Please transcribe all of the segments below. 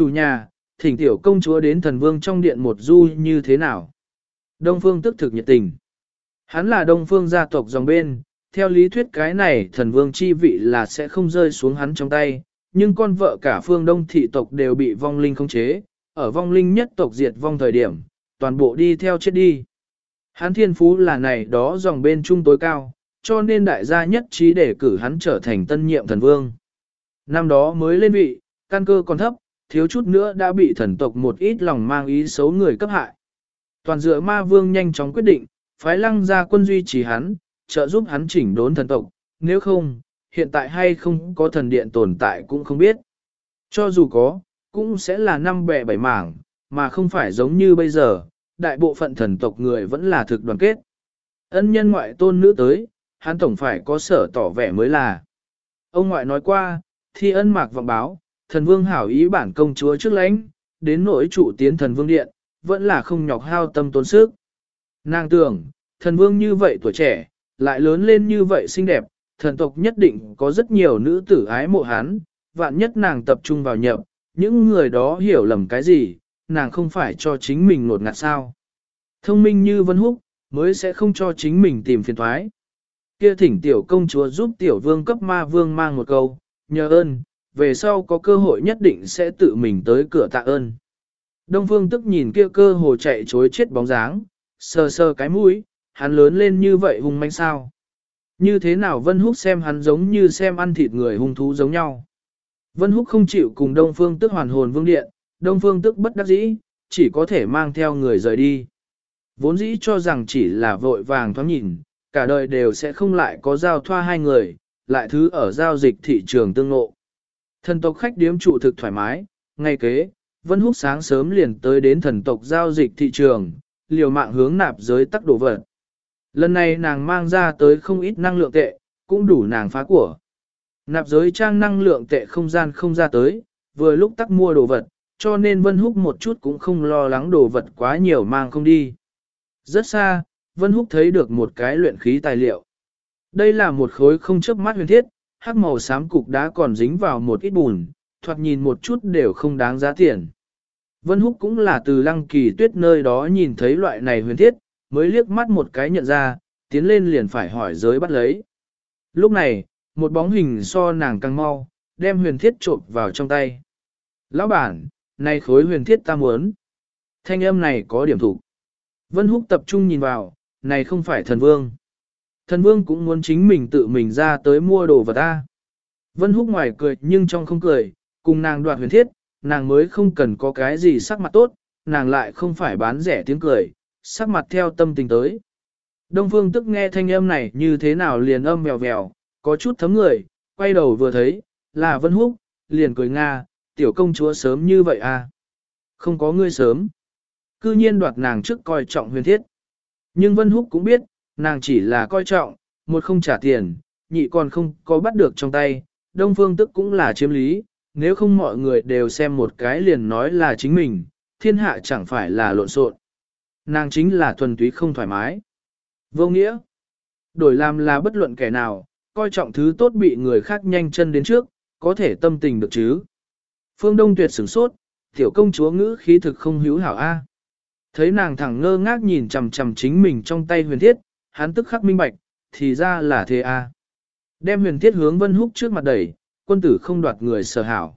Chủ nhà, thỉnh tiểu công chúa đến thần vương trong điện một du như thế nào? Đông phương tức thực nhiệt tình. Hắn là đông phương gia tộc dòng bên, theo lý thuyết cái này thần vương chi vị là sẽ không rơi xuống hắn trong tay, nhưng con vợ cả phương đông thị tộc đều bị vong linh khống chế, ở vong linh nhất tộc diệt vong thời điểm, toàn bộ đi theo chết đi. Hắn thiên phú là này đó dòng bên trung tối cao, cho nên đại gia nhất trí để cử hắn trở thành tân nhiệm thần vương. Năm đó mới lên vị, căn cơ còn thấp, thiếu chút nữa đã bị thần tộc một ít lòng mang ý xấu người cấp hại. Toàn dựa ma vương nhanh chóng quyết định, phái lăng ra quân duy trì hắn, trợ giúp hắn chỉnh đốn thần tộc, nếu không, hiện tại hay không có thần điện tồn tại cũng không biết. Cho dù có, cũng sẽ là năm bẻ bảy mảng, mà không phải giống như bây giờ, đại bộ phận thần tộc người vẫn là thực đoàn kết. Ân nhân ngoại tôn nữ tới, hắn tổng phải có sở tỏ vẻ mới là. Ông ngoại nói qua, thi ân mạc vọng báo, thần vương hảo ý bản công chúa trước lãnh, đến nỗi trụ tiến thần vương điện, vẫn là không nhọc hao tâm tốn sức. Nàng tưởng, thần vương như vậy tuổi trẻ, lại lớn lên như vậy xinh đẹp, thần tộc nhất định có rất nhiều nữ tử ái mộ hắn, vạn nhất nàng tập trung vào nhập, những người đó hiểu lầm cái gì, nàng không phải cho chính mình nột ngạt sao. Thông minh như Vân Húc, mới sẽ không cho chính mình tìm phiền thoái. Kia thỉnh tiểu công chúa giúp tiểu vương cấp ma vương mang một câu, nhờ ơn, về sau có cơ hội nhất định sẽ tự mình tới cửa tạ ơn. Đông phương tức nhìn kia cơ hồ chạy chối chết bóng dáng, sờ sờ cái mũi, hắn lớn lên như vậy hung manh sao. Như thế nào Vân Húc xem hắn giống như xem ăn thịt người hung thú giống nhau. Vân Húc không chịu cùng Đông Phương tức hoàn hồn vương điện, Đông Phương tức bất đắc dĩ, chỉ có thể mang theo người rời đi. Vốn dĩ cho rằng chỉ là vội vàng thoáng nhìn, cả đời đều sẽ không lại có giao thoa hai người, lại thứ ở giao dịch thị trường tương ngộ. Thần tộc khách điếm trụ thực thoải mái, ngay kế, Vân Húc sáng sớm liền tới đến thần tộc giao dịch thị trường, liều mạng hướng nạp giới tắc đổ vật. Lần này nàng mang ra tới không ít năng lượng tệ, cũng đủ nàng phá của. Nạp giới trang năng lượng tệ không gian không ra tới, vừa lúc tắc mua đồ vật, cho nên Vân Húc một chút cũng không lo lắng đồ vật quá nhiều mang không đi. Rất xa, Vân Húc thấy được một cái luyện khí tài liệu. Đây là một khối không chớp mắt huyền thiết, hắc màu xám cục đá còn dính vào một ít bùn, thoạt nhìn một chút đều không đáng giá tiền. Vân Húc cũng là từ lăng kỳ tuyết nơi đó nhìn thấy loại này huyền thiết, mới liếc mắt một cái nhận ra, tiến lên liền phải hỏi giới bắt lấy. Lúc này, một bóng hình so nàng căng mau, đem huyền thiết trộn vào trong tay. Lão bản, này khối huyền thiết ta muốn. Thanh âm này có điểm thủ. Vân Húc tập trung nhìn vào, này không phải thần vương. Thần vương cũng muốn chính mình tự mình ra tới mua đồ vật ta. Vân Húc ngoài cười nhưng trong không cười, cùng nàng đoạt huyền thiết, nàng mới không cần có cái gì sắc mặt tốt, nàng lại không phải bán rẻ tiếng cười, sắc mặt theo tâm tình tới. Đông Phương tức nghe thanh âm này như thế nào liền âm mèo vèo, có chút thấm người, quay đầu vừa thấy, là Vân Húc, liền cười nga, tiểu công chúa sớm như vậy à? Không có ngươi sớm. Cư nhiên đoạt nàng trước coi trọng huyền thiết. Nhưng Vân Húc cũng biết, nàng chỉ là coi trọng, một không trả tiền, nhị còn không có bắt được trong tay, Đông Phương tức cũng là chiếm lý, nếu không mọi người đều xem một cái liền nói là chính mình, thiên hạ chẳng phải là lộn xộn. Nàng chính là thuần túy không thoải mái. Vô nghĩa. Đổi làm là bất luận kẻ nào, coi trọng thứ tốt bị người khác nhanh chân đến trước, có thể tâm tình được chứ. Phương Đông tuyệt sửng sốt, tiểu công chúa ngữ khí thực không hữu hảo A. Thấy nàng thẳng ngơ ngác nhìn chằm chằm chính mình trong tay huyền thiết, hắn tức khắc minh bạch, thì ra là thế A. Đem huyền thiết hướng vân húc trước mặt đẩy, quân tử không đoạt người sở hảo.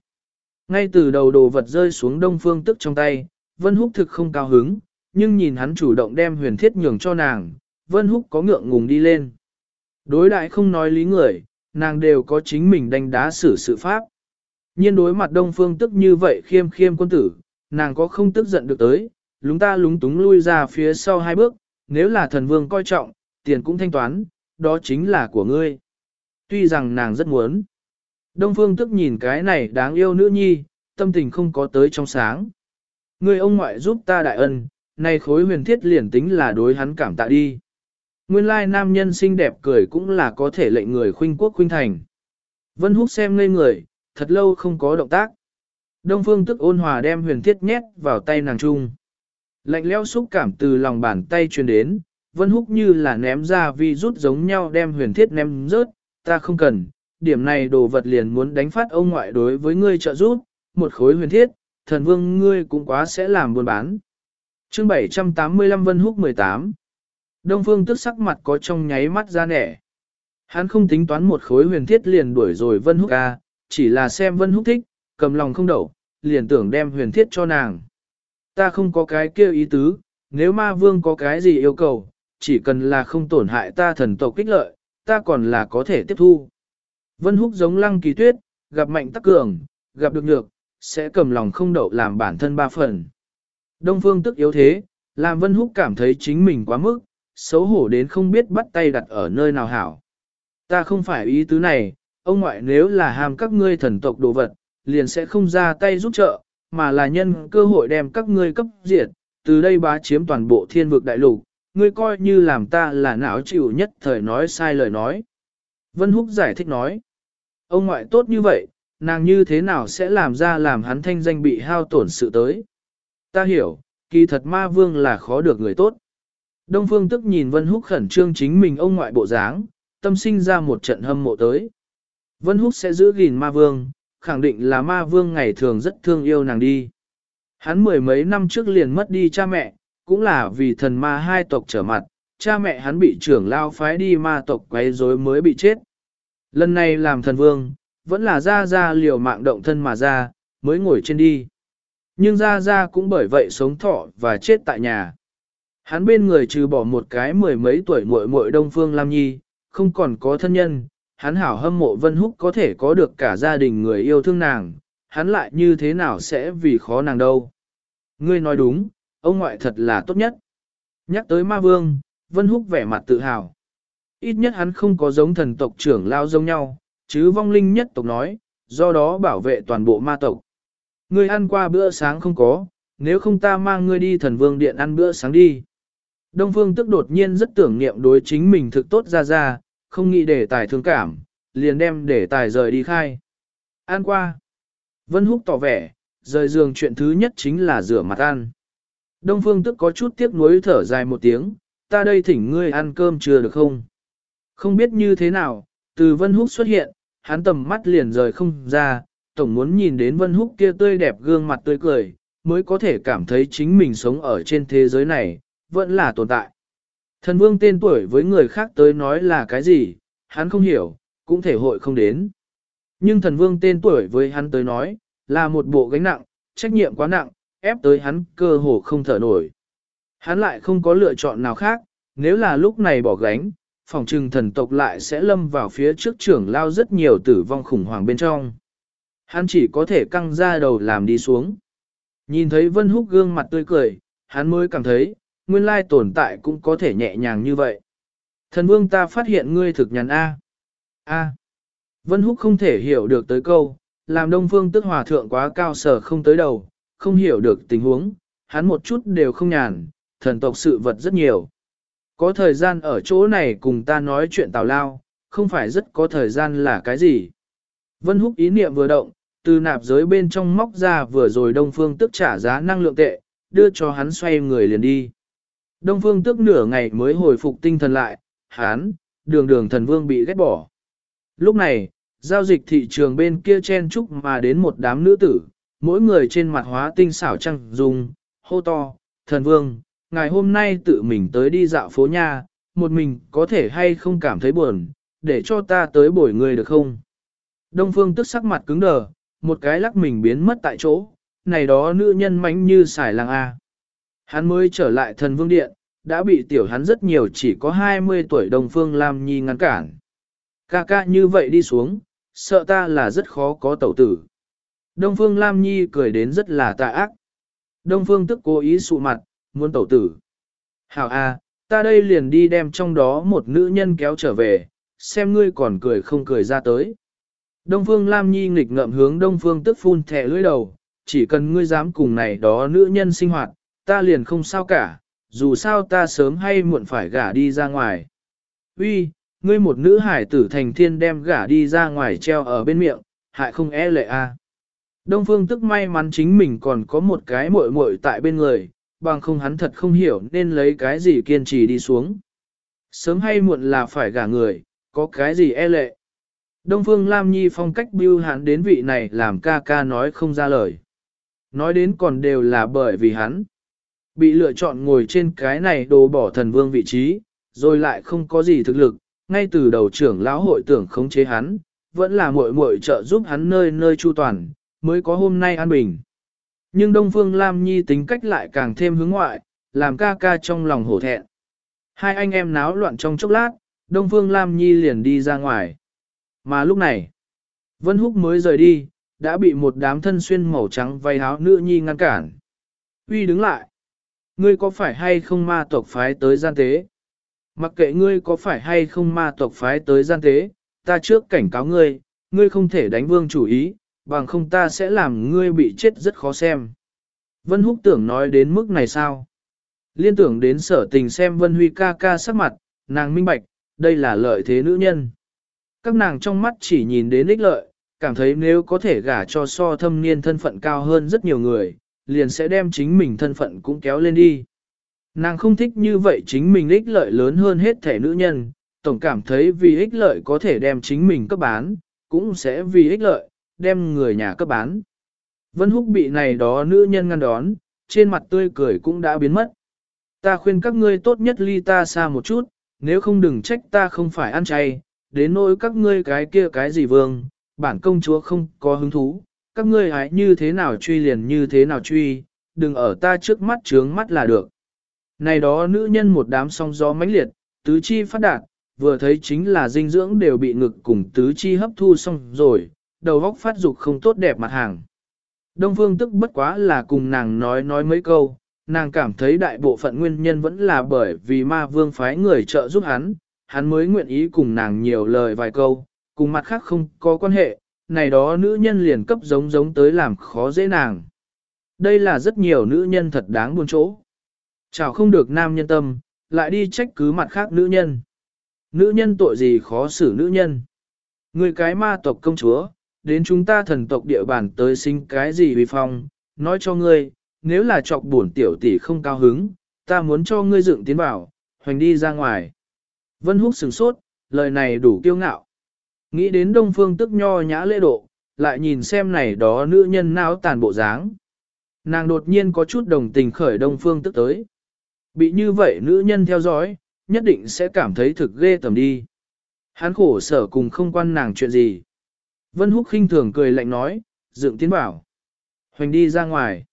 Ngay từ đầu đồ vật rơi xuống đông phương tức trong tay, vân húc thực không cao hứng, nhưng nhìn hắn chủ động đem huyền thiết nhường cho nàng, vân húc có ngượng ngùng đi lên. Đối đại không nói lý người, nàng đều có chính mình đánh đá xử sự pháp. Nhiên đối mặt đông phương tức như vậy khiêm khiêm quân tử, nàng có không tức giận được tới, lúng ta lúng túng lui ra phía sau hai bước, nếu là thần vương coi trọng, tiền cũng thanh toán, đó chính là của ngươi. Tuy rằng nàng rất muốn. Đông phương tức nhìn cái này đáng yêu nữ nhi, tâm tình không có tới trong sáng. Ngươi ông ngoại giúp ta đại ân, nay khối huyền thiết liền tính là đối hắn cảm tạ đi. Nguyên lai nam nhân xinh đẹp cười cũng là có thể lệnh người khuynh quốc khuynh thành. Vân Húc xem ngây người, thật lâu không có động tác. Đông Phương tức ôn hòa đem huyền thiết nhét vào tay nàng trung. Lạnh leo xúc cảm từ lòng bàn tay truyền đến, Vân Húc như là ném ra vi rút giống nhau đem huyền thiết ném rớt, ta không cần, điểm này đồ vật liền muốn đánh phát ông ngoại đối với ngươi trợ rút. một khối huyền thiết, thần vương ngươi cũng quá sẽ làm buôn bán. chương 785 Vân Húc 18 Đông Phương tức sắc mặt có trong nháy mắt ra nẻ. Hắn không tính toán một khối huyền thiết liền đuổi rồi Vân Húc ca, chỉ là xem Vân Húc thích, cầm lòng không đậu, liền tưởng đem huyền thiết cho nàng. Ta không có cái kia ý tứ, nếu ma vương có cái gì yêu cầu, chỉ cần là không tổn hại ta thần tộc kích lợi, ta còn là có thể tiếp thu. Vân Húc giống lăng kỳ tuyết, gặp mạnh tắc cường, gặp được nhược, sẽ cầm lòng không đậu làm bản thân ba phần. Đông phương tức yếu thế, làm Vân Húc cảm thấy chính mình quá mức, xấu hổ đến không biết bắt tay đặt ở nơi nào hảo. Ta không phải ý tứ này, ông ngoại nếu là ham các ngươi thần tộc đồ vật, liền sẽ không ra tay giúp trợ, mà là nhân cơ hội đem các ngươi cấp diệt, từ đây bá chiếm toàn bộ thiên vực đại lục, ngươi coi như làm ta là não chịu nhất thời nói sai lời nói. Vân Húc giải thích nói, ông ngoại tốt như vậy, nàng như thế nào sẽ làm ra làm hắn thanh danh bị hao tổn sự tới. Ta hiểu, kỳ thật ma vương là khó được người tốt. Đông Phương tức nhìn Vân Húc khẩn trương chính mình ông ngoại bộ dáng, tâm sinh ra một trận hâm mộ tới. Vân Húc sẽ giữ gìn ma vương, khẳng định là ma vương ngày thường rất thương yêu nàng đi. Hắn mười mấy năm trước liền mất đi cha mẹ, cũng là vì thần ma hai tộc trở mặt, cha mẹ hắn bị trưởng lao phái đi ma tộc quấy rối mới bị chết. Lần này làm thần vương, vẫn là ra ra liều mạng động thân mà ra, mới ngồi trên đi. Nhưng ra ra cũng bởi vậy sống thọ và chết tại nhà. Hắn bên người trừ bỏ một cái mười mấy tuổi muội muội Đông Phương Lam Nhi, không còn có thân nhân, hắn hảo hâm mộ Vân Húc có thể có được cả gia đình người yêu thương nàng, hắn lại như thế nào sẽ vì khó nàng đâu. Ngươi nói đúng, ông ngoại thật là tốt nhất. Nhắc tới ma vương, Vân Húc vẻ mặt tự hào. Ít nhất hắn không có giống thần tộc trưởng lao giống nhau, chứ vong linh nhất tộc nói, do đó bảo vệ toàn bộ ma tộc. Ngươi ăn qua bữa sáng không có, nếu không ta mang ngươi đi thần vương điện ăn bữa sáng đi. Đông Phương tức đột nhiên rất tưởng niệm đối chính mình thực tốt ra ra, không nghĩ để tài thương cảm, liền đem để tài rời đi khai. Ăn qua. Vân Húc tỏ vẻ, rời giường chuyện thứ nhất chính là rửa mặt ăn. Đông Phương tức có chút tiếc nuối thở dài một tiếng, ta đây thỉnh ngươi ăn cơm chưa được không? Không biết như thế nào, từ Vân Húc xuất hiện, hắn tầm mắt liền rời không ra, tổng muốn nhìn đến Vân Húc kia tươi đẹp gương mặt tươi cười, mới có thể cảm thấy chính mình sống ở trên thế giới này, vẫn là tồn tại. Thần vương tên tuổi với người khác tới nói là cái gì, hắn không hiểu, cũng thể hội không đến. Nhưng thần vương tên tuổi với hắn tới nói, là một bộ gánh nặng, trách nhiệm quá nặng, ép tới hắn cơ hồ không thở nổi. Hắn lại không có lựa chọn nào khác, nếu là lúc này bỏ gánh, phòng trừng thần tộc lại sẽ lâm vào phía trước trưởng lao rất nhiều tử vong khủng hoảng bên trong. Hắn chỉ có thể căng ra đầu làm đi xuống. Nhìn thấy Vân Húc gương mặt tươi cười, hắn mới cảm thấy, nguyên lai tồn tại cũng có thể nhẹ nhàng như vậy. Thần vương ta phát hiện ngươi thực nhàn A. A. Vân Húc không thể hiểu được tới câu, làm đông phương tức hòa thượng quá cao sở không tới đầu, không hiểu được tình huống, hắn một chút đều không nhàn, thần tộc sự vật rất nhiều. Có thời gian ở chỗ này cùng ta nói chuyện tào lao, không phải rất có thời gian là cái gì. Vân Húc ý niệm vừa động, từ nạp giới bên trong móc ra vừa rồi đông phương tức trả giá năng lượng tệ, đưa cho hắn xoay người liền đi. Đông phương tức nửa ngày mới hồi phục tinh thần lại, hắn đường đường thần vương bị ghét bỏ. Lúc này, giao dịch thị trường bên kia chen chúc mà đến một đám nữ tử, mỗi người trên mặt hóa tinh xảo trăng dung hô to, thần vương, ngày hôm nay tự mình tới đi dạo phố nha, một mình có thể hay không cảm thấy buồn, để cho ta tới bổi người được không? Đông phương tức sắc mặt cứng đờ, một cái lắc mình biến mất tại chỗ, này đó nữ nhân mánh như xài làng A. Hắn mới trở lại thần vương điện, đã bị tiểu hắn rất nhiều chỉ có 20 tuổi đồng phương làm Nhi ngăn cản. Ca ca như vậy đi xuống, sợ ta là rất khó có tẩu tử. Đông Phương Lam Nhi cười đến rất là tà ác. Đông Phương tức cố ý sụ mặt, muốn tẩu tử. Hảo a, ta đây liền đi đem trong đó một nữ nhân kéo trở về, xem ngươi còn cười không cười ra tới. Đông Phương Lam Nhi nghịch ngậm hướng Đông Phương tức phun thẻ lưỡi đầu, chỉ cần ngươi dám cùng này đó nữ nhân sinh hoạt, ta liền không sao cả, dù sao ta sớm hay muộn phải gả đi ra ngoài. Uy, ngươi một nữ hải tử thành thiên đem gả đi ra ngoài treo ở bên miệng, hại không e lệ a. À. Đông Phương tức may mắn chính mình còn có một cái muội muội tại bên người, bằng không hắn thật không hiểu nên lấy cái gì kiên trì đi xuống. Sớm hay muộn là phải gả người, có cái gì e lệ. Đông Phương Lam Nhi phong cách biêu hắn đến vị này làm ca ca nói không ra lời. Nói đến còn đều là bởi vì hắn. Bị lựa chọn ngồi trên cái này đồ bỏ thần vương vị trí, rồi lại không có gì thực lực, ngay từ đầu trưởng lão hội tưởng khống chế hắn, vẫn là muội muội trợ giúp hắn nơi nơi chu toàn, mới có hôm nay an bình. Nhưng Đông Phương Lam Nhi tính cách lại càng thêm hướng ngoại, làm ca ca trong lòng hổ thẹn. Hai anh em náo loạn trong chốc lát, Đông Phương Lam Nhi liền đi ra ngoài. Mà lúc này, Vân Húc mới rời đi, đã bị một đám thân xuyên màu trắng vây áo nữ nhi ngăn cản. Uy đứng lại. Ngươi có phải hay không ma tộc phái tới gian tế? Mặc kệ ngươi có phải hay không ma tộc phái tới gian tế, ta trước cảnh cáo ngươi, ngươi không thể đánh vương chủ ý, bằng không ta sẽ làm ngươi bị chết rất khó xem. Vân Húc tưởng nói đến mức này sao? Liên tưởng đến sở tình xem Vân Huy ca ca sắc mặt, nàng minh bạch, đây là lợi thế nữ nhân. Các nàng trong mắt chỉ nhìn đến ích lợi, cảm thấy nếu có thể gả cho so thâm niên thân phận cao hơn rất nhiều người, liền sẽ đem chính mình thân phận cũng kéo lên đi. Nàng không thích như vậy chính mình ích lợi lớn hơn hết thể nữ nhân, tổng cảm thấy vì ích lợi có thể đem chính mình cấp bán, cũng sẽ vì ích lợi, đem người nhà cấp bán. Vân Húc bị này đó nữ nhân ngăn đón, trên mặt tươi cười cũng đã biến mất. Ta khuyên các ngươi tốt nhất ly ta xa một chút, nếu không đừng trách ta không phải ăn chay, đến nỗi các ngươi cái kia cái gì vương, bản công chúa không có hứng thú, các ngươi hãy như thế nào truy liền như thế nào truy, đừng ở ta trước mắt trướng mắt là được. Này đó nữ nhân một đám song gió mãnh liệt, tứ chi phát đạt, vừa thấy chính là dinh dưỡng đều bị ngực cùng tứ chi hấp thu xong rồi, đầu óc phát dục không tốt đẹp mặt hàng. Đông Phương tức bất quá là cùng nàng nói nói mấy câu, nàng cảm thấy đại bộ phận nguyên nhân vẫn là bởi vì ma vương phái người trợ giúp hắn, hắn mới nguyện ý cùng nàng nhiều lời vài câu, cùng mặt khác không có quan hệ, này đó nữ nhân liền cấp giống giống tới làm khó dễ nàng. Đây là rất nhiều nữ nhân thật đáng buồn chỗ. Chào không được nam nhân tâm, lại đi trách cứ mặt khác nữ nhân. Nữ nhân tội gì khó xử nữ nhân. Người cái ma tộc công chúa, đến chúng ta thần tộc địa bàn tới sinh cái gì uy phong, nói cho ngươi, nếu là chọc bổn tiểu tỷ không cao hứng, ta muốn cho ngươi dựng tiến vào, hoành đi ra ngoài. Vân Húc sửng sốt, lời này đủ kiêu ngạo. Nghĩ đến đông phương tức nho nhã lễ độ, lại nhìn xem này đó nữ nhân não tàn bộ dáng. Nàng đột nhiên có chút đồng tình khởi đông phương tức tới. Bị như vậy nữ nhân theo dõi, nhất định sẽ cảm thấy thực ghê tầm đi. Hắn khổ sở cùng không quan nàng chuyện gì. Vân Húc khinh thường cười lạnh nói, dựng tiến bảo. Hoành đi ra ngoài.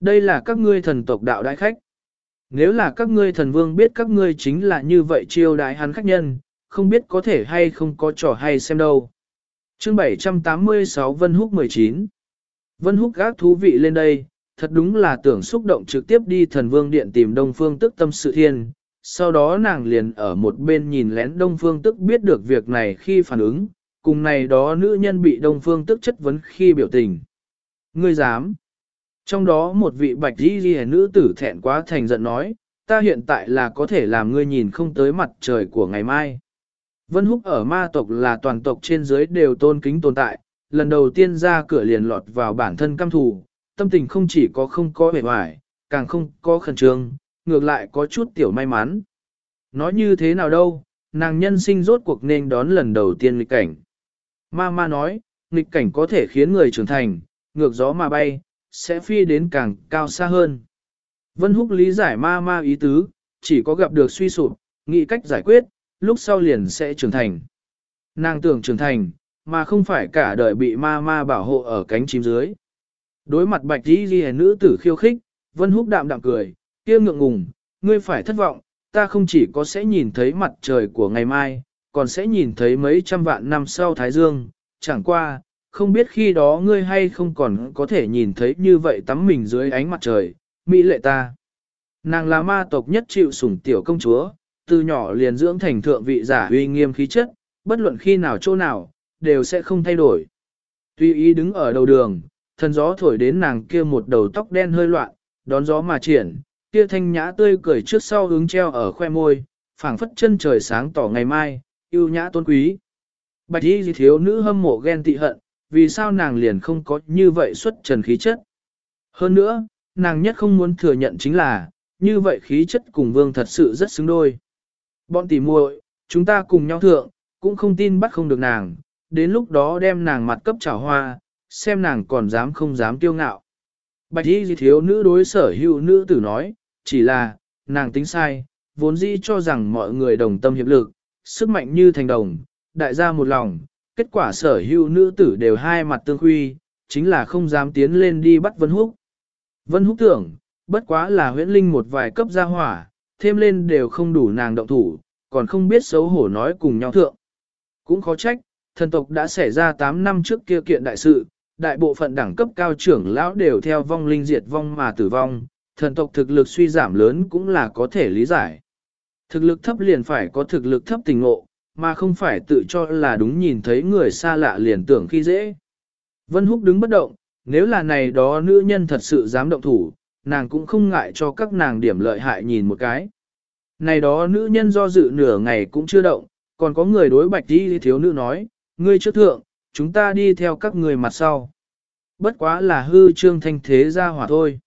Đây là các ngươi thần tộc đạo đại khách. Nếu là các ngươi thần vương biết các ngươi chính là như vậy chiêu đại hắn khách nhân, không biết có thể hay không có trò hay xem đâu. Chương 786 Vân Húc 19 Vân Húc gác thú vị lên đây, thật đúng là tưởng xúc động trực tiếp đi thần vương điện tìm Đông Phương tức tâm sự thiên. Sau đó nàng liền ở một bên nhìn lén Đông Phương tức biết được việc này khi phản ứng, cùng này đó nữ nhân bị Đông Phương tức chất vấn khi biểu tình. Ngươi dám? Trong đó một vị bạch di di nữ tử thẹn quá thành giận nói, ta hiện tại là có thể làm ngươi nhìn không tới mặt trời của ngày mai. Vân Húc ở ma tộc là toàn tộc trên dưới đều tôn kính tồn tại, lần đầu tiên ra cửa liền lọt vào bản thân căm thù, tâm tình không chỉ có không có vẻ hoài, càng không có khẩn trương, ngược lại có chút tiểu may mắn. Nói như thế nào đâu, nàng nhân sinh rốt cuộc nên đón lần đầu tiên lịch cảnh. Ma ma nói, nghịch cảnh có thể khiến người trưởng thành, ngược gió mà bay, sẽ phi đến càng cao xa hơn. Vân Húc lý giải ma ma ý tứ, chỉ có gặp được suy sụp, nghĩ cách giải quyết, lúc sau liền sẽ trưởng thành. Nàng tưởng trưởng thành, mà không phải cả đời bị ma ma bảo hộ ở cánh chim dưới. Đối mặt bạch đi ghi nữ tử khiêu khích, Vân Húc đạm đạm cười, kia ngượng ngùng, ngươi phải thất vọng, ta không chỉ có sẽ nhìn thấy mặt trời của ngày mai, còn sẽ nhìn thấy mấy trăm vạn năm sau Thái Dương, chẳng qua, không biết khi đó ngươi hay không còn có thể nhìn thấy như vậy tắm mình dưới ánh mặt trời, mỹ lệ ta. Nàng là ma tộc nhất chịu sủng tiểu công chúa, từ nhỏ liền dưỡng thành thượng vị giả uy nghiêm khí chất, bất luận khi nào chỗ nào, đều sẽ không thay đổi. Tuy ý đứng ở đầu đường, thân gió thổi đến nàng kia một đầu tóc đen hơi loạn, đón gió mà triển, kia thanh nhã tươi cười trước sau hướng treo ở khoe môi, phảng phất chân trời sáng tỏ ngày mai, yêu nhã tôn quý. Bạch y gì thiếu nữ hâm mộ ghen tị hận, vì sao nàng liền không có như vậy xuất trần khí chất. Hơn nữa, nàng nhất không muốn thừa nhận chính là, như vậy khí chất cùng vương thật sự rất xứng đôi. Bọn tỉ muội, chúng ta cùng nhau thượng, cũng không tin bắt không được nàng, đến lúc đó đem nàng mặt cấp trào hoa, xem nàng còn dám không dám kiêu ngạo. Bạch y thiếu nữ đối sở hữu nữ tử nói, chỉ là, nàng tính sai, vốn dĩ cho rằng mọi người đồng tâm hiệp lực, sức mạnh như thành đồng, đại gia một lòng, kết quả sở hữu nữ tử đều hai mặt tương huy, chính là không dám tiến lên đi bắt Vân Húc. Vân Húc tưởng, bất quá là huyễn linh một vài cấp gia hỏa, thêm lên đều không đủ nàng động thủ, còn không biết xấu hổ nói cùng nhau thượng. Cũng khó trách, thần tộc đã xảy ra 8 năm trước kia kiện đại sự, đại bộ phận đẳng cấp cao trưởng lão đều theo vong linh diệt vong mà tử vong, thần tộc thực lực suy giảm lớn cũng là có thể lý giải. Thực lực thấp liền phải có thực lực thấp tình ngộ, mà không phải tự cho là đúng nhìn thấy người xa lạ liền tưởng khi dễ. Vân Húc đứng bất động, nếu là này đó nữ nhân thật sự dám động thủ, nàng cũng không ngại cho các nàng điểm lợi hại nhìn một cái. Này đó nữ nhân do dự nửa ngày cũng chưa động, còn có người đối bạch đi thiếu nữ nói, ngươi trước thượng, chúng ta đi theo các người mặt sau. Bất quá là hư trương thanh thế ra hỏa thôi.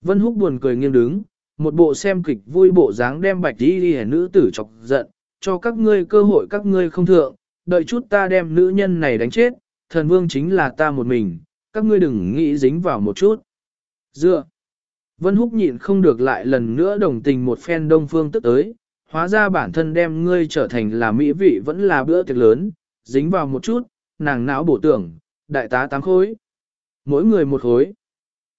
Vân Húc buồn cười nghiêng đứng, một bộ xem kịch vui bộ dáng đem bạch đi đi nữ tử chọc giận, cho các ngươi cơ hội các ngươi không thượng, đợi chút ta đem nữ nhân này đánh chết, thần vương chính là ta một mình, các ngươi đừng nghĩ dính vào một chút. Dựa. Vân Húc nhịn không được lại lần nữa đồng tình một phen đông phương tức tới, hóa ra bản thân đem ngươi trở thành là mỹ vị vẫn là bữa tiệc lớn, dính vào một chút, nàng não bổ tưởng, đại tá tám khối. Mỗi người một khối.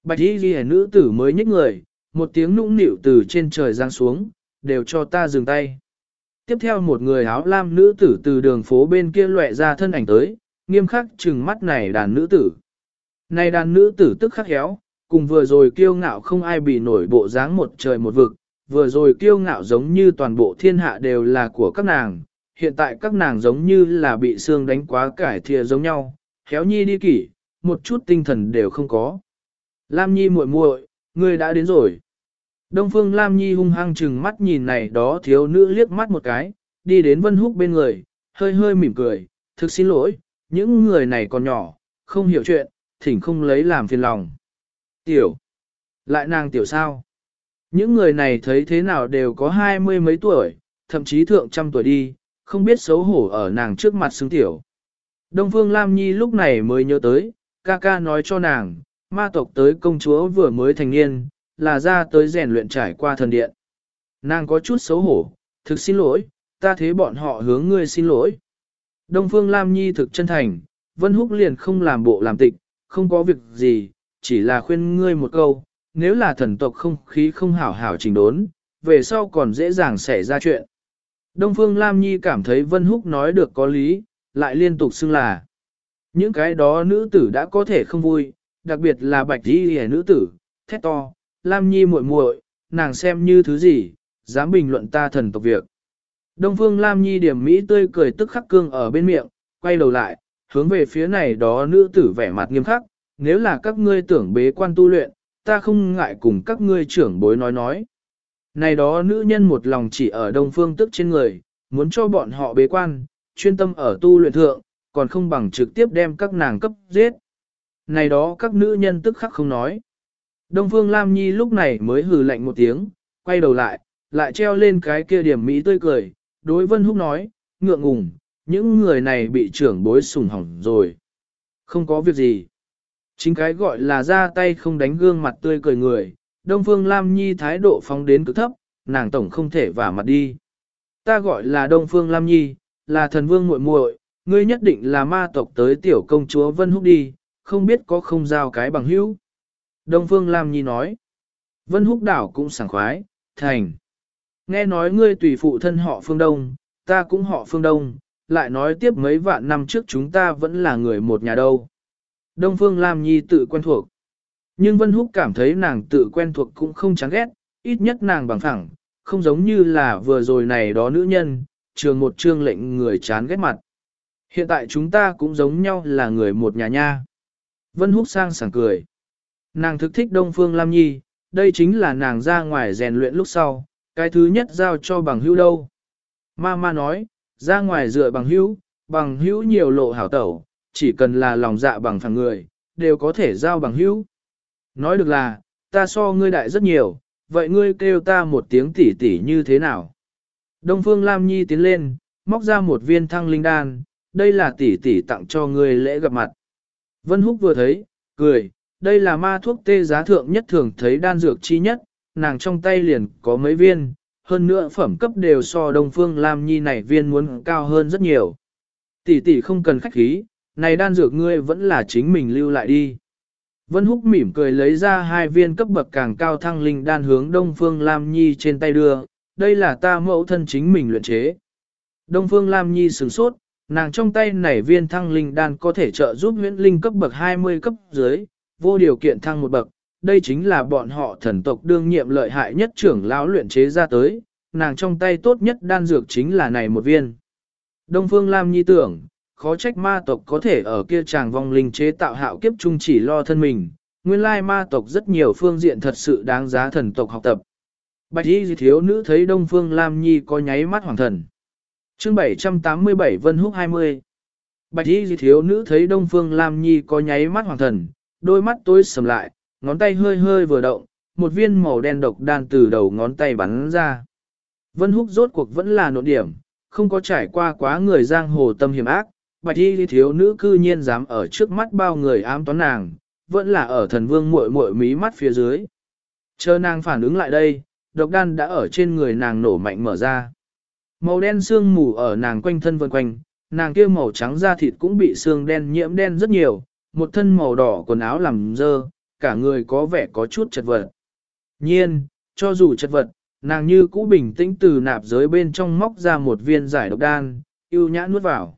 Bạch y ghi nữ tử mới nhích người, một tiếng nũng nịu từ trên trời giáng xuống, đều cho ta dừng tay. Tiếp theo một người áo lam nữ tử từ đường phố bên kia lệ ra thân ảnh tới, nghiêm khắc trừng mắt này đàn nữ tử. Này đàn nữ tử tức khắc héo, cùng vừa rồi kiêu ngạo không ai bị nổi bộ dáng một trời một vực, vừa rồi kiêu ngạo giống như toàn bộ thiên hạ đều là của các nàng, hiện tại các nàng giống như là bị xương đánh quá cải thìa giống nhau, héo nhi đi kỷ, một chút tinh thần đều không có. Lam Nhi muội muội, ngươi đã đến rồi. Đông Phương Lam Nhi hung hăng chừng mắt nhìn này đó thiếu nữ liếc mắt một cái, đi đến Vân Húc bên người, hơi hơi mỉm cười, thực xin lỗi, những người này còn nhỏ, không hiểu chuyện, thỉnh không lấy làm phiền lòng. Tiểu. Lại nàng tiểu sao? Những người này thấy thế nào đều có hai mươi mấy tuổi, thậm chí thượng trăm tuổi đi, không biết xấu hổ ở nàng trước mặt xứng tiểu. Đông Phương Lam Nhi lúc này mới nhớ tới, ca ca nói cho nàng, ma tộc tới công chúa vừa mới thành niên, là ra tới rèn luyện trải qua thần điện. Nàng có chút xấu hổ, thực xin lỗi, ta thế bọn họ hướng ngươi xin lỗi. Đông Phương Lam Nhi thực chân thành, Vân Húc liền không làm bộ làm tịch, không có việc gì, chỉ là khuyên ngươi một câu, nếu là thần tộc không khí không hảo hảo trình đốn, về sau còn dễ dàng xảy ra chuyện. Đông Phương Lam Nhi cảm thấy Vân Húc nói được có lý, lại liên tục xưng là. Những cái đó nữ tử đã có thể không vui, đặc biệt là bạch đi hề nữ tử, thét to, Lam Nhi muội muội, nàng xem như thứ gì, dám bình luận ta thần tộc việc. Đông Phương Lam Nhi điểm Mỹ tươi cười tức khắc cương ở bên miệng, quay đầu lại, hướng về phía này đó nữ tử vẻ mặt nghiêm khắc, nếu là các ngươi tưởng bế quan tu luyện, ta không ngại cùng các ngươi trưởng bối nói nói. Này đó nữ nhân một lòng chỉ ở Đông Phương tức trên người, muốn cho bọn họ bế quan, chuyên tâm ở tu luyện thượng, còn không bằng trực tiếp đem các nàng cấp giết. Này đó các nữ nhân tức khắc không nói. Đông Phương Lam Nhi lúc này mới hừ lạnh một tiếng, quay đầu lại, lại treo lên cái kia điểm mỹ tươi cười, đối Vân Húc nói, ngượng ngùng, những người này bị trưởng bối sủng hỏng rồi. Không có việc gì. Chính cái gọi là ra tay không đánh gương mặt tươi cười người, Đông Phương Lam Nhi thái độ phóng đến cực thấp, nàng tổng không thể vả mặt đi. Ta gọi là Đông Phương Lam Nhi, là thần vương muội muội, ngươi nhất định là ma tộc tới tiểu công chúa Vân Húc đi, không biết có không giao cái bằng hữu. Đông Phương Lam Nhi nói, Vân Húc đảo cũng sảng khoái, thành. Nghe nói ngươi tùy phụ thân họ Phương Đông, ta cũng họ Phương Đông, lại nói tiếp mấy vạn năm trước chúng ta vẫn là người một nhà đâu. Đông Phương Lam Nhi tự quen thuộc. Nhưng Vân Húc cảm thấy nàng tự quen thuộc cũng không chán ghét, ít nhất nàng bằng thẳng, không giống như là vừa rồi này đó nữ nhân, trường một trương lệnh người chán ghét mặt. Hiện tại chúng ta cũng giống nhau là người một nhà nha. Vân Húc sang sảng cười. Nàng thực thích Đông Phương Lam Nhi, đây chính là nàng ra ngoài rèn luyện lúc sau, cái thứ nhất giao cho bằng hữu đâu. Ma ma nói, ra ngoài dựa bằng hữu, bằng hữu nhiều lộ hảo tẩu, chỉ cần là lòng dạ bằng phẳng người, đều có thể giao bằng hữu. Nói được là, ta so ngươi đại rất nhiều, vậy ngươi kêu ta một tiếng tỉ tỉ như thế nào? Đông Phương Lam Nhi tiến lên, móc ra một viên thăng linh đan, đây là tỷ tỷ tặng cho ngươi lễ gặp mặt. Vân Húc vừa thấy, cười, đây là ma thuốc tê giá thượng nhất thường thấy đan dược chi nhất, nàng trong tay liền có mấy viên, hơn nữa phẩm cấp đều so Đông Phương Lam Nhi này viên muốn cao hơn rất nhiều. Tỷ tỷ không cần khách khí, này đan dược ngươi vẫn là chính mình lưu lại đi. Vân Húc mỉm cười lấy ra hai viên cấp bậc càng cao thăng linh đan hướng Đông Phương Lam Nhi trên tay đưa, đây là ta mẫu thân chính mình luyện chế. Đông Phương Lam Nhi sửng sốt, nàng trong tay nảy viên thăng linh đan có thể trợ giúp huyễn linh cấp bậc 20 cấp dưới, vô điều kiện thăng một bậc, đây chính là bọn họ thần tộc đương nhiệm lợi hại nhất trưởng lão luyện chế ra tới, nàng trong tay tốt nhất đan dược chính là này một viên. Đông Phương Lam Nhi tưởng, khó trách ma tộc có thể ở kia chàng vong linh chế tạo hạo kiếp chung chỉ lo thân mình, nguyên lai ma tộc rất nhiều phương diện thật sự đáng giá thần tộc học tập. Bạch y thiếu nữ thấy Đông Phương Lam Nhi có nháy mắt hoàng thần. Chương 787 Vân Húc 20 Bạch y thiếu nữ thấy Đông Phương Lam Nhi có nháy mắt hoàng thần, đôi mắt tối sầm lại, ngón tay hơi hơi vừa động, một viên màu đen độc đan từ đầu ngón tay bắn ra. Vân Húc rốt cuộc vẫn là nội điểm, không có trải qua quá người giang hồ tâm hiểm ác, bạch y thiếu nữ cư nhiên dám ở trước mắt bao người ám toán nàng, vẫn là ở thần vương muội muội mí mắt phía dưới. Chờ nàng phản ứng lại đây, độc đan đã ở trên người nàng nổ mạnh mở ra. Màu đen xương mù ở nàng quanh thân vân quanh, nàng kia màu trắng da thịt cũng bị xương đen nhiễm đen rất nhiều, một thân màu đỏ quần áo làm dơ, cả người có vẻ có chút chật vật. Nhiên, cho dù chật vật, nàng như cũ bình tĩnh từ nạp giới bên trong móc ra một viên giải độc đan, yêu nhã nuốt vào.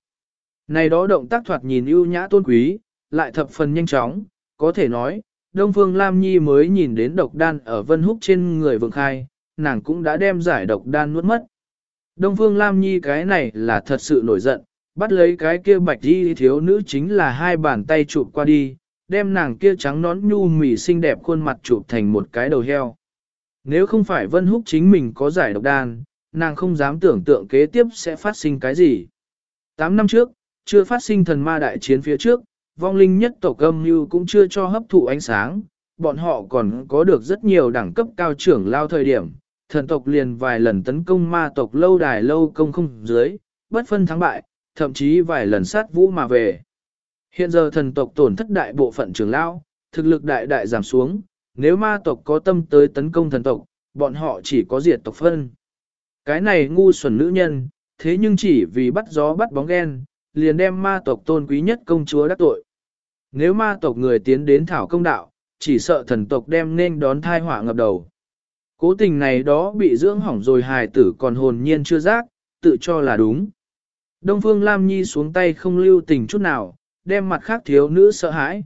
Này đó động tác thoạt nhìn ưu nhã tôn quý, lại thập phần nhanh chóng, có thể nói, Đông Phương Lam Nhi mới nhìn đến độc đan ở Vân Húc trên người Vương khai, nàng cũng đã đem giải độc đan nuốt mất. Đông Phương Lam Nhi cái này là thật sự nổi giận, bắt lấy cái kia bạch y thiếu nữ chính là hai bàn tay chụp qua đi, đem nàng kia trắng nón nhu mỉ xinh đẹp khuôn mặt chụp thành một cái đầu heo. Nếu không phải Vân Húc chính mình có giải độc đan, nàng không dám tưởng tượng kế tiếp sẽ phát sinh cái gì. Tám năm trước, chưa phát sinh thần ma đại chiến phía trước, vong linh nhất tổ âm như cũng chưa cho hấp thụ ánh sáng, bọn họ còn có được rất nhiều đẳng cấp cao trưởng lao thời điểm, thần tộc liền vài lần tấn công ma tộc lâu đài lâu công không dưới, bất phân thắng bại, thậm chí vài lần sát vũ mà về. Hiện giờ thần tộc tổn thất đại bộ phận trưởng lão, thực lực đại đại giảm xuống, nếu ma tộc có tâm tới tấn công thần tộc, bọn họ chỉ có diệt tộc phân. Cái này ngu xuẩn nữ nhân, thế nhưng chỉ vì bắt gió bắt bóng ghen, liền đem ma tộc tôn quý nhất công chúa đắc tội. Nếu ma tộc người tiến đến thảo công đạo, chỉ sợ thần tộc đem nên đón thai họa ngập đầu. Cố tình này đó bị dưỡng hỏng rồi hài tử còn hồn nhiên chưa giác, tự cho là đúng. Đông Phương Lam Nhi xuống tay không lưu tình chút nào, đem mặt khác thiếu nữ sợ hãi.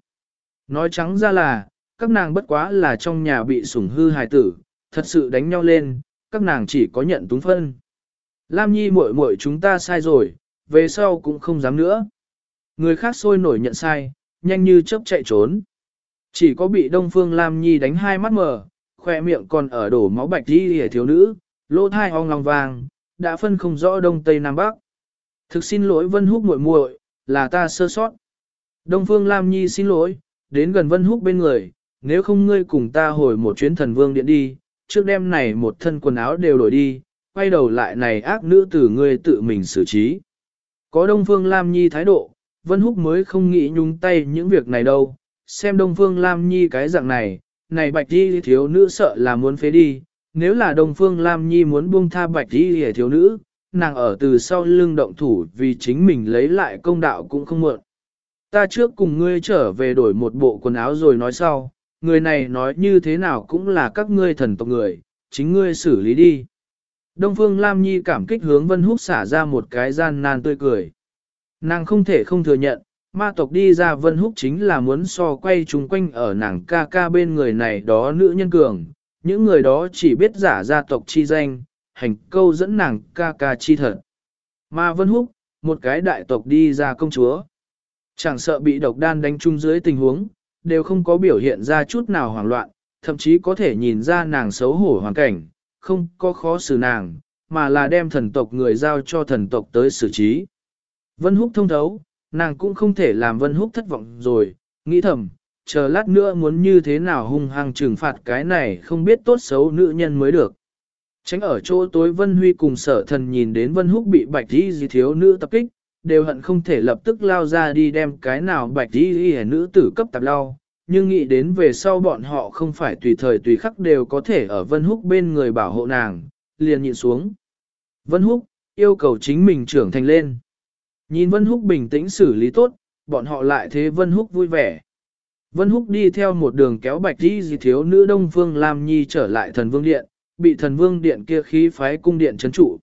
Nói trắng ra là, các nàng bất quá là trong nhà bị sủng hư hài tử, thật sự đánh nhau lên, các nàng chỉ có nhận túng phân. Lam Nhi muội muội chúng ta sai rồi, về sau cũng không dám nữa. Người khác sôi nổi nhận sai, nhanh như chớp chạy trốn. Chỉ có bị Đông Phương Lam Nhi đánh hai mắt mờ, khoe miệng còn ở đổ máu bạch đi hề thiếu nữ, lỗ thai ong lòng vàng, đã phân không rõ Đông Tây Nam Bắc. Thực xin lỗi Vân Húc muội muội, là ta sơ sót. Đông Phương Lam Nhi xin lỗi, đến gần Vân Húc bên người, nếu không ngươi cùng ta hồi một chuyến thần vương điện đi, trước đêm này một thân quần áo đều đổi đi, quay đầu lại này ác nữ tử ngươi tự mình xử trí. Có Đông Phương Lam Nhi thái độ, Vân Húc mới không nghĩ nhúng tay những việc này đâu, xem Đông Phương Lam Nhi cái dạng này, này bạch đi thiếu nữ sợ là muốn phế đi, nếu là Đông Phương Lam Nhi muốn buông tha bạch đi thiếu nữ, nàng ở từ sau lưng động thủ vì chính mình lấy lại công đạo cũng không muộn. Ta trước cùng ngươi trở về đổi một bộ quần áo rồi nói sau, người này nói như thế nào cũng là các ngươi thần tộc người, chính ngươi xử lý đi. Đông Phương Lam Nhi cảm kích hướng Vân Húc xả ra một cái gian nan tươi cười. Nàng không thể không thừa nhận, ma tộc đi ra Vân Húc chính là muốn so quay chung quanh ở nàng ca ca bên người này đó nữ nhân cường, những người đó chỉ biết giả gia tộc chi danh, hành câu dẫn nàng ca ca chi thật. Mà Vân Húc, một cái đại tộc đi ra công chúa. Chẳng sợ bị độc đan đánh chung dưới tình huống, đều không có biểu hiện ra chút nào hoảng loạn, thậm chí có thể nhìn ra nàng xấu hổ hoàn cảnh, không có khó xử nàng, mà là đem thần tộc người giao cho thần tộc tới xử trí. Vân Húc thông thấu, nàng cũng không thể làm Vân Húc thất vọng rồi, nghĩ thầm, chờ lát nữa muốn như thế nào hung hăng trừng phạt cái này không biết tốt xấu nữ nhân mới được. Tránh ở chỗ tối Vân Huy cùng sở thần nhìn đến Vân Húc bị bạch y dì thiếu nữ tập kích, đều hận không thể lập tức lao ra đi đem cái nào bạch y dì nữ tử cấp tạp lao, nhưng nghĩ đến về sau bọn họ không phải tùy thời tùy khắc đều có thể ở Vân Húc bên người bảo hộ nàng, liền nhịn xuống. Vân Húc, yêu cầu chính mình trưởng thành lên. Nhìn Vân Húc bình tĩnh xử lý tốt, bọn họ lại thế Vân Húc vui vẻ. Vân Húc đi theo một đường kéo bạch đi dì thiếu nữ Đông Phương Lam Nhi trở lại thần vương điện, bị thần vương điện kia khí phái cung điện chấn trụ.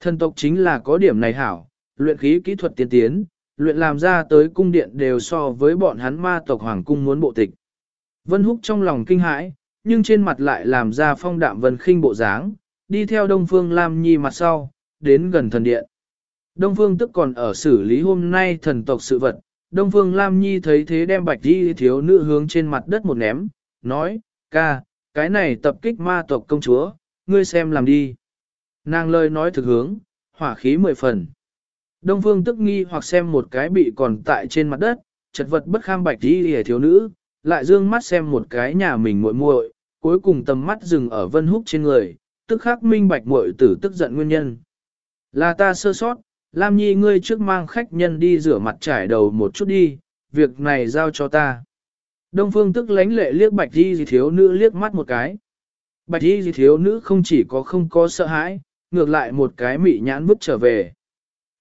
Thần tộc chính là có điểm này hảo, luyện khí kỹ thuật tiên tiến, luyện làm ra tới cung điện đều so với bọn hắn ma tộc hoàng cung muốn bộ tịch. Vân Húc trong lòng kinh hãi, nhưng trên mặt lại làm ra phong đạm vân khinh bộ dáng, đi theo Đông Phương Lam Nhi mặt sau, đến gần thần điện. Đông Phương tức còn ở xử lý hôm nay thần tộc sự vật, Đông Phương Lam Nhi thấy thế đem bạch đi thiếu nữ hướng trên mặt đất một ném, nói, ca, cái này tập kích ma tộc công chúa, ngươi xem làm đi. Nàng lời nói thực hướng, hỏa khí mười phần. Đông Phương tức nghi hoặc xem một cái bị còn tại trên mặt đất, chật vật bất kham bạch đi hề thiếu nữ, lại dương mắt xem một cái nhà mình muội muội, cuối cùng tầm mắt dừng ở vân húc trên người, tức khắc minh bạch muội tử tức giận nguyên nhân. Là ta sơ sót, Lam Nhi ngươi trước mang khách nhân đi rửa mặt trải đầu một chút đi, việc này giao cho ta. Đông Phương tức lánh lệ liếc bạch di gì thiếu nữ liếc mắt một cái. Bạch di gì thiếu nữ không chỉ có không có sợ hãi, ngược lại một cái mị nhãn vứt trở về.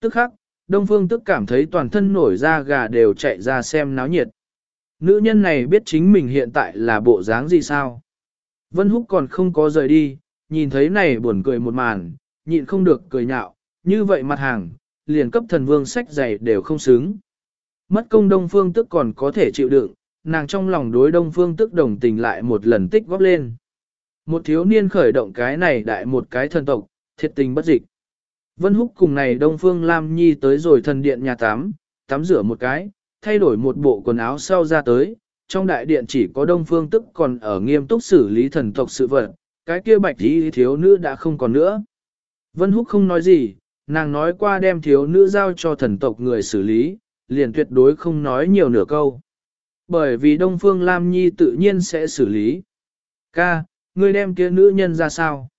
Tức khắc, Đông Phương tức cảm thấy toàn thân nổi da gà đều chạy ra xem náo nhiệt. Nữ nhân này biết chính mình hiện tại là bộ dáng gì sao? Vân Húc còn không có rời đi, nhìn thấy này buồn cười một màn, nhịn không được cười nhạo, như vậy mặt hàng, liền cấp thần vương sách giày đều không xứng. Mất công Đông Phương tức còn có thể chịu đựng, nàng trong lòng đối Đông Phương tức đồng tình lại một lần tích góp lên. Một thiếu niên khởi động cái này đại một cái thần tộc, thiệt tình bất dịch. Vân Húc cùng này Đông Phương Lam Nhi tới rồi thần điện nhà tắm, tắm rửa một cái, thay đổi một bộ quần áo sau ra tới, trong đại điện chỉ có Đông Phương tức còn ở nghiêm túc xử lý thần tộc sự vật, cái kia bạch y thiếu nữ đã không còn nữa. Vân Húc không nói gì, nàng nói qua đem thiếu nữ giao cho thần tộc người xử lý, liền tuyệt đối không nói nhiều nửa câu. Bởi vì Đông Phương Lam Nhi tự nhiên sẽ xử lý. Ca, ngươi đem kia nữ nhân ra sao?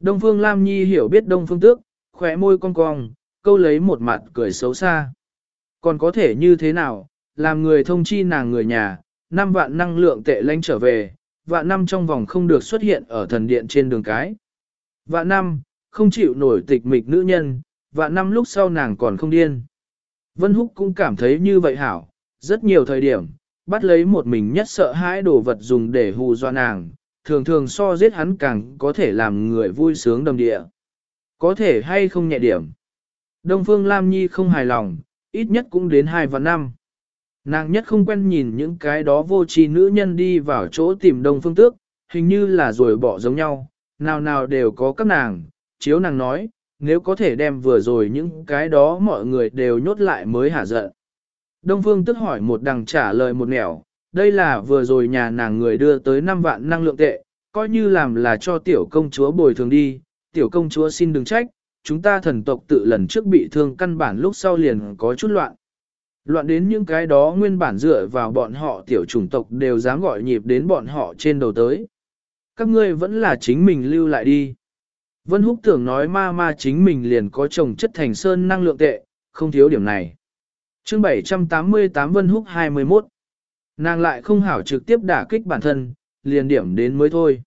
Đông Phương Lam Nhi hiểu biết Đông Phương Tước, khỏe môi cong cong, câu lấy một mặt cười xấu xa. Còn có thể như thế nào, làm người thông chi nàng người nhà, năm vạn năng lượng tệ lanh trở về, vạn năm trong vòng không được xuất hiện ở thần điện trên đường cái. Vạn năm, không chịu nổi tịch mịch nữ nhân, vạn năm lúc sau nàng còn không điên. Vân Húc cũng cảm thấy như vậy hảo, rất nhiều thời điểm, bắt lấy một mình nhất sợ hãi đồ vật dùng để hù dọa nàng, thường thường so giết hắn càng có thể làm người vui sướng đầm địa. Có thể hay không nhẹ điểm. Đông Phương Lam Nhi không hài lòng, ít nhất cũng đến hai và năm. Nàng nhất không quen nhìn những cái đó vô tri nữ nhân đi vào chỗ tìm Đông Phương Tước, hình như là rồi bỏ giống nhau, nào nào đều có các nàng, chiếu nàng nói, nếu có thể đem vừa rồi những cái đó mọi người đều nhốt lại mới hả giận. Đông Phương tức hỏi một đằng trả lời một nẻo, đây là vừa rồi nhà nàng người đưa tới 5 vạn năng lượng tệ, coi như làm là cho tiểu công chúa bồi thường đi, tiểu công chúa xin đừng trách, chúng ta thần tộc tự lần trước bị thương căn bản lúc sau liền có chút loạn. Loạn đến những cái đó nguyên bản dựa vào bọn họ tiểu chủng tộc đều dám gọi nhịp đến bọn họ trên đầu tới. Các ngươi vẫn là chính mình lưu lại đi. Vân Húc tưởng nói ma ma chính mình liền có chồng chất thành sơn năng lượng tệ, không thiếu điểm này chương 788 Vân Húc 21 Nàng lại không hảo trực tiếp đả kích bản thân, liền điểm đến mới thôi.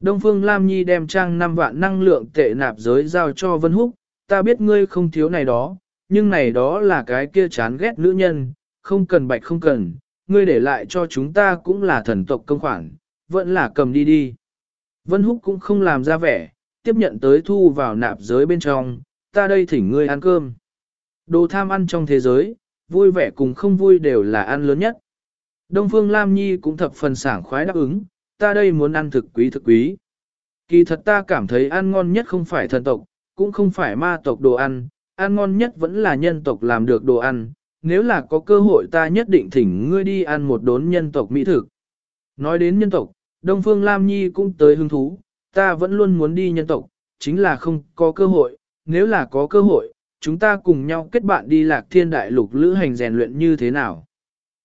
Đông Phương Lam Nhi đem trang 5 vạn năng lượng tệ nạp giới giao cho Vân Húc, ta biết ngươi không thiếu này đó, nhưng này đó là cái kia chán ghét nữ nhân, không cần bạch không cần, ngươi để lại cho chúng ta cũng là thần tộc công khoản, vẫn là cầm đi đi. Vân Húc cũng không làm ra vẻ, tiếp nhận tới thu vào nạp giới bên trong, ta đây thỉnh ngươi ăn cơm. Đồ tham ăn trong thế giới, vui vẻ cùng không vui đều là ăn lớn nhất. Đông Phương Lam Nhi cũng thập phần sảng khoái đáp ứng, ta đây muốn ăn thực quý thực quý. Kỳ thật ta cảm thấy ăn ngon nhất không phải thần tộc, cũng không phải ma tộc đồ ăn, ăn ngon nhất vẫn là nhân tộc làm được đồ ăn, nếu là có cơ hội ta nhất định thỉnh ngươi đi ăn một đốn nhân tộc mỹ thực. Nói đến nhân tộc, Đông Phương Lam Nhi cũng tới hứng thú, ta vẫn luôn muốn đi nhân tộc, chính là không có cơ hội, nếu là có cơ hội, chúng ta cùng nhau kết bạn đi lạc thiên đại lục lữ hành rèn luyện như thế nào.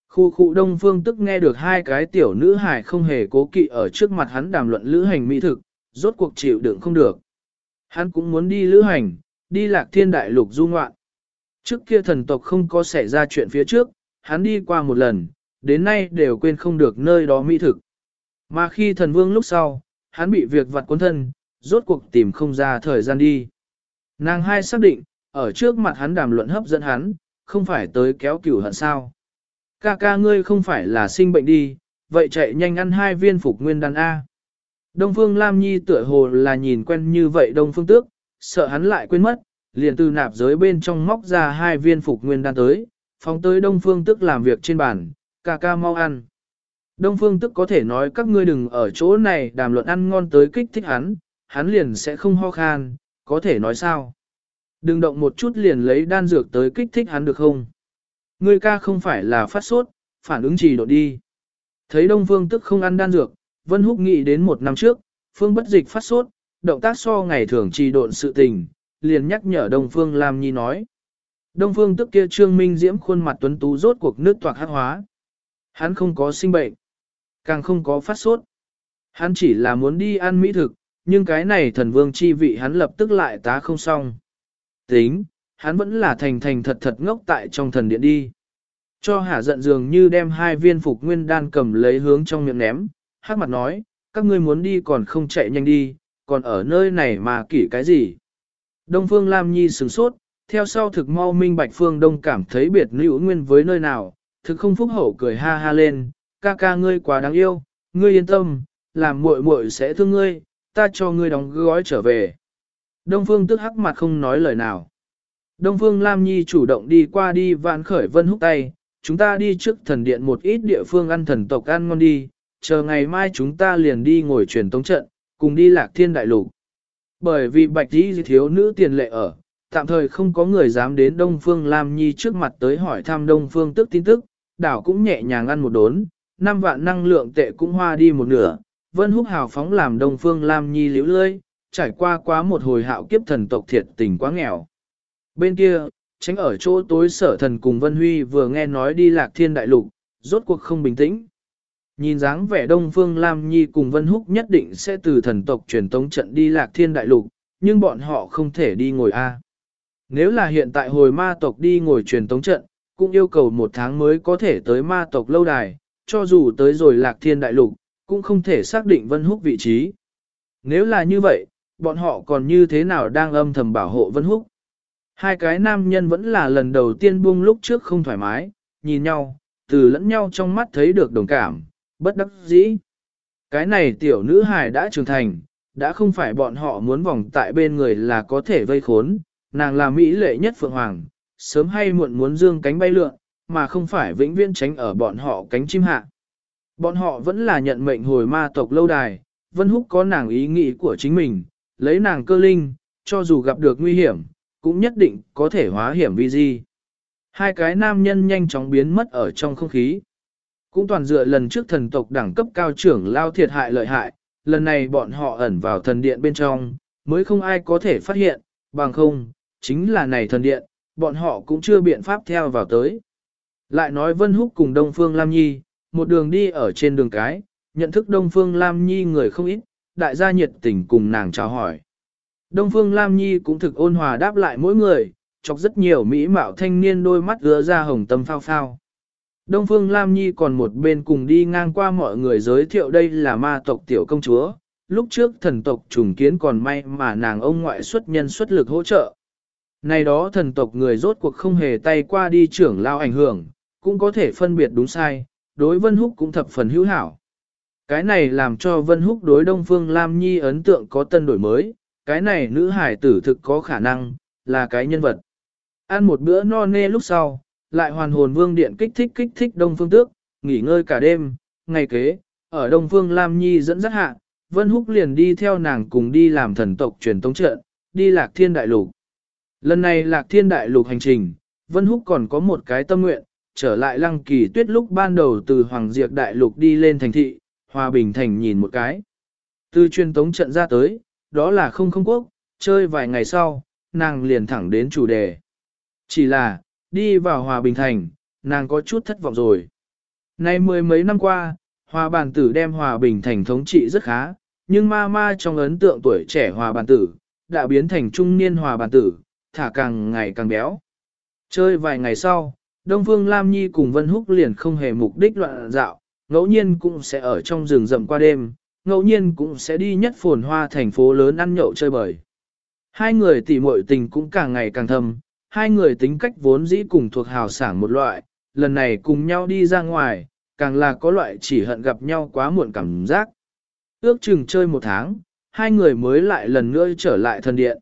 Khu khu đông phương tức nghe được hai cái tiểu nữ hài không hề cố kỵ ở trước mặt hắn đàm luận lữ hành mỹ thực, rốt cuộc chịu đựng không được. Hắn cũng muốn đi lữ hành, đi lạc thiên đại lục du ngoạn. Trước kia thần tộc không có xảy ra chuyện phía trước, hắn đi qua một lần, đến nay đều quên không được nơi đó mỹ thực. Mà khi thần vương lúc sau, hắn bị việc vặt cuốn thân, rốt cuộc tìm không ra thời gian đi. Nàng hai xác định, ở trước mặt hắn đàm luận hấp dẫn hắn, không phải tới kéo cửu hận sao. Ca ca ngươi không phải là sinh bệnh đi, vậy chạy nhanh ăn hai viên phục nguyên đan A. Đông Phương Lam Nhi tựa hồ là nhìn quen như vậy Đông Phương Tước, sợ hắn lại quên mất, liền từ nạp giới bên trong móc ra hai viên phục nguyên đan tới, phóng tới Đông Phương Tước làm việc trên bàn, ca ca mau ăn. Đông Phương Tước có thể nói các ngươi đừng ở chỗ này đàm luận ăn ngon tới kích thích hắn, hắn liền sẽ không ho khan, có thể nói sao. Đừng động một chút liền lấy đan dược tới kích thích hắn được không? Ngươi ca không phải là phát sốt, phản ứng trì độ đi. Thấy Đông Phương tức không ăn đan dược, Vân Húc nghĩ đến một năm trước, Phương bất dịch phát sốt, động tác so ngày thường trì độn sự tình, liền nhắc nhở Đông Phương Lam Nhi nói. Đông Phương tức kia trương minh diễm khuôn mặt tuấn tú rốt cuộc nước toạc hát hóa. Hắn không có sinh bệnh, càng không có phát sốt. Hắn chỉ là muốn đi ăn mỹ thực, nhưng cái này thần vương chi vị hắn lập tức lại tá không xong. Tính, hắn vẫn là thành thành thật thật ngốc tại trong thần điện đi. Cho hả giận dường như đem hai viên phục nguyên đan cầm lấy hướng trong miệng ném, hát mặt nói, các ngươi muốn đi còn không chạy nhanh đi, còn ở nơi này mà kỷ cái gì. Đông Phương Lam Nhi sửng sốt, theo sau thực mau minh bạch Phương Đông cảm thấy biệt nữ nguyên với nơi nào, thực không phúc hậu cười ha ha lên, ca ca ngươi quá đáng yêu, ngươi yên tâm, làm muội muội sẽ thương ngươi, ta cho ngươi đóng gói trở về. Đông Phương tức hắc mặt không nói lời nào. Đông Phương Lam Nhi chủ động đi qua đi vạn khởi vân húc tay, chúng ta đi trước thần điện một ít địa phương ăn thần tộc ăn ngon đi, chờ ngày mai chúng ta liền đi ngồi truyền tống trận, cùng đi lạc thiên đại lục. Bởi vì bạch đi thiếu nữ tiền lệ ở, tạm thời không có người dám đến Đông Phương Lam Nhi trước mặt tới hỏi thăm Đông Phương tức tin tức, đảo cũng nhẹ nhàng ăn một đốn, năm vạn năng lượng tệ cũng hoa đi một nửa, Vân Húc hào phóng làm Đông Phương Lam Nhi liễu lơi, trải qua quá một hồi hạo kiếp thần tộc thiệt tình quá nghèo. Bên kia, tránh ở chỗ tối sở thần cùng Vân Huy vừa nghe nói đi lạc thiên đại lục, rốt cuộc không bình tĩnh. Nhìn dáng vẻ Đông Phương Lam Nhi cùng Vân Húc nhất định sẽ từ thần tộc truyền tống trận đi lạc thiên đại lục, nhưng bọn họ không thể đi ngồi A. Nếu là hiện tại hồi ma tộc đi ngồi truyền tống trận, cũng yêu cầu một tháng mới có thể tới ma tộc lâu đài, cho dù tới rồi lạc thiên đại lục, cũng không thể xác định Vân Húc vị trí. Nếu là như vậy, bọn họ còn như thế nào đang âm thầm bảo hộ Vân Húc? Hai cái nam nhân vẫn là lần đầu tiên buông lúc trước không thoải mái, nhìn nhau, từ lẫn nhau trong mắt thấy được đồng cảm, bất đắc dĩ. Cái này tiểu nữ hài đã trưởng thành, đã không phải bọn họ muốn vòng tại bên người là có thể vây khốn, nàng là mỹ lệ nhất phượng hoàng, sớm hay muộn muốn dương cánh bay lượn, mà không phải vĩnh viễn tránh ở bọn họ cánh chim hạ. Bọn họ vẫn là nhận mệnh hồi ma tộc lâu đài, Vân Húc có nàng ý nghĩ của chính mình, lấy nàng cơ linh, cho dù gặp được nguy hiểm, cũng nhất định có thể hóa hiểm vi di. Hai cái nam nhân nhanh chóng biến mất ở trong không khí. Cũng toàn dựa lần trước thần tộc đẳng cấp cao trưởng lao thiệt hại lợi hại, lần này bọn họ ẩn vào thần điện bên trong, mới không ai có thể phát hiện, bằng không, chính là này thần điện, bọn họ cũng chưa biện pháp theo vào tới. Lại nói Vân Húc cùng Đông Phương Lam Nhi, một đường đi ở trên đường cái, nhận thức Đông Phương Lam Nhi người không ít, đại gia nhiệt tình cùng nàng chào hỏi. Đông Phương Lam Nhi cũng thực ôn hòa đáp lại mỗi người, chọc rất nhiều mỹ mạo thanh niên đôi mắt ứa ra hồng tâm phao phao. Đông Phương Lam Nhi còn một bên cùng đi ngang qua mọi người giới thiệu đây là ma tộc tiểu công chúa, lúc trước thần tộc trùng kiến còn may mà nàng ông ngoại xuất nhân xuất lực hỗ trợ. Này đó thần tộc người rốt cuộc không hề tay qua đi trưởng lao ảnh hưởng, cũng có thể phân biệt đúng sai, đối Vân Húc cũng thập phần hữu hảo. Cái này làm cho Vân Húc đối Đông Phương Lam Nhi ấn tượng có tân đổi mới, cái này nữ hải tử thực có khả năng, là cái nhân vật. Ăn một bữa no nê lúc sau, lại hoàn hồn vương điện kích thích kích thích Đông Phương Tước, nghỉ ngơi cả đêm, ngày kế, ở Đông Phương Lam Nhi dẫn dắt hạ, Vân Húc liền đi theo nàng cùng đi làm thần tộc truyền tống trận, đi Lạc Thiên Đại Lục. Lần này Lạc Thiên Đại Lục hành trình, Vân Húc còn có một cái tâm nguyện, trở lại lăng kỳ tuyết lúc ban đầu từ Hoàng Diệp Đại Lục đi lên thành thị, Hòa Bình Thành nhìn một cái. Từ truyền tống trận ra tới, đó là không không quốc, chơi vài ngày sau, nàng liền thẳng đến chủ đề. Chỉ là, đi vào Hòa Bình Thành, nàng có chút thất vọng rồi. Nay mười mấy năm qua, Hòa Bản Tử đem Hòa Bình Thành thống trị rất khá, nhưng ma ma trong ấn tượng tuổi trẻ Hòa Bản Tử, đã biến thành trung niên Hòa Bản Tử, thả càng ngày càng béo. Chơi vài ngày sau, Đông Phương Lam Nhi cùng Vân Húc liền không hề mục đích loạn dạo, ngẫu nhiên cũng sẽ ở trong rừng rậm qua đêm, ngẫu nhiên cũng sẽ đi nhất phồn hoa thành phố lớn ăn nhậu chơi bời. Hai người tỉ muội tình cũng càng ngày càng thâm, hai người tính cách vốn dĩ cùng thuộc hào sảng một loại, lần này cùng nhau đi ra ngoài, càng là có loại chỉ hận gặp nhau quá muộn cảm giác. Ước chừng chơi một tháng, hai người mới lại lần nữa trở lại thần điện.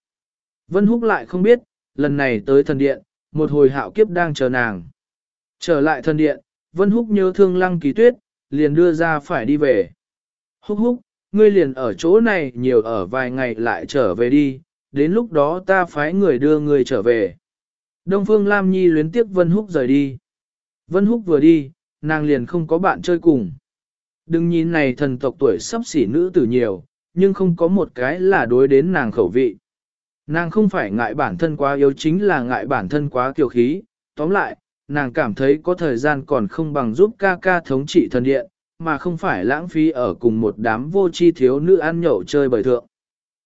Vân Húc lại không biết, lần này tới thần điện, một hồi hạo kiếp đang chờ nàng. Trở lại thần điện, Vân Húc nhớ thương lăng kỳ tuyết, liền đưa ra phải đi về. Húc húc, ngươi liền ở chỗ này nhiều ở vài ngày lại trở về đi, đến lúc đó ta phái người đưa ngươi trở về. Đông Phương Lam Nhi luyến tiếc Vân Húc rời đi. Vân Húc vừa đi, nàng liền không có bạn chơi cùng. Đừng nhìn này thần tộc tuổi sắp xỉ nữ tử nhiều, nhưng không có một cái là đối đến nàng khẩu vị. Nàng không phải ngại bản thân quá yếu chính là ngại bản thân quá kiều khí, tóm lại, nàng cảm thấy có thời gian còn không bằng giúp ca ca thống trị thần điện, mà không phải lãng phí ở cùng một đám vô tri thiếu nữ ăn nhậu chơi bời thượng.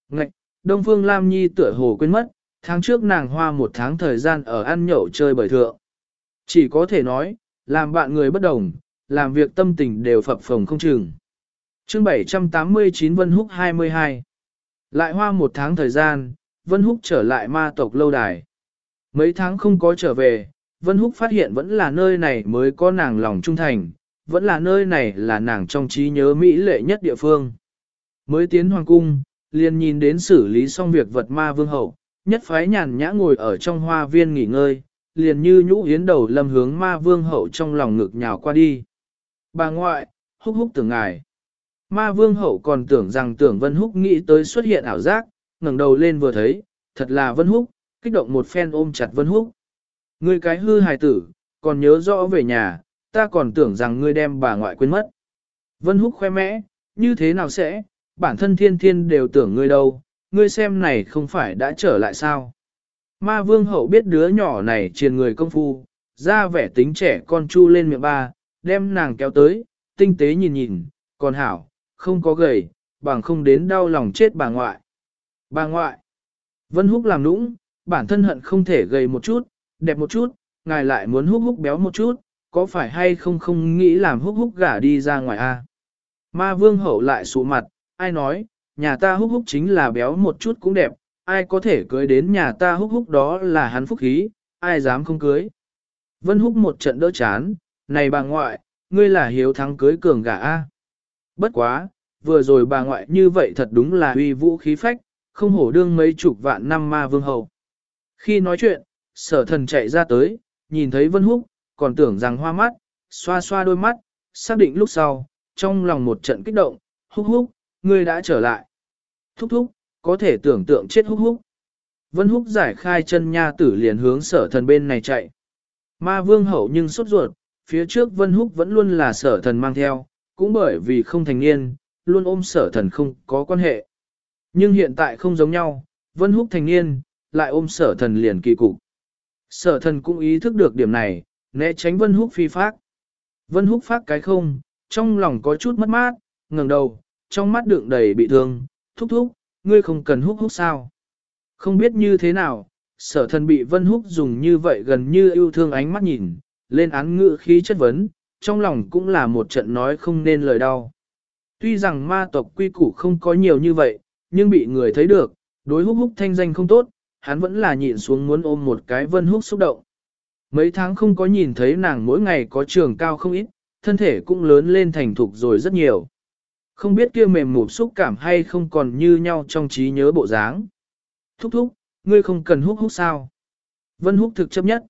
Ngạch, Đông Phương Lam Nhi tựa hồ quên mất, tháng trước nàng hoa một tháng thời gian ở ăn nhậu chơi bời thượng. Chỉ có thể nói, làm bạn người bất đồng, làm việc tâm tình đều phập phồng không chừng. chương 789 Vân Húc 22 Lại hoa một tháng thời gian, Vân Húc trở lại ma tộc lâu đài. Mấy tháng không có trở về, Vân Húc phát hiện vẫn là nơi này mới có nàng lòng trung thành, vẫn là nơi này là nàng trong trí nhớ Mỹ lệ nhất địa phương. Mới tiến hoàng cung, liền nhìn đến xử lý xong việc vật ma vương hậu, nhất phái nhàn nhã ngồi ở trong hoa viên nghỉ ngơi, liền như nhũ yến đầu lâm hướng ma vương hậu trong lòng ngực nhào qua đi. Bà ngoại, húc húc tưởng ngài. Ma vương hậu còn tưởng rằng tưởng vân húc nghĩ tới xuất hiện ảo giác, ngẩng đầu lên vừa thấy, thật là vân húc, kích động một phen ôm chặt vân húc. Ngươi cái hư hài tử, còn nhớ rõ về nhà, ta còn tưởng rằng ngươi đem bà ngoại quên mất. Vân húc khoe mẽ, như thế nào sẽ, bản thân thiên thiên đều tưởng ngươi đâu, ngươi xem này không phải đã trở lại sao. Ma vương hậu biết đứa nhỏ này triền người công phu, ra vẻ tính trẻ con chu lên miệng ba, đem nàng kéo tới, tinh tế nhìn nhìn, còn hảo, không có gầy, bằng không đến đau lòng chết bà ngoại. Bà ngoại, Vân Húc làm nũng, bản thân hận không thể gầy một chút, đẹp một chút, ngài lại muốn húc húc béo một chút, có phải hay không không nghĩ làm húc húc gả đi ra ngoài a? Ma vương hậu lại sụ mặt, ai nói, nhà ta húc húc chính là béo một chút cũng đẹp, ai có thể cưới đến nhà ta húc húc đó là hắn phúc khí, ai dám không cưới. Vân húc một trận đỡ chán, này bà ngoại, ngươi là hiếu thắng cưới cường gả a. Bất quá, vừa rồi bà ngoại như vậy thật đúng là uy vũ khí phách, không hổ đương mấy chục vạn năm ma vương hậu. Khi nói chuyện, sở thần chạy ra tới, nhìn thấy Vân Húc, còn tưởng rằng hoa mắt, xoa xoa đôi mắt, xác định lúc sau, trong lòng một trận kích động, húc húc, ngươi đã trở lại. Thúc thúc, có thể tưởng tượng chết húc húc. Vân húc giải khai chân nha tử liền hướng sở thần bên này chạy. Ma vương hậu nhưng sốt ruột, phía trước Vân húc vẫn luôn là sở thần mang theo, cũng bởi vì không thành niên, luôn ôm sở thần không có quan hệ. Nhưng hiện tại không giống nhau, Vân húc thành niên, lại ôm sở thần liền kỳ cục. Sở thần cũng ý thức được điểm này, né tránh Vân Húc phi phát. Vân Húc phát cái không, trong lòng có chút mất mát, ngẩng đầu, trong mắt đựng đầy bị thương, thúc thúc, ngươi không cần húc húc sao. Không biết như thế nào, sở thần bị Vân Húc dùng như vậy gần như yêu thương ánh mắt nhìn, lên án ngự khí chất vấn, trong lòng cũng là một trận nói không nên lời đau. Tuy rằng ma tộc quy củ không có nhiều như vậy, nhưng bị người thấy được, đối húc húc thanh danh không tốt, hắn vẫn là nhịn xuống muốn ôm một cái Vân Húc xúc động. Mấy tháng không có nhìn thấy nàng mỗi ngày có trường cao không ít, thân thể cũng lớn lên thành thục rồi rất nhiều. Không biết kia mềm mụp xúc cảm hay không còn như nhau trong trí nhớ bộ dáng. Thúc thúc, ngươi không cần húc húc sao. Vân húc thực chấp nhất.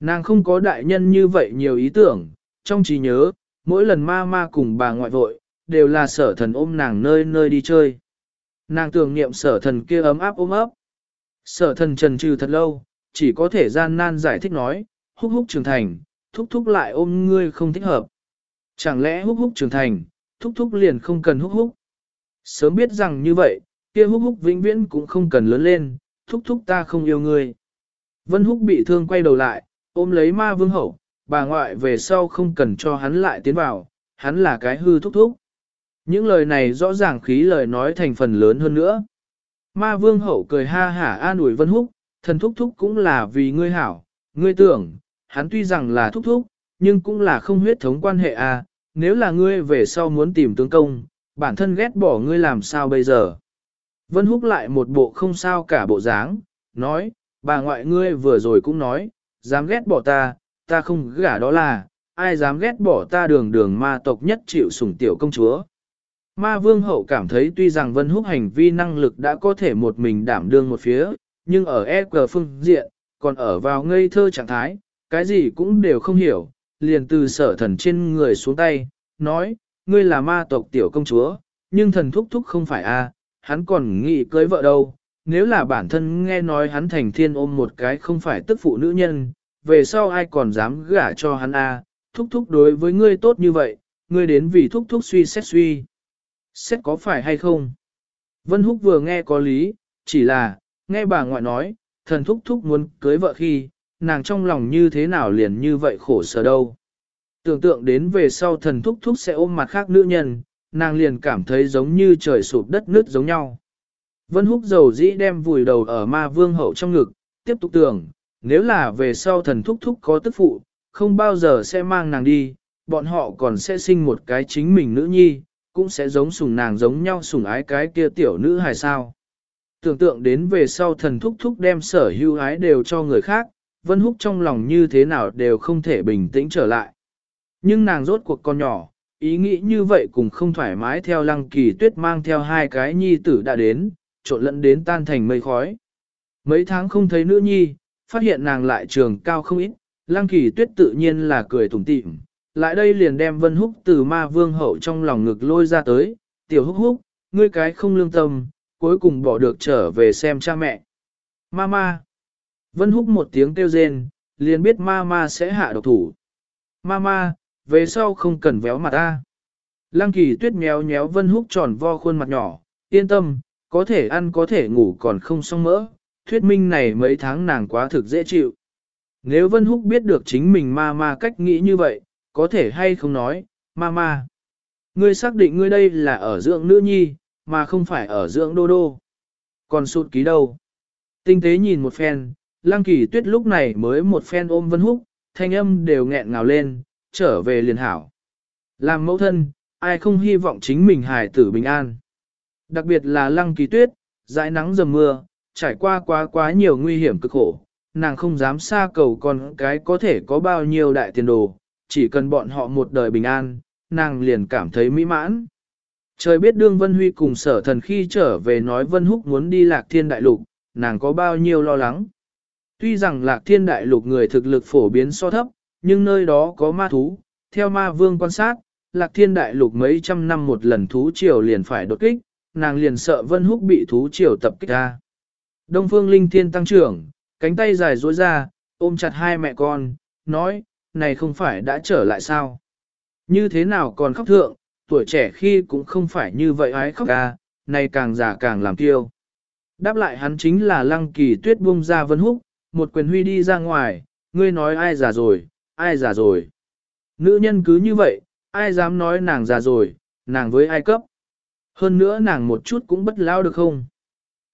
Nàng không có đại nhân như vậy nhiều ý tưởng, trong trí nhớ, mỗi lần ma ma cùng bà ngoại vội, đều là sở thần ôm nàng nơi nơi đi chơi. Nàng tưởng niệm sở thần kia ấm áp ôm ấp. Sở thần trần trừ thật lâu, chỉ có thể gian nan giải thích nói, húc húc trưởng thành, thúc thúc lại ôm ngươi không thích hợp. Chẳng lẽ húc húc trưởng thành, thúc thúc liền không cần húc húc. Sớm biết rằng như vậy, kia húc húc vĩnh viễn cũng không cần lớn lên, thúc thúc ta không yêu ngươi. Vân húc bị thương quay đầu lại, ôm lấy ma vương hậu, bà ngoại về sau không cần cho hắn lại tiến vào, hắn là cái hư thúc thúc. Những lời này rõ ràng khí lời nói thành phần lớn hơn nữa. Ma vương hậu cười ha hả an ủi Vân Húc, thần thúc thúc cũng là vì ngươi hảo, ngươi tưởng, hắn tuy rằng là thúc thúc, nhưng cũng là không huyết thống quan hệ à, nếu là ngươi về sau muốn tìm tướng công, bản thân ghét bỏ ngươi làm sao bây giờ. Vân húc lại một bộ không sao cả bộ dáng, nói, bà ngoại ngươi vừa rồi cũng nói, dám ghét bỏ ta, ta không gả đó là, ai dám ghét bỏ ta đường đường ma tộc nhất chịu sủng tiểu công chúa. Ma vương hậu cảm thấy tuy rằng Vân Húc hành vi năng lực đã có thể một mình đảm đương một phía, nhưng ở EQ phương diện, còn ở vào ngây thơ trạng thái, cái gì cũng đều không hiểu, liền từ sở thần trên người xuống tay, nói, ngươi là ma tộc tiểu công chúa, nhưng thần thúc thúc không phải a, hắn còn nghĩ cưới vợ đâu, nếu là bản thân nghe nói hắn thành thiên ôm một cái không phải tức phụ nữ nhân, về sau ai còn dám gả cho hắn a, thúc thúc đối với ngươi tốt như vậy, ngươi đến vì thúc thúc suy xét suy. Xét có phải hay không? Vân Húc vừa nghe có lý, chỉ là, nghe bà ngoại nói, thần thúc thúc muốn cưới vợ khi, nàng trong lòng như thế nào liền như vậy khổ sở đâu. Tưởng tượng đến về sau thần thúc thúc sẽ ôm mặt khác nữ nhân, nàng liền cảm thấy giống như trời sụp đất nứt giống nhau. Vân húc dầu dĩ đem vùi đầu ở ma vương hậu trong ngực, tiếp tục tưởng, nếu là về sau thần thúc thúc có tức phụ, không bao giờ sẽ mang nàng đi, bọn họ còn sẽ sinh một cái chính mình nữ nhi, cũng sẽ giống sùng nàng giống nhau sùng ái cái kia tiểu nữ hài sao. Tưởng tượng đến về sau thần thúc thúc đem sở hữu ái đều cho người khác, Vân Húc trong lòng như thế nào đều không thể bình tĩnh trở lại. Nhưng nàng rốt cuộc con nhỏ, ý nghĩ như vậy cũng không thoải mái theo lăng kỳ tuyết mang theo hai cái nhi tử đã đến, trộn lẫn đến tan thành mây khói. Mấy tháng không thấy nữ nhi, phát hiện nàng lại trường cao không ít, lăng kỳ tuyết tự nhiên là cười tủm tỉm, lại đây liền đem Vân Húc từ ma vương hậu trong lòng ngực lôi ra tới, tiểu húc húc, ngươi cái không lương tâm, cuối cùng bỏ được trở về xem cha mẹ. Mama. Vân Húc một tiếng kêu rên, liền biết Mama sẽ hạ độc thủ. Mama, về sau không cần véo mặt ta. Lăng kỳ tuyết méo méo Vân Húc tròn vo khuôn mặt nhỏ, yên tâm, có thể ăn có thể ngủ còn không xong mỡ, thuyết minh này mấy tháng nàng quá thực dễ chịu. Nếu Vân Húc biết được chính mình ma ma cách nghĩ như vậy, có thể hay không nói, ma ma. Ngươi xác định ngươi đây là ở dưỡng nữ nhi, mà không phải ở dưỡng đô đô. Còn sụt ký đâu? Tinh tế nhìn một phen, lăng kỳ tuyết lúc này mới một phen ôm Vân Húc, thanh âm đều nghẹn ngào lên, trở về liền hảo. Làm mẫu thân, ai không hy vọng chính mình hài tử bình an. Đặc biệt là lăng kỳ tuyết, dãi nắng dầm mưa, trải qua quá quá nhiều nguy hiểm cực khổ, nàng không dám xa cầu con cái có thể có bao nhiêu đại tiền đồ, chỉ cần bọn họ một đời bình an, nàng liền cảm thấy mỹ mãn. Trời biết đương Vân Huy cùng sở thần khi trở về nói Vân Húc muốn đi lạc thiên đại lục, nàng có bao nhiêu lo lắng. Tuy rằng lạc thiên đại lục người thực lực phổ biến so thấp, nhưng nơi đó có ma thú, theo ma vương quan sát, lạc thiên đại lục mấy trăm năm một lần thú triều liền phải đột kích, nàng liền sợ Vân Húc bị thú triều tập kích ra. Đông phương linh thiên tăng trưởng, cánh tay dài duỗi ra, ôm chặt hai mẹ con, nói, này không phải đã trở lại sao? Như thế nào còn khóc thượng, tuổi trẻ khi cũng không phải như vậy ái khóc à, ca, này càng già càng làm tiêu. Đáp lại hắn chính là lăng kỳ tuyết buông ra vân húc, một quyền huy đi ra ngoài, ngươi nói ai già rồi, ai già rồi. Nữ nhân cứ như vậy, ai dám nói nàng già rồi, nàng với ai cấp. Hơn nữa nàng một chút cũng bất lao được không.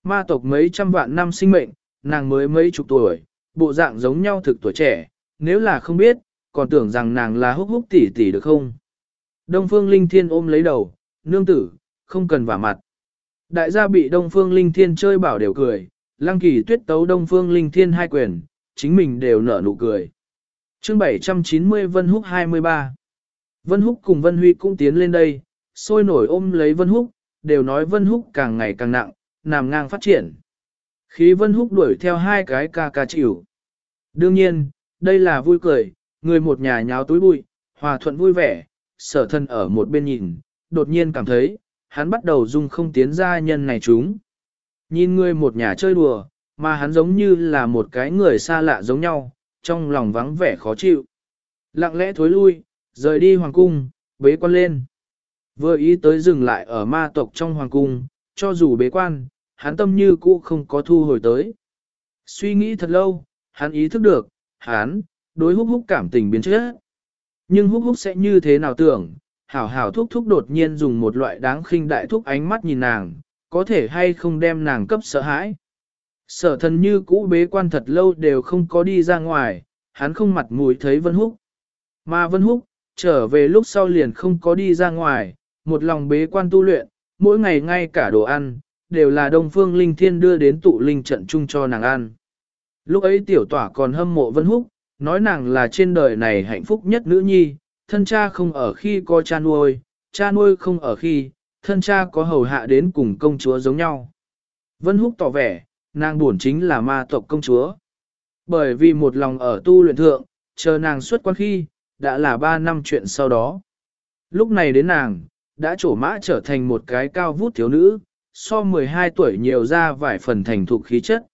Ma tộc mấy trăm vạn năm sinh mệnh, nàng mới mấy chục tuổi, bộ dạng giống nhau thực tuổi trẻ, nếu là không biết, còn tưởng rằng nàng là húc húc tỷ tỷ được không. Đông Phương Linh Thiên ôm lấy đầu, nương tử, không cần vả mặt. Đại gia bị Đông Phương Linh Thiên chơi bảo đều cười, Lăng Kỳ tuyết tấu Đông Phương Linh Thiên hai quyền, chính mình đều nở nụ cười. chương 790 Vân Húc 23 Vân Húc cùng Vân Huy cũng tiến lên đây, sôi nổi ôm lấy Vân Húc, đều nói Vân Húc càng ngày càng nặng, nằm ngang phát triển. Khí Vân Húc đuổi theo hai cái ca ca chịu. Đương nhiên, đây là vui cười, người một nhà nháo túi bụi, hòa thuận vui vẻ, sở thân ở một bên nhìn, đột nhiên cảm thấy, hắn bắt đầu dung không tiến ra nhân này chúng. Nhìn người một nhà chơi đùa, mà hắn giống như là một cái người xa lạ giống nhau, trong lòng vắng vẻ khó chịu. Lặng lẽ thối lui, rời đi hoàng cung, bế quan lên. Vừa ý tới dừng lại ở ma tộc trong hoàng cung, cho dù bế quan, hắn tâm như cũ không có thu hồi tới. Suy nghĩ thật lâu, hắn ý thức được, hắn, đối húc húc cảm tình biến chất. Nhưng húc húc sẽ như thế nào tưởng, hảo hảo thúc thúc đột nhiên dùng một loại đáng khinh đại thúc ánh mắt nhìn nàng, có thể hay không đem nàng cấp sợ hãi. Sở thần như cũ bế quan thật lâu đều không có đi ra ngoài, hắn không mặt mũi thấy Vân Húc. Mà Vân Húc, trở về lúc sau liền không có đi ra ngoài, một lòng bế quan tu luyện, mỗi ngày ngay cả đồ ăn, đều là Đông Phương Linh Thiên đưa đến tụ linh trận chung cho nàng ăn. Lúc ấy tiểu tỏa còn hâm mộ Vân Húc, nói nàng là trên đời này hạnh phúc nhất nữ nhi, thân cha không ở khi có cha nuôi, cha nuôi không ở khi, thân cha có hầu hạ đến cùng công chúa giống nhau. Vân Húc tỏ vẻ, nàng buồn chính là ma tộc công chúa. Bởi vì một lòng ở tu luyện thượng, chờ nàng xuất quan khi, đã là ba năm chuyện sau đó. Lúc này đến nàng, đã trổ mã trở thành một cái cao vút thiếu nữ, so 12 tuổi nhiều ra vài phần thành thục khí chất.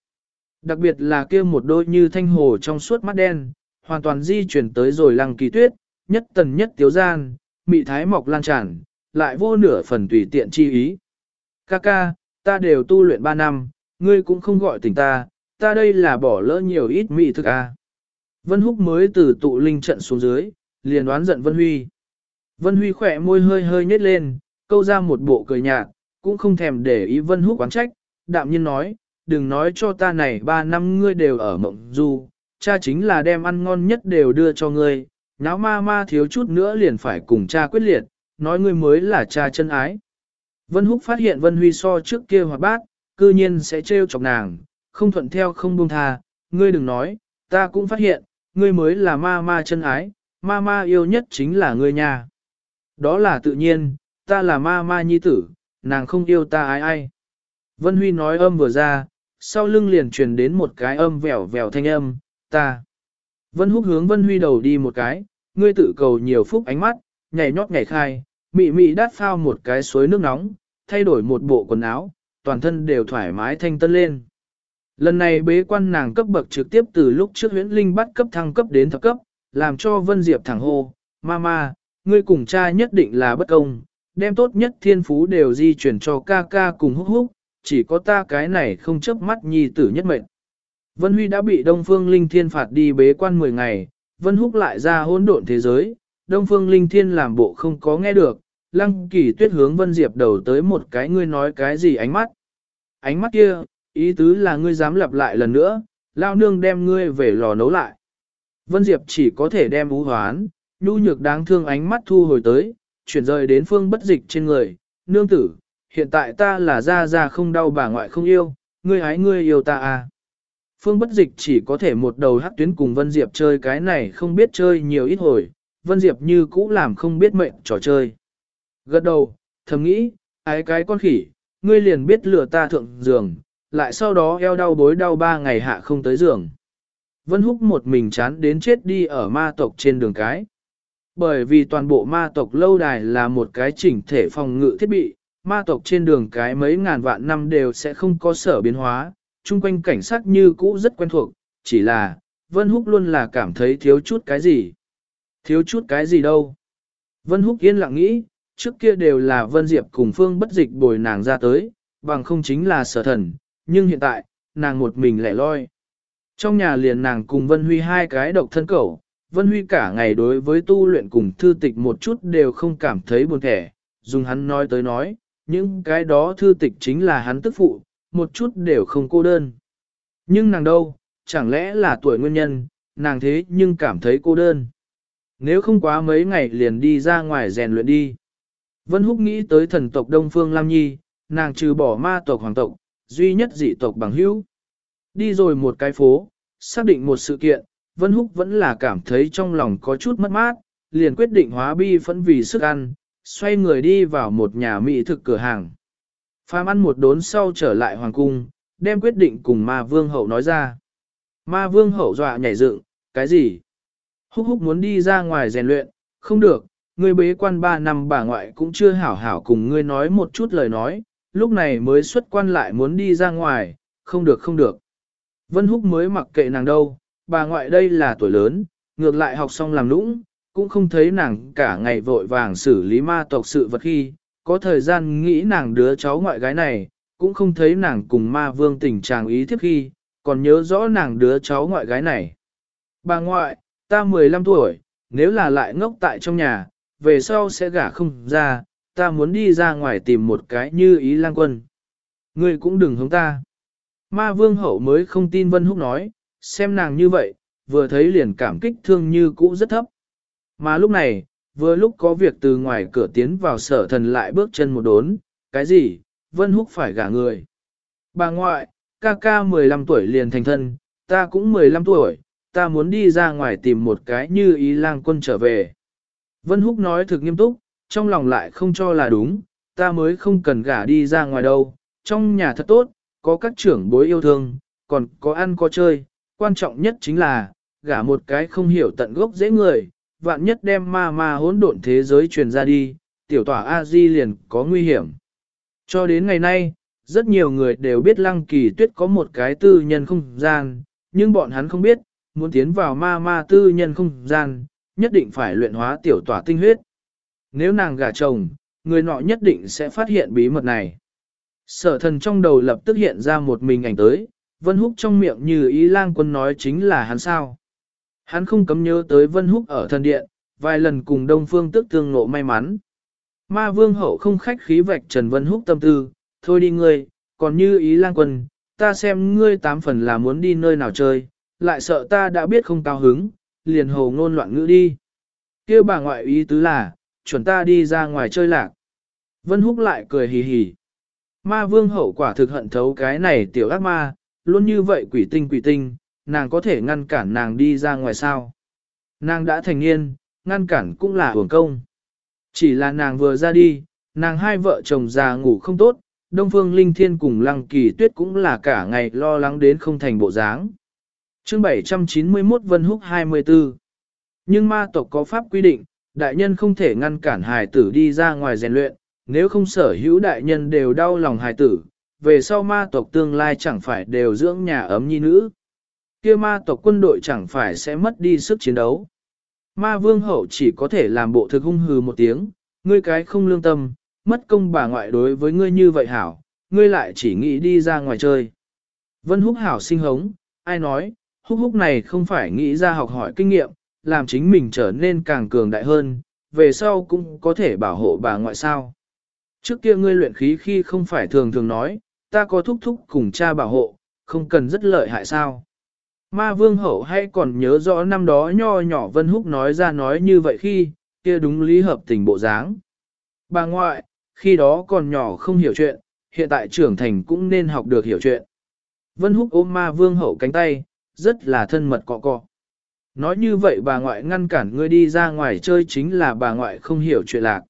Đặc biệt là kia một đôi như thanh hồ trong suốt mắt đen, hoàn toàn di chuyển tới rồi lăng kỳ tuyết, nhất tần nhất tiếu gian, mị thái mọc lan tràn, lại vô nửa phần tùy tiện chi ý. Ca ca, ta đều tu luyện 3 năm, ngươi cũng không gọi tình ta, ta đây là bỏ lỡ nhiều ít mị thực a. À. Vân Húc mới từ tụ linh trận xuống dưới, liền đoán giận Vân Huy. Vân Huy khỏe môi hơi hơi nhếch lên, câu ra một bộ cười nhạt, cũng không thèm để ý Vân Húc quán trách, đạm nhiên nói, đừng nói cho ta này ba năm ngươi đều ở mộng du, cha chính là đem ăn ngon nhất đều đưa cho ngươi, náo ma ma thiếu chút nữa liền phải cùng cha quyết liệt, nói ngươi mới là cha chân ái. Vân Húc phát hiện Vân Huy so trước kia hoạt bát, cư nhiên sẽ trêu chọc nàng, không thuận theo không buông tha, ngươi đừng nói, ta cũng phát hiện, ngươi mới là ma ma chân ái, ma ma yêu nhất chính là ngươi nhà Đó là tự nhiên, ta là ma ma nhi tử, nàng không yêu ta ai ai. Vân Huy nói âm vừa ra, sau lưng liền truyền đến một cái âm vèo vèo thanh âm, ta. Vân Húc hướng Vân Huy đầu đi một cái, ngươi tự cầu nhiều phúc ánh mắt, nhảy nhót nhảy khai, mị mị đát phao một cái suối nước nóng, thay đổi một bộ quần áo, toàn thân đều thoải mái thanh tân lên. Lần này bế quan nàng cấp bậc trực tiếp từ lúc trước huyễn linh bắt cấp thăng cấp đến thập cấp, làm cho Vân Diệp thẳng hô, Mama, ngươi cùng cha nhất định là bất công, đem tốt nhất thiên phú đều di chuyển cho ca ca cùng húc húc, chỉ có ta cái này không chấp mắt nhi tử nhất mệnh. Vân Huy đã bị Đông Phương Linh Thiên phạt đi bế quan 10 ngày, Vân Húc lại ra hỗn độn thế giới, Đông Phương Linh Thiên làm bộ không có nghe được, Lăng Kỳ Tuyết hướng Vân Diệp đầu tới một cái ngươi nói cái gì ánh mắt. Ánh mắt kia, ý tứ là ngươi dám lặp lại lần nữa, lao nương đem ngươi về lò nấu lại. Vân Diệp chỉ có thể đem ú hoán, nhu nhược đáng thương ánh mắt thu hồi tới, chuyển rời đến phương bất dịch trên người, nương tử, hiện tại ta là ra ra không đau bà ngoại không yêu, ngươi hái ngươi yêu ta à. Phương bất dịch chỉ có thể một đầu hắc tuyến cùng Vân Diệp chơi cái này không biết chơi nhiều ít hồi, Vân Diệp như cũ làm không biết mệnh trò chơi. Gật đầu, thầm nghĩ, ái cái con khỉ, ngươi liền biết lừa ta thượng giường, lại sau đó eo đau bối đau ba ngày hạ không tới giường. Vân Húc một mình chán đến chết đi ở ma tộc trên đường cái. Bởi vì toàn bộ ma tộc lâu đài là một cái chỉnh thể phòng ngự thiết bị, ma tộc trên đường cái mấy ngàn vạn năm đều sẽ không có sở biến hóa, chung quanh cảnh sát như cũ rất quen thuộc, chỉ là, Vân Húc luôn là cảm thấy thiếu chút cái gì. Thiếu chút cái gì đâu. Vân Húc yên lặng nghĩ, trước kia đều là Vân Diệp cùng Phương bất dịch bồi nàng ra tới, bằng không chính là sở thần, nhưng hiện tại, nàng một mình lẻ loi. Trong nhà liền nàng cùng Vân Huy hai cái độc thân cẩu, Vân Huy cả ngày đối với tu luyện cùng thư tịch một chút đều không cảm thấy buồn thẻ, dùng hắn nói tới nói, những cái đó thư tịch chính là hắn tức phụ, một chút đều không cô đơn. Nhưng nàng đâu, chẳng lẽ là tuổi nguyên nhân, nàng thế nhưng cảm thấy cô đơn. Nếu không quá mấy ngày liền đi ra ngoài rèn luyện đi. Vân Húc nghĩ tới thần tộc Đông Phương Lam Nhi, nàng trừ bỏ ma tộc hoàng tộc, duy nhất dị tộc bằng hữu. Đi rồi một cái phố, xác định một sự kiện, Vân Húc vẫn là cảm thấy trong lòng có chút mất mát, liền quyết định hóa bi phẫn vì sức ăn, xoay người đi vào một nhà mỹ thực cửa hàng. Phàm ăn một đốn sau trở lại hoàng cung, đem quyết định cùng ma vương hậu nói ra. Ma vương hậu dọa nhảy dựng, cái gì? Húc húc muốn đi ra ngoài rèn luyện, không được, ngươi bế quan ba năm bà ngoại cũng chưa hảo hảo cùng ngươi nói một chút lời nói, lúc này mới xuất quan lại muốn đi ra ngoài, không được không được. Vân Húc mới mặc kệ nàng đâu, bà ngoại đây là tuổi lớn, ngược lại học xong làm nũng, cũng không thấy nàng cả ngày vội vàng xử lý ma tộc sự vật khi, có thời gian nghĩ nàng đứa cháu ngoại gái này, cũng không thấy nàng cùng ma vương tình trạng ý thiếp khi, còn nhớ rõ nàng đứa cháu ngoại gái này. Bà ngoại, ta 15 tuổi, nếu là lại ngốc tại trong nhà, về sau sẽ gả không ra, ta muốn đi ra ngoài tìm một cái như ý lang quân. Ngươi cũng đừng hướng ta. Ma vương hậu mới không tin Vân Húc nói, xem nàng như vậy, vừa thấy liền cảm kích thương như cũ rất thấp. Mà lúc này, vừa lúc có việc từ ngoài cửa tiến vào sở thần lại bước chân một đốn, cái gì, Vân Húc phải gả người. Bà ngoại, ca ca 15 tuổi liền thành thân, ta cũng 15 tuổi, ta muốn đi ra ngoài tìm một cái như ý lang quân trở về. Vân Húc nói thực nghiêm túc, trong lòng lại không cho là đúng, ta mới không cần gả đi ra ngoài đâu, trong nhà thật tốt, có các trưởng bối yêu thương, còn có ăn có chơi, quan trọng nhất chính là, gả một cái không hiểu tận gốc dễ người, vạn nhất đem ma ma hỗn độn thế giới truyền ra đi, tiểu tỏa A-di liền có nguy hiểm. Cho đến ngày nay, rất nhiều người đều biết lăng kỳ tuyết có một cái tư nhân không gian, nhưng bọn hắn không biết, muốn tiến vào ma ma tư nhân không gian, nhất định phải luyện hóa tiểu tỏa tinh huyết. Nếu nàng gả chồng, người nọ nhất định sẽ phát hiện bí mật này. Sở thần trong đầu lập tức hiện ra một mình ảnh tới, Vân Húc trong miệng như ý lang quân nói chính là hắn sao. Hắn không cấm nhớ tới Vân Húc ở thần điện, vài lần cùng Đông Phương tức tương ngộ may mắn. Ma vương hậu không khách khí vạch Trần Vân Húc tâm tư, thôi đi ngươi, còn như ý lang quân, ta xem ngươi tám phần là muốn đi nơi nào chơi, lại sợ ta đã biết không cao hứng, liền hồ ngôn loạn ngữ đi. kia bà ngoại ý tứ là, chuẩn ta đi ra ngoài chơi lạc. Vân Húc lại cười hì hì. Ma vương hậu quả thực hận thấu cái này tiểu ác ma, luôn như vậy quỷ tinh quỷ tinh, nàng có thể ngăn cản nàng đi ra ngoài sao. Nàng đã thành niên, ngăn cản cũng là hưởng công. Chỉ là nàng vừa ra đi, nàng hai vợ chồng già ngủ không tốt, Đông Phương Linh Thiên cùng Lăng Kỳ Tuyết cũng là cả ngày lo lắng đến không thành bộ dáng. Chương 791 Vân Húc 24 Nhưng ma tộc có pháp quy định, đại nhân không thể ngăn cản hài tử đi ra ngoài rèn luyện, nếu không sở hữu đại nhân đều đau lòng hài tử, về sau ma tộc tương lai chẳng phải đều dưỡng nhà ấm nhi nữ kia ma tộc quân đội chẳng phải sẽ mất đi sức chiến đấu. Ma vương hậu chỉ có thể làm bộ thực hung hừ một tiếng, ngươi cái không lương tâm, mất công bà ngoại đối với ngươi như vậy hảo, ngươi lại chỉ nghĩ đi ra ngoài chơi. Vân húc hảo sinh hống, ai nói, húc húc này không phải nghĩ ra học hỏi kinh nghiệm, làm chính mình trở nên càng cường đại hơn, về sau cũng có thể bảo hộ bà ngoại sao. Trước kia ngươi luyện khí khi không phải thường thường nói, ta có thúc thúc cùng cha bảo hộ, không cần rất lợi hại sao. Ma vương hậu hay còn nhớ rõ năm đó nho nhỏ Vân Húc nói ra nói như vậy khi, kia đúng lý hợp tình bộ dáng. Bà ngoại, khi đó còn nhỏ không hiểu chuyện, hiện tại trưởng thành cũng nên học được hiểu chuyện. Vân Húc ôm ma vương hậu cánh tay, rất là thân mật cọ cọ. Nói như vậy bà ngoại ngăn cản ngươi đi ra ngoài chơi chính là bà ngoại không hiểu chuyện lạc.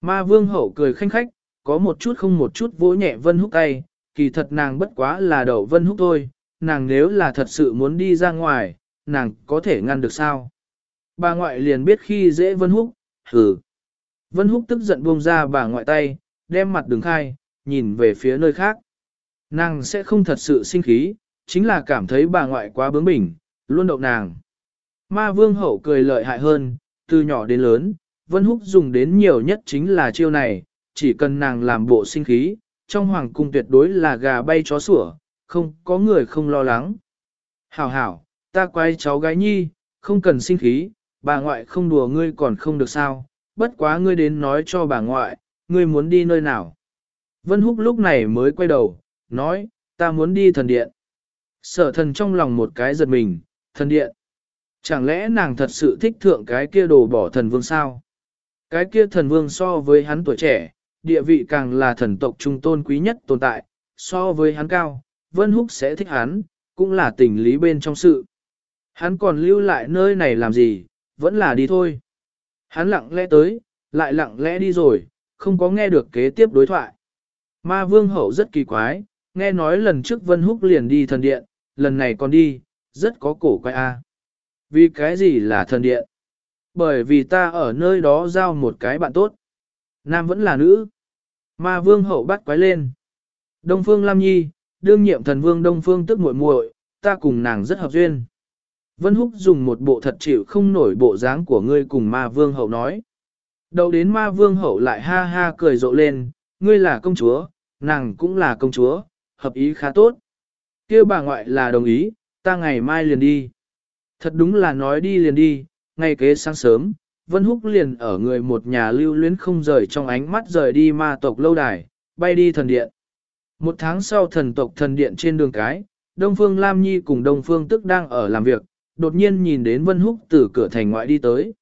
Ma vương hậu cười khanh khách, có một chút không một chút vỗ nhẹ Vân Húc tay, kỳ thật nàng bất quá là đậu Vân Húc thôi, nàng nếu là thật sự muốn đi ra ngoài, nàng có thể ngăn được sao? Bà ngoại liền biết khi dễ Vân Húc, hừ. Vân Húc tức giận buông ra bà ngoại tay, đem mặt đường khai, nhìn về phía nơi khác. Nàng sẽ không thật sự sinh khí, chính là cảm thấy bà ngoại quá bướng bỉnh, luôn đậu nàng. Ma vương hậu cười lợi hại hơn, từ nhỏ đến lớn, Vân Húc dùng đến nhiều nhất chính là chiêu này, chỉ cần nàng làm bộ sinh khí, trong hoàng cung tuyệt đối là gà bay chó sủa, không có người không lo lắng. Hảo hảo, ta quay cháu gái nhi, không cần sinh khí, bà ngoại không đùa ngươi còn không được sao, bất quá ngươi đến nói cho bà ngoại, ngươi muốn đi nơi nào. Vân Húc lúc này mới quay đầu, nói, ta muốn đi thần điện. Sở thần trong lòng một cái giật mình, thần điện. Chẳng lẽ nàng thật sự thích thượng cái kia đồ bỏ thần vương sao? Cái kia thần vương so với hắn tuổi trẻ, địa vị càng là thần tộc trung tôn quý nhất tồn tại, so với hắn cao, Vân Húc sẽ thích hắn, cũng là tình lý bên trong sự. Hắn còn lưu lại nơi này làm gì, vẫn là đi thôi. Hắn lặng lẽ tới, lại lặng lẽ đi rồi, không có nghe được kế tiếp đối thoại. Ma vương hậu rất kỳ quái, nghe nói lần trước Vân Húc liền đi thần điện, lần này còn đi, rất có cổ quái a. Vì cái gì là thần điện? Bởi vì ta ở nơi đó giao một cái bạn tốt. Nam vẫn là nữ. Ma vương hậu bắt quái lên. Đông phương Lam Nhi, đương nhiệm thần vương Đông phương tức muội muội, ta cùng nàng rất hợp duyên. Vân Húc dùng một bộ thật chịu không nổi bộ dáng của ngươi cùng ma vương hậu nói. Đầu đến ma vương hậu lại ha ha cười rộ lên, ngươi là công chúa, nàng cũng là công chúa, hợp ý khá tốt. kia bà ngoại là đồng ý, ta ngày mai liền đi. Thật đúng là nói đi liền đi, ngay kế sáng sớm, Vân Húc liền ở người một nhà lưu luyến không rời trong ánh mắt rời đi ma tộc lâu đài, bay đi thần điện. Một tháng sau thần tộc thần điện trên đường cái, Đông Phương Lam Nhi cùng Đông Phương Tức đang ở làm việc, đột nhiên nhìn đến Vân Húc từ cửa thành ngoại đi tới.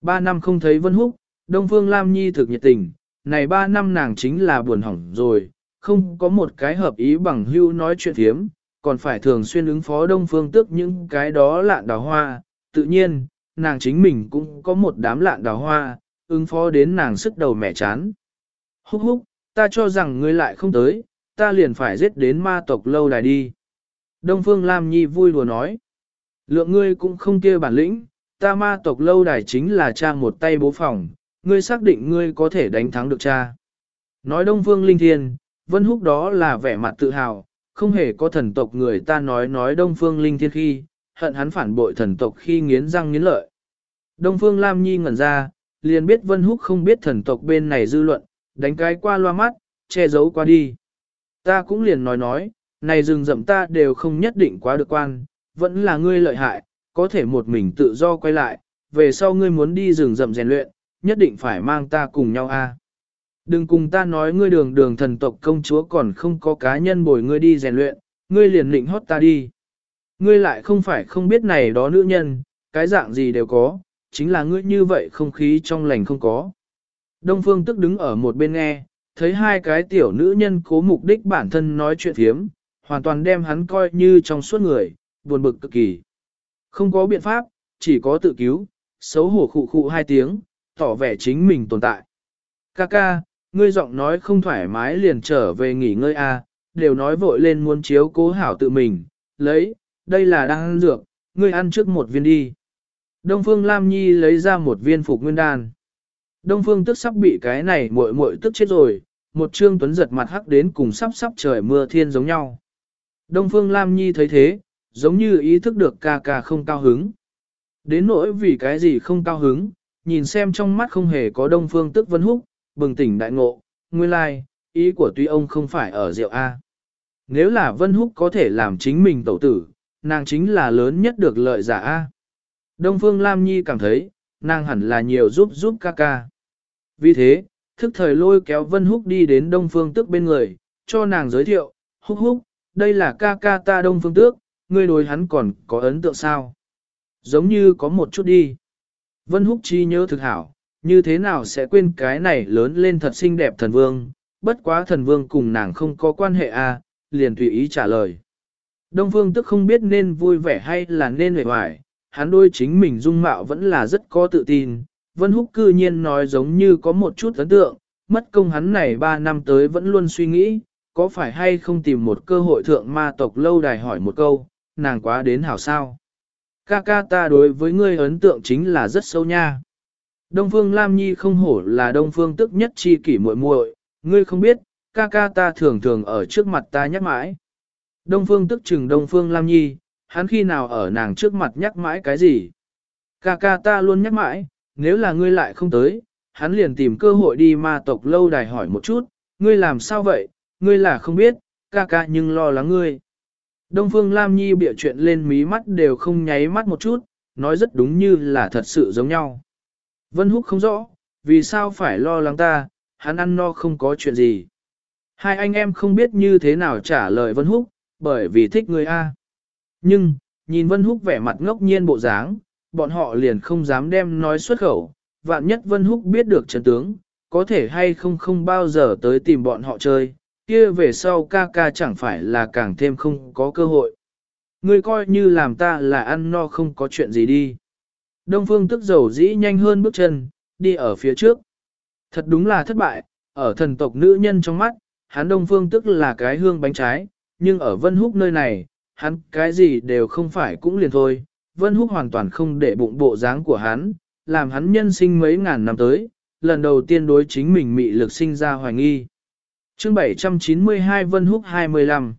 Ba năm không thấy Vân Húc, Đông Phương Lam Nhi thực nhiệt tình, này ba năm nàng chính là buồn hỏng rồi, không có một cái hợp ý bằng hưu nói chuyện thiếm, còn phải thường xuyên ứng phó Đông Phương tức những cái đó lạn đào hoa, tự nhiên, nàng chính mình cũng có một đám lạn đào hoa, ứng phó đến nàng sức đầu mẻ chán. Húc húc, ta cho rằng ngươi lại không tới, ta liền phải giết đến ma tộc lâu đài đi. Đông Phương Lam Nhi vui đùa nói. Lượng ngươi cũng không kia bản lĩnh, ta ma tộc lâu đài chính là cha một tay bố phòng, ngươi xác định ngươi có thể đánh thắng được cha. Nói Đông Phương Linh Thiên, Vân Húc đó là vẻ mặt tự hào, không hề có thần tộc người ta nói nói Đông Phương Linh Thiên khi, hận hắn phản bội thần tộc khi nghiến răng nghiến lợi. Đông Phương Lam Nhi ngẩn ra, liền biết Vân Húc không biết thần tộc bên này dư luận, đánh cái qua loa mắt, che giấu qua đi. Ta cũng liền nói nói, này rừng rậm ta đều không nhất định quá được quan, vẫn là ngươi lợi hại, có thể một mình tự do quay lại, về sau ngươi muốn đi rừng rậm rèn luyện, nhất định phải mang ta cùng nhau a. Đừng cùng ta nói ngươi đường đường thần tộc công chúa còn không có cá nhân bồi ngươi đi rèn luyện, ngươi liền lĩnh hót ta đi. Ngươi lại không phải không biết này đó nữ nhân, cái dạng gì đều có, chính là ngươi như vậy không khí trong lành không có. Đông Phương tức đứng ở một bên nghe, thấy hai cái tiểu nữ nhân cố mục đích bản thân nói chuyện thiếm, hoàn toàn đem hắn coi như trong suốt người, buồn bực cực kỳ. Không có biện pháp, chỉ có tự cứu, xấu hổ khụ khụ hai tiếng, tỏ vẻ chính mình tồn tại. Kaka ca, ngươi giọng nói không thoải mái liền trở về nghỉ ngơi a, à, đều nói vội lên muốn chiếu cố hảo tự mình, lấy, đây là đang ăn dược, ngươi ăn trước một viên đi. Đông Phương Lam Nhi lấy ra một viên phục nguyên đan. Đông Phương tức sắp bị cái này muội muội tức chết rồi, một trương tuấn giật mặt hắc đến cùng sắp sắp trời mưa thiên giống nhau. Đông Phương Lam Nhi thấy thế, giống như ý thức được ca ca không cao hứng. Đến nỗi vì cái gì không cao hứng, nhìn xem trong mắt không hề có Đông Phương tức vân húc, bừng tỉnh đại ngộ, nguyên lai, ý của tuy ông không phải ở rượu A. Nếu là vân húc có thể làm chính mình tẩu tử, nàng chính là lớn nhất được lợi giả A. Đông Phương Lam Nhi cảm thấy, nàng hẳn là nhiều giúp giúp ca ca. Vì thế, thức thời lôi kéo Vân Húc đi đến Đông Phương Tước bên người, cho nàng giới thiệu, Húc Húc, đây là ca ca ta Đông Phương Tước, ngươi đối hắn còn có ấn tượng sao? Giống như có một chút đi. Vân Húc chi nhớ thực hảo, như thế nào sẽ quên cái này lớn lên thật xinh đẹp thần vương, bất quá thần vương cùng nàng không có quan hệ à, liền tùy ý trả lời. Đông Phương tước không biết nên vui vẻ hay là nên hề hoài, hắn đôi chính mình dung mạo vẫn là rất có tự tin. Vân Húc cư nhiên nói giống như có một chút ấn tượng, mất công hắn này 3 năm tới vẫn luôn suy nghĩ, có phải hay không tìm một cơ hội thượng ma tộc lâu đài hỏi một câu, nàng quá đến hảo sao. Ca ca ta đối với ngươi ấn tượng chính là rất sâu nha. Đông Phương Lam Nhi không hổ là Đông Phương tức nhất chi kỷ muội muội, ngươi không biết, ca ca ta thường thường ở trước mặt ta nhắc mãi. Đông Phương tức chừng Đông Phương Lam Nhi, hắn khi nào ở nàng trước mặt nhắc mãi cái gì. Ca ca ta luôn nhắc mãi, nếu là ngươi lại không tới, hắn liền tìm cơ hội đi ma tộc lâu đài hỏi một chút, ngươi làm sao vậy, ngươi là không biết, ca ca nhưng lo lắng ngươi. Đông Phương Lam Nhi bịa chuyện lên mí mắt đều không nháy mắt một chút, nói rất đúng như là thật sự giống nhau. Vân Húc không rõ, vì sao phải lo lắng ta, hắn ăn no không có chuyện gì. Hai anh em không biết như thế nào trả lời Vân Húc, bởi vì thích người A. Nhưng, nhìn Vân Húc vẻ mặt ngốc nhiên bộ dáng, bọn họ liền không dám đem nói xuất khẩu, vạn nhất Vân Húc biết được trận tướng, có thể hay không không bao giờ tới tìm bọn họ chơi, kia về sau ca ca chẳng phải là càng thêm không có cơ hội. Ngươi coi như làm ta là ăn no không có chuyện gì đi. Đông Phương tức dầu dĩ nhanh hơn bước chân, đi ở phía trước. Thật đúng là thất bại, ở thần tộc nữ nhân trong mắt, hắn Đông Phương tức là cái hương bánh trái, nhưng ở Vân Húc nơi này, hắn cái gì đều không phải cũng liền thôi. Vân Húc hoàn toàn không để bụng bộ dáng của hắn, làm hắn nhân sinh mấy ngàn năm tới, lần đầu tiên đối chính mình mị lực sinh ra hoài nghi. Chương 792 Vân Húc 25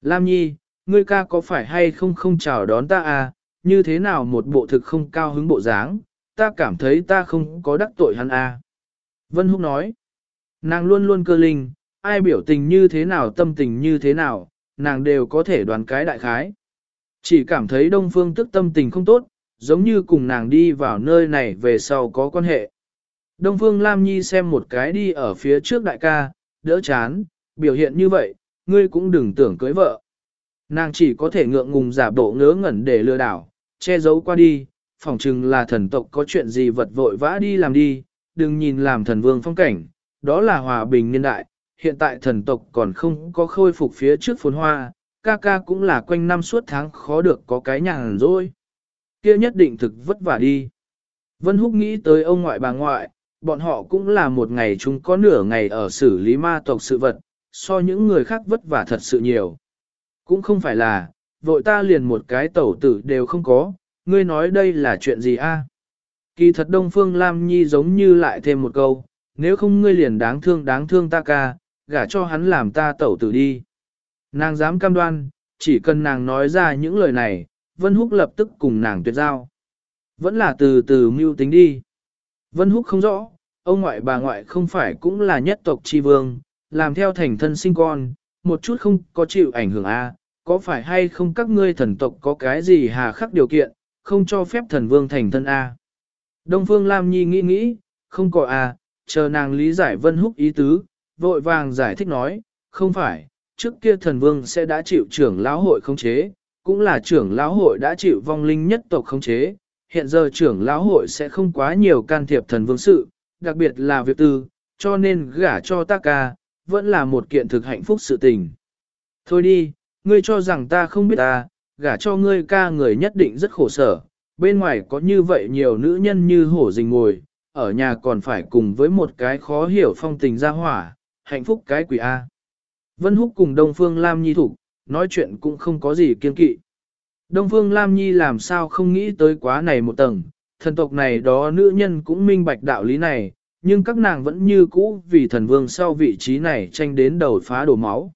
Lam Nhi, ngươi ca có phải hay không không chào đón ta à, như thế nào một bộ thực không cao hứng bộ dáng, ta cảm thấy ta không có đắc tội hắn à. Vân Húc nói, nàng luôn luôn cơ linh, ai biểu tình như thế nào tâm tình như thế nào, nàng đều có thể đoán cái đại khái. Chỉ cảm thấy Đông Phương tức tâm tình không tốt, giống như cùng nàng đi vào nơi này về sau có quan hệ. Đông Phương Lam Nhi xem một cái đi ở phía trước đại ca, đỡ chán, biểu hiện như vậy, ngươi cũng đừng tưởng cưới vợ. Nàng chỉ có thể ngượng ngùng giả bộ ngớ ngẩn để lừa đảo, che giấu qua đi, phỏng chừng là thần tộc có chuyện gì vật vội vã đi làm đi, đừng nhìn làm thần vương phong cảnh, đó là hòa bình niên đại, hiện tại thần tộc còn không có khôi phục phía trước phồn hoa, ca ca cũng là quanh năm suốt tháng khó được có cái nhàn rồi. Kia nhất định thực vất vả đi. Vân Húc nghĩ tới ông ngoại bà ngoại, bọn họ cũng là một ngày chúng có nửa ngày ở xử lý ma tộc sự vật, so những người khác vất vả thật sự nhiều. Cũng không phải là, vội ta liền một cái tẩu tử đều không có, ngươi nói đây là chuyện gì a? Kỳ thật Đông Phương Lam Nhi giống như lại thêm một câu, nếu không ngươi liền đáng thương đáng thương ta ca, gả cho hắn làm ta tẩu tử đi. Nàng dám cam đoan, chỉ cần nàng nói ra những lời này, Vân Húc lập tức cùng nàng tuyệt giao. Vẫn là từ từ mưu tính đi. Vân Húc không rõ, ông ngoại bà ngoại không phải cũng là nhất tộc chi vương, làm theo thành thân sinh con, một chút không có chịu ảnh hưởng a có phải hay không các ngươi thần tộc có cái gì hà khắc điều kiện, không cho phép thần vương thành thân A. Đông Phương Lam Nhi nghĩ nghĩ, không có A, chờ nàng lý giải vân húc ý tứ, vội vàng giải thích nói, không phải, trước kia thần vương sẽ đã chịu trưởng lão hội khống chế, cũng là trưởng lão hội đã chịu vong linh nhất tộc khống chế, hiện giờ trưởng lão hội sẽ không quá nhiều can thiệp thần vương sự, đặc biệt là việc tư, cho nên gả cho ta ca, vẫn là một kiện thực hạnh phúc sự tình. Thôi đi, ngươi cho rằng ta không biết ta, gả cho ngươi ca người nhất định rất khổ sở, bên ngoài có như vậy nhiều nữ nhân như hổ rình ngồi, ở nhà còn phải cùng với một cái khó hiểu phong tình ra hỏa, hạnh phúc cái quỷ A. Vân Húc cùng Đông Phương Lam Nhi thủ, nói chuyện cũng không có gì kiên kỵ. Đông Phương Lam Nhi làm sao không nghĩ tới quá này một tầng, thần tộc này đó nữ nhân cũng minh bạch đạo lý này, nhưng các nàng vẫn như cũ vì thần vương sau vị trí này tranh đến đầu phá đổ máu.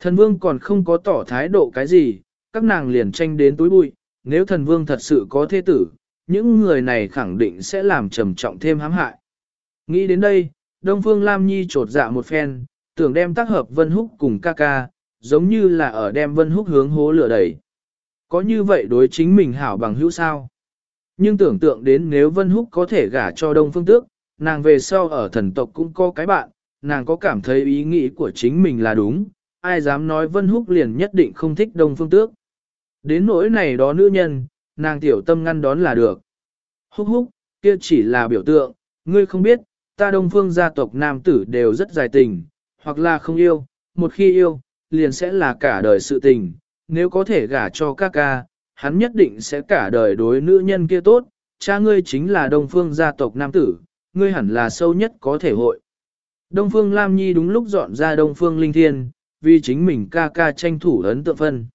Thần vương còn không có tỏ thái độ cái gì, các nàng liền tranh đến túi bụi, nếu thần vương thật sự có thế tử, những người này khẳng định sẽ làm trầm trọng thêm hãm hại. Nghĩ đến đây, Đông Phương Lam Nhi trột dạ một phen, tưởng đem tác hợp Vân Húc cùng ca ca, giống như là ở đem Vân Húc hướng hố lửa đẩy. Có như vậy đối chính mình hảo bằng hữu sao? Nhưng tưởng tượng đến nếu Vân Húc có thể gả cho Đông Phương Tước, nàng về sau ở thần tộc cũng có cái bạn, nàng có cảm thấy ý nghĩ của chính mình là đúng, ai dám nói Vân Húc liền nhất định không thích Đông Phương Tước. Đến nỗi này đó nữ nhân, nàng tiểu tâm ngăn đón là được. Húc húc, kia chỉ là biểu tượng, ngươi không biết, ta Đông Phương gia tộc nam tử đều rất dài tình, hoặc là không yêu, một khi yêu, liền sẽ là cả đời sự tình, nếu có thể gả cho ca ca, hắn nhất định sẽ cả đời đối nữ nhân kia tốt, cha ngươi chính là Đông Phương gia tộc nam tử, ngươi hẳn là sâu nhất có thể hội. Đông Phương Lam Nhi đúng lúc dọn ra Đông Phương Linh Thiên, vì chính mình ca ca tranh thủ ấn tượng phân.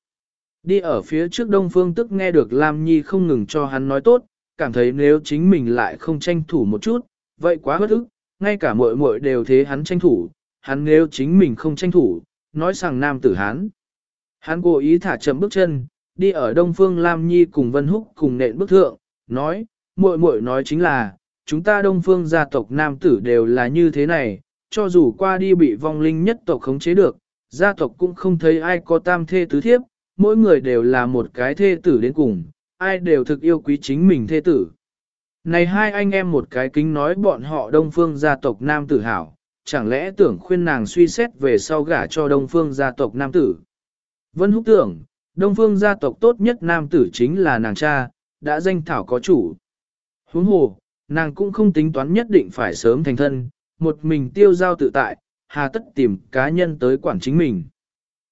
Đi ở phía trước Đông Phương tức nghe được Lam Nhi không ngừng cho hắn nói tốt, cảm thấy nếu chính mình lại không tranh thủ một chút, vậy quá bất ức, ngay cả muội muội đều thế hắn tranh thủ, hắn nếu chính mình không tranh thủ, nói rằng nam tử hắn. Hắn cố ý thả chậm bước chân, đi ở Đông Phương Lam Nhi cùng Vân Húc cùng nện bước thượng, nói, muội muội nói chính là, chúng ta Đông Phương gia tộc nam tử đều là như thế này, cho dù qua đi bị vong linh nhất tộc khống chế được, gia tộc cũng không thấy ai có tam thê tứ thiếp, mỗi người đều là một cái thê tử đến cùng, ai đều thực yêu quý chính mình thê tử. Này hai anh em một cái kính nói bọn họ đông phương gia tộc nam tử hảo, chẳng lẽ tưởng khuyên nàng suy xét về sau gả cho đông phương gia tộc nam tử. Vân húc tưởng, đông phương gia tộc tốt nhất nam tử chính là nàng cha, đã danh thảo có chủ. Huống hồ, nàng cũng không tính toán nhất định phải sớm thành thân, một mình tiêu giao tự tại, hà tất tìm cá nhân tới quản chính mình.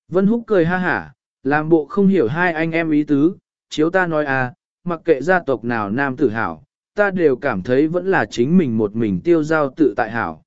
Vân Húc cười ha hả, làm bộ không hiểu hai anh em ý tứ, chiếu ta nói à, mặc kệ gia tộc nào nam tử hảo, ta đều cảm thấy vẫn là chính mình một mình tiêu giao tự tại hảo.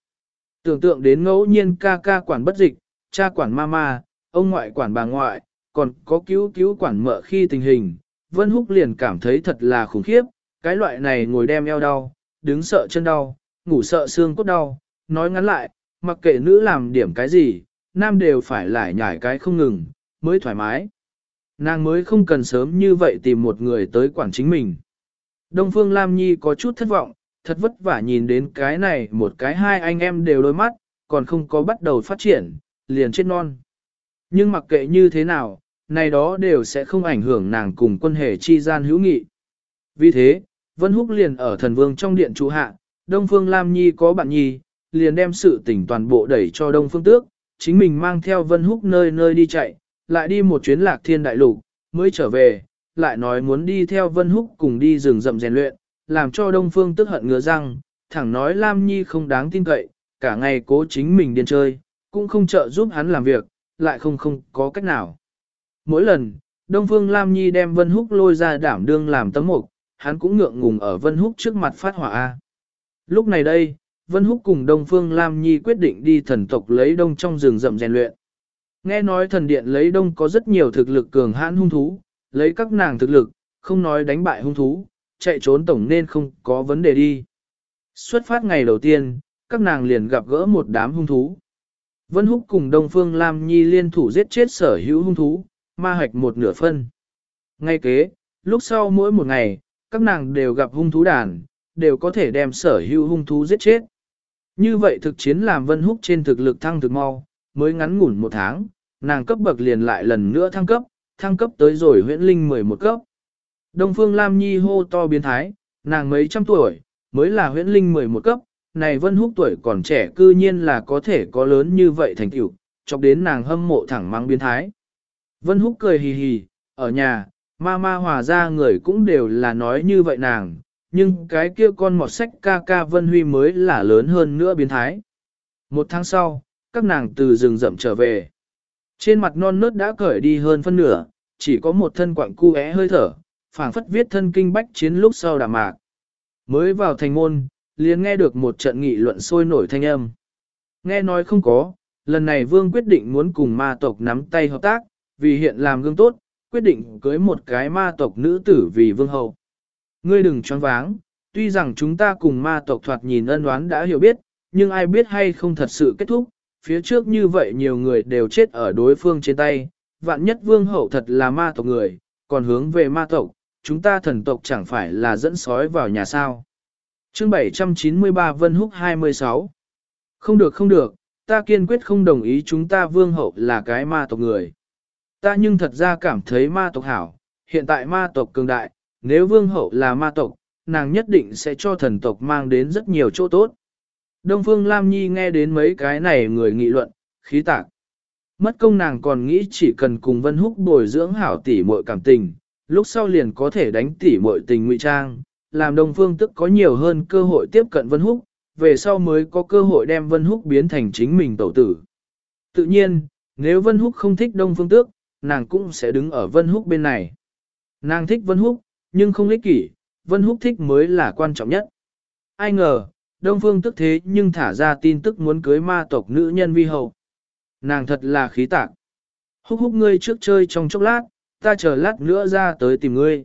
Tưởng tượng đến ngẫu nhiên ca ca quản bất dịch, cha quản mama, ông ngoại quản bà ngoại, còn có cứu cứu quản mợ khi tình hình, Vân Húc liền cảm thấy thật là khủng khiếp, cái loại này ngồi đem eo đau, đứng sợ chân đau, ngủ sợ xương cốt đau, nói ngắn lại, mặc kệ nữ làm điểm cái gì, nam đều phải lại nhảy cái không ngừng, mới thoải mái. Nàng mới không cần sớm như vậy tìm một người tới quản chính mình. Đông Phương Lam Nhi có chút thất vọng, thật vất vả nhìn đến cái này một cái hai anh em đều đôi mắt, còn không có bắt đầu phát triển, liền chết non. Nhưng mặc kệ như thế nào, này đó đều sẽ không ảnh hưởng nàng cùng quân hệ chi gian hữu nghị. Vì thế, Vân Húc liền ở thần vương trong điện trụ hạ, Đông Phương Lam Nhi có bạn nhi, liền đem sự tình toàn bộ đẩy cho Đông Phương Tước, chính mình mang theo Vân Húc nơi nơi đi chạy, lại đi một chuyến lạc thiên đại lục, mới trở về, lại nói muốn đi theo Vân Húc cùng đi rừng rậm rèn luyện, làm cho Đông Phương tức hận ngứa răng, thẳng nói Lam Nhi không đáng tin cậy, cả ngày cố chính mình điên chơi, cũng không trợ giúp hắn làm việc, lại không không có cách nào. Mỗi lần, Đông Phương Lam Nhi đem Vân Húc lôi ra đảm đương làm tấm mục, hắn cũng ngượng ngùng ở Vân Húc trước mặt phát hỏa A. Lúc này đây, Vân Húc cùng Đông Phương Lam Nhi quyết định đi thần tộc lấy đông trong rừng rậm rèn luyện. Nghe nói thần điện lấy đông có rất nhiều thực lực cường hãn hung thú, lấy các nàng thực lực, không nói đánh bại hung thú, chạy trốn tổng nên không có vấn đề đi. Xuất phát ngày đầu tiên, các nàng liền gặp gỡ một đám hung thú. Vân Húc cùng Đông Phương Lam Nhi liên thủ giết chết sở hữu hung thú, ma hạch một nửa phân. Ngay kế, lúc sau mỗi một ngày, các nàng đều gặp hung thú đàn, đều có thể đem sở hữu hung thú giết chết. Như vậy thực chiến làm Vân Húc trên thực lực thăng thực mau, mới ngắn ngủn một tháng, nàng cấp bậc liền lại lần nữa thăng cấp, thăng cấp tới rồi huyễn linh 11 cấp. Đông Phương Lam Nhi hô to biến thái, nàng mấy trăm tuổi, mới là huyễn linh 11 cấp, này Vân Húc tuổi còn trẻ cư nhiên là có thể có lớn như vậy thành tựu, chọc đến nàng hâm mộ thẳng mang biến thái. Vân Húc cười hì hì, ở nhà, ma ma hòa ra người cũng đều là nói như vậy nàng, nhưng cái kia con mọt sách ca ca Vân Huy mới là lớn hơn nữa biến thái. Một tháng sau, các nàng từ rừng rậm trở về. Trên mặt non nớt đã cởi đi hơn phân nửa, chỉ có một thân quặng cu é hơi thở, phảng phất viết thân kinh bách chiến lúc sau đàm mạc. Mới vào thành môn, liền nghe được một trận nghị luận sôi nổi thanh âm. Nghe nói không có, lần này vương quyết định muốn cùng ma tộc nắm tay hợp tác, vì hiện làm gương tốt, quyết định cưới một cái ma tộc nữ tử vì vương hậu. Ngươi đừng choáng váng, tuy rằng chúng ta cùng ma tộc thoạt nhìn ân đoán đã hiểu biết, nhưng ai biết hay không thật sự kết thúc, phía trước như vậy nhiều người đều chết ở đối phương trên tay, vạn nhất vương hậu thật là ma tộc người, còn hướng về ma tộc, chúng ta thần tộc chẳng phải là dẫn sói vào nhà sao. Chương 793 Vân Húc 26 Không được không được, ta kiên quyết không đồng ý chúng ta vương hậu là cái ma tộc người. Ta nhưng thật ra cảm thấy ma tộc hảo, hiện tại ma tộc cường đại, nếu vương hậu là ma tộc, nàng nhất định sẽ cho thần tộc mang đến rất nhiều chỗ tốt. Đông Phương Lam Nhi nghe đến mấy cái này người nghị luận, khí tạc. Mất công nàng còn nghĩ chỉ cần cùng Vân Húc bồi dưỡng hảo tỷ muội cảm tình, lúc sau liền có thể đánh tỉ muội tình ngụy trang, làm Đông Phương tức có nhiều hơn cơ hội tiếp cận Vân Húc, về sau mới có cơ hội đem Vân Húc biến thành chính mình tẩu tử. Tự nhiên, nếu Vân Húc không thích Đông Phương Tước, nàng cũng sẽ đứng ở Vân Húc bên này. Nàng thích Vân Húc, nhưng không lý kỷ, Vân Húc thích mới là quan trọng nhất. Ai ngờ, Đông Phương tức thế nhưng thả ra tin tức muốn cưới ma tộc nữ nhân vi hậu. Nàng thật là khí tạc. Húc húc ngươi trước chơi trong chốc lát, ta chờ lát nữa ra tới tìm ngươi.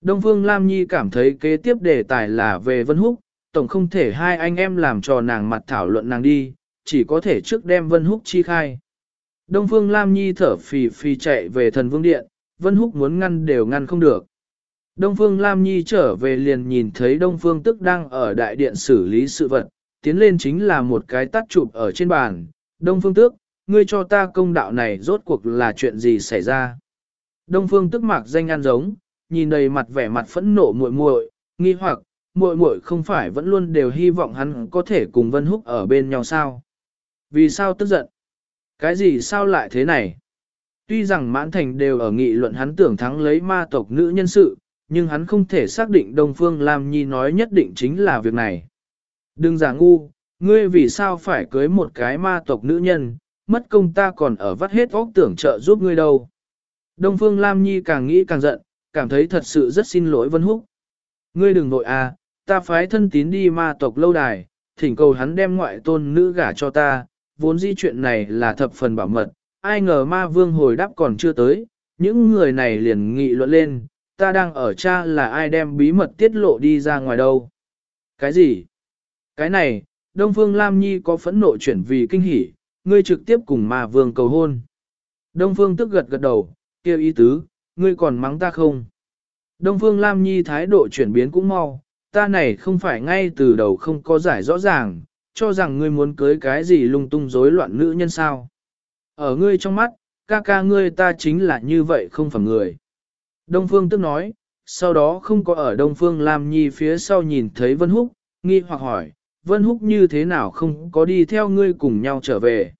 Đông Phương Lam Nhi cảm thấy kế tiếp đề tài là về Vân Húc, tổng không thể hai anh em làm trò nàng mặt thảo luận nàng đi, chỉ có thể trước đem Vân Húc chi khai. Đông Phương Lam Nhi thở phì phì chạy về thần vương điện, Vân Húc muốn ngăn đều ngăn không được. Đông Phương Lam Nhi trở về liền nhìn thấy Đông Phương Tức đang ở đại điện xử lý sự vật, tiến lên chính là một cái tắt chụp ở trên bàn. Đông Phương Tước, ngươi cho ta công đạo này rốt cuộc là chuyện gì xảy ra? Đông Phương Tức mạc danh ăn giống, nhìn đầy mặt vẻ mặt phẫn nộ muội muội, nghi hoặc, muội muội không phải vẫn luôn đều hy vọng hắn có thể cùng Vân Húc ở bên nhau sao? Vì sao tức giận? Cái gì sao lại thế này? Tuy rằng mãn thành đều ở nghị luận hắn tưởng thắng lấy ma tộc nữ nhân sự, nhưng hắn không thể xác định Đông Phương Lam Nhi nói nhất định chính là việc này. Đừng giả ngu, ngươi vì sao phải cưới một cái ma tộc nữ nhân, mất công ta còn ở vắt hết óc tưởng trợ giúp ngươi đâu. Đông Phương Lam Nhi càng nghĩ càng giận, cảm thấy thật sự rất xin lỗi Vân Húc. Ngươi đừng nội à, ta phái thân tín đi ma tộc lâu đài, thỉnh cầu hắn đem ngoại tôn nữ gả cho ta, vốn di chuyện này là thập phần bảo mật, ai ngờ ma vương hồi đáp còn chưa tới, những người này liền nghị luận lên, ta đang ở cha là ai đem bí mật tiết lộ đi ra ngoài đâu. Cái gì? Cái này, Đông Phương Lam Nhi có phẫn nộ chuyển vì kinh hỉ, ngươi trực tiếp cùng ma vương cầu hôn. Đông Phương tức gật gật đầu, kêu ý tứ, ngươi còn mắng ta không? Đông Phương Lam Nhi thái độ chuyển biến cũng mau, ta này không phải ngay từ đầu không có giải rõ ràng, cho rằng ngươi muốn cưới cái gì lung tung rối loạn nữ nhân sao. Ở ngươi trong mắt, ca ca ngươi ta chính là như vậy không phải người. Đông Phương tức nói, sau đó không có ở Đông Phương Lam Nhi phía sau nhìn thấy Vân Húc, nghi hoặc hỏi, Vân Húc như thế nào không có đi theo ngươi cùng nhau trở về.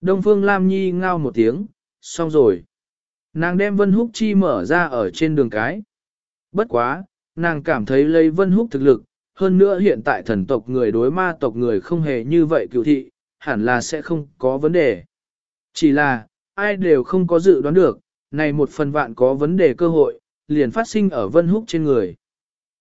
Đông Phương Lam Nhi ngao một tiếng, xong rồi. Nàng đem Vân Húc chi mở ra ở trên đường cái. Bất quá, nàng cảm thấy lấy Vân Húc thực lực, hơn nữa hiện tại thần tộc người đối ma tộc người không hề như vậy cựu thị, hẳn là sẽ không có vấn đề. Chỉ là, ai đều không có dự đoán được, này một phần vạn có vấn đề cơ hội, liền phát sinh ở Vân Húc trên người.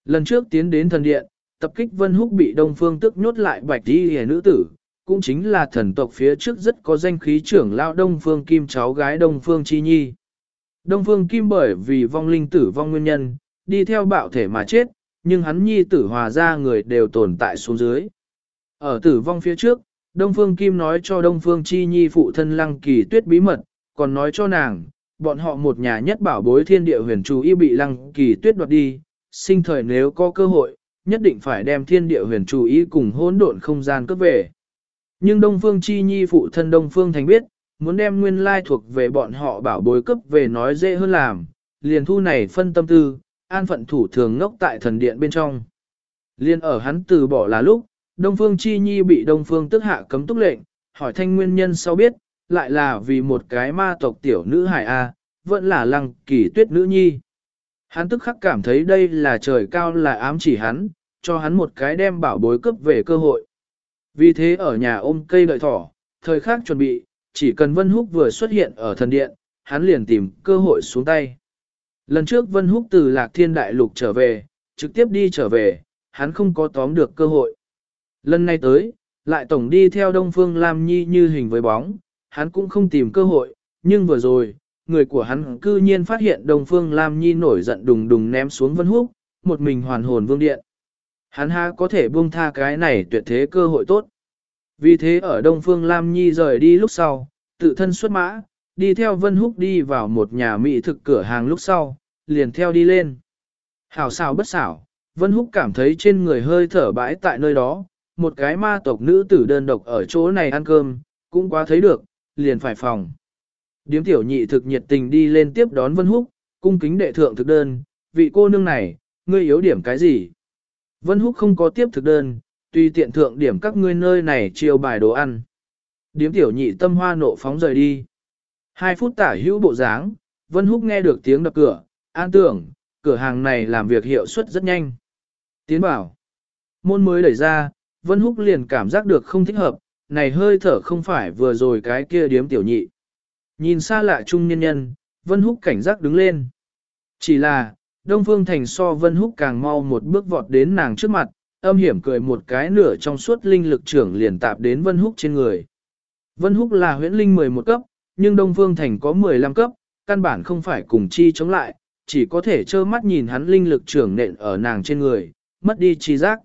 Lần trước tiến đến thần điện, tập kích Vân Húc bị Đông Phương tức nhốt lại bạch đi hề nữ tử, cũng chính là thần tộc phía trước rất có danh khí trưởng lão Đông Phương Kim cháu gái Đông Phương Chi Nhi. Đông Phương Kim bởi vì vong linh tử vong nguyên nhân, đi theo bạo thể mà chết, nhưng hắn nhi tử hòa ra người đều tồn tại xuống dưới. Ở tử vong phía trước, Đông Phương Kim nói cho Đông Phương Chi Nhi phụ thân Lăng Kỳ Tuyết bí mật, còn nói cho nàng, bọn họ một nhà nhất bảo bối thiên địa huyền chú y bị Lăng Kỳ Tuyết đoạt đi, sinh thời nếu có cơ hội, nhất định phải đem thiên địa huyền chú y cùng hỗn độn không gian cướp về. Nhưng Đông Phương Chi Nhi phụ thân Đông Phương Thành biết, muốn đem nguyên lai thuộc về bọn họ bảo bối cấp về nói dễ hơn làm, liền thu này phân tâm tư, an phận thủ thường ngốc tại thần điện bên trong. Liên ở hắn từ bỏ là lúc, Đông Phương Chi Nhi bị Đông Phương tức hạ cấm túc lệnh, hỏi thanh nguyên nhân sau biết, lại là vì một cái ma tộc tiểu nữ hải A, vẫn là lăng kỳ tuyết nữ nhi. Hắn tức khắc cảm thấy đây là trời cao là ám chỉ hắn, cho hắn một cái đem bảo bối cấp về cơ hội. Vì thế ở nhà ôm cây đợi thỏ, thời khắc chuẩn bị, chỉ cần Vân Húc vừa xuất hiện ở thần điện, hắn liền tìm cơ hội xuống tay. Lần trước Vân Húc từ Lạc Thiên Đại Lục trở về, trực tiếp đi trở về, hắn không có tóm được cơ hội. Lần này tới, lại tổng đi theo Đông Phương Lam Nhi như hình với bóng, hắn cũng không tìm cơ hội, nhưng vừa rồi, người của hắn cư nhiên phát hiện Đông Phương Lam Nhi nổi giận đùng đùng ném xuống Vân Húc, một mình hoàn hồn vương điện. Hắn ha có thể buông tha cái này tuyệt thế cơ hội tốt. Vì thế ở Đông Phương Lam Nhi rời đi lúc sau, tự thân xuất mã, đi theo Vân Húc đi vào một nhà mỹ thực cửa hàng lúc sau, liền theo đi lên. Hảo xảo bất xảo, Vân Húc cảm thấy trên người hơi thở bãi tại nơi đó, một cái ma tộc nữ tử đơn độc ở chỗ này ăn cơm, cũng quá thấy được, liền phải phòng. Điếm tiểu nhị thực nhiệt tình đi lên tiếp đón Vân Húc, cung kính đệ thượng thực đơn, vị cô nương này, ngươi yếu điểm cái gì? Vân Húc không có tiếp thực đơn, tùy tiện thượng điểm các ngươi nơi này chiêu bài đồ ăn. Điếm tiểu nhị tâm hoa nộ phóng rời đi. Hai phút tả hữu bộ dáng, Vân Húc nghe được tiếng đập cửa, an tưởng, cửa hàng này làm việc hiệu suất rất nhanh. Tiến bảo, môn mới đẩy ra, Vân Húc liền cảm giác được không thích hợp, này hơi thở không phải vừa rồi cái kia điếm tiểu nhị. Nhìn xa lạ trung nhân nhân, Vân Húc cảnh giác đứng lên. Chỉ là, Đông Phương Thành so Vân Húc càng mau một bước vọt đến nàng trước mặt, âm hiểm cười một cái nửa trong suốt linh lực trưởng liền tạp đến Vân Húc trên người. Vân Húc là huyễn linh 11 cấp, nhưng Đông Phương Thành có 15 cấp, căn bản không phải cùng chi chống lại, chỉ có thể trơ mắt nhìn hắn linh lực trưởng nện ở nàng trên người, mất đi chi giác.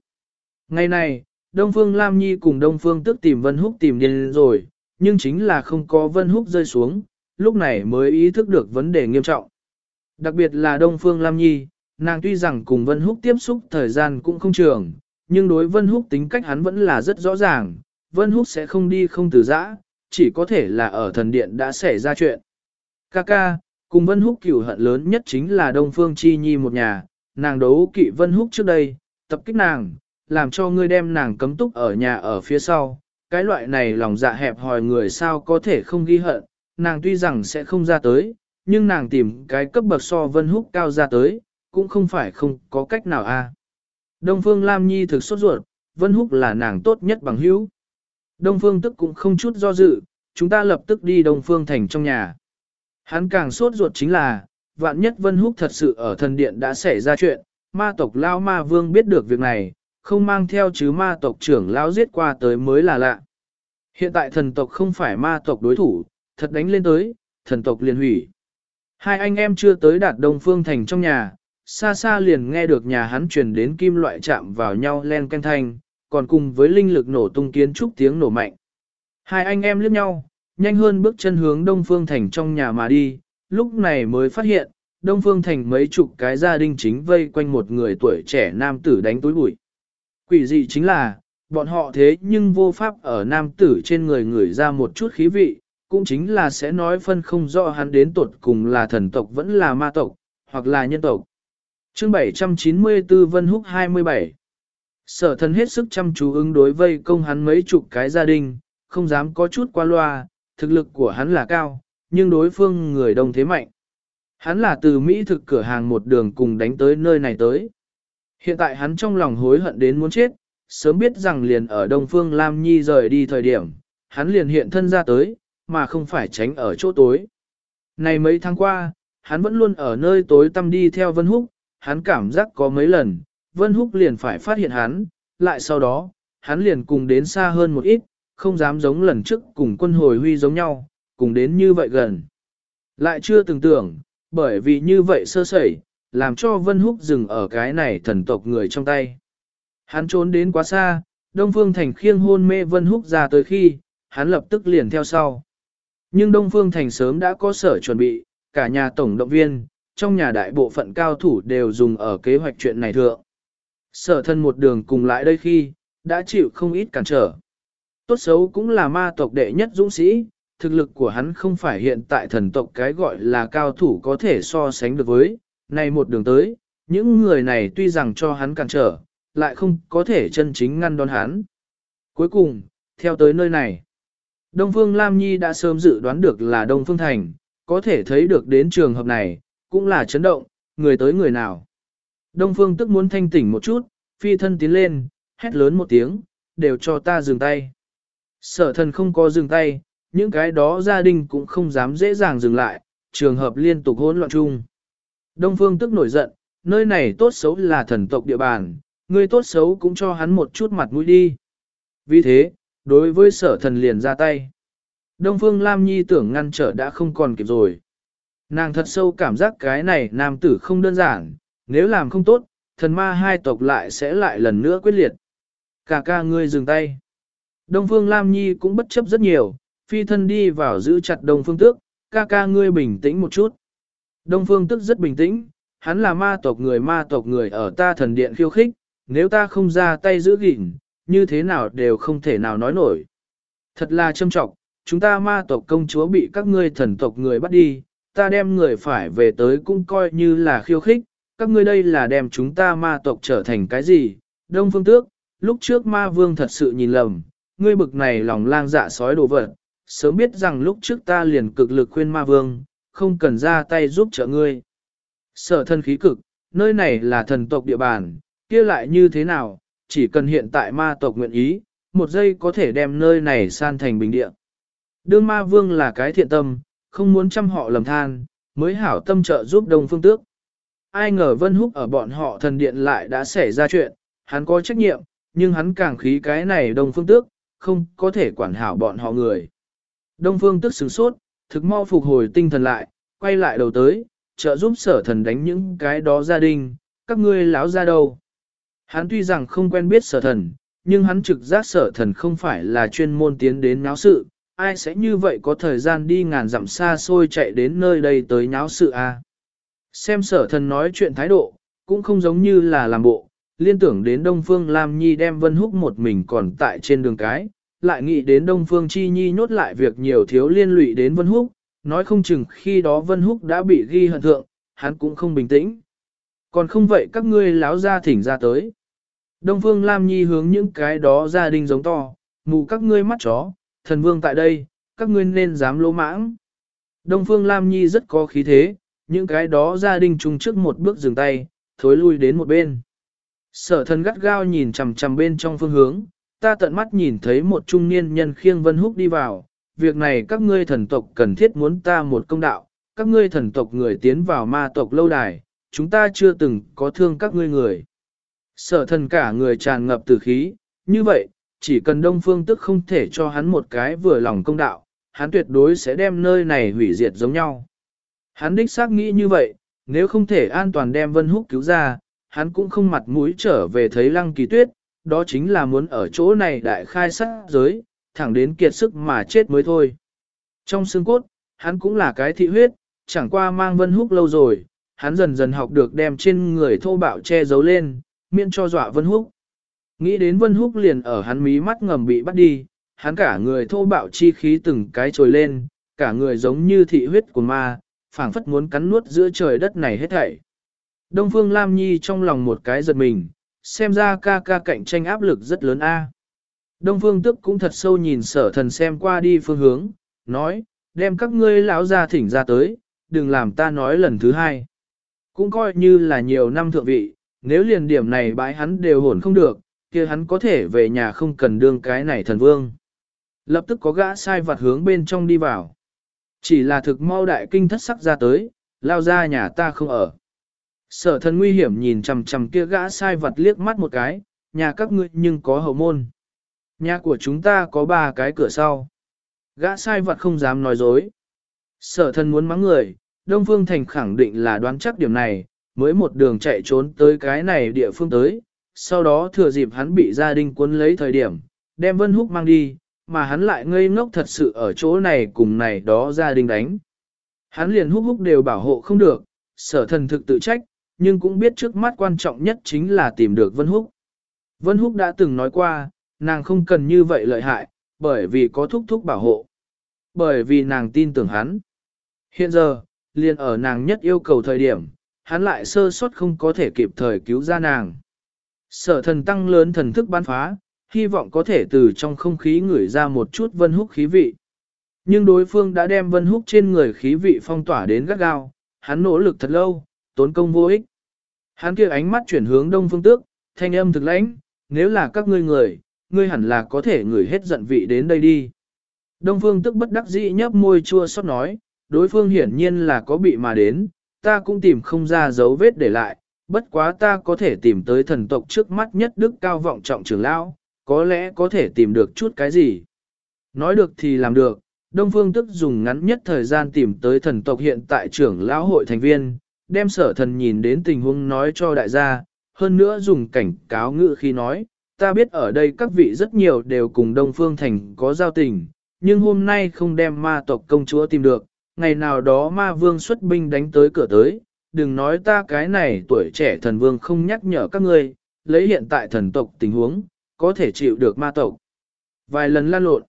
Ngày này, Đông Phương Lam Nhi cùng Đông Phương tức tìm Vân Húc tìm điên rồi, nhưng chính là không có Vân Húc rơi xuống, lúc này mới ý thức được vấn đề nghiêm trọng. Đặc biệt là Đông Phương Lam Nhi, nàng tuy rằng cùng Vân Húc tiếp xúc thời gian cũng không trường, nhưng đối Vân Húc tính cách hắn vẫn là rất rõ ràng, Vân Húc sẽ không đi không từ giã, chỉ có thể là ở thần điện đã xảy ra chuyện. Kaka, cùng Vân Húc cửu hận lớn nhất chính là Đông Phương Chi Nhi một nhà, nàng đấu kỵ Vân Húc trước đây, tập kích nàng, làm cho ngươi đem nàng cấm túc ở nhà ở phía sau. Cái loại này lòng dạ hẹp hòi người sao có thể không ghi hận, nàng tuy rằng sẽ không ra tới, nhưng nàng tìm cái cấp bậc so Vân Húc cao ra tới, cũng không phải không có cách nào a. Đông Phương Lam Nhi thực sốt ruột, Vân Húc là nàng tốt nhất bằng hữu. Đông Phương tức cũng không chút do dự, chúng ta lập tức đi Đông Phương thành trong nhà. Hắn càng sốt ruột chính là, vạn nhất Vân Húc thật sự ở thần điện đã xảy ra chuyện, ma tộc Lao Ma Vương biết được việc này, không mang theo chứ ma tộc trưởng Lao giết qua tới mới là lạ. Hiện tại thần tộc không phải ma tộc đối thủ, thật đánh lên tới, thần tộc liền hủy. Hai anh em chưa tới đạt Đông Phương Thành trong nhà, xa xa liền nghe được nhà hắn truyền đến kim loại chạm vào nhau len canh thanh, còn cùng với linh lực nổ tung kiến trúc tiếng nổ mạnh. Hai anh em liếc nhau, nhanh hơn bước chân hướng Đông Phương Thành trong nhà mà đi, lúc này mới phát hiện, Đông Phương Thành mấy chục cái gia đình chính vây quanh một người tuổi trẻ nam tử đánh túi bụi. Quỷ dị chính là, bọn họ thế nhưng vô pháp ở nam tử trên người người ra một chút khí vị, cũng chính là sẽ nói phân không rõ hắn đến tuột cùng là thần tộc vẫn là ma tộc, hoặc là nhân tộc. Chương 794 Vân Húc 27 Sở thần hết sức chăm chú ứng đối vây công hắn mấy chục cái gia đình, không dám có chút qua loa, thực lực của hắn là cao, nhưng đối phương người đông thế mạnh. Hắn là từ Mỹ thực cửa hàng một đường cùng đánh tới nơi này tới. Hiện tại hắn trong lòng hối hận đến muốn chết, sớm biết rằng liền ở Đông Phương Lam Nhi rời đi thời điểm, hắn liền hiện thân ra tới, mà không phải tránh ở chỗ tối. Này mấy tháng qua, hắn vẫn luôn ở nơi tối tăm đi theo Vân Húc, hắn cảm giác có mấy lần, Vân Húc liền phải phát hiện hắn, lại sau đó, hắn liền cùng đến xa hơn một ít, không dám giống lần trước cùng quân hồi huy giống nhau, cùng đến như vậy gần. Lại chưa từng tưởng, bởi vì như vậy sơ sẩy, làm cho Vân Húc dừng ở cái này thần tộc người trong tay. Hắn trốn đến quá xa, Đông Phương Thành khiêng hôn mê Vân Húc ra tới khi, hắn lập tức liền theo sau. Nhưng Đông Phương Thành sớm đã có sở chuẩn bị, cả nhà tổng động viên, trong nhà đại bộ phận cao thủ đều dùng ở kế hoạch chuyện này thượng. Sở thân một đường cùng lại đây khi, đã chịu không ít cản trở. Tốt xấu cũng là ma tộc đệ nhất dũng sĩ, thực lực của hắn không phải hiện tại thần tộc cái gọi là cao thủ có thể so sánh được với, này một đường tới, những người này tuy rằng cho hắn cản trở, lại không có thể chân chính ngăn đón hắn. Cuối cùng, theo tới nơi này, Đông Phương Lam Nhi đã sớm dự đoán được là Đông Phương Thành, có thể thấy được đến trường hợp này, cũng là chấn động, người tới người nào. Đông Phương tức muốn thanh tỉnh một chút, phi thân tiến lên, hét lớn một tiếng, đều cho ta dừng tay. Sở thần không có dừng tay, những cái đó gia đình cũng không dám dễ dàng dừng lại, trường hợp liên tục hỗn loạn chung. Đông Phương tức nổi giận, nơi này tốt xấu là thần tộc địa bàn, người tốt xấu cũng cho hắn một chút mặt mũi đi. Vì thế, đối với sở thần liền ra tay. Đông Phương Lam Nhi tưởng ngăn trở đã không còn kịp rồi. Nàng thật sâu cảm giác cái này nam tử không đơn giản, nếu làm không tốt, thần ma hai tộc lại sẽ lại lần nữa quyết liệt. Cả ca ngươi dừng tay. Đông Phương Lam Nhi cũng bất chấp rất nhiều, phi thân đi vào giữ chặt Đông Phương Tước, ca ca ngươi bình tĩnh một chút. Đông Phương Tước rất bình tĩnh, hắn là ma tộc người ma tộc người ở ta thần điện khiêu khích, nếu ta không ra tay giữ gìn, như thế nào đều không thể nào nói nổi. Thật là châm trọng, chúng ta ma tộc công chúa bị các ngươi thần tộc người bắt đi, ta đem người phải về tới cũng coi như là khiêu khích, các ngươi đây là đem chúng ta ma tộc trở thành cái gì? Đông Phương Tước, lúc trước ma vương thật sự nhìn lầm, ngươi bực này lòng lang dạ sói đồ vật, sớm biết rằng lúc trước ta liền cực lực khuyên ma vương, không cần ra tay giúp trợ ngươi. Sở thân khí cực, nơi này là thần tộc địa bàn, kia lại như thế nào, chỉ cần hiện tại ma tộc nguyện ý, một giây có thể đem nơi này san thành bình địa. Đương ma vương là cái thiện tâm, không muốn chăm họ lầm than, mới hảo tâm trợ giúp đông phương tước. Ai ngờ Vân Húc ở bọn họ thần điện lại đã xảy ra chuyện, hắn có trách nhiệm, nhưng hắn càng khí cái này đông phương tước, không có thể quản hảo bọn họ người. Đông phương Tước sửng sốt, thực mau phục hồi tinh thần lại, quay lại đầu tới, trợ giúp sở thần đánh những cái đó gia đình, các ngươi láo ra đâu. Hắn tuy rằng không quen biết sở thần, nhưng hắn trực giác sở thần không phải là chuyên môn tiến đến náo sự, ai sẽ như vậy có thời gian đi ngàn dặm xa xôi chạy đến nơi đây tới nháo sự a? À? Xem sở thần nói chuyện thái độ, cũng không giống như là làm bộ, liên tưởng đến Đông Phương Lam Nhi đem Vân Húc một mình còn tại trên đường cái, lại nghĩ đến Đông Phương Chi Nhi nhốt lại việc nhiều thiếu liên lụy đến Vân Húc, nói không chừng khi đó Vân Húc đã bị ghi hận thượng, hắn cũng không bình tĩnh. Còn không vậy các ngươi láo ra thỉnh ra tới. Đông Phương Lam Nhi hướng những cái đó gia đình giống to, mù các ngươi mắt chó, thần vương tại đây, các ngươi nên dám lỗ mãng. Đông Phương Lam Nhi rất có khí thế, những cái đó gia đình chung trước một bước dừng tay, thối lui đến một bên. Sở thần gắt gao nhìn chằm chằm bên trong phương hướng, ta tận mắt nhìn thấy một trung niên nhân khiêng Vân Húc đi vào, việc này các ngươi thần tộc cần thiết muốn ta một công đạo, các ngươi thần tộc người tiến vào ma tộc lâu đài, chúng ta chưa từng có thương các ngươi người. Sở thần cả người tràn ngập tử khí, như vậy, chỉ cần đông phương tức không thể cho hắn một cái vừa lòng công đạo, hắn tuyệt đối sẽ đem nơi này hủy diệt giống nhau. Hắn đích xác nghĩ như vậy, nếu không thể an toàn đem Vân Húc cứu ra, hắn cũng không mặt mũi trở về thấy lăng kỳ tuyết, đó chính là muốn ở chỗ này đại khai sát giới, thẳng đến kiệt sức mà chết mới thôi. Trong xương cốt, hắn cũng là cái thị huyết, chẳng qua mang Vân Húc lâu rồi, hắn dần dần học được đem trên người thô bạo che giấu lên, miễn cho dọa Vân Húc. Nghĩ đến Vân Húc liền ở hắn mí mắt ngầm bị bắt đi, hắn cả người thô bạo chi khí từng cái trồi lên, cả người giống như thị huyết của ma, phảng phất muốn cắn nuốt giữa trời đất này hết thảy. Đông Phương Lam Nhi trong lòng một cái giật mình, xem ra ca ca cạnh tranh áp lực rất lớn a. Đông Phương Tức cũng thật sâu nhìn sở thần xem qua đi phương hướng, nói, đem các ngươi lão ra thỉnh ra tới, đừng làm ta nói lần thứ hai. Cũng coi như là nhiều năm thượng vị, nếu liền điểm này bãi hắn đều hồn không được, kia hắn có thể về nhà không cần đương cái này thần vương. Lập tức có gã sai vặt hướng bên trong đi vào. Chỉ là thực mau đại kinh thất sắc ra tới, lao ra nhà ta không ở. Sở thần nguy hiểm nhìn chằm chằm kia gã sai vặt liếc mắt một cái, nhà các ngươi nhưng có hậu môn. Nhà của chúng ta có ba cái cửa sau. Gã sai vặt không dám nói dối. Sở thần muốn mắng người, Đông Phương Thành khẳng định là đoán chắc điểm này, mới một đường chạy trốn tới cái này địa phương tới, sau đó thừa dịp hắn bị gia đình cuốn lấy thời điểm, đem Vân Húc mang đi, mà hắn lại ngây ngốc thật sự ở chỗ này cùng này đó gia đình đánh. Hắn liền húc húc đều bảo hộ không được, sở thần thực tự trách, nhưng cũng biết trước mắt quan trọng nhất chính là tìm được Vân Húc. Vân Húc đã từng nói qua, nàng không cần như vậy lợi hại, bởi vì có thúc thúc bảo hộ. Bởi vì nàng tin tưởng hắn. Hiện giờ, liền ở nàng nhất yêu cầu thời điểm, hắn lại sơ suất không có thể kịp thời cứu ra nàng. Sở thần tăng lớn thần thức ban phá, hy vọng có thể từ trong không khí ngửi ra một chút vân húc khí vị. Nhưng đối phương đã đem vân húc trên người khí vị phong tỏa đến gắt gao, hắn nỗ lực thật lâu, tốn công vô ích. Hắn kia ánh mắt chuyển hướng đông phương tước, thanh âm thực lãnh, nếu là các ngươi người, ngươi hẳn là có thể ngửi hết giận vị đến đây đi. Đông phương tức bất đắc dĩ nhấp môi chua xót nói, đối phương hiển nhiên là có bị mà đến, ta cũng tìm không ra dấu vết để lại, bất quá ta có thể tìm tới thần tộc trước mắt nhất đức cao vọng trọng trưởng lão, có lẽ có thể tìm được chút cái gì. Nói được thì làm được, Đông Phương tức dùng ngắn nhất thời gian tìm tới thần tộc hiện tại trưởng lão hội thành viên, đem sở thần nhìn đến tình huống nói cho đại gia, hơn nữa dùng cảnh cáo ngự khi nói, ta biết ở đây các vị rất nhiều đều cùng Đông Phương Thành có giao tình, nhưng hôm nay không đem ma tộc công chúa tìm được, ngày nào đó ma vương xuất binh đánh tới cửa tới, đừng nói ta cái này tuổi trẻ thần vương không nhắc nhở các ngươi, lấy hiện tại thần tộc tình huống, có thể chịu được ma tộc. Vài lần lan lộn,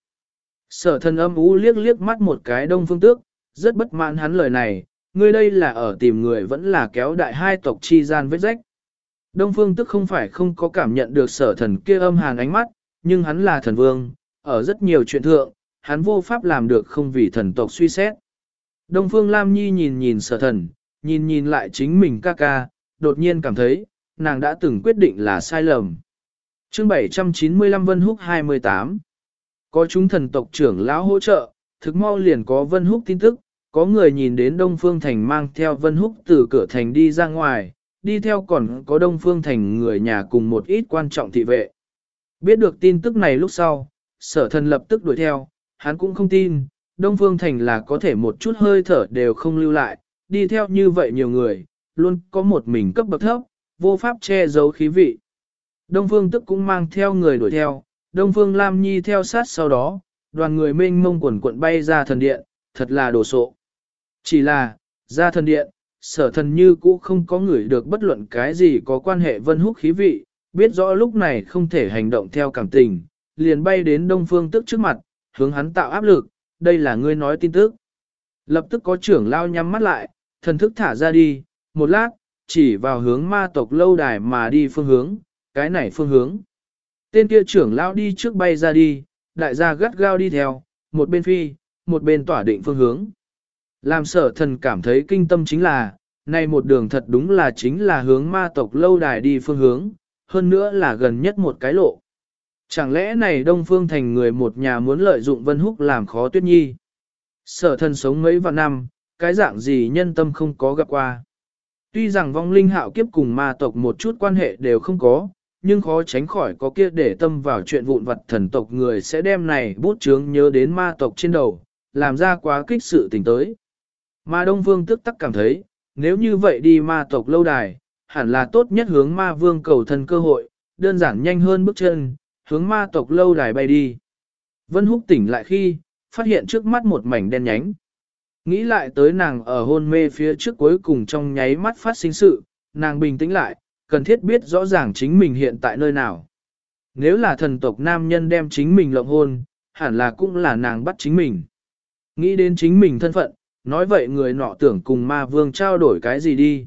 sở thần âm ú liếc liếc mắt một cái đông phương tước, rất bất mãn hắn lời này, ngươi đây là ở tìm người vẫn là kéo đại hai tộc chi gian vết rách. Đông phương tức không phải không có cảm nhận được sở thần kia âm hàn ánh mắt, nhưng hắn là thần vương, ở rất nhiều chuyện thượng, hắn vô pháp làm được không vì thần tộc suy xét. Đông phương Lam Nhi nhìn nhìn sở thần, nhìn nhìn lại chính mình ca ca, đột nhiên cảm thấy, nàng đã từng quyết định là sai lầm. chương 795 Vân Húc 28 Có chúng thần tộc trưởng lão hỗ trợ, thực mau liền có Vân Húc tin tức, có người nhìn đến Đông Phương Thành mang theo Vân Húc từ cửa thành đi ra ngoài, đi theo còn có Đông Phương Thành người nhà cùng một ít quan trọng thị vệ. Biết được tin tức này lúc sau, sở thần lập tức đuổi theo, hắn cũng không tin, Đông Phương Thành là có thể một chút hơi thở đều không lưu lại, đi theo như vậy nhiều người, luôn có một mình cấp bậc thấp, vô pháp che giấu khí vị. Đông Phương tức cũng mang theo người đuổi theo, Đông Phương Lam Nhi theo sát sau đó, đoàn người mênh mông quần quận bay ra thần điện, thật là đồ sộ. Chỉ là, ra thần điện, sở thần như cũ không có người được bất luận cái gì có quan hệ vân húc khí vị, biết rõ lúc này không thể hành động theo cảm tình, liền bay đến Đông Phương tức trước mặt, hướng hắn tạo áp lực, đây là ngươi nói tin tức. Lập tức có trưởng lao nhắm mắt lại, thần thức thả ra đi, một lát, chỉ vào hướng ma tộc lâu đài mà đi phương hướng, cái này phương hướng. Tên kia trưởng lao đi trước bay ra đi, đại gia gắt gao đi theo, một bên phi, một bên tỏa định phương hướng. Làm sở thần cảm thấy kinh tâm chính là, này một đường thật đúng là chính là hướng ma tộc lâu đài đi phương hướng, hơn nữa là gần nhất một cái lộ. Chẳng lẽ này Đông Phương Thành người một nhà muốn lợi dụng Vân Húc làm khó Tuyết Nhi? Sở thần sống mấy vạn năm, cái dạng gì nhân tâm không có gặp qua. Tuy rằng vong linh hạo kiếp cùng ma tộc một chút quan hệ đều không có, nhưng khó tránh khỏi có kia để tâm vào chuyện vụn vặt thần tộc người sẽ đem này bút chướng nhớ đến ma tộc trên đầu, làm ra quá kích sự tình tới. Ma Đông Vương tức tắc cảm thấy, nếu như vậy đi ma tộc lâu đài, hẳn là tốt nhất hướng ma vương cầu thân cơ hội, đơn giản nhanh hơn bước chân, hướng ma tộc lâu đài bay đi. Vân Húc tỉnh lại khi, phát hiện trước mắt một mảnh đen nhánh. Nghĩ lại tới nàng ở hôn mê phía trước cuối cùng trong nháy mắt phát sinh sự, nàng bình tĩnh lại, cần thiết biết rõ ràng chính mình hiện tại nơi nào. Nếu là thần tộc nam nhân đem chính mình lộng hôn, hẳn là cũng là nàng bắt chính mình. Nghĩ đến chính mình thân phận, nói vậy người nọ tưởng cùng ma vương trao đổi cái gì đi.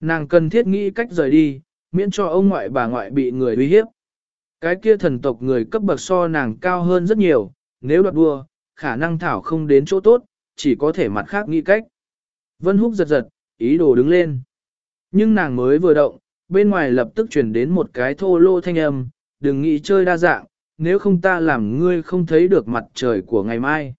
Nàng cần thiết nghĩ cách rời đi, miễn cho ông ngoại bà ngoại bị người uy hiếp. Cái kia thần tộc người cấp bậc so nàng cao hơn rất nhiều, nếu đoạt đua, khả năng thảo không đến chỗ tốt, chỉ có thể mặt khác nghĩ cách. Vân Húc giật giật, ý đồ đứng lên. Nhưng nàng mới vừa động, bên ngoài lập tức chuyển đến một cái thô lô thanh âm, đừng nghĩ chơi đa dạng, nếu không ta làm ngươi không thấy được mặt trời của ngày mai.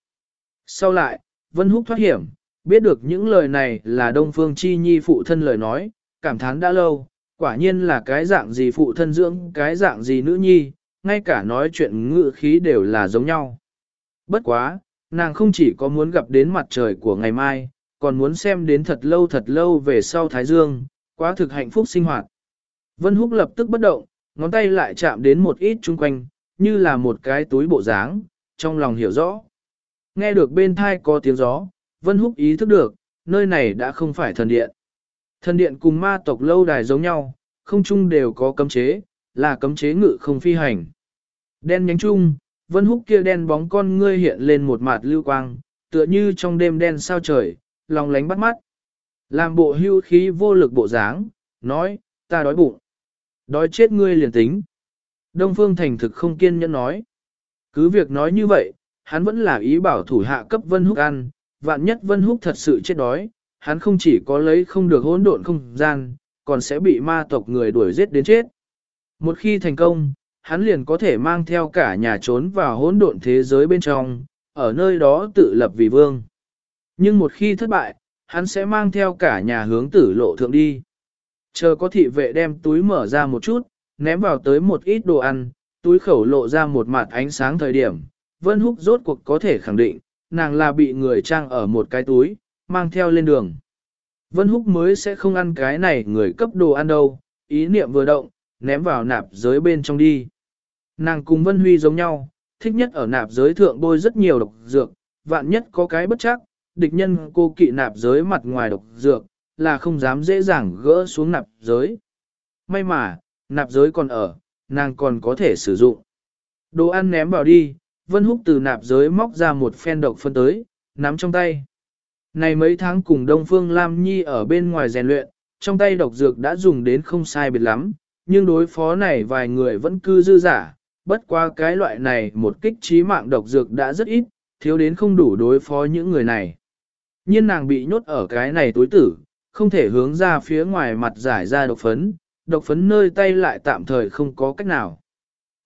Sau lại, Vân Húc thoát hiểm, biết được những lời này là Đông Phương Chi Nhi phụ thân lời nói, cảm thán đã lâu, quả nhiên là cái dạng gì phụ thân dưỡng, cái dạng gì nữ nhi, ngay cả nói chuyện ngữ khí đều là giống nhau. Bất quá, nàng không chỉ có muốn gặp đến mặt trời của ngày mai, còn muốn xem đến thật lâu thật lâu về sau Thái Dương, quá thực hạnh phúc sinh hoạt. Vân Húc lập tức bất động, ngón tay lại chạm đến một ít chung quanh, như là một cái túi bộ dáng, trong lòng hiểu rõ. Nghe được bên thai có tiếng gió, Vân Húc ý thức được, nơi này đã không phải thần điện. Thần điện cùng ma tộc lâu đài giống nhau, không chung đều có cấm chế, là cấm chế ngự không phi hành. Đen nhánh chung, Vân Húc kia đen bóng con ngươi hiện lên một mặt lưu quang, tựa như trong đêm đen sao trời, lòng lánh bắt mắt. Làm bộ hưu khí vô lực bộ dáng, nói, ta đói bụng. Đói chết ngươi liền tính. Đông Phương Thành thực không kiên nhẫn nói. Cứ việc nói như vậy, hắn vẫn là ý bảo thủ hạ cấp Vân Húc ăn, vạn nhất Vân Húc thật sự chết đói, hắn không chỉ có lấy không được hỗn độn không gian, còn sẽ bị ma tộc người đuổi giết đến chết. Một khi thành công, hắn liền có thể mang theo cả nhà trốn vào hỗn độn thế giới bên trong, ở nơi đó tự lập vì vương. Nhưng một khi thất bại, hắn sẽ mang theo cả nhà hướng tử lộ thượng đi. Chờ có thị vệ đem túi mở ra một chút, ném vào tới một ít đồ ăn, túi khẩu lộ ra một mặt ánh sáng thời điểm. Vân Húc rốt cuộc có thể khẳng định, nàng là bị người trang ở một cái túi, mang theo lên đường. Vân Húc mới sẽ không ăn cái này người cấp đồ ăn đâu, ý niệm vừa động, ném vào nạp giới bên trong đi. Nàng cùng Vân Huy giống nhau, thích nhất ở nạp giới thượng bôi rất nhiều độc dược, vạn nhất có cái bất chắc, địch nhân cô kỵ nạp giới mặt ngoài độc dược, là không dám dễ dàng gỡ xuống nạp giới. May mà, nạp giới còn ở, nàng còn có thể sử dụng. Đồ ăn ném vào đi, Vân Húc từ nạp giới móc ra một phen độc phân tới, nắm trong tay. Này mấy tháng cùng Đông Phương Lam Nhi ở bên ngoài rèn luyện, trong tay độc dược đã dùng đến không sai biệt lắm, nhưng đối phó này vài người vẫn cư dư giả, bất qua cái loại này một kích trí mạng độc dược đã rất ít, thiếu đến không đủ đối phó những người này. nhiên nàng bị nhốt ở cái này tối tử, không thể hướng ra phía ngoài mặt giải ra độc phấn, độc phấn nơi tay lại tạm thời không có cách nào.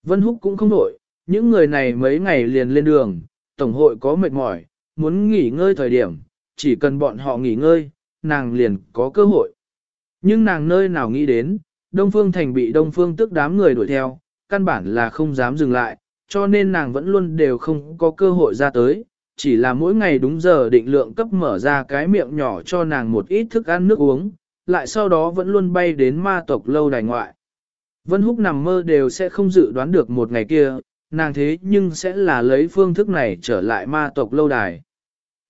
Vân Húc cũng không nổi, những người này mấy ngày liền lên đường, Tổng hội có mệt mỏi, muốn nghỉ ngơi thời điểm, chỉ cần bọn họ nghỉ ngơi, nàng liền có cơ hội. Nhưng nàng nơi nào nghĩ đến, Đông Phương Thành bị Đông Phương tức đám người đuổi theo, căn bản là không dám dừng lại, cho nên nàng vẫn luôn đều không có cơ hội ra tới, chỉ là mỗi ngày đúng giờ định lượng cấp mở ra cái miệng nhỏ cho nàng một ít thức ăn nước uống, lại sau đó vẫn luôn bay đến ma tộc lâu đài ngoại. Vân Húc nằm mơ đều sẽ không dự đoán được một ngày kia, nàng thế nhưng sẽ là lấy phương thức này trở lại ma tộc lâu đài.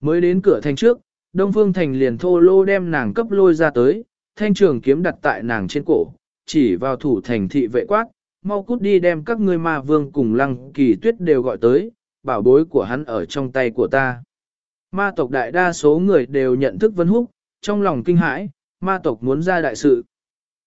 Mới đến cửa thành trước, Đông Phương Thành liền thô lô đem nàng cấp lôi ra tới, thanh trường kiếm đặt tại nàng trên cổ, chỉ vào thủ thành thị vệ quát, mau cút đi đem các ngươi ma vương cùng lăng kỳ tuyết đều gọi tới, bảo bối của hắn ở trong tay của ta. Ma tộc đại đa số người đều nhận thức Vân Húc, trong lòng kinh hãi, ma tộc muốn ra đại sự.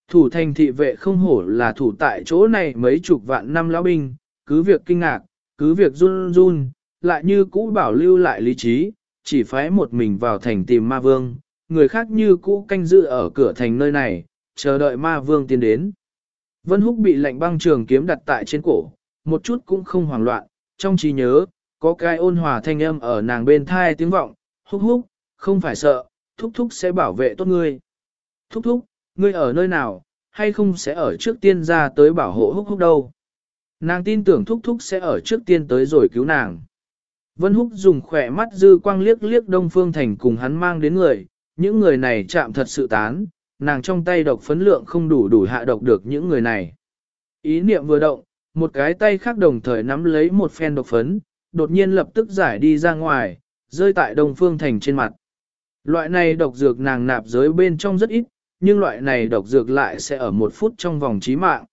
Thủ thành thị vệ không hổ là thủ tại chỗ này mấy chục vạn năm lão binh, cứ việc kinh ngạc, cứ việc run run, lại như cũ bảo lưu lại lý trí, chỉ phái một mình vào thành tìm ma vương, người khác như cũ canh giữ ở cửa thành nơi này, chờ đợi ma vương tiến đến. Vân Húc bị lạnh băng trường kiếm đặt tại trên cổ, một chút cũng không hoảng loạn, trong trí nhớ, có cái ôn hòa thanh âm ở nàng bên thai tiếng vọng, húc húc, không phải sợ, thúc thúc sẽ bảo vệ tốt ngươi. Thúc thúc, ngươi ở nơi nào, hay không sẽ ở trước tiên ra tới bảo hộ húc húc đâu. Nàng tin tưởng thúc thúc sẽ ở trước tiên tới rồi cứu nàng. Vân Húc dùng khỏe mắt dư quang liếc liếc Đông Phương Thành cùng hắn mang đến người, những người này chạm thật sự tán, nàng trong tay độc phấn lượng không đủ đủ hạ độc được những người này. Ý niệm vừa động, một cái tay khác đồng thời nắm lấy một phen độc phấn, đột nhiên lập tức giải đi ra ngoài, rơi tại Đông Phương Thành trên mặt. Loại này độc dược nàng nạp giới bên trong rất ít, nhưng loại này độc dược lại sẽ ở một phút trong vòng chí mạng.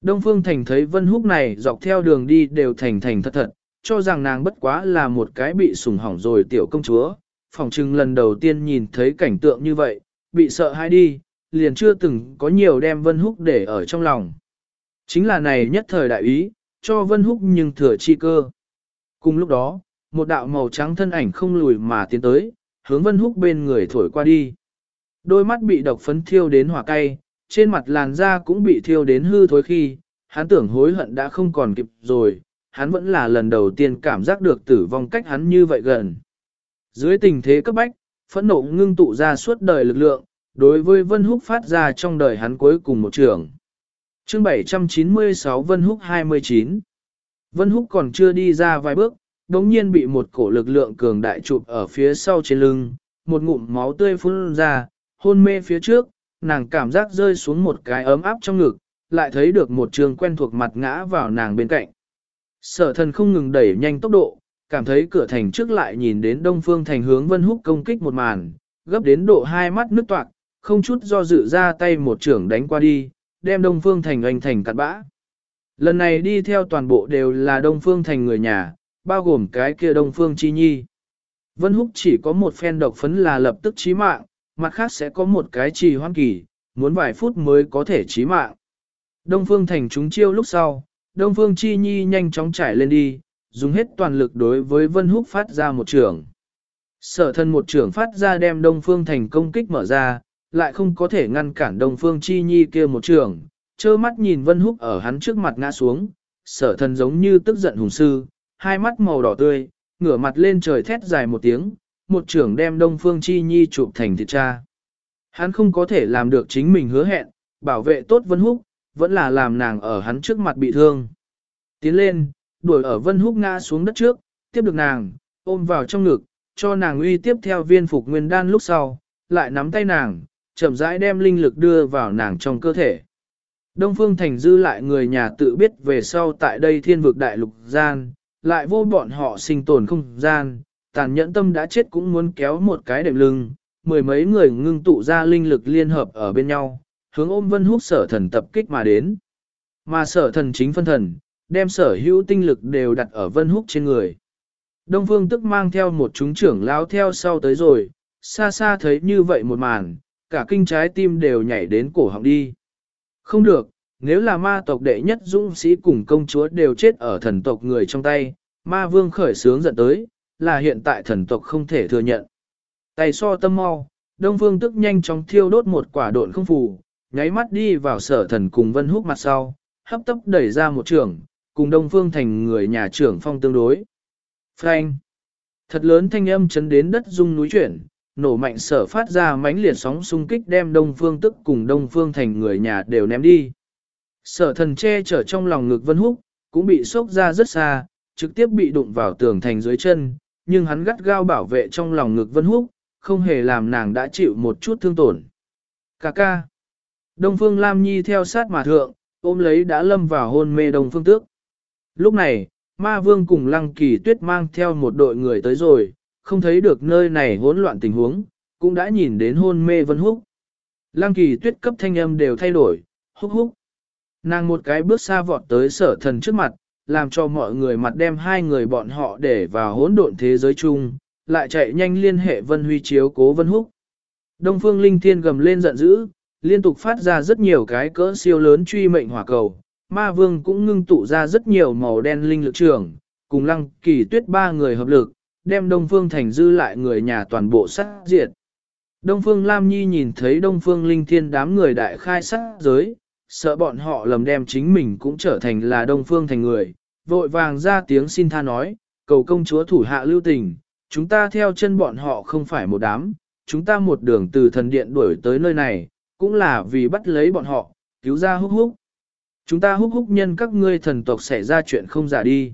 Đông Phương Thành thấy Vân Húc này dọc theo đường đi đều thành thành thật thật, cho rằng nàng bất quá là một cái bị sủng hỏng rồi tiểu công chúa. Phòng trưng lần đầu tiên nhìn thấy cảnh tượng như vậy, bị sợ hãi đi, liền chưa từng có nhiều đem Vân Húc để ở trong lòng. Chính là này nhất thời đại ý, cho Vân Húc nhưng thừa chi cơ. Cùng lúc đó, một đạo màu trắng thân ảnh không lùi mà tiến tới, hướng Vân Húc bên người thổi qua đi. Đôi mắt bị độc phấn thiêu đến hỏa cay, trên mặt làn da cũng bị thiêu đến hư thối khi, hắn tưởng hối hận đã không còn kịp rồi, hắn vẫn là lần đầu tiên cảm giác được tử vong cách hắn như vậy gần. Dưới tình thế cấp bách, phẫn nộ ngưng tụ ra suốt đời lực lượng, đối với Vân Húc phát ra trong đời hắn cuối cùng một trường. Chương 796 Vân Húc 29 Vân Húc còn chưa đi ra vài bước, đống nhiên bị một cổ lực lượng cường đại chụp ở phía sau trên lưng, một ngụm máu tươi phun ra, hôn mê phía trước, nàng cảm giác rơi xuống một cái ấm áp trong ngực, lại thấy được một trường quen thuộc mặt ngã vào nàng bên cạnh. Sở thần không ngừng đẩy nhanh tốc độ, cảm thấy cửa thành trước lại nhìn đến đông phương thành hướng vân húc công kích một màn, gấp đến độ hai mắt nước toạc, không chút do dự ra tay một trưởng đánh qua đi, đem đông phương thành oanh thành cắt bã. Lần này đi theo toàn bộ đều là đông phương thành người nhà, bao gồm cái kia đông phương chi nhi. Vân húc chỉ có một phen độc phấn là lập tức chí mạng, mặt khác sẽ có một cái trì hoan kỳ, muốn vài phút mới có thể chí mạng. Đông phương thành chúng chiêu lúc sau, Đông Phương Chi Nhi nhanh chóng trải lên đi, dùng hết toàn lực đối với Vân Húc phát ra một trường. Sở thân một trường phát ra đem Đông Phương thành công kích mở ra, lại không có thể ngăn cản Đông Phương Chi Nhi kia một trường, trơ mắt nhìn Vân Húc ở hắn trước mặt ngã xuống, sở thân giống như tức giận hùng sư, hai mắt màu đỏ tươi, ngửa mặt lên trời thét dài một tiếng, một trường đem Đông Phương Chi Nhi chụp thành thịt cha. Hắn không có thể làm được chính mình hứa hẹn, bảo vệ tốt Vân Húc, vẫn là làm nàng ở hắn trước mặt bị thương. Tiến lên, đuổi ở Vân Húc ngã xuống đất trước, tiếp được nàng, ôm vào trong ngực, cho nàng uy tiếp theo viên phục nguyên đan lúc sau, lại nắm tay nàng, chậm rãi đem linh lực đưa vào nàng trong cơ thể. Đông Phương Thành dư lại người nhà tự biết về sau tại đây thiên vực đại lục gian, lại vô bọn họ sinh tồn không gian, tàn nhẫn tâm đã chết cũng muốn kéo một cái đệm lưng, mười mấy người ngưng tụ ra linh lực liên hợp ở bên nhau, hướng ôm vân húc sở thần tập kích mà đến. Mà sở thần chính phân thần, đem sở hữu tinh lực đều đặt ở vân húc trên người. Đông phương tức mang theo một chúng trưởng lão theo sau tới rồi, xa xa thấy như vậy một màn, cả kinh trái tim đều nhảy đến cổ họng đi. Không được, nếu là ma tộc đệ nhất dũng sĩ cùng công chúa đều chết ở thần tộc người trong tay, ma vương khởi sướng giận tới, là hiện tại thần tộc không thể thừa nhận. Tay so tâm mau, đông phương tức nhanh chóng thiêu đốt một quả độn không phù, nháy mắt đi vào sở thần cùng Vân Húc mặt sau, hấp tấp đẩy ra một trường, cùng Đông Phương thành người nhà trưởng phong tương đối. Frank! Thật lớn thanh âm chấn đến đất rung núi chuyển, nổ mạnh sở phát ra mãnh liệt sóng xung kích đem Đông Phương tức cùng Đông Phương thành người nhà đều ném đi. Sở thần che chở trong lòng ngực Vân Húc, cũng bị sốc ra rất xa, trực tiếp bị đụng vào tường thành dưới chân, nhưng hắn gắt gao bảo vệ trong lòng ngực Vân Húc, không hề làm nàng đã chịu một chút thương tổn. Cà ca! Đông Phương Lam Nhi theo sát mà thượng, ôm lấy đã lâm vào hôn mê Đông Phương Tước. Lúc này, Ma Vương cùng Lăng Kỳ Tuyết mang theo một đội người tới rồi, không thấy được nơi này hỗn loạn tình huống, cũng đã nhìn đến hôn mê Vân Húc. Lăng Kỳ Tuyết cấp thanh âm đều thay đổi, húc húc. Nàng một cái bước xa vọt tới sở thần trước mặt, làm cho mọi người mặt đem hai người bọn họ để vào hỗn độn thế giới chung, lại chạy nhanh liên hệ Vân Huy chiếu cố Vân Húc. Đông Phương Linh Thiên gầm lên giận dữ, liên tục phát ra rất nhiều cái cỡ siêu lớn truy mệnh hỏa cầu. Ma vương cũng ngưng tụ ra rất nhiều màu đen linh lực trường, cùng lăng kỳ tuyết ba người hợp lực, đem Đông Phương Thành dư lại người nhà toàn bộ sát diệt. Đông Phương Lam Nhi nhìn thấy Đông Phương Linh Thiên đám người đại khai sát giới, sợ bọn họ lầm đem chính mình cũng trở thành là Đông Phương Thành người, vội vàng ra tiếng xin tha nói, cầu công chúa thủ hạ lưu tình, chúng ta theo chân bọn họ không phải một đám, chúng ta một đường từ thần điện đuổi tới nơi này, cũng là vì bắt lấy bọn họ, cứu ra húc húc. Chúng ta húc húc nhân các ngươi thần tộc xảy ra chuyện không giả đi.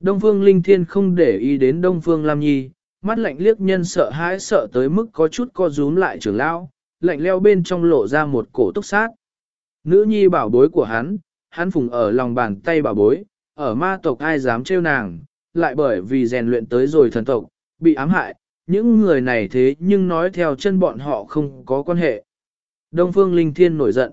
Đông Phương Linh Thiên không để ý đến Đông Phương Lam Nhi, mắt lạnh liếc nhân sợ hãi sợ tới mức có chút co rúm lại trưởng lão, lạnh leo bên trong lộ ra một cổ túc sát. Nữ nhi bảo bối của hắn, hắn phùng ở lòng bàn tay bảo bối, ở ma tộc ai dám trêu nàng, lại bởi vì rèn luyện tới rồi thần tộc, bị ám hại, những người này thế nhưng nói theo chân bọn họ không có quan hệ. Đông Phương Linh Thiên nổi giận.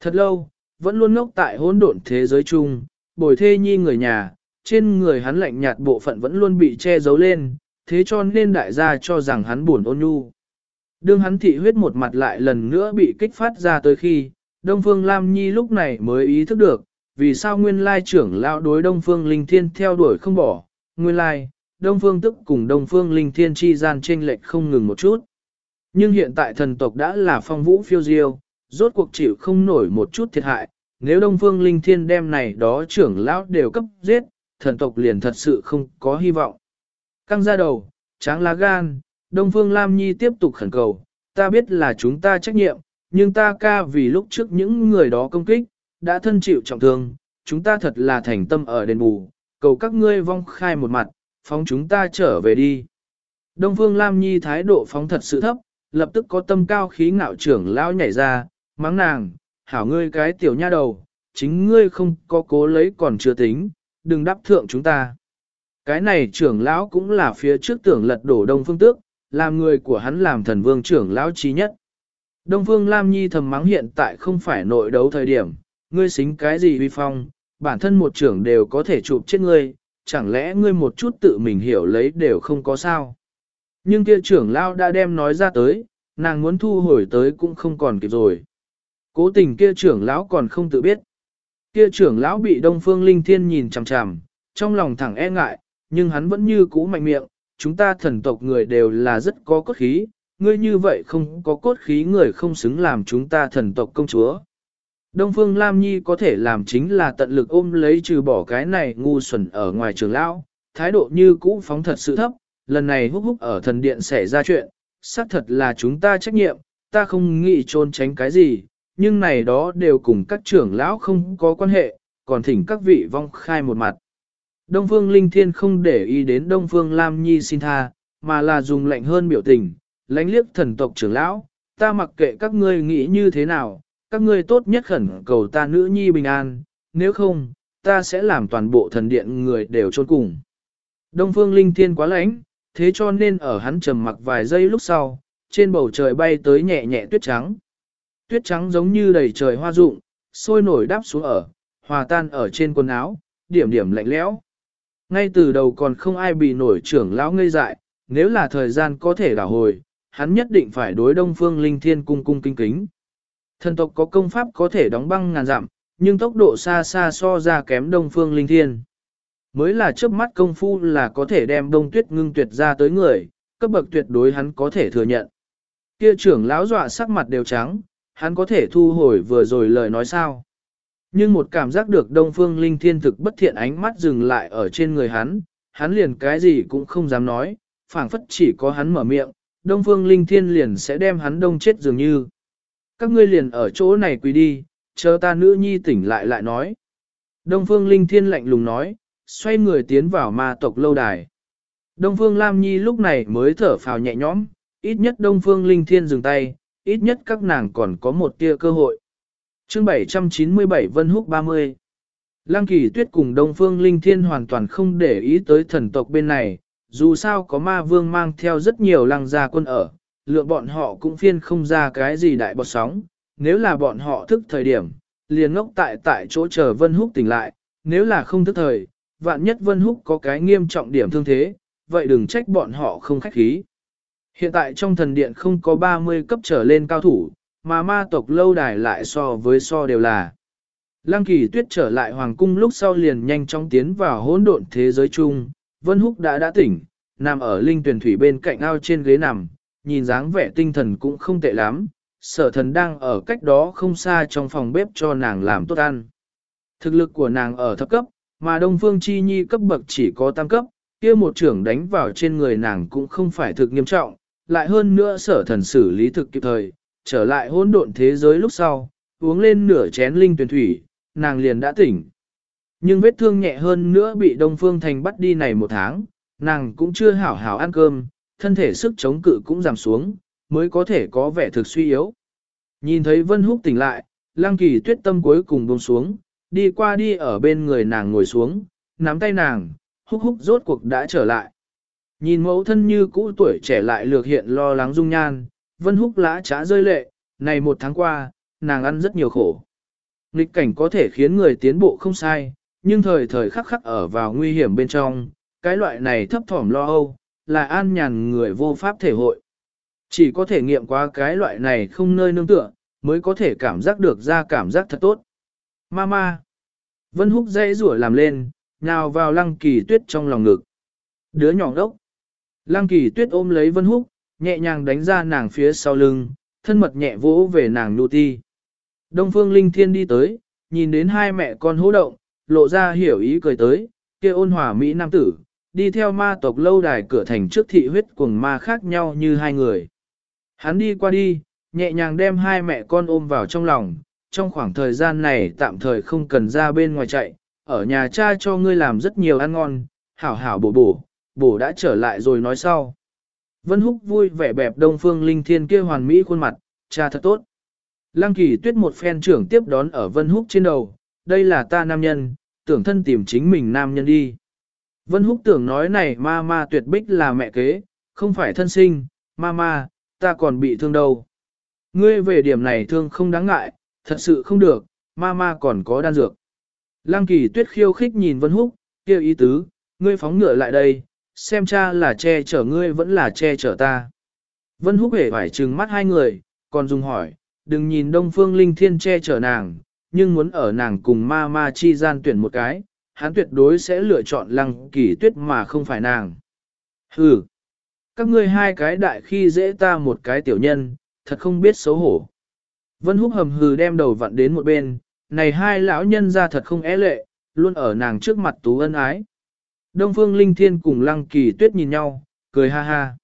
Thật lâu, vẫn luôn ngốc tại hỗn độn thế giới chung, bồi thê nhi người nhà, trên người hắn lạnh nhạt bộ phận vẫn luôn bị che giấu lên, thế cho nên đại gia cho rằng hắn buồn ôn nhu. Đương hắn thị huyết một mặt lại lần nữa bị kích phát ra tới khi, Đông Phương Lam Nhi lúc này mới ý thức được, vì sao nguyên lai trưởng lao đối Đông Phương Linh Thiên theo đuổi không bỏ, nguyên lai, Đông Phương tức cùng Đông Phương Linh Thiên chi gian chênh lệch không ngừng một chút. Nhưng hiện tại thần tộc đã là phong vũ phiêu diêu, rốt cuộc chịu không nổi một chút thiệt hại, nếu Đông Phương Linh Thiên đem này đó trưởng lão đều cấp giết, thần tộc liền thật sự không có hy vọng. Căng ra đầu, tráng lá gan, Đông Phương Lam Nhi tiếp tục khẩn cầu, ta biết là chúng ta trách nhiệm, nhưng ta ca vì lúc trước những người đó công kích, đã thân chịu trọng thương, chúng ta thật là thành tâm ở đền bù, cầu các ngươi vong khai một mặt, phóng chúng ta trở về đi. Đông Phương Lam Nhi thái độ phóng thật sự thấp, lập tức có tâm cao khí ngạo trưởng lão nhảy ra, mắng nàng, hảo ngươi cái tiểu nha đầu, chính ngươi không có cố lấy còn chưa tính, đừng đáp thượng chúng ta. Cái này trưởng lão cũng là phía trước tưởng lật đổ Đông Phương Tước, làm người của hắn làm thần vương trưởng lão trí nhất. Đông Phương Lam Nhi thầm mắng hiện tại không phải nội đấu thời điểm, ngươi xính cái gì uy phong, bản thân một trưởng đều có thể chụp chết ngươi, chẳng lẽ ngươi một chút tự mình hiểu lấy đều không có sao. Nhưng kia trưởng lão đã đem nói ra tới, nàng muốn thu hồi tới cũng không còn kịp rồi. Cố tình kia trưởng lão còn không tự biết. Kia trưởng lão bị Đông Phương Linh Thiên nhìn chằm chằm, trong lòng thẳng e ngại, nhưng hắn vẫn như cũ mạnh miệng, chúng ta thần tộc người đều là rất có cốt khí, ngươi như vậy không có cốt khí người không xứng làm chúng ta thần tộc công chúa. Đông Phương Lam Nhi có thể làm chính là tận lực ôm lấy trừ bỏ cái này ngu xuẩn ở ngoài trường lão, thái độ như cũ phóng thật sự thấp, lần này húc húc ở thần điện xảy ra chuyện, xác thật là chúng ta trách nhiệm, ta không nghĩ trốn tránh cái gì, nhưng này đó đều cùng các trưởng lão không có quan hệ, còn thỉnh các vị vong khai một mặt. Đông Phương Linh Thiên không để ý đến Đông Phương Lam Nhi xin tha, mà là dùng lạnh hơn biểu tình, lãnh liếc thần tộc trưởng lão, ta mặc kệ các ngươi nghĩ như thế nào, các ngươi tốt nhất khẩn cầu ta nữ nhi bình an, nếu không, ta sẽ làm toàn bộ thần điện người đều trôn cùng. Đông Phương Linh Thiên quá lãnh, thế cho nên ở hắn trầm mặc vài giây lúc sau, trên bầu trời bay tới nhẹ nhẹ tuyết trắng. Tuyết trắng giống như đầy trời hoa rụng, sôi nổi đáp xuống ở, hòa tan ở trên quần áo, điểm điểm lạnh lẽo. Ngay từ đầu còn không ai bị nổi trưởng lão ngây dại, nếu là thời gian có thể đảo hồi, hắn nhất định phải đối đông phương linh thiên cung cung kinh kính. Thần tộc có công pháp có thể đóng băng ngàn dặm, nhưng tốc độ xa xa so ra kém đông phương linh thiên. Mới là trước mắt công phu là có thể đem đông tuyết ngưng tuyệt ra tới người, cấp bậc tuyệt đối hắn có thể thừa nhận. Kia trưởng lão dọa sắc mặt đều trắng, hắn có thể thu hồi vừa rồi lời nói sao. Nhưng một cảm giác được đông phương linh thiên thực bất thiện ánh mắt dừng lại ở trên người hắn, hắn liền cái gì cũng không dám nói, phảng phất chỉ có hắn mở miệng, đông phương linh thiên liền sẽ đem hắn đông chết dường như. Các ngươi liền ở chỗ này quỳ đi, chờ ta nữ nhi tỉnh lại lại nói. Đông phương linh thiên lạnh lùng nói, xoay người tiến vào ma tộc lâu đài. Đông phương Lam Nhi lúc này mới thở phào nhẹ nhõm, ít nhất Đông phương linh thiên dừng tay, ít nhất các nàng còn có một tia cơ hội. Chương 797 Vân Húc 30 Lăng kỳ tuyết cùng Đông Phương Linh Thiên hoàn toàn không để ý tới thần tộc bên này, dù sao có ma vương mang theo rất nhiều lăng gia quân ở, lượng bọn họ cũng phiên không ra cái gì đại bọt sóng, nếu là bọn họ thức thời điểm, liền ngốc tại tại chỗ chờ Vân Húc tỉnh lại, nếu là không thức thời, vạn nhất Vân Húc có cái nghiêm trọng điểm thương thế, vậy đừng trách bọn họ không khách khí. Hiện tại trong thần điện không có 30 cấp trở lên cao thủ, mà ma tộc lâu đài lại so với so đều là. Lăng kỳ tuyết trở lại hoàng cung lúc sau liền nhanh chóng tiến vào hỗn độn thế giới chung, Vân Húc đã đã tỉnh, nằm ở linh tuyển thủy bên cạnh ao trên ghế nằm, nhìn dáng vẻ tinh thần cũng không tệ lắm, sở thần đang ở cách đó không xa trong phòng bếp cho nàng làm tốt ăn. Thực lực của nàng ở thấp cấp, mà Đông Phương Chi Nhi cấp bậc chỉ có tam cấp, kia một trưởng đánh vào trên người nàng cũng không phải thực nghiêm trọng, lại hơn nữa sở thần xử lý thực kịp thời, trở lại hỗn độn thế giới lúc sau, uống lên nửa chén linh tuyển thủy, nàng liền đã tỉnh. Nhưng vết thương nhẹ hơn nữa bị Đông Phương Thành bắt đi này một tháng, nàng cũng chưa hảo hảo ăn cơm, thân thể sức chống cự cũng giảm xuống, mới có thể có vẻ thực suy yếu. Nhìn thấy Vân Húc tỉnh lại, Lăng Kỳ tuyết tâm cuối cùng buông xuống, đi qua đi ở bên người nàng ngồi xuống, nắm tay nàng, húc húc rốt cuộc đã trở lại. Nhìn mẫu thân như cũ tuổi trẻ lại lược hiện lo lắng dung nhan, Vân Húc lã trá rơi lệ, này một tháng qua, nàng ăn rất nhiều khổ. Nghịch cảnh có thể khiến người tiến bộ không sai, nhưng thời thời khắc khắc ở vào nguy hiểm bên trong, cái loại này thấp thỏm lo âu, là an nhàn người vô pháp thể hội. Chỉ có thể nghiệm qua cái loại này không nơi nương tựa, mới có thể cảm giác được ra cảm giác thật tốt. Mama! Vân Húc dây rủa làm lên, nhào vào lăng kỳ tuyết trong lòng ngực. đứa nhỏ đốc. Lăng kỳ tuyết ôm lấy Vân Húc, nhẹ nhàng đánh ra nàng phía sau lưng, thân mật nhẹ vỗ về nàng nụ ti. Đông phương linh thiên đi tới, nhìn đến hai mẹ con hỗ động, lộ ra hiểu ý cười tới, kia ôn hòa Mỹ Nam tử, đi theo ma tộc lâu đài cửa thành trước thị huyết cuồng ma khác nhau như hai người. Hắn đi qua đi, nhẹ nhàng đem hai mẹ con ôm vào trong lòng, trong khoảng thời gian này tạm thời không cần ra bên ngoài chạy, ở nhà cha cho ngươi làm rất nhiều ăn ngon, hảo hảo bổ bổ, bổ đã trở lại rồi nói sau. Vân Húc vui vẻ bẹp đông phương linh thiên kia hoàn mỹ khuôn mặt, cha thật tốt. Lăng kỳ tuyết một phen trưởng tiếp đón ở Vân Húc trên đầu, đây là ta nam nhân, tưởng thân tìm chính mình nam nhân đi. Vân Húc tưởng nói này ma ma tuyệt bích là mẹ kế, không phải thân sinh, ma ma, ta còn bị thương đâu. Ngươi về điểm này thương không đáng ngại, thật sự không được, ma ma còn có đan dược. Lăng kỳ tuyết khiêu khích nhìn Vân Húc, kêu ý tứ, ngươi phóng ngựa lại đây, xem cha là che chở ngươi vẫn là che chở ta. Vân Húc hề phải trừng mắt hai người, còn dùng hỏi, đừng nhìn Đông Phương Linh Thiên che chở nàng, nhưng muốn ở nàng cùng ma ma chi gian tuyển một cái, hắn tuyệt đối sẽ lựa chọn lăng kỳ tuyết mà không phải nàng. Hừ, các ngươi hai cái đại khi dễ ta một cái tiểu nhân, thật không biết xấu hổ. Vân húc hầm hừ đem đầu vặn đến một bên, này hai lão nhân ra thật không é lệ, luôn ở nàng trước mặt tú ân ái. Đông phương linh thiên cùng lăng kỳ tuyết nhìn nhau, cười ha ha.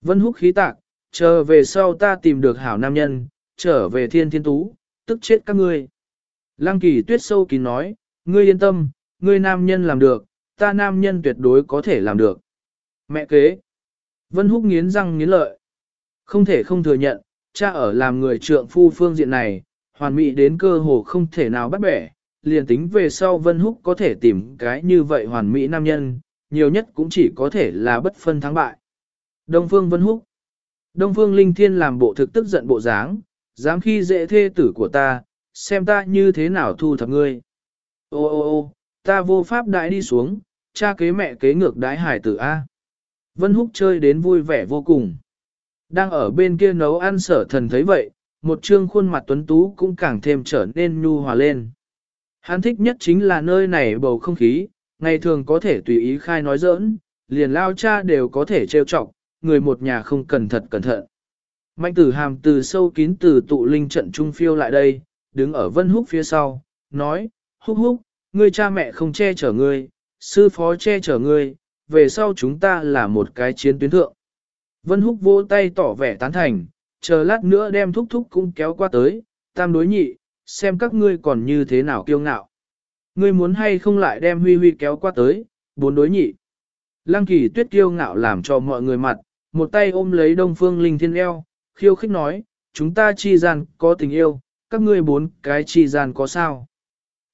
Vân húc khí tạc, chờ về sau ta tìm được hảo nam nhân, trở về thiên thiên tú, tức chết các ngươi. Lăng kỳ tuyết sâu kín nói, ngươi yên tâm, ngươi nam nhân làm được, ta nam nhân tuyệt đối có thể làm được. Mẹ kế. Vân húc nghiến răng nghiến lợi. Không thể không thừa nhận, cha ở làm người trượng phu phương diện này, hoàn mỹ đến cơ hồ không thể nào bắt bẻ, liền tính về sau Vân Húc có thể tìm cái như vậy hoàn mỹ nam nhân, nhiều nhất cũng chỉ có thể là bất phân thắng bại. Đông Phương Vân Húc Đông Phương Linh Thiên làm bộ thực tức giận bộ dáng, dám khi dễ thê tử của ta, xem ta như thế nào thu thập ngươi. Ô ô ô, ta vô pháp đại đi xuống, cha kế mẹ kế ngược đái hải tử A. Vân Húc chơi đến vui vẻ vô cùng. Đang ở bên kia nấu ăn sở thần thấy vậy, một trương khuôn mặt tuấn tú cũng càng thêm trở nên nhu hòa lên. Hắn thích nhất chính là nơi này bầu không khí, ngày thường có thể tùy ý khai nói giỡn, liền lao cha đều có thể trêu chọc, người một nhà không cần thật cẩn thận. Mạnh tử hàm từ sâu kín từ tụ linh trận trung phiêu lại đây, đứng ở vân húc phía sau, nói, húc húc, ngươi cha mẹ không che chở ngươi, sư phó che chở ngươi, về sau chúng ta là một cái chiến tuyến thượng. Vân húc vỗ tay tỏ vẻ tán thành, chờ lát nữa đem thúc thúc cũng kéo qua tới, tam đối nhị, xem các ngươi còn như thế nào kiêu ngạo. Ngươi muốn hay không lại đem huy huy kéo qua tới, bốn đối nhị. Lăng kỳ tuyết kiêu ngạo làm cho mọi người mặt, một tay ôm lấy đông phương linh thiên eo, khiêu khích nói, chúng ta chi gian có tình yêu, các ngươi bốn cái chi gian có sao?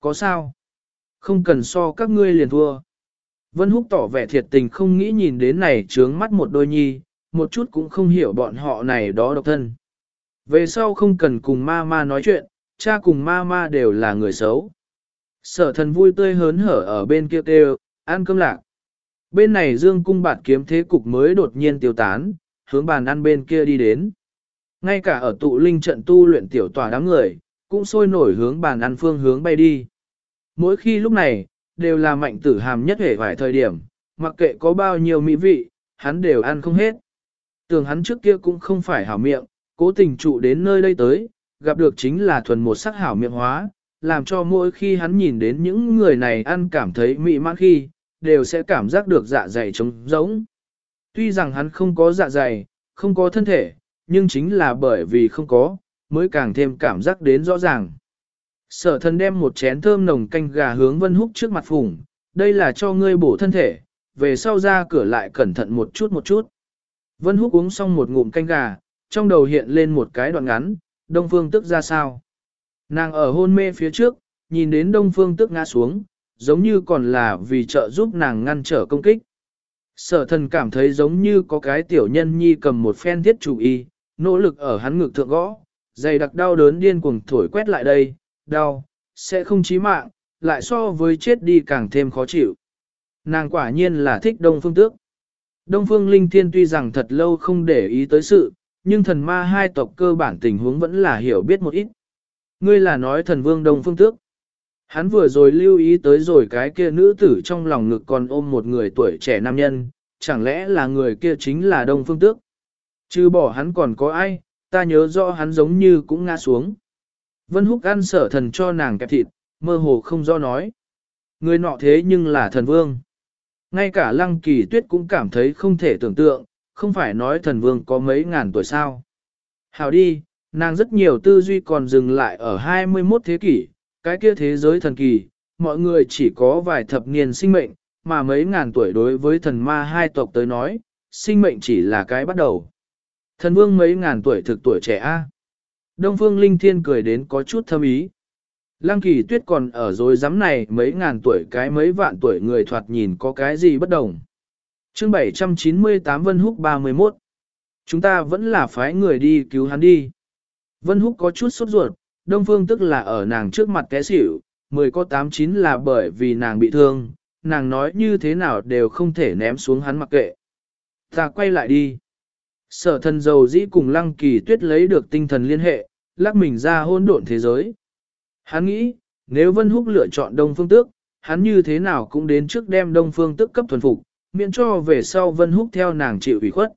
Có sao? Không cần so các ngươi liền thua. Vân Húc tỏ vẻ thiệt tình không nghĩ nhìn đến này trướng mắt một đôi nhi, một chút cũng không hiểu bọn họ này đó độc thân. Về sau không cần cùng ma ma nói chuyện, cha cùng ma ma đều là người xấu. Sở thần vui tươi hớn hở ở bên kia kêu, ăn cơm lạc. Bên này dương cung bạt kiếm thế cục mới đột nhiên tiêu tán, hướng bàn ăn bên kia đi đến. Ngay cả ở tụ linh trận tu luyện tiểu tòa đám người, cũng sôi nổi hướng bàn ăn phương hướng bay đi. Mỗi khi lúc này, đều là mạnh tử hàm nhất hệ vài thời điểm, mặc kệ có bao nhiêu mỹ vị, hắn đều ăn không hết. Tưởng hắn trước kia cũng không phải hảo miệng, cố tình trụ đến nơi đây tới, gặp được chính là thuần một sắc hảo miệng hóa, làm cho mỗi khi hắn nhìn đến những người này ăn cảm thấy mị mãn khi, đều sẽ cảm giác được dạ dày trống rỗng. Tuy rằng hắn không có dạ dày, không có thân thể, nhưng chính là bởi vì không có, mới càng thêm cảm giác đến rõ ràng. Sở thần đem một chén thơm nồng canh gà hướng Vân Húc trước mặt phùng, đây là cho ngươi bổ thân thể, về sau ra cửa lại cẩn thận một chút một chút. Vân Húc uống xong một ngụm canh gà, trong đầu hiện lên một cái đoạn ngắn, Đông Phương tức ra sao. Nàng ở hôn mê phía trước, nhìn đến Đông Phương tức ngã xuống, giống như còn là vì trợ giúp nàng ngăn trở công kích. Sở thần cảm thấy giống như có cái tiểu nhân nhi cầm một phen thiết chủ y, nỗ lực ở hắn ngực thượng gõ, dày đặc đau đớn điên cuồng thổi quét lại đây, đau, sẽ không chí mạng, lại so với chết đi càng thêm khó chịu. Nàng quả nhiên là thích Đông Phương Tước. Đông Phương Linh Thiên tuy rằng thật lâu không để ý tới sự, nhưng thần ma hai tộc cơ bản tình huống vẫn là hiểu biết một ít. Ngươi là nói thần vương Đông Phương Tước. Hắn vừa rồi lưu ý tới rồi cái kia nữ tử trong lòng ngực còn ôm một người tuổi trẻ nam nhân, chẳng lẽ là người kia chính là Đông Phương Tước? Chứ bỏ hắn còn có ai, ta nhớ rõ hắn giống như cũng ngã xuống. Vân Húc ăn sở thần cho nàng kẹp thịt, mơ hồ không do nói. Người nọ thế nhưng là thần vương. Ngay cả lăng kỳ tuyết cũng cảm thấy không thể tưởng tượng, không phải nói thần vương có mấy ngàn tuổi sao. Hào đi, nàng rất nhiều tư duy còn dừng lại ở 21 thế kỷ, cái kia thế giới thần kỳ, mọi người chỉ có vài thập niên sinh mệnh, mà mấy ngàn tuổi đối với thần ma hai tộc tới nói, sinh mệnh chỉ là cái bắt đầu. Thần vương mấy ngàn tuổi thực tuổi trẻ A. Đông Phương Linh Thiên cười đến có chút thâm ý. Lăng kỳ tuyết còn ở rồi giám này mấy ngàn tuổi cái mấy vạn tuổi người thoạt nhìn có cái gì bất đồng chương 798 Vân Húc 31 Chúng ta vẫn là phái người đi cứu hắn đi. Vân Húc có chút sốt ruột, Đông Phương tức là ở nàng trước mặt té xỉu, mười có tám chín là bởi vì nàng bị thương, nàng nói như thế nào đều không thể ném xuống hắn mặc kệ. Ta quay lại đi. Sở thần dầu dĩ cùng lăng kỳ tuyết lấy được tinh thần liên hệ, lắc mình ra hôn độn thế giới. Hắn nghĩ, nếu Vân Húc lựa chọn Đông Phương Tước, hắn như thế nào cũng đến trước đem Đông Phương Tước cấp thuần phục, miễn cho về sau Vân Húc theo nàng chịu ủy khuất.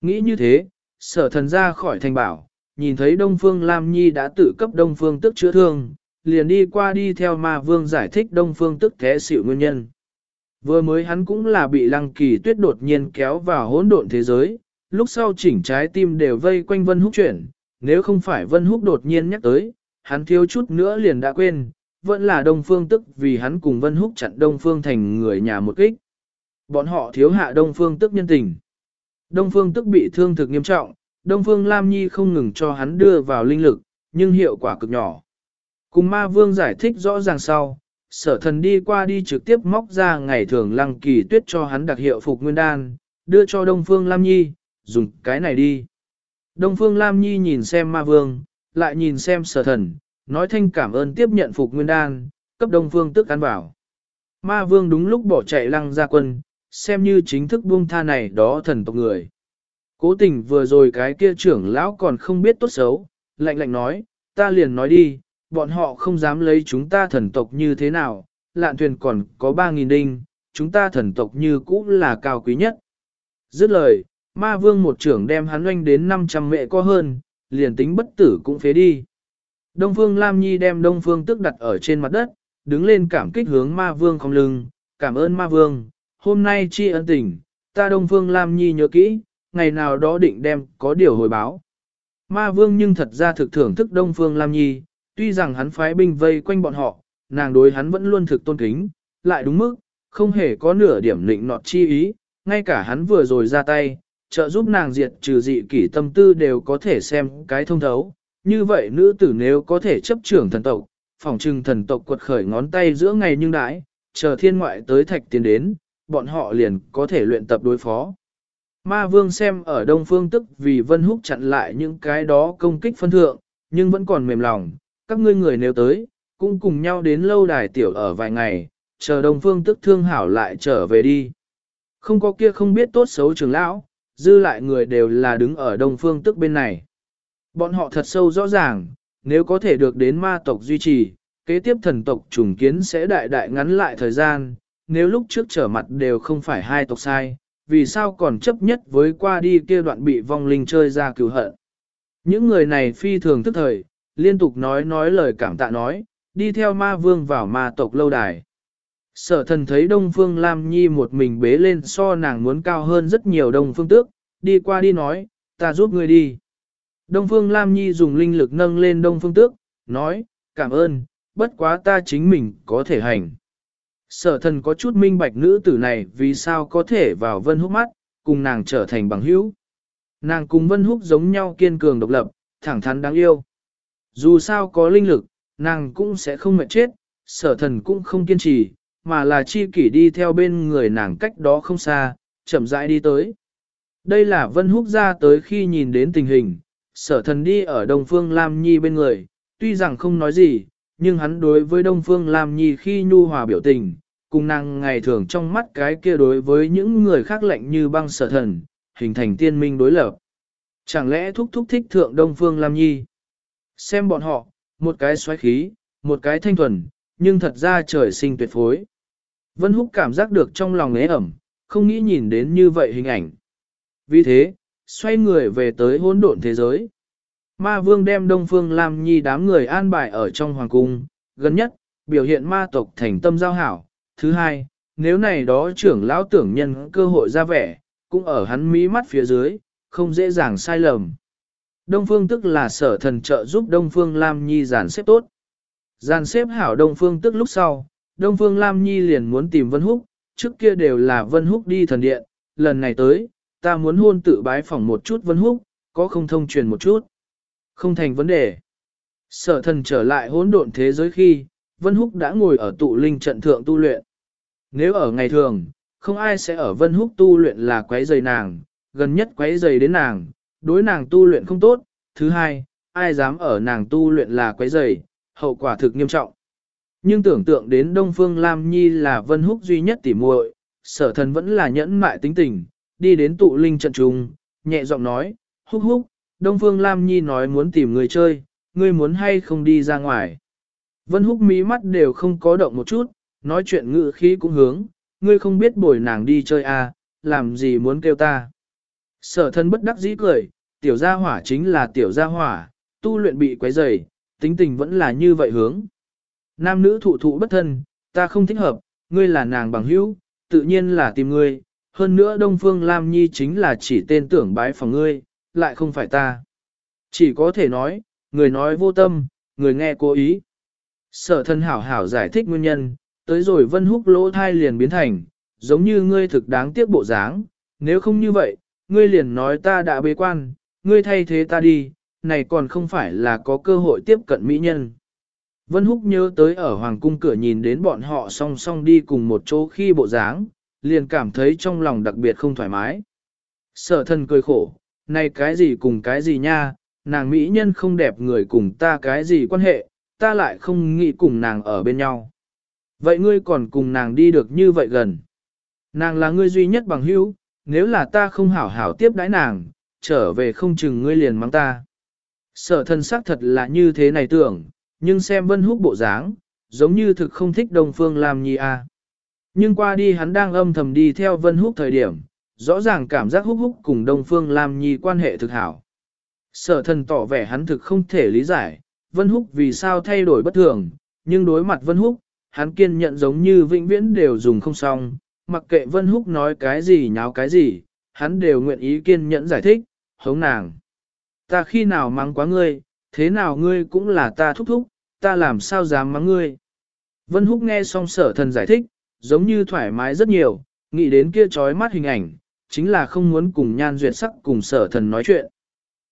Nghĩ như thế, sở thần ra khỏi thành bảo, nhìn thấy Đông Phương Lam Nhi đã tự cấp Đông Phương tức chữa thương, liền đi qua đi theo ma vương giải thích Đông Phương tức thế xỉu nguyên nhân. Vừa mới hắn cũng là bị lăng kỳ tuyết đột nhiên kéo vào hỗn độn thế giới, lúc sau chỉnh trái tim đều vây quanh Vân Húc chuyển, nếu không phải Vân Húc đột nhiên nhắc tới, hắn thiếu chút nữa liền đã quên, vẫn là Đông Phương tức vì hắn cùng Vân Húc chặn Đông Phương thành người nhà một kích. Bọn họ thiếu hạ Đông Phương tức nhân tình. Đông Phương tức bị thương thực nghiêm trọng, Đông Phương Lam Nhi không ngừng cho hắn đưa vào linh lực, nhưng hiệu quả cực nhỏ. Cùng ma vương giải thích rõ ràng sau, sở thần đi qua đi trực tiếp móc ra ngày thường lăng kỳ tuyết cho hắn đặc hiệu phục nguyên đan, đưa cho Đông Phương Lam Nhi, dùng cái này đi. Đông Phương Lam Nhi nhìn xem ma vương, lại nhìn xem sở thần, nói thanh cảm ơn tiếp nhận phục nguyên đan, cấp Đông Phương tức ăn bảo. Ma vương đúng lúc bỏ chạy lăng ra quân, xem như chính thức buông tha này đó thần tộc người. Cố tình vừa rồi cái kia trưởng lão còn không biết tốt xấu, lạnh lạnh nói, ta liền nói đi, bọn họ không dám lấy chúng ta thần tộc như thế nào, lạn thuyền còn có 3.000 đinh, chúng ta thần tộc như cũ là cao quý nhất. Dứt lời, ma vương một trưởng đem hắn oanh đến 500 mẹ có hơn, liền tính bất tử cũng phế đi. Đông Phương Lam Nhi đem Đông Phương tức đặt ở trên mặt đất, đứng lên cảm kích hướng ma vương không lưng, cảm ơn ma vương, hôm nay chi ân tình, ta Đông Phương Lam Nhi nhớ kỹ, ngày nào đó định đem có điều hồi báo. Ma vương nhưng thật ra thực thưởng thức Đông Phương Lam Nhi, tuy rằng hắn phái binh vây quanh bọn họ, nàng đối hắn vẫn luôn thực tôn kính, lại đúng mức, không hề có nửa điểm lịnh nọt chi ý, ngay cả hắn vừa rồi ra tay, trợ giúp nàng diệt trừ dị kỷ tâm tư đều có thể xem cái thông thấu. Như vậy nữ tử nếu có thể chấp trưởng thần tộc, phòng trừng thần tộc quật khởi ngón tay giữa ngày nhưng đãi, chờ thiên ngoại tới thạch tiến đến, bọn họ liền có thể luyện tập đối phó. Ma vương xem ở đông phương tức vì vân húc chặn lại những cái đó công kích phân thượng, nhưng vẫn còn mềm lòng, các ngươi người nếu tới, cũng cùng nhau đến lâu đài tiểu ở vài ngày, chờ đông phương tức thương hảo lại trở về đi. Không có kia không biết tốt xấu trường lão, dư lại người đều là đứng ở đông phương tức bên này. Bọn họ thật sâu rõ ràng, nếu có thể được đến ma tộc duy trì, kế tiếp thần tộc trùng kiến sẽ đại đại ngắn lại thời gian, nếu lúc trước trở mặt đều không phải hai tộc sai, vì sao còn chấp nhất với qua đi kia đoạn bị vong linh chơi ra cứu hận. Những người này phi thường tức thời, liên tục nói nói lời cảm tạ nói, đi theo ma vương vào ma tộc lâu đài. Sở thần thấy Đông Phương Lam Nhi một mình bế lên so nàng muốn cao hơn rất nhiều Đông Phương tước, đi qua đi nói, ta giúp ngươi đi. Đông Phương Lam Nhi dùng linh lực nâng lên Đông Phương tước, nói, cảm ơn, bất quá ta chính mình có thể hành. Sở thần có chút minh bạch nữ tử này vì sao có thể vào vân húc mắt, cùng nàng trở thành bằng hữu. Nàng cùng vân húc giống nhau kiên cường độc lập, thẳng thắn đáng yêu. Dù sao có linh lực, nàng cũng sẽ không mệt chết, sở thần cũng không kiên trì, mà là chi kỷ đi theo bên người nàng cách đó không xa, chậm rãi đi tới. Đây là Vân Húc ra tới khi nhìn đến tình hình, sở thần đi ở Đông Phương Lam Nhi bên người, tuy rằng không nói gì, nhưng hắn đối với Đông Phương Lam Nhi khi nhu hòa biểu tình, cùng nàng ngày thường trong mắt cái kia đối với những người khác lạnh như băng sở thần, hình thành tiên minh đối lập. Chẳng lẽ thúc thúc thích thượng Đông Phương Lam Nhi? Xem bọn họ, một cái xoáy khí, một cái thanh thuần, nhưng thật ra trời sinh tuyệt phối. Vân Húc cảm giác được trong lòng ế ẩm, không nghĩ nhìn đến như vậy hình ảnh. Vì thế, xoay người về tới hỗn độn thế giới. Ma vương đem Đông Phương Lam Nhi đám người an bài ở trong hoàng cung, gần nhất, biểu hiện ma tộc thành tâm giao hảo. Thứ hai, nếu này đó trưởng lão tưởng nhân cơ hội ra vẻ, cũng ở hắn mí mắt phía dưới, không dễ dàng sai lầm. Đông Phương tức là sở thần trợ giúp Đông Phương Lam Nhi giàn xếp tốt. Giàn xếp hảo Đông Phương tức lúc sau, Đông Phương Lam Nhi liền muốn tìm Vân Húc, trước kia đều là Vân Húc đi thần điện, lần này tới, ta muốn hôn tự bái phỏng một chút Vân Húc, có không thông truyền một chút. Không thành vấn đề. Sở thần trở lại hỗn độn thế giới khi, Vân Húc đã ngồi ở tụ linh trận thượng tu luyện. Nếu ở ngày thường, không ai sẽ ở Vân Húc tu luyện là quấy rầy nàng, gần nhất quấy rầy đến nàng, đối nàng tu luyện không tốt. Thứ hai, ai dám ở nàng tu luyện là quấy rầy, hậu quả thực nghiêm trọng. Nhưng tưởng tượng đến Đông Phương Lam Nhi là Vân Húc duy nhất tỉ muội, sở thần vẫn là nhẫn mại tính tình, đi đến tụ linh trận trung, nhẹ giọng nói, húc húc, Đông Phương Lam Nhi nói muốn tìm người chơi, ngươi muốn hay không đi ra ngoài. Vân Húc mí mắt đều không có động một chút, nói chuyện ngự khí cũng hướng, ngươi không biết bồi nàng đi chơi à, làm gì muốn kêu ta. Sở thân bất đắc dĩ cười, tiểu gia hỏa chính là tiểu gia hỏa, tu luyện bị quấy rầy, tính tình vẫn là như vậy hướng. Nam nữ thụ thụ bất thân, ta không thích hợp, ngươi là nàng bằng hữu, tự nhiên là tìm ngươi, hơn nữa Đông Phương Lam Nhi chính là chỉ tên tưởng bái phòng ngươi, lại không phải ta. Chỉ có thể nói, người nói vô tâm, người nghe cố ý. Sở thân hảo hảo giải thích nguyên nhân, tới rồi vân húc lỗ thai liền biến thành, giống như ngươi thực đáng tiếc bộ dáng, nếu không như vậy, ngươi liền nói ta đã bế quan, ngươi thay thế ta đi, này còn không phải là có cơ hội tiếp cận mỹ nhân. Vân Húc nhớ tới ở Hoàng cung cửa nhìn đến bọn họ song song đi cùng một chỗ khi bộ dáng, liền cảm thấy trong lòng đặc biệt không thoải mái. Sở thân cười khổ, này cái gì cùng cái gì nha, nàng mỹ nhân không đẹp người cùng ta cái gì quan hệ, ta lại không nghĩ cùng nàng ở bên nhau. Vậy ngươi còn cùng nàng đi được như vậy gần. Nàng là ngươi duy nhất bằng hữu, nếu là ta không hảo hảo tiếp đãi nàng, trở về không chừng ngươi liền mắng ta. Sở thân xác thật là như thế này tưởng, nhưng xem vân húc bộ dáng, giống như thực không thích đồng phương làm nhi a. Nhưng qua đi hắn đang âm thầm đi theo vân húc thời điểm, rõ ràng cảm giác húc húc cùng Đông Phương Lam Nhi quan hệ thực hảo. Sở thần tỏ vẻ hắn thực không thể lý giải, Vân Húc vì sao thay đổi bất thường, nhưng đối mặt Vân Húc, hắn kiên nhận giống như vĩnh viễn đều dùng không xong, mặc kệ Vân Húc nói cái gì nháo cái gì, hắn đều nguyện ý kiên nhẫn giải thích, hống nàng. Ta khi nào mắng quá ngươi, thế nào ngươi cũng là ta thúc thúc, ta làm sao dám mắng ngươi. Vân Húc nghe xong sở thần giải thích, giống như thoải mái rất nhiều, nghĩ đến kia trói mắt hình ảnh, chính là không muốn cùng nhan duyệt sắc cùng sở thần nói chuyện.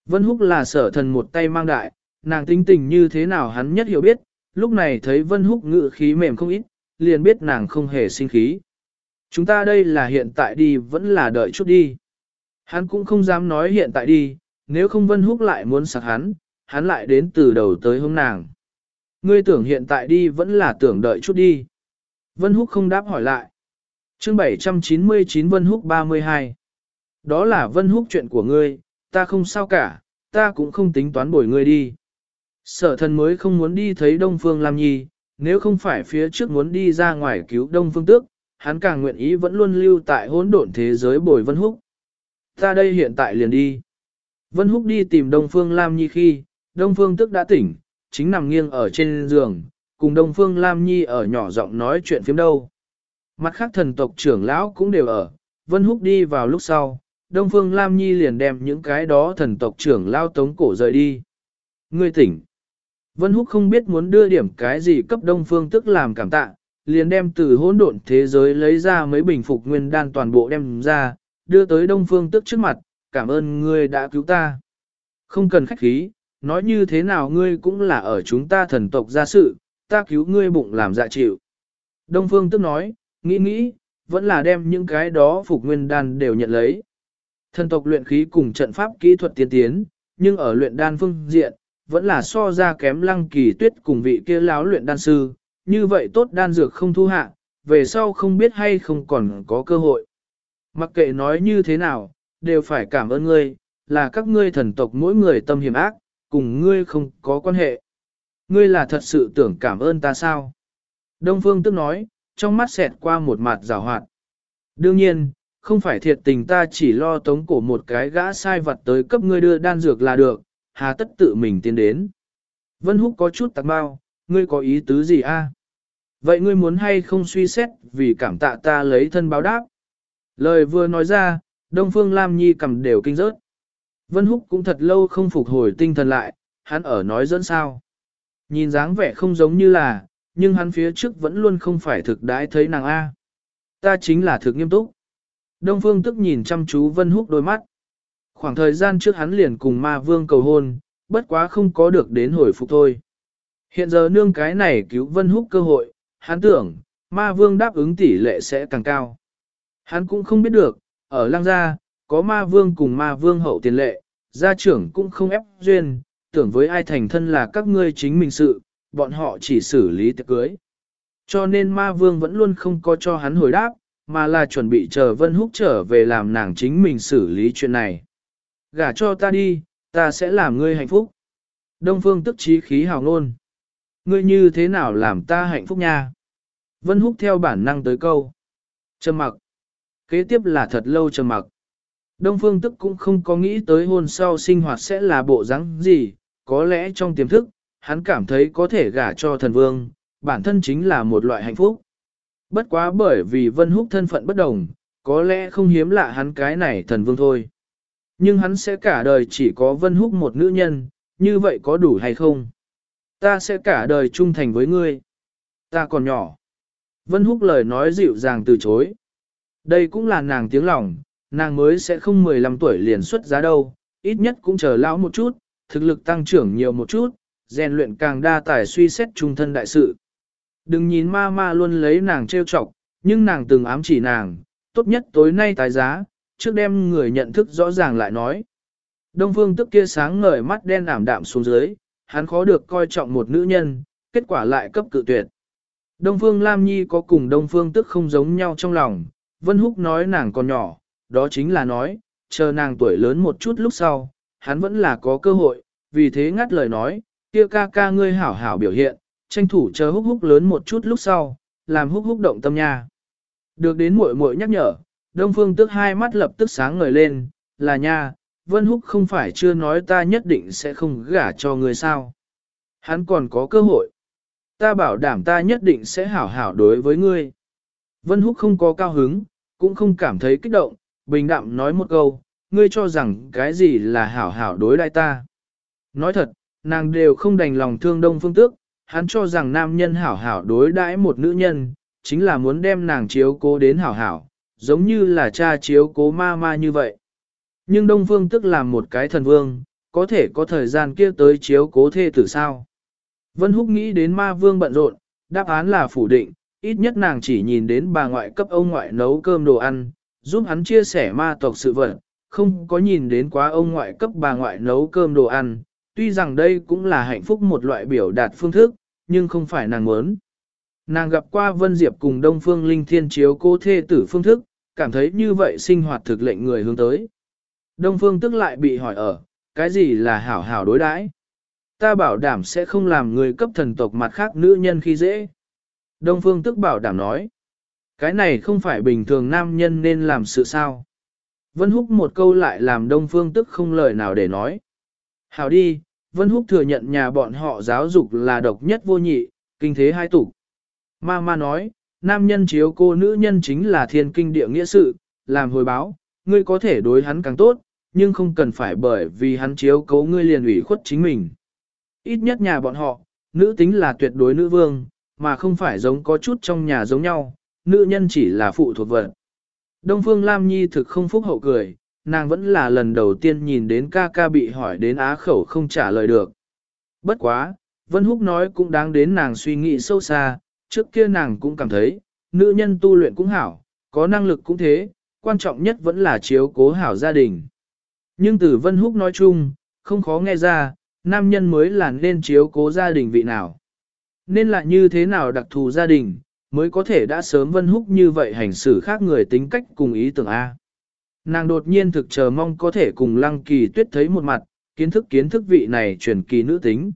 Vân Húc là sở thần một tay mang đại, nàng tính tình như thế nào hắn nhất hiểu biết, lúc này thấy Vân Húc ngự khí mềm không ít, liền biết nàng không hề sinh khí. Chúng ta đây là hiện tại đi vẫn là đợi chút đi. Hắn cũng không dám nói hiện tại đi, nếu không Vân Húc lại muốn sạc hắn, hắn lại đến từ đầu tới hôm nàng. Ngươi tưởng hiện tại đi vẫn là tưởng đợi chút đi. Vân Húc không đáp hỏi lại. Chương 799 Vân Húc 32 Đó là Vân Húc chuyện của ngươi, ta không sao cả, ta cũng không tính toán bồi ngươi đi. Sở thần mới không muốn đi thấy Đông Phương Lam Nhi, nếu không phải phía trước muốn đi ra ngoài cứu Đông Phương Tước, hắn càng nguyện ý vẫn luôn lưu tại hỗn độn thế giới bồi Vân Húc. Ta đây hiện tại liền đi. Vân Húc đi tìm Đông Phương Lam Nhi khi, Đông Phương Tước đã tỉnh, chính nằm nghiêng ở trên giường, cùng Đông Phương Lam Nhi ở nhỏ giọng nói chuyện phiếm đâu. Mặt khác thần tộc trưởng lão cũng đều ở, Vân Húc đi vào lúc sau, Đông Phương Lam Nhi liền đem những cái đó thần tộc trưởng lao tống cổ rời đi. Ngươi tỉnh. Vân Húc không biết muốn đưa điểm cái gì cấp Đông Phương tức làm cảm tạ, liền đem từ hỗn độn thế giới lấy ra mấy bình phục nguyên đan toàn bộ đem ra, đưa tới Đông Phương tức trước mặt, cảm ơn ngươi đã cứu ta. Không cần khách khí, nói như thế nào ngươi cũng là ở chúng ta thần tộc gia sự, ta cứu ngươi bụng làm dạ chịu. Đông Phương tức nói, nghĩ nghĩ, vẫn là đem những cái đó phục nguyên đan đều nhận lấy. Thần tộc luyện khí cùng trận pháp kỹ thuật tiên tiến, nhưng ở luyện đan phương diện, vẫn là so ra kém lăng kỳ tuyết cùng vị kia láo luyện đan sư, như vậy tốt đan dược không thu hạ, về sau không biết hay không còn có cơ hội. Mặc kệ nói như thế nào, đều phải cảm ơn ngươi, là các ngươi thần tộc mỗi người tâm hiểm ác, cùng ngươi không có quan hệ. Ngươi là thật sự tưởng cảm ơn ta sao? Đông Phương tức nói, trong mắt xẹt qua một mặt rào hoạt. Đương nhiên, không phải thiệt tình ta chỉ lo tống cổ một cái gã sai vật tới cấp ngươi đưa đan dược là được, hà tất tự mình tiến đến. Vân Húc có chút tạc bao, ngươi có ý tứ gì a? Vậy ngươi muốn hay không suy xét vì cảm tạ ta lấy thân báo đáp? Lời vừa nói ra, Đông Phương Lam Nhi cầm đều kinh rớt. Vân Húc cũng thật lâu không phục hồi tinh thần lại, hắn ở nói dẫn sao. Nhìn dáng vẻ không giống như là, nhưng hắn phía trước vẫn luôn không phải thực đãi thấy nàng A. Ta chính là thực nghiêm túc. Đông Phương tức nhìn chăm chú Vân Húc đôi mắt. Khoảng thời gian trước hắn liền cùng ma vương cầu hôn, bất quá không có được đến hồi phục thôi. Hiện giờ nương cái này cứu Vân Húc cơ hội, hắn tưởng, ma vương đáp ứng tỷ lệ sẽ càng cao. Hắn cũng không biết được, ở lăng gia, có ma vương cùng ma vương hậu tiền lệ, gia trưởng cũng không ép duyên, tưởng với ai thành thân là các ngươi chính mình sự, bọn họ chỉ xử lý tiệc cưới. Cho nên ma vương vẫn luôn không có cho hắn hồi đáp, mà là chuẩn bị chờ Vân Húc trở về làm nàng chính mình xử lý chuyện này. Gả cho ta đi, ta sẽ làm ngươi hạnh phúc. Đông phương tức trí khí hào ngôn. Ngươi như thế nào làm ta hạnh phúc nha? Vân Húc theo bản năng tới câu. Trầm mặc. Kế tiếp là thật lâu trầm mặc. Đông phương tức cũng không có nghĩ tới hôn sau sinh hoạt sẽ là bộ dáng gì, có lẽ trong tiềm thức, hắn cảm thấy có thể gả cho thần vương, bản thân chính là một loại hạnh phúc. Bất quá bởi vì Vân Húc thân phận bất đồng, có lẽ không hiếm lạ hắn cái này thần vương thôi. Nhưng hắn sẽ cả đời chỉ có Vân Húc một nữ nhân, như vậy có đủ hay không? Ta sẽ cả đời trung thành với ngươi. Ta còn nhỏ. Vân Húc lời nói dịu dàng từ chối. Đây cũng là nàng tiếng lòng, nàng mới sẽ không 15 tuổi liền xuất giá đâu, ít nhất cũng chờ lão một chút, thực lực tăng trưởng nhiều một chút, rèn luyện càng đa tài suy xét trung thân đại sự. Đừng nhìn ma ma luôn lấy nàng trêu chọc, nhưng nàng từng ám chỉ nàng, tốt nhất tối nay tái giá, trước đem người nhận thức rõ ràng lại nói. Đông phương tức kia sáng ngời mắt đen ảm đạm xuống dưới, hắn khó được coi trọng một nữ nhân, kết quả lại cấp cự tuyệt. Đông phương Lam Nhi có cùng Đông phương tức không giống nhau trong lòng, Vân Húc nói nàng còn nhỏ, đó chính là nói, chờ nàng tuổi lớn một chút lúc sau, hắn vẫn là có cơ hội, vì thế ngắt lời nói, kia ca ca ngươi hảo hảo biểu hiện, tranh thủ chờ húc húc lớn một chút lúc sau, làm húc húc động tâm nha. Được đến muội muội nhắc nhở, Đông Phương tức hai mắt lập tức sáng ngời lên, là nha, Vân Húc không phải chưa nói ta nhất định sẽ không gả cho người sao. Hắn còn có cơ hội. Ta bảo đảm ta nhất định sẽ hảo hảo đối với ngươi. Vân Húc không có cao hứng, cũng không cảm thấy kích động, bình đạm nói một câu, ngươi cho rằng cái gì là hảo hảo đối đãi ta. Nói thật, nàng đều không đành lòng thương đông phương tước, hắn cho rằng nam nhân hảo hảo đối đãi một nữ nhân, chính là muốn đem nàng chiếu cố đến hảo hảo, giống như là cha chiếu cố ma ma như vậy. Nhưng đông phương tức làm một cái thần vương, có thể có thời gian kia tới chiếu cố thê tử sao. Vân Húc nghĩ đến ma vương bận rộn, đáp án là phủ định, ít nhất nàng chỉ nhìn đến bà ngoại cấp ông ngoại nấu cơm đồ ăn, giúp hắn chia sẻ ma tộc sự vận, không có nhìn đến quá ông ngoại cấp bà ngoại nấu cơm đồ ăn, tuy rằng đây cũng là hạnh phúc một loại biểu đạt phương thức, nhưng không phải nàng muốn. Nàng gặp qua Vân Diệp cùng Đông Phương Linh Thiên chiếu cô thê tử phương thức, cảm thấy như vậy sinh hoạt thực lệnh người hướng tới. Đông Phương tức lại bị hỏi ở, cái gì là hảo hảo đối đãi? Ta bảo đảm sẽ không làm người cấp thần tộc mặt khác nữ nhân khi dễ. Đông Phương tức bảo đảm nói, cái này không phải bình thường nam nhân nên làm sự sao. Vân Húc một câu lại làm Đông Phương tức không lời nào để nói. Hảo đi, Vân Húc thừa nhận nhà bọn họ giáo dục là độc nhất vô nhị, kinh thế hai tục. Ma ma nói, nam nhân chiếu cô nữ nhân chính là thiên kinh địa nghĩa sự, làm hồi báo, ngươi có thể đối hắn càng tốt, nhưng không cần phải bởi vì hắn chiếu cố ngươi liền ủy khuất chính mình. Ít nhất nhà bọn họ, nữ tính là tuyệt đối nữ vương, mà không phải giống có chút trong nhà giống nhau, nữ nhân chỉ là phụ thuộc vật. Đông Phương Lam Nhi thực không phúc hậu cười, nàng vẫn là lần đầu tiên nhìn đến ca ca bị hỏi đến á khẩu không trả lời được. Bất quá, Vân Húc nói cũng đáng đến nàng suy nghĩ sâu xa, trước kia nàng cũng cảm thấy, nữ nhân tu luyện cũng hảo, có năng lực cũng thế, quan trọng nhất vẫn là chiếu cố hảo gia đình. Nhưng từ Vân Húc nói chung, không khó nghe ra, nam nhân mới là nên chiếu cố gia đình vị nào. Nên là như thế nào đặc thù gia đình, mới có thể đã sớm Vân Húc như vậy hành xử khác người tính cách cùng ý tưởng A. Nàng đột nhiên thực chờ mong có thể cùng lăng kỳ tuyết thấy một mặt, kiến thức kiến thức vị này truyền kỳ nữ tính.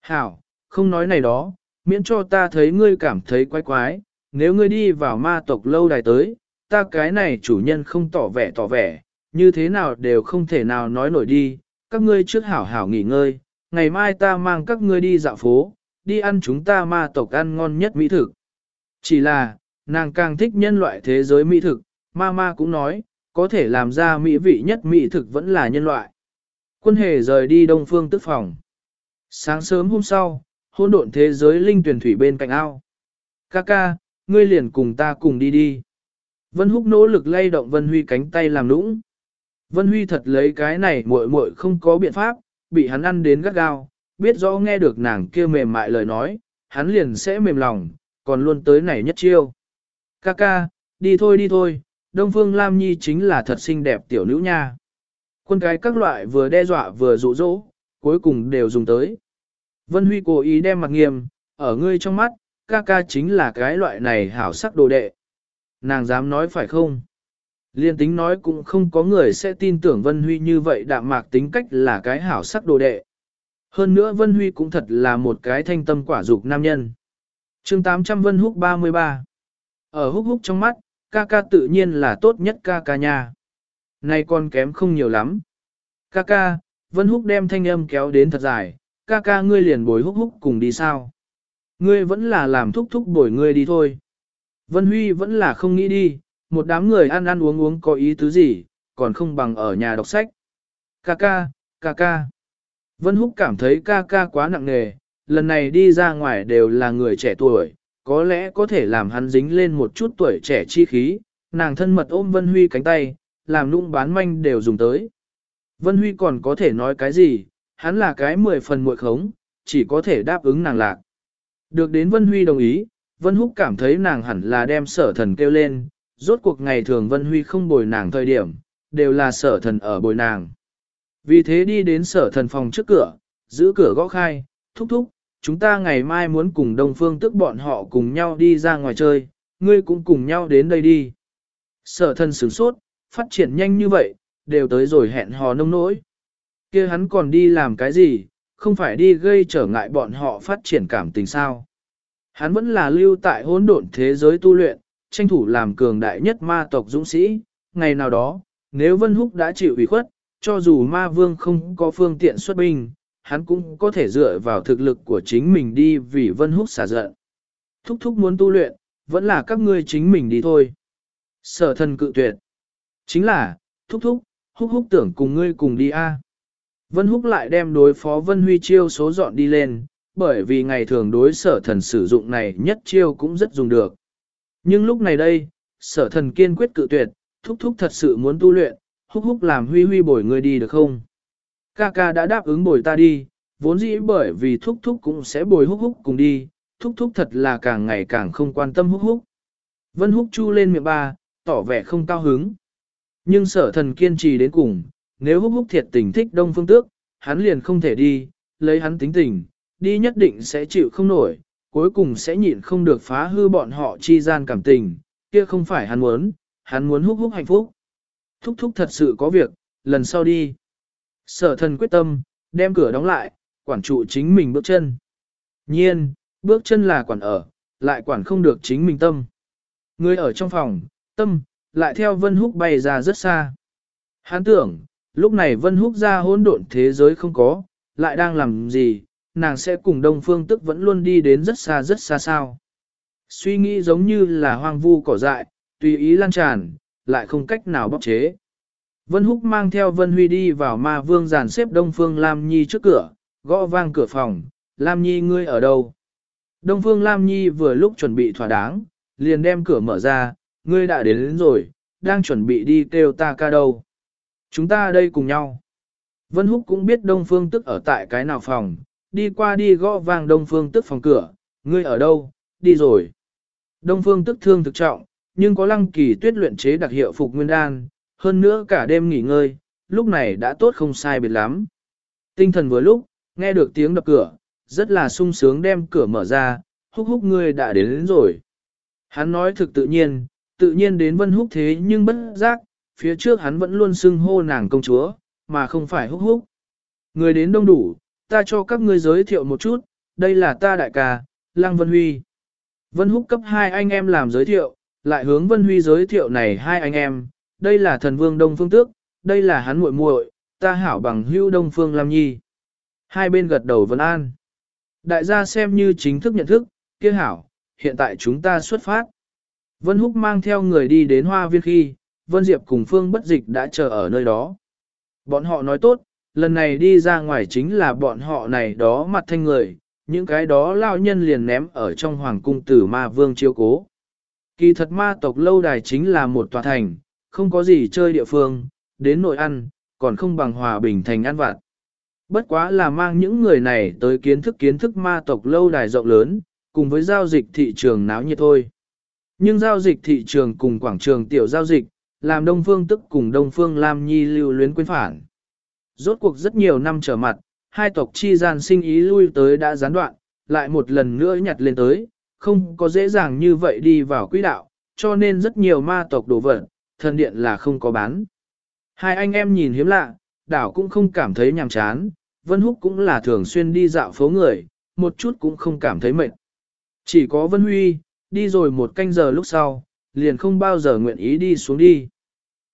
Hảo, không nói này đó, miễn cho ta thấy ngươi cảm thấy quái quái, nếu ngươi đi vào ma tộc lâu đài tới, ta cái này chủ nhân không tỏ vẻ tỏ vẻ, như thế nào đều không thể nào nói nổi đi, các ngươi trước hảo hảo nghỉ ngơi, ngày mai ta mang các ngươi đi dạo phố, đi ăn chúng ta ma tộc ăn ngon nhất mỹ thực. Chỉ là, nàng càng thích nhân loại thế giới mỹ thực, ma ma cũng nói, có thể làm ra mỹ vị nhất mỹ thực vẫn là nhân loại. Quân hề rời đi đông phương tức phòng. Sáng sớm hôm sau, hôn độn thế giới linh tuyển thủy bên cạnh ao. Kaka, ngươi liền cùng ta cùng đi đi. Vân Húc nỗ lực lay động Vân Huy cánh tay làm nũng. Vân Huy thật lấy cái này muội muội không có biện pháp, bị hắn ăn đến gắt gao, biết rõ nghe được nàng kia mềm mại lời nói, hắn liền sẽ mềm lòng, còn luôn tới này nhất chiêu. Kaka, đi thôi đi thôi, Đông Phương Lam Nhi chính là thật xinh đẹp tiểu nữ nha. Quân cái các loại vừa đe dọa vừa dụ dỗ, cuối cùng đều dùng tới. Vân Huy cố ý đem mặt nghiêm, ở ngươi trong mắt, ca ca chính là cái loại này hảo sắc đồ đệ. Nàng dám nói phải không? Liên tính nói cũng không có người sẽ tin tưởng Vân Huy như vậy đạm mạc tính cách là cái hảo sắc đồ đệ. Hơn nữa Vân Huy cũng thật là một cái thanh tâm quả dục nam nhân. chương 800 Vân Húc 33 Ở Húc Húc trong mắt, ca ca tự nhiên là tốt nhất ca ca nha. Này con kém không nhiều lắm. Ca ca, Vân Húc đem thanh âm kéo đến thật dài, ca ca ngươi liền bồi Húc Húc cùng đi sao. Ngươi vẫn là làm thúc thúc bồi ngươi đi thôi. Vân Huy vẫn là không nghĩ đi, một đám người ăn ăn uống uống có ý tứ gì, còn không bằng ở nhà đọc sách. Ca ca, ca ca. Vân Húc cảm thấy ca ca quá nặng nề, lần này đi ra ngoài đều là người trẻ tuổi, có lẽ có thể làm hắn dính lên một chút tuổi trẻ chi khí, nàng thân mật ôm Vân Huy cánh tay, làm nũng bán manh đều dùng tới. Vân Huy còn có thể nói cái gì, hắn là cái mười phần muội khống, chỉ có thể đáp ứng nàng lạc. Được đến Vân Huy đồng ý, Vân Húc cảm thấy nàng hẳn là đem sở thần kêu lên, rốt cuộc ngày thường Vân Huy không bồi nàng thời điểm, đều là sở thần ở bồi nàng. Vì thế đi đến sở thần phòng trước cửa, giữ cửa gõ khai, thúc thúc, chúng ta ngày mai muốn cùng Đông Phương tức bọn họ cùng nhau đi ra ngoài chơi, ngươi cũng cùng nhau đến đây đi. Sở thân sửng sốt, phát triển nhanh như vậy, đều tới rồi hẹn hò nông nỗi. kia hắn còn đi làm cái gì, không phải đi gây trở ngại bọn họ phát triển cảm tình sao. Hắn vẫn là lưu tại hỗn độn thế giới tu luyện, tranh thủ làm cường đại nhất ma tộc dũng sĩ, ngày nào đó, nếu Vân Húc đã chịu ủy khuất, cho dù ma vương không có phương tiện xuất binh, hắn cũng có thể dựa vào thực lực của chính mình đi vì Vân Húc xả giận. Thúc thúc muốn tu luyện, vẫn là các ngươi chính mình đi thôi. Sở thần cự tuyệt. Chính là, thúc thúc, húc húc tưởng cùng ngươi cùng đi a. Vân Húc lại đem đối phó Vân Huy chiêu số dọn đi lên, bởi vì ngày thường đối sở thần sử dụng này nhất chiêu cũng rất dùng được. Nhưng lúc này đây, sở thần kiên quyết cự tuyệt, thúc thúc thật sự muốn tu luyện, húc húc làm huy huy bồi ngươi đi được không? Ca ca đã đáp ứng bồi ta đi, vốn dĩ bởi vì thúc thúc cũng sẽ bồi húc húc cùng đi, thúc thúc thật là càng ngày càng không quan tâm húc húc. Vân húc chu lên miệng ba, tỏ vẻ không cao hứng. Nhưng sở thần kiên trì đến cùng, nếu húc húc thiệt tình thích đông phương tước, hắn liền không thể đi, lấy hắn tính tình, đi nhất định sẽ chịu không nổi, cuối cùng sẽ nhịn không được phá hư bọn họ chi gian cảm tình, kia không phải hắn muốn, hắn muốn húc húc hạnh phúc. Thúc thúc thật sự có việc, lần sau đi. Sở thần quyết tâm, đem cửa đóng lại, quản trụ chính mình bước chân. Nhiên, bước chân là quản ở, lại quản không được chính mình tâm. Người ở trong phòng, tâm, lại theo Vân Húc bay ra rất xa. Hắn tưởng, lúc này Vân Húc ra hỗn độn thế giới không có, lại đang làm gì, nàng sẽ cùng Đông Phương tức vẫn luôn đi đến rất xa rất xa sao. Suy nghĩ giống như là hoang vu cỏ dại, tùy ý lan tràn, lại không cách nào bóc chế. Vân Húc mang theo Vân Huy đi vào ma vương giàn xếp Đông Phương Lam Nhi trước cửa, gõ vang cửa phòng, Lam Nhi ngươi ở đâu? Đông Phương Lam Nhi vừa lúc chuẩn bị thỏa đáng, liền đem cửa mở ra, ngươi đã đến, đến rồi, đang chuẩn bị đi kêu ta ca đâu. Chúng ta đây cùng nhau. Vân Húc cũng biết Đông Phương tức ở tại cái nào phòng, đi qua đi gõ vang Đông Phương tức phòng cửa, ngươi ở đâu, đi rồi. Đông Phương tức thương thực trọng, nhưng có lăng kỳ tuyết luyện chế đặc hiệu phục nguyên đan, hơn nữa cả đêm nghỉ ngơi, lúc này đã tốt không sai biệt lắm. Tinh thần vừa lúc, nghe được tiếng đập cửa, rất là sung sướng đem cửa mở ra, húc húc ngươi đã đến, đến rồi. Hắn nói thực tự nhiên, tự nhiên đến vân húc thế nhưng bất giác, phía trước hắn vẫn luôn xưng hô nàng công chúa, mà không phải húc húc. Người đến đông đủ, ta cho các ngươi giới thiệu một chút, đây là ta đại ca, Lăng Vân Huy. Vân Húc cấp hai anh em làm giới thiệu, lại hướng Vân Huy giới thiệu này hai anh em, đây là thần vương Đông Phương Tước, đây là hắn muội muội, ta hảo bằng hưu Đông Phương Lam Nhi. Hai bên gật đầu vân an. Đại gia xem như chính thức nhận thức, kia hảo, hiện tại chúng ta xuất phát. Vân Húc mang theo người đi đến hoa viên khi, Vân Diệp cùng Phương Bất Dịch đã chờ ở nơi đó. Bọn họ nói tốt, lần này đi ra ngoài chính là bọn họ này đó mặt thanh người, những cái đó lao nhân liền ném ở trong hoàng cung tử ma vương chiếu cố. Kỳ thật ma tộc lâu đài chính là một tòa thành, không có gì chơi địa phương, đến nội ăn, còn không bằng hòa bình thành ăn vặt. Bất quá là mang những người này tới kiến thức kiến thức ma tộc lâu đài rộng lớn, cùng với giao dịch thị trường náo nhiệt thôi. Nhưng giao dịch thị trường cùng quảng trường tiểu giao dịch, làm Đông Phương tức cùng Đông Phương Lam Nhi lưu luyến quên phản. Rốt cuộc rất nhiều năm trở mặt, hai tộc chi gian sinh ý lui tới đã gián đoạn, lại một lần nữa nhặt lên tới, không có dễ dàng như vậy đi vào quỹ đạo, cho nên rất nhiều ma tộc đổ vật, thần điện là không có bán. Hai anh em nhìn hiếm lạ, đảo cũng không cảm thấy nhàm chán, Vân Húc cũng là thường xuyên đi dạo phố người, một chút cũng không cảm thấy mệt. Chỉ có Vân Huy, đi rồi một canh giờ lúc sau, liền không bao giờ nguyện ý đi xuống đi.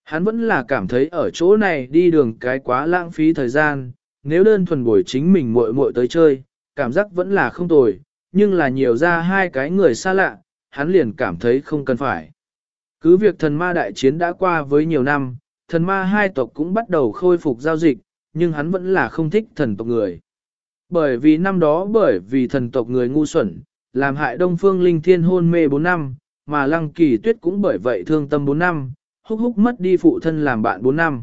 Hắn vẫn là cảm thấy ở chỗ này đi đường cái quá lãng phí thời gian, nếu đơn thuần buổi chính mình muội muội tới chơi, cảm giác vẫn là không tồi, nhưng là nhiều ra hai cái người xa lạ, hắn liền cảm thấy không cần phải. Cứ việc thần ma đại chiến đã qua với nhiều năm, thần ma hai tộc cũng bắt đầu khôi phục giao dịch, nhưng hắn vẫn là không thích thần tộc người. Bởi vì năm đó bởi vì thần tộc người ngu xuẩn, làm hại Đông Phương Linh Thiên hôn mê 4 năm, mà Lăng Kỳ Tuyết cũng bởi vậy thương tâm 4 năm, húc húc mất đi phụ thân làm bạn 4 năm.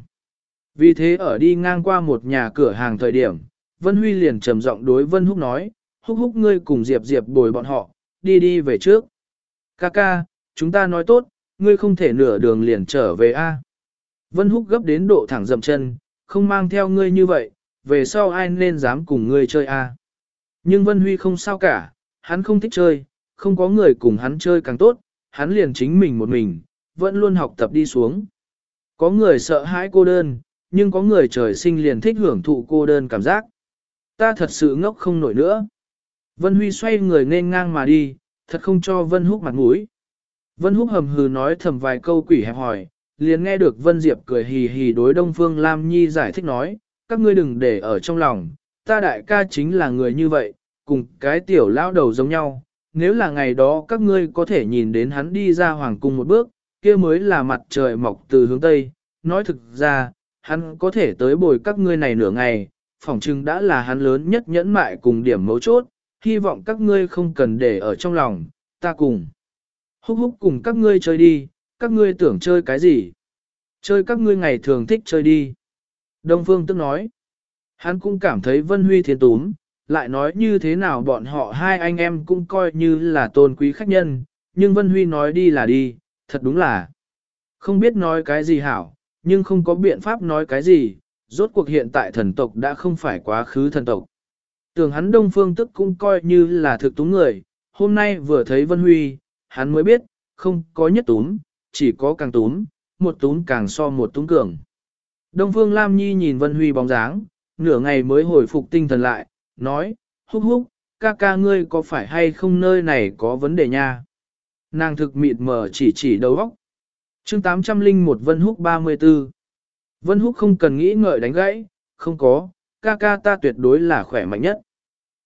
Vì thế ở đi ngang qua một nhà cửa hàng thời điểm, Vân Huy liền trầm giọng đối Vân Húc nói, húc húc ngươi cùng Diệp Diệp bồi bọn họ, đi đi về trước. Ca ca, chúng ta nói tốt, ngươi không thể nửa đường liền trở về a. Vân Húc gấp đến độ thẳng dậm chân, không mang theo ngươi như vậy, về sau ai nên dám cùng ngươi chơi a? Nhưng Vân Huy không sao cả, hắn không thích chơi, không có người cùng hắn chơi càng tốt, hắn liền chính mình một mình, vẫn luôn học tập đi xuống. Có người sợ hãi cô đơn, nhưng có người trời sinh liền thích hưởng thụ cô đơn cảm giác. Ta thật sự ngốc không nổi nữa. Vân Huy xoay người nên ngang mà đi, thật không cho Vân Húc mặt mũi. Vân Húc hầm hừ nói thầm vài câu quỷ hẹp hỏi, liền nghe được Vân Diệp cười hì hì đối Đông Phương Lam Nhi giải thích nói, các ngươi đừng để ở trong lòng, ta đại ca chính là người như vậy, cùng cái tiểu lão đầu giống nhau, nếu là ngày đó các ngươi có thể nhìn đến hắn đi ra hoàng cung một bước, kia mới là mặt trời mọc từ hướng Tây, nói thực ra, hắn có thể tới bồi các ngươi này nửa ngày, phỏng chừng đã là hắn lớn nhất nhẫn mại cùng điểm mấu chốt, hy vọng các ngươi không cần để ở trong lòng, ta cùng. Húc húc cùng các ngươi chơi đi, các ngươi tưởng chơi cái gì? Chơi các ngươi ngày thường thích chơi đi. Đông Phương tức nói. Hắn cũng cảm thấy Vân Huy thiên túm, lại nói như thế nào bọn họ hai anh em cũng coi như là tôn quý khách nhân, nhưng Vân Huy nói đi là đi, thật đúng là. Không biết nói cái gì hảo, nhưng không có biện pháp nói cái gì, rốt cuộc hiện tại thần tộc đã không phải quá khứ thần tộc. Tưởng hắn Đông Phương tức cũng coi như là thực túng người, hôm nay vừa thấy Vân Huy, hắn mới biết, không có nhất túm, chỉ có càng túm, một túm càng so một túm cường. Đông Phương Lam Nhi nhìn Vân Huy bóng dáng, nửa ngày mới hồi phục tinh thần lại, nói, húc húc, ca ca ngươi có phải hay không nơi này có vấn đề nha? Nàng thực mịt mờ chỉ chỉ đầu óc. chương 801 Vân Húc 34 Vân Húc không cần nghĩ ngợi đánh gãy, không có, ca ca ta tuyệt đối là khỏe mạnh nhất.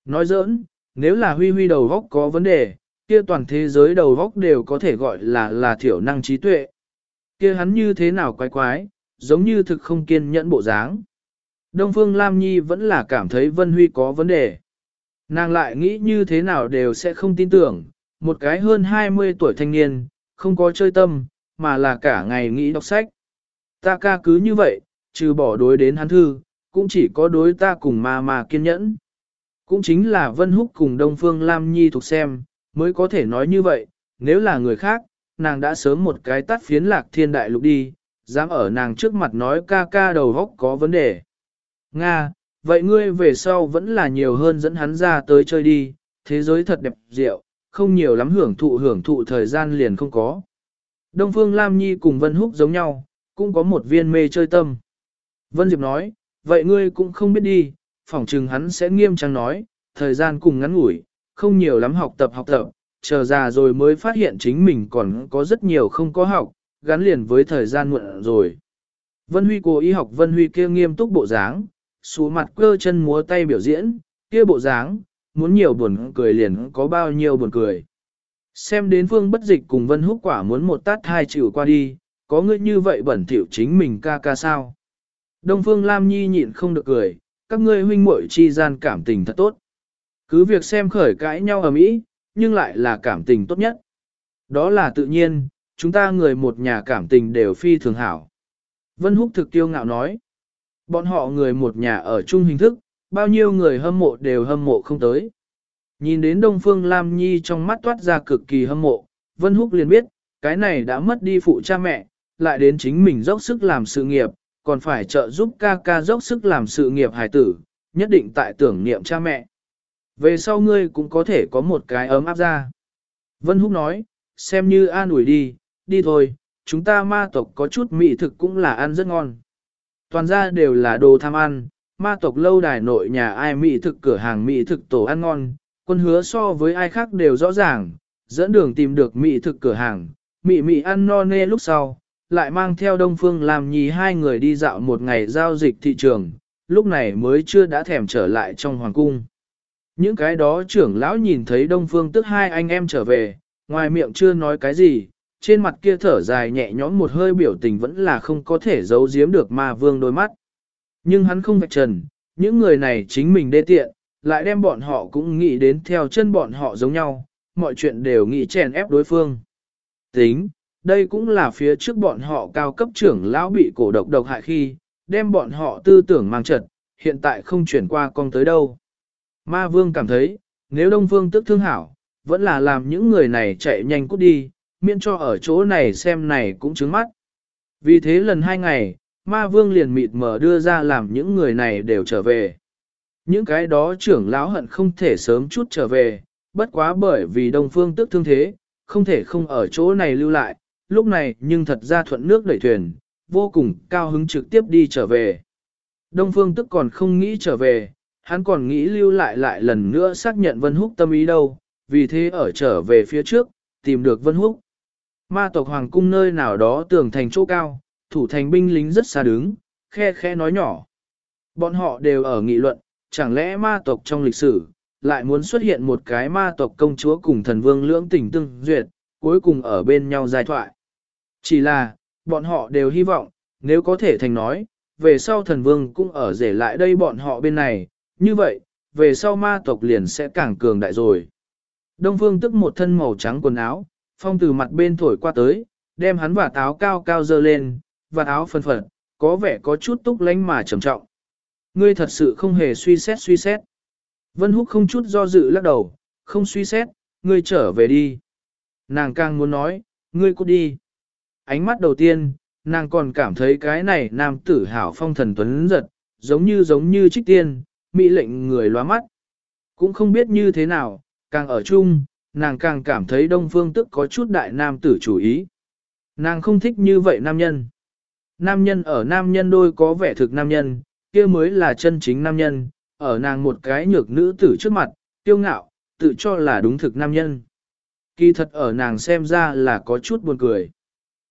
Nói giỡn, nếu là huy huy đầu góc có vấn đề, kia toàn thế giới đầu góc đều có thể gọi là là thiểu năng trí tuệ. Kia hắn như thế nào quái quái, giống như thực không kiên nhẫn bộ dáng. Đông Phương Lam Nhi vẫn là cảm thấy Vân Huy có vấn đề. Nàng lại nghĩ như thế nào đều sẽ không tin tưởng, một cái hơn 20 tuổi thanh niên, không có chơi tâm, mà là cả ngày nghĩ đọc sách. Ta ca cứ như vậy, trừ bỏ đối đến hắn thư, cũng chỉ có đối ta cùng ma mà kiên nhẫn. Cũng chính là Vân Húc cùng Đông Phương Lam Nhi thuộc xem, mới có thể nói như vậy, nếu là người khác, nàng đã sớm một cái tắt phiến lạc thiên đại lục đi, dám ở nàng trước mặt nói ca ca đầu góc có vấn đề. Nga, vậy ngươi về sau vẫn là nhiều hơn dẫn hắn ra tới chơi đi, thế giới thật đẹp diệu, không nhiều lắm hưởng thụ hưởng thụ thời gian liền không có. Đông Phương Lam Nhi cùng Vân Húc giống nhau, cũng có một viên mê chơi tâm. Vân Diệp nói, vậy ngươi cũng không biết đi, phỏng chừng hắn sẽ nghiêm trang nói, thời gian cùng ngắn ngủi, không nhiều lắm học tập học tập, chờ già rồi mới phát hiện chính mình còn có rất nhiều không có học, gắn liền với thời gian muộn rồi. Vân Huy cố ý học Vân Huy kia nghiêm túc bộ dáng, xú mặt cơ chân múa tay biểu diễn, kia bộ dáng, muốn nhiều buồn cười liền có bao nhiêu buồn cười. Xem đến phương bất dịch cùng Vân Húc quả muốn một tát hai chịu qua đi, có ngươi như vậy bẩn thỉu chính mình ca ca sao. Đông Phương Lam Nhi nhịn không được cười, các ngươi huynh muội chi gian cảm tình thật tốt. Cứ việc xem khởi cãi nhau ở mỹ, nhưng lại là cảm tình tốt nhất. Đó là tự nhiên, chúng ta người một nhà cảm tình đều phi thường hảo. Vân Húc thực tiêu ngạo nói, bọn họ người một nhà ở chung hình thức, bao nhiêu người hâm mộ đều hâm mộ không tới. Nhìn đến Đông Phương Lam Nhi trong mắt toát ra cực kỳ hâm mộ, Vân Húc liền biết, cái này đã mất đi phụ cha mẹ, lại đến chính mình dốc sức làm sự nghiệp, còn phải trợ giúp ca ca dốc sức làm sự nghiệp hài tử, nhất định tại tưởng niệm cha mẹ. Về sau ngươi cũng có thể có một cái ấm áp ra. Vân Húc nói, xem như an ủi đi, đi thôi, chúng ta ma tộc có chút mỹ thực cũng là ăn rất ngon. Toàn ra đều là đồ tham ăn, ma tộc lâu đài nội nhà ai mỹ thực cửa hàng mỹ thực tổ ăn ngon, quân hứa so với ai khác đều rõ ràng, dẫn đường tìm được mỹ thực cửa hàng, mỹ mỹ ăn no nê lúc sau, lại mang theo Đông Phương làm nhì hai người đi dạo một ngày giao dịch thị trường, lúc này mới chưa đã thèm trở lại trong hoàng cung. Những cái đó trưởng lão nhìn thấy Đông Phương tức hai anh em trở về, ngoài miệng chưa nói cái gì, trên mặt kia thở dài nhẹ nhõm một hơi biểu tình vẫn là không có thể giấu giếm được ma vương đôi mắt. Nhưng hắn không vạch trần, những người này chính mình đê tiện, lại đem bọn họ cũng nghĩ đến theo chân bọn họ giống nhau, mọi chuyện đều nghĩ chèn ép đối phương. Tính, đây cũng là phía trước bọn họ cao cấp trưởng lão bị cổ độc độc hại khi, đem bọn họ tư tưởng mang trật, hiện tại không chuyển qua con tới đâu. Ma vương cảm thấy, nếu Đông Phương tức thương hảo, vẫn là làm những người này chạy nhanh cút đi, miễn cho ở chỗ này xem này cũng trứng mắt. Vì thế lần hai ngày, ma vương liền mịt mờ đưa ra làm những người này đều trở về. Những cái đó trưởng lão hận không thể sớm chút trở về, bất quá bởi vì Đông Phương tức thương thế, không thể không ở chỗ này lưu lại, lúc này nhưng thật ra thuận nước đẩy thuyền, vô cùng cao hứng trực tiếp đi trở về. Đông Phương tức còn không nghĩ trở về, hắn còn nghĩ lưu lại lại lần nữa xác nhận Vân Húc tâm ý đâu, vì thế ở trở về phía trước, tìm được Vân Húc. Ma tộc Hoàng cung nơi nào đó tường thành chỗ cao, thủ thành binh lính rất xa đứng, khe khe nói nhỏ. Bọn họ đều ở nghị luận, chẳng lẽ ma tộc trong lịch sử, lại muốn xuất hiện một cái ma tộc công chúa cùng thần vương lưỡng tình tương duyệt, cuối cùng ở bên nhau giai thoại. Chỉ là, bọn họ đều hy vọng, nếu có thể thành nói, về sau thần vương cũng ở rể lại đây bọn họ bên này, như vậy, về sau ma tộc liền sẽ càng cường đại rồi. Đông phương tức một thân màu trắng quần áo, phong từ mặt bên thổi qua tới, đem hắn và táo cao cao dơ lên, và áo phân phật, có vẻ có chút túc lánh mà trầm trọng. Ngươi thật sự không hề suy xét suy xét. Vân Húc không chút do dự lắc đầu, không suy xét, ngươi trở về đi. Nàng càng muốn nói, ngươi cút đi. Ánh mắt đầu tiên, nàng còn cảm thấy cái này nam tử hảo phong thần tuấn giật, giống như giống như trích tiên, mỹ lệnh người loa mắt. Cũng không biết như thế nào, càng ở chung, nàng càng cảm thấy đông phương tức có chút đại nam tử chủ ý. Nàng không thích như vậy nam nhân. Nam nhân ở nam nhân đôi có vẻ thực nam nhân, kia mới là chân chính nam nhân, ở nàng một cái nhược nữ tử trước mặt, tiêu ngạo, tự cho là đúng thực nam nhân. Kỳ thật ở nàng xem ra là có chút buồn cười.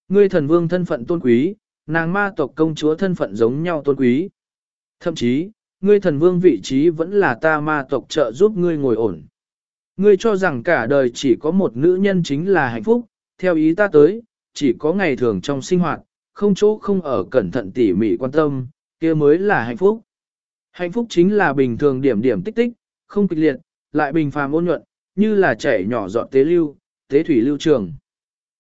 Ngươi thần vương thân phận tôn quý, nàng ma tộc công chúa thân phận giống nhau tôn quý. Thậm chí, ngươi thần vương vị trí vẫn là ta ma tộc trợ giúp ngươi ngồi ổn. Ngươi cho rằng cả đời chỉ có một nữ nhân chính là hạnh phúc, theo ý ta tới, chỉ có ngày thường trong sinh hoạt, không chỗ không ở cẩn thận tỉ mỉ quan tâm, kia mới là hạnh phúc. Hạnh phúc chính là bình thường điểm điểm tích tích, không kịch liệt, lại bình phàm ôn nhuận, như là chảy nhỏ dọn tế lưu, tế thủy lưu trường.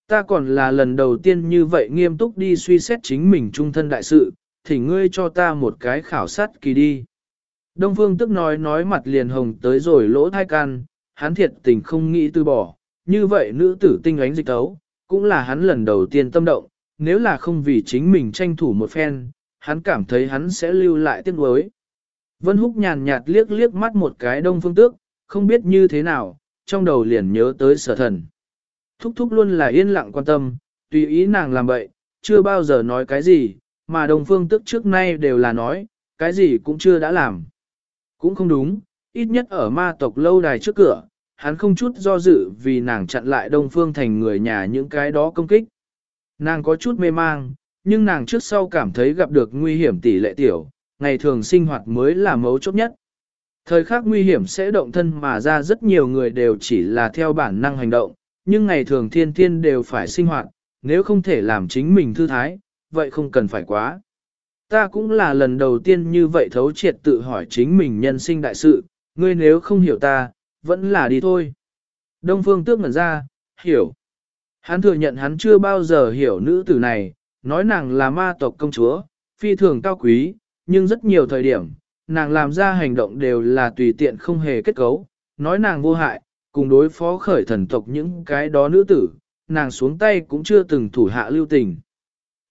Ta còn là lần đầu tiên như vậy nghiêm túc đi suy xét chính mình trung thân đại sự, thì ngươi cho ta một cái khảo sát kỳ đi. Đông Phương tức nói nói mặt liền hồng tới rồi lỗ thai can, hắn thiệt tình không nghĩ từ bỏ, như vậy nữ tử tinh ánh dịch tấu, cũng là hắn lần đầu tiên tâm động, nếu là không vì chính mình tranh thủ một phen, hắn cảm thấy hắn sẽ lưu lại tiếc nuối. Vân Húc nhàn nhạt liếc liếc mắt một cái đông phương tước, không biết như thế nào, trong đầu liền nhớ tới sở thần. Thúc thúc luôn là yên lặng quan tâm, tùy ý nàng làm vậy, chưa bao giờ nói cái gì, mà đông phương tức trước nay đều là nói, cái gì cũng chưa đã làm. Cũng không đúng, ít nhất ở ma tộc lâu đài trước cửa, hắn không chút do dự vì nàng chặn lại Đông Phương Thành người nhà những cái đó công kích. Nàng có chút mê mang, nhưng nàng trước sau cảm thấy gặp được nguy hiểm tỷ lệ tiểu, ngày thường sinh hoạt mới là mấu chốt nhất. Thời khắc nguy hiểm sẽ động thân mà ra rất nhiều người đều chỉ là theo bản năng hành động, nhưng ngày thường thiên thiên đều phải sinh hoạt, nếu không thể làm chính mình thư thái, vậy không cần phải quá. Ta cũng là lần đầu tiên như vậy thấu triệt tự hỏi chính mình nhân sinh đại sự, ngươi nếu không hiểu ta, vẫn là đi thôi. Đông Phương tước ngẩn ra, hiểu. Hắn thừa nhận hắn chưa bao giờ hiểu nữ tử này, nói nàng là ma tộc công chúa, phi thường cao quý, nhưng rất nhiều thời điểm, nàng làm ra hành động đều là tùy tiện không hề kết cấu, nói nàng vô hại, cùng đối phó khởi thần tộc những cái đó nữ tử, nàng xuống tay cũng chưa từng thủ hạ lưu tình.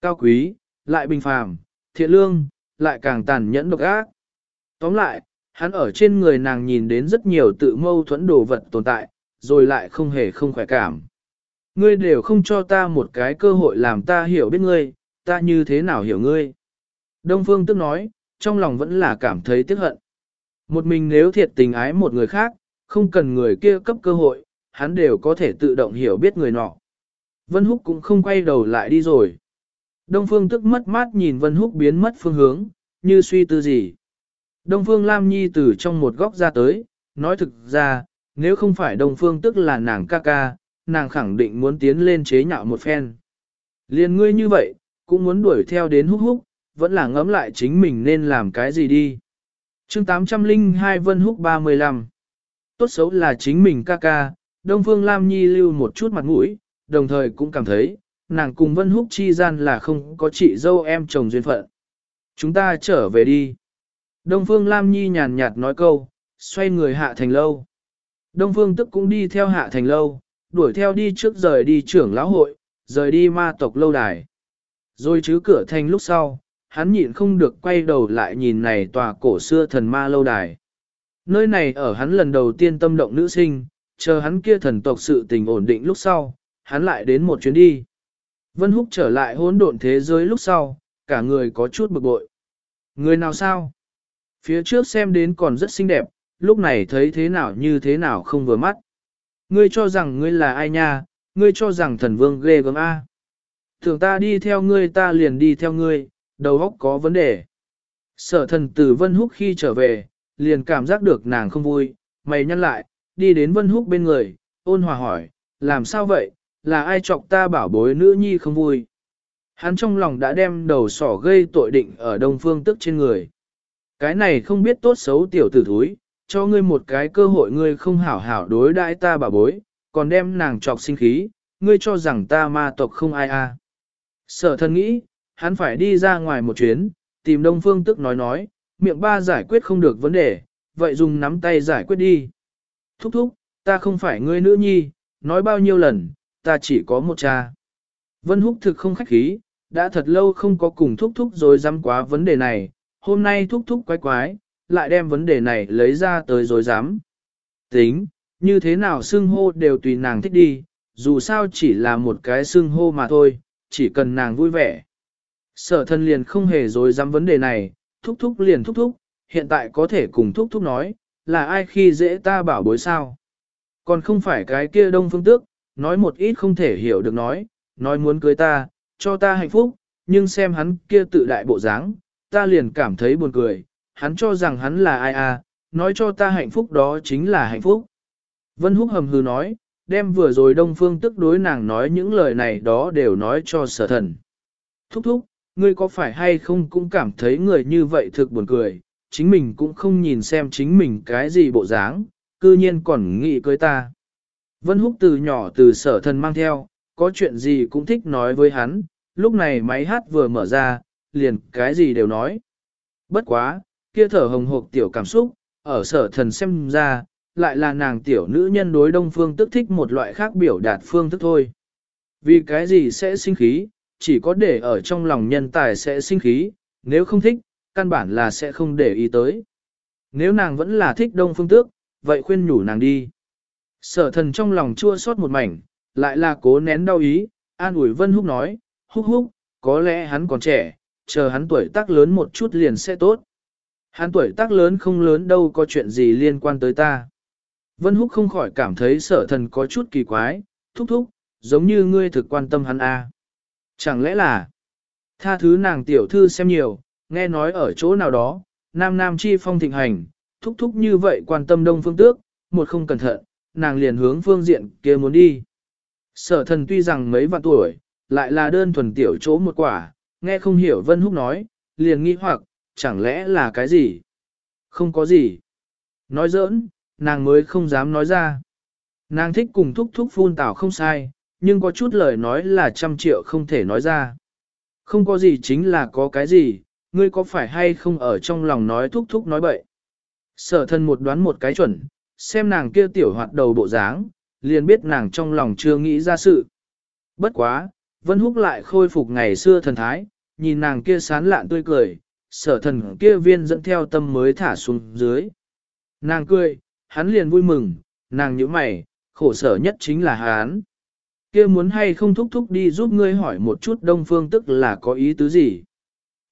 Cao quý, lại bình phàm, thiện lương, lại càng tàn nhẫn độc ác. Tóm lại, hắn ở trên người nàng nhìn đến rất nhiều tự mâu thuẫn đồ vật tồn tại, rồi lại không hề không khỏe cảm. Ngươi đều không cho ta một cái cơ hội làm ta hiểu biết ngươi, ta như thế nào hiểu ngươi. Đông Phương tức nói, trong lòng vẫn là cảm thấy tiếc hận. Một mình nếu thiệt tình ái một người khác, không cần người kia cấp cơ hội, hắn đều có thể tự động hiểu biết người nọ. Vân Húc cũng không quay đầu lại đi rồi. Đông Phương tức mất mát nhìn Vân Húc biến mất phương hướng, như suy tư gì. Đông Phương Lam Nhi từ trong một góc ra tới, nói thực ra, nếu không phải Đông Phương tức là nàng ca ca, nàng khẳng định muốn tiến lên chế nhạo một phen. Liên ngươi như vậy, cũng muốn đuổi theo đến húc húc, vẫn là ngẫm lại chính mình nên làm cái gì đi. chương 802 Vân Húc 35 Tốt xấu là chính mình ca ca, Đông Phương Lam Nhi lưu một chút mặt mũi, đồng thời cũng cảm thấy, nàng cùng Vân Húc chi gian là không có chị dâu em chồng duyên phận. Chúng ta trở về đi. Đông Phương Lam Nhi nhàn nhạt nói câu, xoay người hạ thành lâu. Đông Phương tức cũng đi theo hạ thành lâu, đuổi theo đi trước rời đi trưởng lão hội, rời đi ma tộc lâu đài. Rồi chứ cửa thành lúc sau, hắn nhịn không được quay đầu lại nhìn này tòa cổ xưa thần ma lâu đài. Nơi này ở hắn lần đầu tiên tâm động nữ sinh, chờ hắn kia thần tộc sự tình ổn định lúc sau, hắn lại đến một chuyến đi. Vân Húc trở lại hỗn độn thế giới lúc sau, cả người có chút bực bội. Người nào sao? Phía trước xem đến còn rất xinh đẹp, lúc này thấy thế nào như thế nào không vừa mắt. Ngươi cho rằng ngươi là ai nha, ngươi cho rằng thần vương ghê gớm A. Thường ta đi theo ngươi ta liền đi theo ngươi, đầu óc có vấn đề. Sở thần tử Vân Húc khi trở về, liền cảm giác được nàng không vui, mày nhăn lại, đi đến Vân Húc bên người, ôn hòa hỏi, làm sao vậy, là ai chọc ta bảo bối nữ nhi không vui. Hắn trong lòng đã đem đầu sỏ gây tội định ở đông phương tức trên người. Cái này không biết tốt xấu tiểu tử thúi, cho ngươi một cái cơ hội ngươi không hảo hảo đối đãi ta bảo bối, còn đem nàng chọc sinh khí, ngươi cho rằng ta ma tộc không ai a. À. Sở thân nghĩ, hắn phải đi ra ngoài một chuyến, tìm đông phương tức nói nói, miệng ba giải quyết không được vấn đề, vậy dùng nắm tay giải quyết đi. Thúc thúc, ta không phải ngươi nữ nhi, nói bao nhiêu lần, ta chỉ có một cha. Vân Húc thực không khách khí, đã thật lâu không có cùng thúc thúc rồi dám quá vấn đề này, hôm nay thúc thúc quái quái, lại đem vấn đề này lấy ra tới rồi dám. Tính, như thế nào xưng hô đều tùy nàng thích đi, dù sao chỉ là một cái xưng hô mà thôi, chỉ cần nàng vui vẻ. Sở thân liền không hề dối dám vấn đề này, thúc thúc liền thúc thúc, hiện tại có thể cùng thúc thúc nói, là ai khi dễ ta bảo bối sao. Còn không phải cái kia đông phương tước, nói một ít không thể hiểu được nói, nói muốn cưới ta, cho ta hạnh phúc, nhưng xem hắn kia tự đại bộ dáng, ta liền cảm thấy buồn cười, hắn cho rằng hắn là ai à, nói cho ta hạnh phúc đó chính là hạnh phúc. Vân Húc hầm hừ nói, đem vừa rồi Đông Phương tức đối nàng nói những lời này đó đều nói cho sở thần. Thúc thúc, ngươi có phải hay không cũng cảm thấy người như vậy thực buồn cười, chính mình cũng không nhìn xem chính mình cái gì bộ dáng, cư nhiên còn nghĩ cưới ta. Vân Húc từ nhỏ từ sở thần mang theo, có chuyện gì cũng thích nói với hắn, lúc này máy hát vừa mở ra, liền cái gì đều nói. Bất quá, kia thở hồng hộc tiểu cảm xúc, ở sở thần xem ra, lại là nàng tiểu nữ nhân đối đông phương tức thích một loại khác biểu đạt phương thức thôi. Vì cái gì sẽ sinh khí, chỉ có để ở trong lòng nhân tài sẽ sinh khí, nếu không thích, căn bản là sẽ không để ý tới. Nếu nàng vẫn là thích đông phương tước, vậy khuyên nhủ nàng đi. Sở thần trong lòng chua xót một mảnh, lại là cố nén đau ý, an ủi Vân Húc nói, húc húc, có lẽ hắn còn trẻ, chờ hắn tuổi tác lớn một chút liền sẽ tốt. Hắn tuổi tác lớn không lớn đâu có chuyện gì liên quan tới ta. Vân Húc không khỏi cảm thấy sở thần có chút kỳ quái, thúc thúc, giống như ngươi thực quan tâm hắn a. Chẳng lẽ là, tha thứ nàng tiểu thư xem nhiều, nghe nói ở chỗ nào đó, nam nam chi phong thịnh hành, thúc thúc như vậy quan tâm đông phương tước, một không cẩn thận, nàng liền hướng phương diện kia muốn đi. Sở thần tuy rằng mấy vạn tuổi, lại là đơn thuần tiểu chỗ một quả, nghe không hiểu Vân Húc nói, liền nghi hoặc, chẳng lẽ là cái gì? Không có gì. Nói giỡn, nàng mới không dám nói ra. Nàng thích cùng thúc thúc phun tảo không sai, nhưng có chút lời nói là trăm triệu không thể nói ra. Không có gì chính là có cái gì, ngươi có phải hay không ở trong lòng nói thúc thúc nói bậy. Sở thân một đoán một cái chuẩn, xem nàng kia tiểu hoạt đầu bộ dáng, liền biết nàng trong lòng chưa nghĩ ra sự. Bất quá, Vân Húc lại khôi phục ngày xưa thần thái, nhìn nàng kia sán lạn tươi cười, sở thần kia viên dẫn theo tâm mới thả xuống dưới. Nàng cười, hắn liền vui mừng, nàng nhíu mày, khổ sở nhất chính là hắn. Kia muốn hay không thúc thúc đi giúp ngươi hỏi một chút đông phương tức là có ý tứ gì.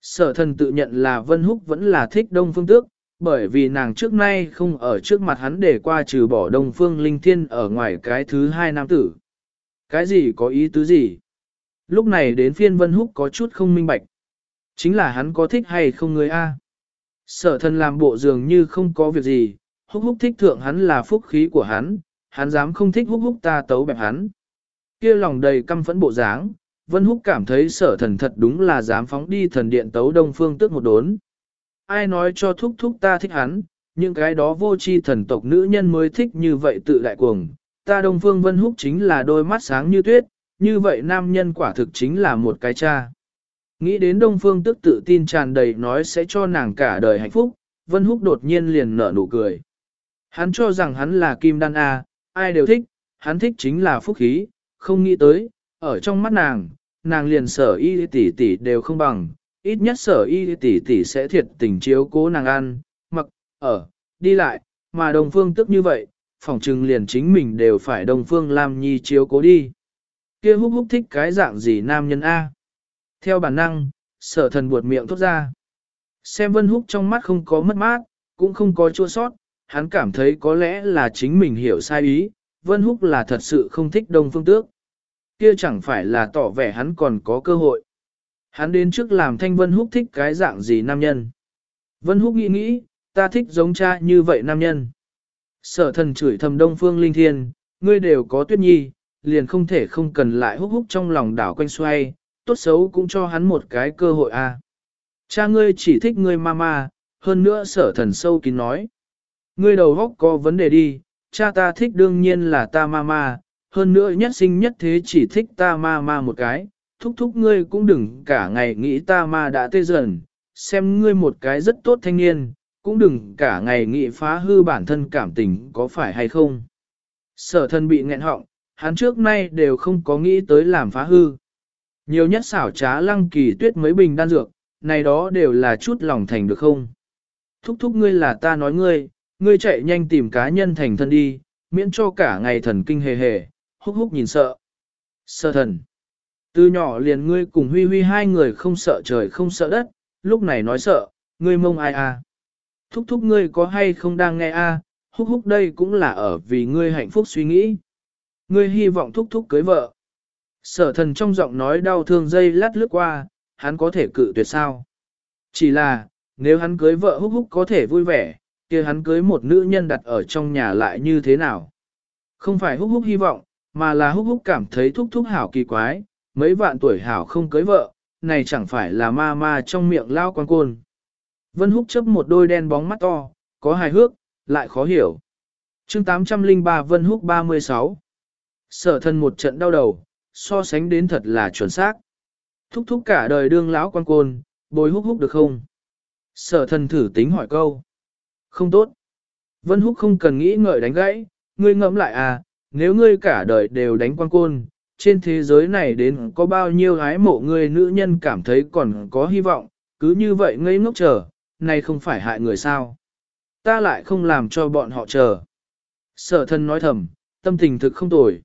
Sở thần tự nhận là Vân Húc vẫn là thích đông phương tước, bởi vì nàng trước nay không ở trước mặt hắn để qua trừ bỏ đông phương linh thiên ở ngoài cái thứ hai nam tử. Cái gì có ý tứ gì? Lúc này đến phiên Vân Húc có chút không minh bạch. Chính là hắn có thích hay không người A. Sở thần làm bộ dường như không có việc gì, húc húc thích thượng hắn là phúc khí của hắn, hắn dám không thích húc húc ta tấu bẹp hắn. kia lòng đầy căm phẫn bộ dáng, Vân Húc cảm thấy sở thần thật đúng là dám phóng đi thần điện tấu đông phương tước một đốn. Ai nói cho thúc thúc ta thích hắn, những cái đó vô tri thần tộc nữ nhân mới thích như vậy tự đại cuồng. Ta đông phương Vân Húc chính là đôi mắt sáng như tuyết, như vậy nam nhân quả thực chính là một cái cha. Nghĩ đến Đông Phương tức tự tin tràn đầy nói sẽ cho nàng cả đời hạnh phúc, Vân Húc đột nhiên liền nở nụ cười. Hắn cho rằng hắn là Kim Đan A, ai đều thích, hắn thích chính là phúc khí, không nghĩ tới, ở trong mắt nàng, nàng liền sở y tỷ tỷ đều không bằng, ít nhất sở y tỷ tỷ sẽ thiệt tình chiếu cố nàng ăn, mặc, ở, đi lại, mà đồng Phương tức như vậy, phỏng chừng liền chính mình đều phải đồng Phương làm nhi chiếu cố đi. Kia húc húc thích cái dạng gì nam nhân A. Theo bản năng, sở thần buột miệng thốt ra. Xem vân húc trong mắt không có mất mát, cũng không có chua sót, hắn cảm thấy có lẽ là chính mình hiểu sai ý, vân húc là thật sự không thích đông phương tước. Kia chẳng phải là tỏ vẻ hắn còn có cơ hội. Hắn đến trước làm thanh vân húc thích cái dạng gì nam nhân. Vân húc nghĩ nghĩ, ta thích giống cha như vậy nam nhân. Sở thần chửi thầm đông phương linh thiên, ngươi đều có tuyết nhi, liền không thể không cần lại húc húc trong lòng đảo quanh xoay, tốt xấu cũng cho hắn một cái cơ hội a. À. Cha ngươi chỉ thích ngươi mama, hơn nữa sở thần sâu kín nói. Ngươi đầu góc có vấn đề đi, cha ta thích đương nhiên là ta mama, hơn nữa nhất sinh nhất thế chỉ thích ta mama một cái, thúc thúc ngươi cũng đừng cả ngày nghĩ ta ma đã tê dần, xem ngươi một cái rất tốt thanh niên, cũng đừng cả ngày nghĩ phá hư bản thân cảm tình có phải hay không. Sở thân bị nghẹn họng, hắn trước nay đều không có nghĩ tới làm phá hư. Nhiều nhất xảo trá lăng kỳ tuyết mấy bình đan dược, này đó đều là chút lòng thành được không? Thúc thúc ngươi là ta nói ngươi, ngươi chạy nhanh tìm cá nhân thành thân đi, miễn cho cả ngày thần kinh hề hề, húc húc nhìn sợ. sơ thần. Từ nhỏ liền ngươi cùng huy huy hai người không sợ trời không sợ đất, lúc này nói sợ, ngươi mông ai à? Thúc thúc ngươi có hay không đang nghe a? À? Húc húc đây cũng là ở vì ngươi hạnh phúc suy nghĩ. Ngươi hy vọng thúc thúc cưới vợ. Sở thần trong giọng nói đau thương dây lát lướt qua, hắn có thể cự tuyệt sao. Chỉ là, nếu hắn cưới vợ húc húc có thể vui vẻ, kia hắn cưới một nữ nhân đặt ở trong nhà lại như thế nào. Không phải húc húc hy vọng, mà là húc húc cảm thấy thúc thúc hảo kỳ quái, mấy vạn tuổi hảo không cưới vợ, này chẳng phải là ma ma trong miệng lao quan côn. Vân húc chấp một đôi đen bóng mắt to, có hài hước, lại khó hiểu. chương 803 Vân húc 36 Sở thân một trận đau đầu, so sánh đến thật là chuẩn xác. Thúc thúc cả đời đương lão quan côn, bồi húc húc được không? Sở thần thử tính hỏi câu. Không tốt. Vân húc không cần nghĩ ngợi đánh gãy, ngươi ngẫm lại à, nếu ngươi cả đời đều đánh quan côn, trên thế giới này đến có bao nhiêu gái mộ người nữ nhân cảm thấy còn có hy vọng, cứ như vậy ngây ngốc chờ, này không phải hại người sao. Ta lại không làm cho bọn họ chờ. Sở thân nói thầm, tâm tình thực không tồi.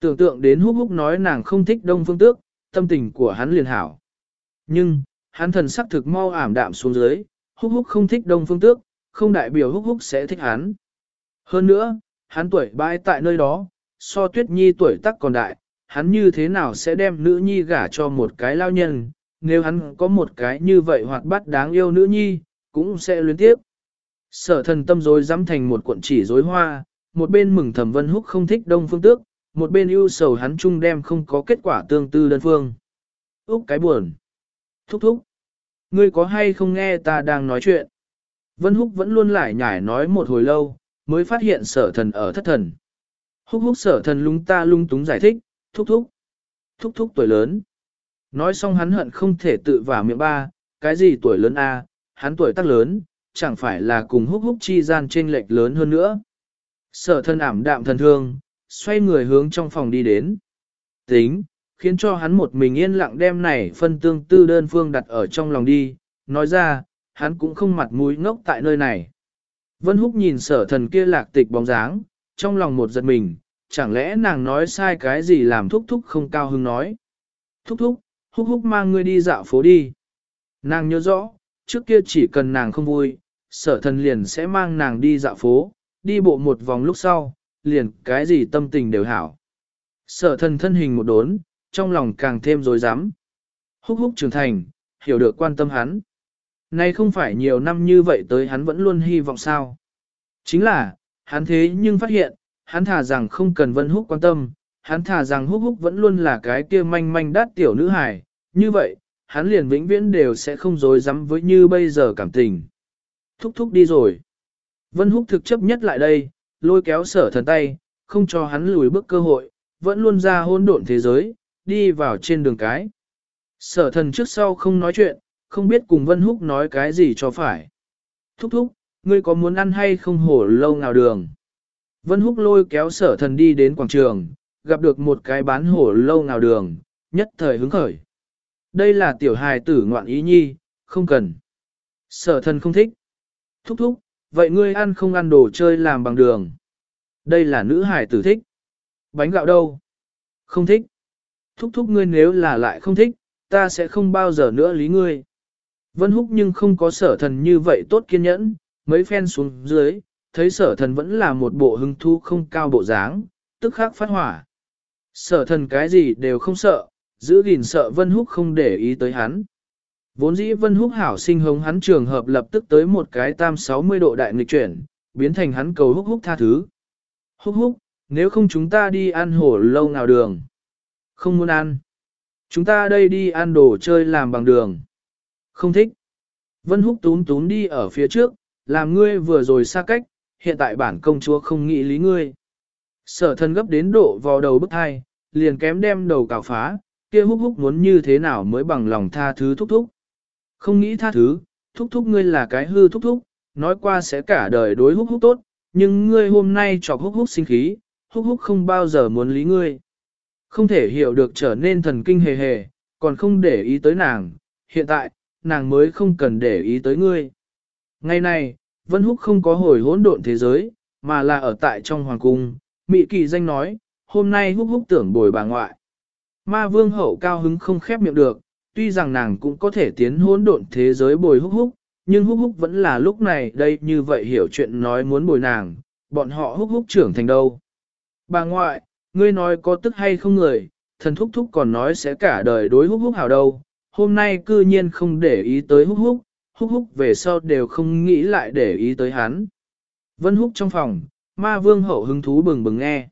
Tưởng tượng đến húc húc nói nàng không thích đông phương tước, tâm tình của hắn liền hảo. Nhưng, hắn thần sắc thực mau ảm đạm xuống dưới, húc húc không thích đông phương tước, không đại biểu húc húc sẽ thích hắn. Hơn nữa, hắn tuổi bãi tại nơi đó, so tuyết nhi tuổi tác còn đại, hắn như thế nào sẽ đem nữ nhi gả cho một cái lao nhân, nếu hắn có một cái như vậy hoặc bắt đáng yêu nữ nhi, cũng sẽ luyến tiếp. Sở thần tâm rồi dám thành một cuộn chỉ rối hoa, một bên mừng thẩm vân húc không thích đông phương tước, một bên ưu sầu hắn chung đem không có kết quả tương tư đơn phương. Úc cái buồn. Thúc thúc. Ngươi có hay không nghe ta đang nói chuyện? Vân húc vẫn luôn lại nhải nói một hồi lâu, mới phát hiện sở thần ở thất thần. Húc húc sở thần lung ta lung túng giải thích, thúc thúc. Thúc thúc tuổi lớn. Nói xong hắn hận không thể tự vào miệng ba, cái gì tuổi lớn a, hắn tuổi tác lớn, chẳng phải là cùng húc húc chi gian trên lệch lớn hơn nữa. Sở thân ảm đạm thần thương, xoay người hướng trong phòng đi đến. Tính, khiến cho hắn một mình yên lặng đem này phân tương tư đơn phương đặt ở trong lòng đi, nói ra, hắn cũng không mặt mũi ngốc tại nơi này. Vân Húc nhìn sở thần kia lạc tịch bóng dáng, trong lòng một giật mình, chẳng lẽ nàng nói sai cái gì làm thúc thúc không cao hứng nói. Thúc thúc, húc húc mang ngươi đi dạo phố đi. Nàng nhớ rõ, trước kia chỉ cần nàng không vui, sở thần liền sẽ mang nàng đi dạo phố, đi bộ một vòng lúc sau, liền cái gì tâm tình đều hảo. Sở thần thân hình một đốn, trong lòng càng thêm dối rắm Húc húc trưởng thành, hiểu được quan tâm hắn. Nay không phải nhiều năm như vậy tới hắn vẫn luôn hy vọng sao. Chính là, hắn thế nhưng phát hiện, hắn thà rằng không cần vân húc quan tâm, hắn thà rằng húc húc vẫn luôn là cái kia manh manh đát tiểu nữ hài, như vậy, hắn liền vĩnh viễn đều sẽ không dối rắm với như bây giờ cảm tình. Thúc thúc đi rồi. Vân húc thực chấp nhất lại đây, lôi kéo sở thần tay, không cho hắn lùi bước cơ hội, vẫn luôn ra hôn độn thế giới, đi vào trên đường cái. Sở thần trước sau không nói chuyện, không biết cùng Vân Húc nói cái gì cho phải. Thúc thúc, ngươi có muốn ăn hay không hổ lâu nào đường? Vân Húc lôi kéo sở thần đi đến quảng trường, gặp được một cái bán hổ lâu nào đường, nhất thời hứng khởi. Đây là tiểu hài tử ngoạn ý nhi, không cần. Sở thần không thích. Thúc thúc, vậy ngươi ăn không ăn đồ chơi làm bằng đường? Đây là nữ hài tử thích. Bánh gạo đâu? Không thích. Thúc thúc ngươi nếu là lại không thích, ta sẽ không bao giờ nữa lý ngươi. Vân húc nhưng không có sở thần như vậy tốt kiên nhẫn, mấy phen xuống dưới, thấy sở thần vẫn là một bộ hứng thu không cao bộ dáng, tức khắc phát hỏa. Sở thần cái gì đều không sợ, giữ gìn sợ Vân Húc không để ý tới hắn. Vốn dĩ Vân Húc hảo sinh hống hắn trường hợp lập tức tới một cái tam 60 độ đại nghịch chuyển, biến thành hắn cầu Húc Húc tha thứ. Húc Húc, nếu không chúng ta đi ăn hổ lâu nào đường. Không muốn ăn. Chúng ta đây đi ăn đồ chơi làm bằng đường. Không thích. Vân Húc tún tún đi ở phía trước, làm ngươi vừa rồi xa cách, hiện tại bản công chúa không nghĩ lý ngươi. Sở thân gấp đến độ vào đầu bức thai, liền kém đem đầu cào phá, kia húc húc muốn như thế nào mới bằng lòng tha thứ thúc thúc. Không nghĩ tha thứ, thúc thúc ngươi là cái hư thúc thúc, nói qua sẽ cả đời đối húc húc tốt, nhưng ngươi hôm nay chọc húc húc sinh khí, húc húc không bao giờ muốn lý ngươi. Không thể hiểu được trở nên thần kinh hề hề, còn không để ý tới nàng, hiện tại, nàng mới không cần để ý tới ngươi. Ngày này, Vân Húc không có hồi hỗn độn thế giới, mà là ở tại trong hoàng cung, Mị Kỳ danh nói, hôm nay Húc Húc tưởng bồi bà ngoại. Ma Vương hậu cao hứng không khép miệng được, tuy rằng nàng cũng có thể tiến hỗn độn thế giới bồi Húc Húc, nhưng Húc Húc vẫn là lúc này đây như vậy hiểu chuyện nói muốn bồi nàng, bọn họ Húc Húc trưởng thành đâu. Bà ngoại, ngươi nói có tức hay không người, thần thúc thúc còn nói sẽ cả đời đối húc húc hảo đâu, hôm nay cư nhiên không để ý tới húc húc, húc húc về sau đều không nghĩ lại để ý tới hắn. Vân húc trong phòng, ma vương hậu hứng thú bừng bừng nghe.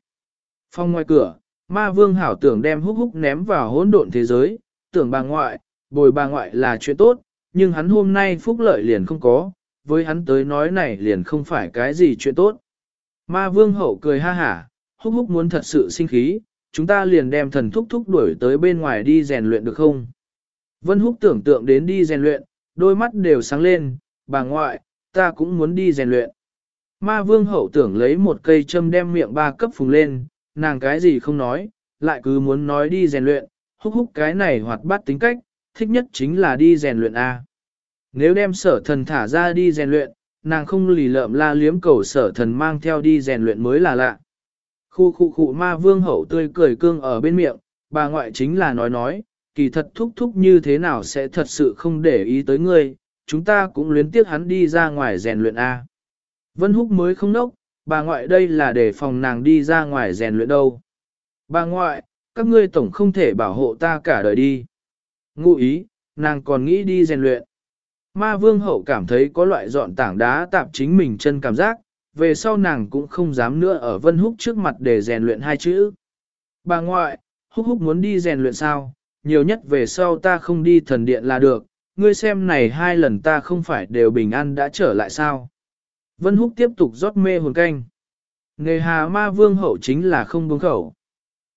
Phòng ngoài cửa, ma vương hảo tưởng đem húc húc ném vào hỗn độn thế giới, tưởng bà ngoại, bồi bà ngoại là chuyện tốt, nhưng hắn hôm nay phúc lợi liền không có, với hắn tới nói này liền không phải cái gì chuyện tốt. Ma vương hậu cười ha hả, húc húc muốn thật sự sinh khí, chúng ta liền đem thần thúc thúc đuổi tới bên ngoài đi rèn luyện được không? Vân húc tưởng tượng đến đi rèn luyện, đôi mắt đều sáng lên, bà ngoại, ta cũng muốn đi rèn luyện. Ma vương hậu tưởng lấy một cây châm đem miệng ba cấp phùng lên, nàng cái gì không nói, lại cứ muốn nói đi rèn luyện, húc húc cái này hoạt bát tính cách, thích nhất chính là đi rèn luyện A. Nếu đem sở thần thả ra đi rèn luyện, nàng không lì lợm la liếm cầu sở thần mang theo đi rèn luyện mới là lạ. Khu khu khu ma vương hậu tươi cười cương ở bên miệng, bà ngoại chính là nói nói, kỳ thật thúc thúc như thế nào sẽ thật sự không để ý tới ngươi, chúng ta cũng luyến tiếc hắn đi ra ngoài rèn luyện A. Vân Húc mới không nốc, bà ngoại đây là để phòng nàng đi ra ngoài rèn luyện đâu. Bà ngoại, các ngươi tổng không thể bảo hộ ta cả đời đi. Ngụ ý, nàng còn nghĩ đi rèn luyện. Ma vương hậu cảm thấy có loại dọn tảng đá tạp chính mình chân cảm giác, về sau nàng cũng không dám nữa ở vân húc trước mặt để rèn luyện hai chữ. Bà ngoại, húc húc muốn đi rèn luyện sao, nhiều nhất về sau ta không đi thần điện là được, ngươi xem này hai lần ta không phải đều bình an đã trở lại sao. Vân húc tiếp tục rót mê hồn canh. Nghề hà ma vương hậu chính là không buông khẩu.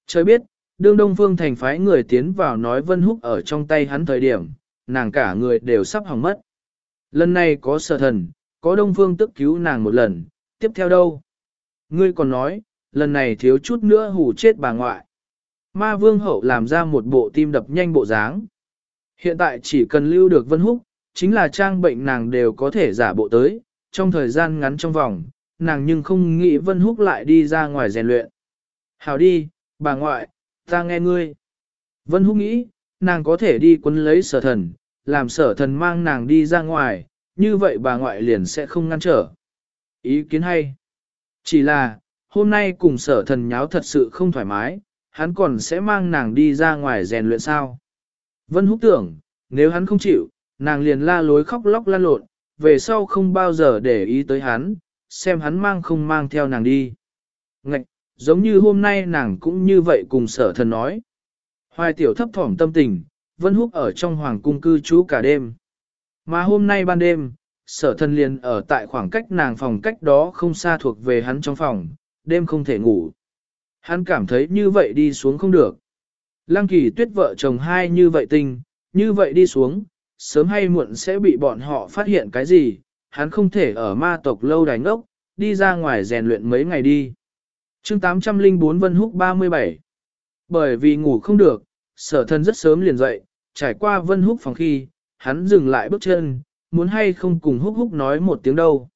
Trời biết, đương Đông Phương thành phái người tiến vào nói Vân Húc ở trong tay hắn thời điểm, nàng cả người đều sắp hỏng mất. Lần này có sở thần, có Đông Phương tức cứu nàng một lần, tiếp theo đâu? Ngươi còn nói, lần này thiếu chút nữa hù chết bà ngoại. Ma Vương Hậu làm ra một bộ tim đập nhanh bộ dáng. Hiện tại chỉ cần lưu được Vân Húc, chính là trang bệnh nàng đều có thể giả bộ tới, trong thời gian ngắn trong vòng, nàng nhưng không nghĩ Vân Húc lại đi ra ngoài rèn luyện. Hào đi, bà ngoại, ta nghe ngươi. Vân Húc nghĩ, nàng có thể đi quấn lấy sở thần, làm sở thần mang nàng đi ra ngoài, như vậy bà ngoại liền sẽ không ngăn trở. Ý kiến hay. Chỉ là, hôm nay cùng sở thần nháo thật sự không thoải mái, hắn còn sẽ mang nàng đi ra ngoài rèn luyện sao. Vân Húc tưởng, nếu hắn không chịu, nàng liền la lối khóc lóc lan lộn, về sau không bao giờ để ý tới hắn, xem hắn mang không mang theo nàng đi. Ngạch, giống như hôm nay nàng cũng như vậy cùng sở thần nói. Hoài tiểu thấp thỏm tâm tình, Vân Húc ở trong hoàng cung cư trú cả đêm. Mà hôm nay ban đêm, sở thần liền ở tại khoảng cách nàng phòng cách đó không xa thuộc về hắn trong phòng, đêm không thể ngủ. Hắn cảm thấy như vậy đi xuống không được. Lăng kỳ tuyết vợ chồng hai như vậy tình, như vậy đi xuống, sớm hay muộn sẽ bị bọn họ phát hiện cái gì, hắn không thể ở ma tộc lâu đài ngốc, đi ra ngoài rèn luyện mấy ngày đi. chương 804 Vân Húc 37 Bởi vì ngủ không được, sở thân rất sớm liền dậy, trải qua Vân Húc phòng khi, hắn dừng lại bước chân, muốn hay không cùng Húc Húc nói một tiếng đâu.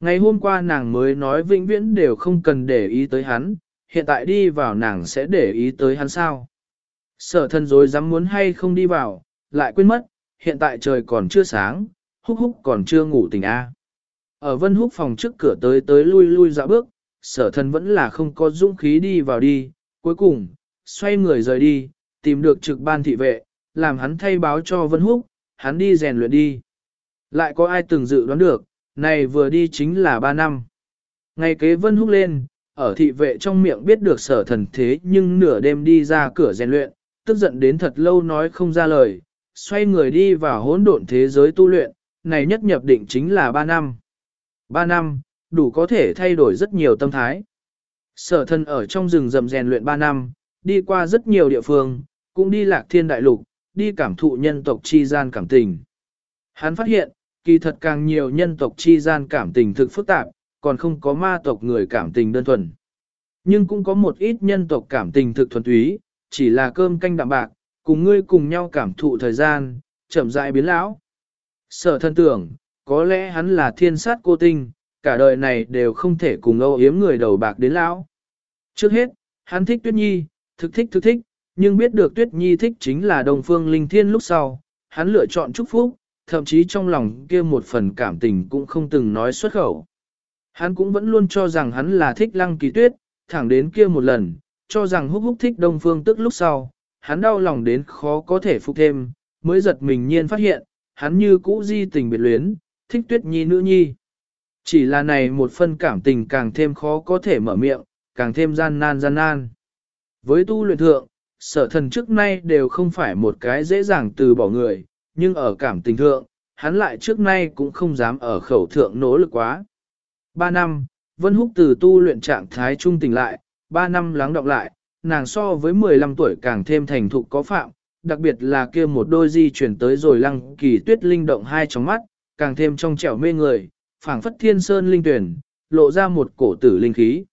Ngày hôm qua nàng mới nói vĩnh viễn đều không cần để ý tới hắn, hiện tại đi vào nàng sẽ để ý tới hắn sao. Sở thân dối dám muốn hay không đi vào, lại quên mất, hiện tại trời còn chưa sáng, húc húc còn chưa ngủ tỉnh A. Ở vân húc phòng trước cửa tới tới lui lui dạo bước, sở thân vẫn là không có dũng khí đi vào đi, cuối cùng, xoay người rời đi, tìm được trực ban thị vệ, làm hắn thay báo cho vân húc, hắn đi rèn luyện đi. Lại có ai từng dự đoán được, này vừa đi chính là 3 năm. Ngày kế vân húc lên, ở thị vệ trong miệng biết được sở thần thế nhưng nửa đêm đi ra cửa rèn luyện, tức giận đến thật lâu nói không ra lời, xoay người đi vào hỗn độn thế giới tu luyện, này nhất nhập định chính là 3 năm. 3 năm, đủ có thể thay đổi rất nhiều tâm thái. Sở thân ở trong rừng rậm rèn luyện 3 năm, đi qua rất nhiều địa phương, cũng đi lạc thiên đại lục, đi cảm thụ nhân tộc chi gian cảm tình. Hắn phát hiện, kỳ thật càng nhiều nhân tộc chi gian cảm tình thực phức tạp, còn không có ma tộc người cảm tình đơn thuần. Nhưng cũng có một ít nhân tộc cảm tình thực thuần túy, chỉ là cơm canh đạm bạc, cùng ngươi cùng nhau cảm thụ thời gian, chậm rãi biến lão. Sở thân tưởng, có lẽ hắn là thiên sát cô tinh, cả đời này đều không thể cùng âu yếm người đầu bạc đến lão. Trước hết, hắn thích Tuyết Nhi, thực thích thực thích, nhưng biết được Tuyết Nhi thích chính là đồng phương linh thiên lúc sau, hắn lựa chọn chúc phúc, thậm chí trong lòng kia một phần cảm tình cũng không từng nói xuất khẩu. Hắn cũng vẫn luôn cho rằng hắn là thích lăng kỳ tuyết, thẳng đến kia một lần, cho rằng húc húc thích đông phương tức lúc sau, hắn đau lòng đến khó có thể phục thêm, mới giật mình nhiên phát hiện, hắn như cũ di tình biệt luyến, thích tuyết nhi nữ nhi. Chỉ là này một phân cảm tình càng thêm khó có thể mở miệng, càng thêm gian nan gian nan. Với tu luyện thượng, sở thần trước nay đều không phải một cái dễ dàng từ bỏ người, nhưng ở cảm tình thượng, hắn lại trước nay cũng không dám ở khẩu thượng nỗ lực quá. Ba năm, Vân Húc từ tu luyện trạng thái trung tỉnh lại, ba năm lắng đọng lại, nàng so với 15 tuổi càng thêm thành thục có phạm, đặc biệt là kia một đôi di chuyển tới rồi lăng kỳ tuyết linh động hai trong mắt, càng thêm trong trẻo mê người, phảng phất thiên sơn linh tuyển, lộ ra một cổ tử linh khí.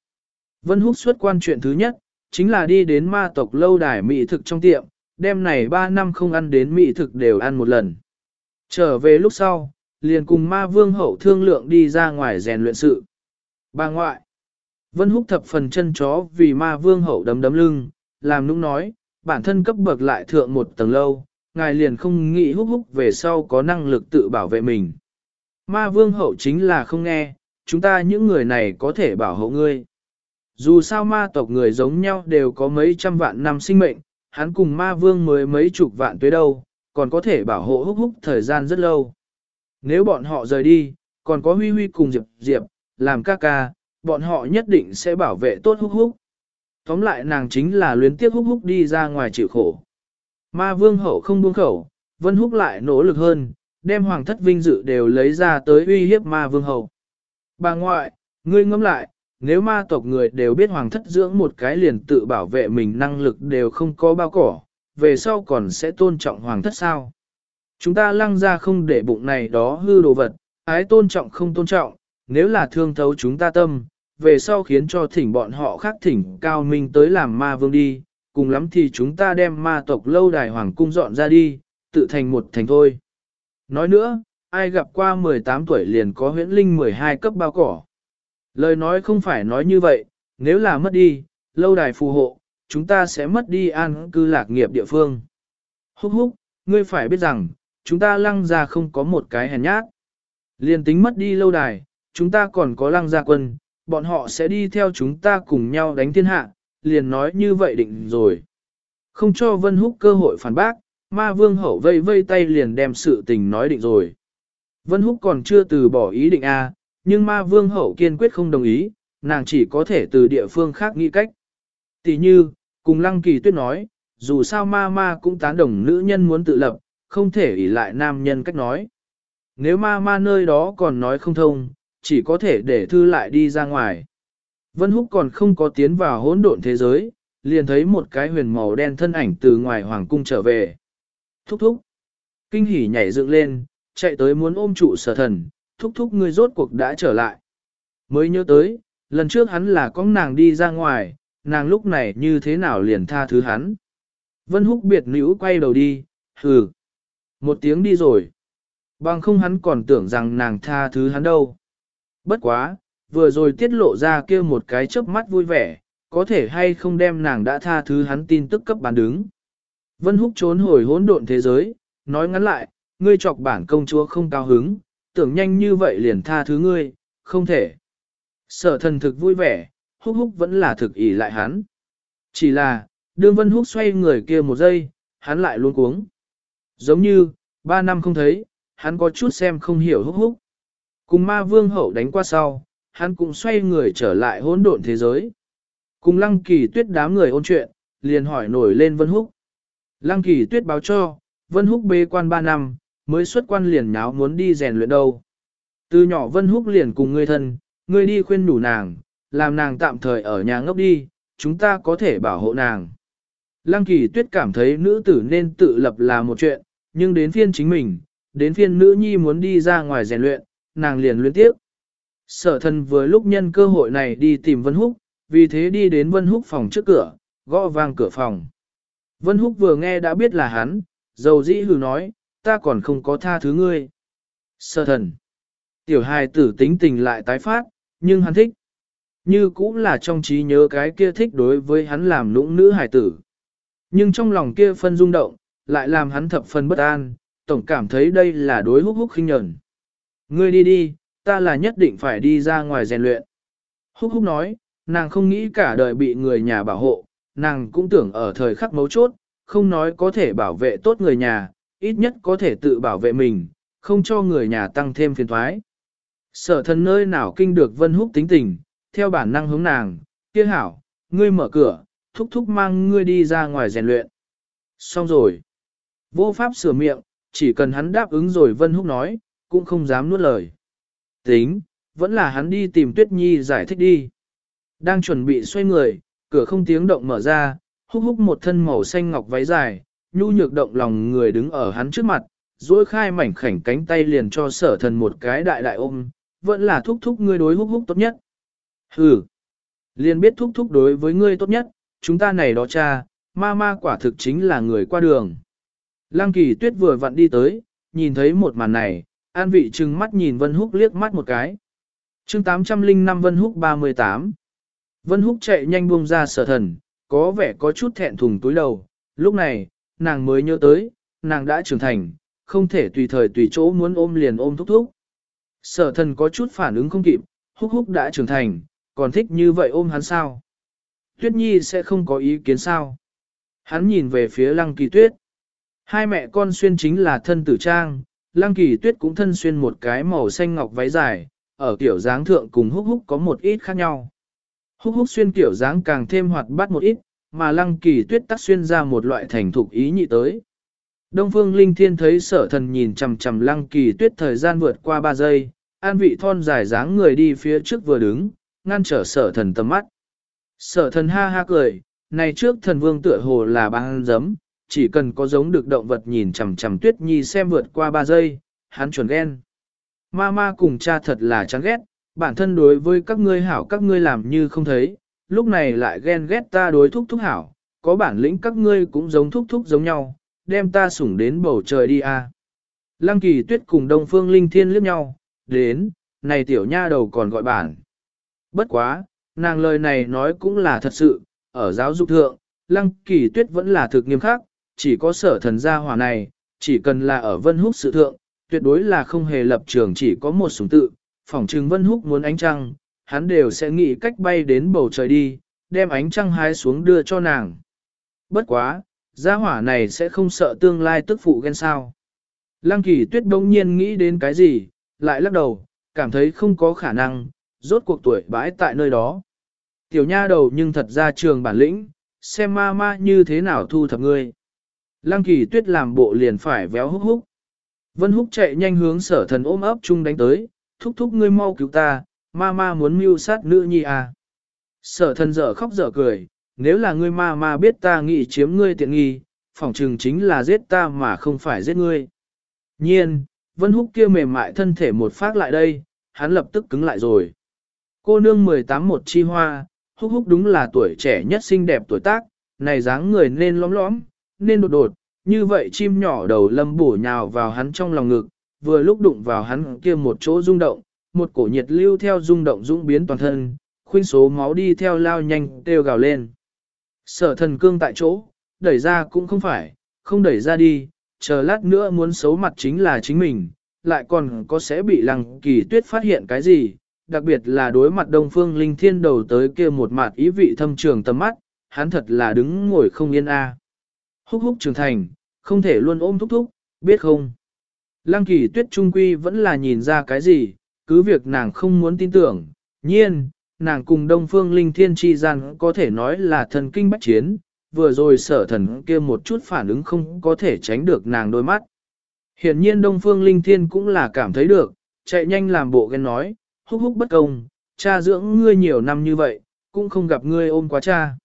Vân Húc xuất quan chuyện thứ nhất, chính là đi đến ma tộc lâu đài mỹ thực trong tiệm, đêm này 3 năm không ăn đến mỹ thực đều ăn một lần. Trở về lúc sau, liền cùng ma vương hậu thương lượng đi ra ngoài rèn luyện sự. Bà ngoại, Vân Húc thập phần chân chó vì ma vương hậu đấm đấm lưng, làm nũng nói, bản thân cấp bậc lại thượng một tầng lâu, ngài liền không nghĩ húc húc về sau có năng lực tự bảo vệ mình. Ma vương hậu chính là không nghe, chúng ta những người này có thể bảo hộ ngươi. Dù sao ma tộc người giống nhau đều có mấy trăm vạn năm sinh mệnh, hắn cùng ma vương mới mấy chục vạn tuế đâu, còn có thể bảo hộ húc húc thời gian rất lâu. Nếu bọn họ rời đi, còn có huy huy cùng Diệp Diệp, làm ca ca, bọn họ nhất định sẽ bảo vệ tốt húc húc. Tóm lại nàng chính là luyến tiếc húc húc đi ra ngoài chịu khổ. Ma vương hậu không buông khẩu, vân húc lại nỗ lực hơn, đem hoàng thất vinh dự đều lấy ra tới uy hiếp ma vương hậu. Bà ngoại, ngươi ngẫm lại, nếu ma tộc người đều biết hoàng thất dưỡng một cái liền tự bảo vệ mình năng lực đều không có bao cỏ, về sau còn sẽ tôn trọng hoàng thất sao? Chúng ta lăng ra không để bụng này đó hư đồ vật, ái tôn trọng không tôn trọng, nếu là thương thấu chúng ta tâm, về sau khiến cho thỉnh bọn họ khác thỉnh cao minh tới làm ma vương đi, cùng lắm thì chúng ta đem ma tộc lâu đài hoàng cung dọn ra đi, tự thành một thành thôi. Nói nữa, ai gặp qua 18 tuổi liền có huyễn linh 12 cấp bao cỏ. Lời nói không phải nói như vậy, nếu là mất đi, lâu đài phù hộ, chúng ta sẽ mất đi an cư lạc nghiệp địa phương. Húc húc, ngươi phải biết rằng, chúng ta lăng ra không có một cái hèn nhát. Liền tính mất đi lâu đài, chúng ta còn có lăng gia quân, bọn họ sẽ đi theo chúng ta cùng nhau đánh thiên hạ, liền nói như vậy định rồi. Không cho Vân Húc cơ hội phản bác, ma vương hậu vây vây tay liền đem sự tình nói định rồi. Vân Húc còn chưa từ bỏ ý định A, nhưng ma vương hậu kiên quyết không đồng ý, nàng chỉ có thể từ địa phương khác nghĩ cách. Tỷ như, cùng Lăng Kỳ Tuyết nói, dù sao ma ma cũng tán đồng nữ nhân muốn tự lập, không thể ỷ lại nam nhân cách nói. Nếu ma ma nơi đó còn nói không thông, chỉ có thể để thư lại đi ra ngoài. Vân Húc còn không có tiến vào hỗn độn thế giới, liền thấy một cái huyền màu đen thân ảnh từ ngoài hoàng cung trở về. Thúc thúc. Kinh hỉ nhảy dựng lên, chạy tới muốn ôm trụ sở thần, thúc thúc ngươi rốt cuộc đã trở lại. Mới nhớ tới, lần trước hắn là con nàng đi ra ngoài, nàng lúc này như thế nào liền tha thứ hắn. Vân húc biệt nữ quay đầu đi, hừ. Một tiếng đi rồi. Bằng không hắn còn tưởng rằng nàng tha thứ hắn đâu. Bất quá, vừa rồi tiết lộ ra kia một cái chớp mắt vui vẻ, có thể hay không đem nàng đã tha thứ hắn tin tức cấp bán đứng. Vân Húc trốn hồi hỗn độn thế giới, nói ngắn lại, ngươi chọc bản công chúa không cao hứng, tưởng nhanh như vậy liền tha thứ ngươi, không thể. Sở thần thực vui vẻ, Húc Húc vẫn là thực ỷ lại hắn. Chỉ là, đương Vân Húc xoay người kia một giây, hắn lại luôn cuống. Giống như, ba năm không thấy, hắn có chút xem không hiểu Húc Húc. Cùng ma vương hậu đánh qua sau, hắn cũng xoay người trở lại hỗn độn thế giới. Cùng lăng kỳ tuyết đám người ôn chuyện, liền hỏi nổi lên Vân Húc. Lăng kỳ tuyết báo cho, Vân Húc bế quan 3 năm, mới xuất quan liền nháo muốn đi rèn luyện đâu. Từ nhỏ Vân Húc liền cùng người thân, ngươi đi khuyên đủ nàng, làm nàng tạm thời ở nhà ngốc đi, chúng ta có thể bảo hộ nàng. Lăng kỳ tuyết cảm thấy nữ tử nên tự lập là một chuyện, nhưng đến phiên chính mình, đến phiên nữ nhi muốn đi ra ngoài rèn luyện, nàng liền luyến tiếp. Sở thần vừa lúc nhân cơ hội này đi tìm Vân Húc, vì thế đi đến Vân Húc phòng trước cửa, gõ vang cửa phòng. Vân Húc vừa nghe đã biết là hắn, dầu dĩ hừ nói, ta còn không có tha thứ ngươi. Sở thần. Tiểu hài tử tính tình lại tái phát, nhưng hắn thích. Như cũng là trong trí nhớ cái kia thích đối với hắn làm lũng nữ hài tử. Nhưng trong lòng kia phân rung động, lại làm hắn thập phân bất an, tổng cảm thấy đây là đối húc húc khinh nhẫn. Ngươi đi đi, ta là nhất định phải đi ra ngoài rèn luyện. Húc húc nói, nàng không nghĩ cả đời bị người nhà bảo hộ, nàng cũng tưởng ở thời khắc mấu chốt, không nói có thể bảo vệ tốt người nhà, ít nhất có thể tự bảo vệ mình, không cho người nhà tăng thêm phiền thoái. Sở thân nơi nào kinh được Vân Húc tính tình, theo bản năng hướng nàng, kia hảo, ngươi mở cửa, thúc thúc mang ngươi đi ra ngoài rèn luyện. Xong rồi. Vô pháp sửa miệng, chỉ cần hắn đáp ứng rồi Vân Húc nói, cũng không dám nuốt lời. Tính, vẫn là hắn đi tìm Tuyết Nhi giải thích đi. Đang chuẩn bị xoay người, cửa không tiếng động mở ra, húc húc một thân màu xanh ngọc váy dài, nhu nhược động lòng người đứng ở hắn trước mặt, duỗi khai mảnh khảnh cánh tay liền cho sở thần một cái đại đại ôm, vẫn là thúc thúc ngươi đối húc húc tốt nhất. Hừ, liền biết thúc thúc đối với ngươi tốt nhất, chúng ta này đó cha, ma ma quả thực chính là người qua đường. Lăng kỳ tuyết vừa vặn đi tới, nhìn thấy một màn này, an vị trừng mắt nhìn Vân Húc liếc mắt một cái. chương 805 Vân Húc 38 Vân Húc chạy nhanh buông ra sở thần, có vẻ có chút thẹn thùng túi đầu, lúc này, nàng mới nhớ tới, nàng đã trưởng thành, không thể tùy thời tùy chỗ muốn ôm liền ôm thúc thúc. Sở thần có chút phản ứng không kịp, húc húc đã trưởng thành, còn thích như vậy ôm hắn sao? Tuyết Nhi sẽ không có ý kiến sao? Hắn nhìn về phía lăng kỳ tuyết. Hai mẹ con xuyên chính là thân tử trang, lăng kỳ tuyết cũng thân xuyên một cái màu xanh ngọc váy dài, ở kiểu dáng thượng cùng húc húc có một ít khác nhau. Húc húc xuyên kiểu dáng càng thêm hoạt bát một ít, mà lăng kỳ tuyết tắc xuyên ra một loại thành thục ý nhị tới. Đông phương linh thiên thấy sở thần nhìn chằm chằm lăng kỳ tuyết thời gian vượt qua 3 giây, an vị thon dài dáng người đi phía trước vừa đứng, ngăn trở sở thần tầm mắt. Sở thần ha ha cười, này trước thần vương tựa hồ là băng giấm, chỉ cần có giống được động vật nhìn chằm chằm tuyết nhi xem vượt qua 3 giây, hắn chuẩn ghen. Ma ma cùng cha thật là chán ghét, bản thân đối với các ngươi hảo các ngươi làm như không thấy, lúc này lại ghen ghét ta đối thúc thúc hảo, có bản lĩnh các ngươi cũng giống thúc thúc giống nhau, đem ta sủng đến bầu trời đi a. Lăng kỳ tuyết cùng đông phương linh thiên liếc nhau, đến, này tiểu nha đầu còn gọi bản. Bất quá, nàng lời này nói cũng là thật sự, ở giáo dục thượng, lăng kỳ tuyết vẫn là thực nghiêm khắc, chỉ có sở thần gia hỏa này, chỉ cần là ở vân húc sự thượng, tuyệt đối là không hề lập trường chỉ có một sủng tự, phỏng trừng vân húc muốn ánh trăng, hắn đều sẽ nghĩ cách bay đến bầu trời đi, đem ánh trăng hái xuống đưa cho nàng. Bất quá, gia hỏa này sẽ không sợ tương lai tức phụ ghen sao. Lăng kỳ tuyết đông nhiên nghĩ đến cái gì, lại lắc đầu, cảm thấy không có khả năng, rốt cuộc tuổi bãi tại nơi đó. Tiểu nha đầu nhưng thật ra trường bản lĩnh, xem ma ma như thế nào thu thập ngươi. Lăng kỳ tuyết làm bộ liền phải véo húc húc. Vân húc chạy nhanh hướng sở thần ôm ấp chung đánh tới, thúc thúc ngươi mau cứu ta, ma ma muốn mưu sát nữ nhi à. Sở thần dở khóc dở cười, nếu là ngươi ma ma biết ta nghĩ chiếm ngươi tiện nghi, phỏng chừng chính là giết ta mà không phải giết ngươi. Nhiên, Vân Húc kia mềm mại thân thể một phát lại đây, hắn lập tức cứng lại rồi. Cô nương 18 một chi hoa, Húc Húc đúng là tuổi trẻ nhất xinh đẹp tuổi tác, này dáng người nên lõm lõm, nên đột đột, như vậy chim nhỏ đầu lâm bổ nhào vào hắn trong lòng ngực, vừa lúc đụng vào hắn kia một chỗ rung động, một cổ nhiệt lưu theo rung động dũng biến toàn thân, khuynh số máu đi theo lao nhanh kêu gào lên. Sở thần cương tại chỗ, đẩy ra cũng không phải, không đẩy ra đi, chờ lát nữa muốn xấu mặt chính là chính mình, lại còn có sẽ bị lăng kỳ tuyết phát hiện cái gì, đặc biệt là đối mặt đông phương linh thiên đầu tới kia một mặt ý vị thâm trường tầm mắt, hắn thật là đứng ngồi không yên a. Húc húc trưởng thành, không thể luôn ôm thúc thúc, biết không? Lăng kỳ tuyết trung quy vẫn là nhìn ra cái gì, cứ việc nàng không muốn tin tưởng, nhiên, nàng cùng đông phương linh thiên chi gian có thể nói là thần kinh bách chiến, vừa rồi sở thần kia một chút phản ứng không có thể tránh được nàng đôi mắt. Hiển nhiên Đông Phương Linh Thiên cũng là cảm thấy được, chạy nhanh làm bộ ghen nói, húc húc bất công, cha dưỡng ngươi nhiều năm như vậy, cũng không gặp ngươi ôm quá cha.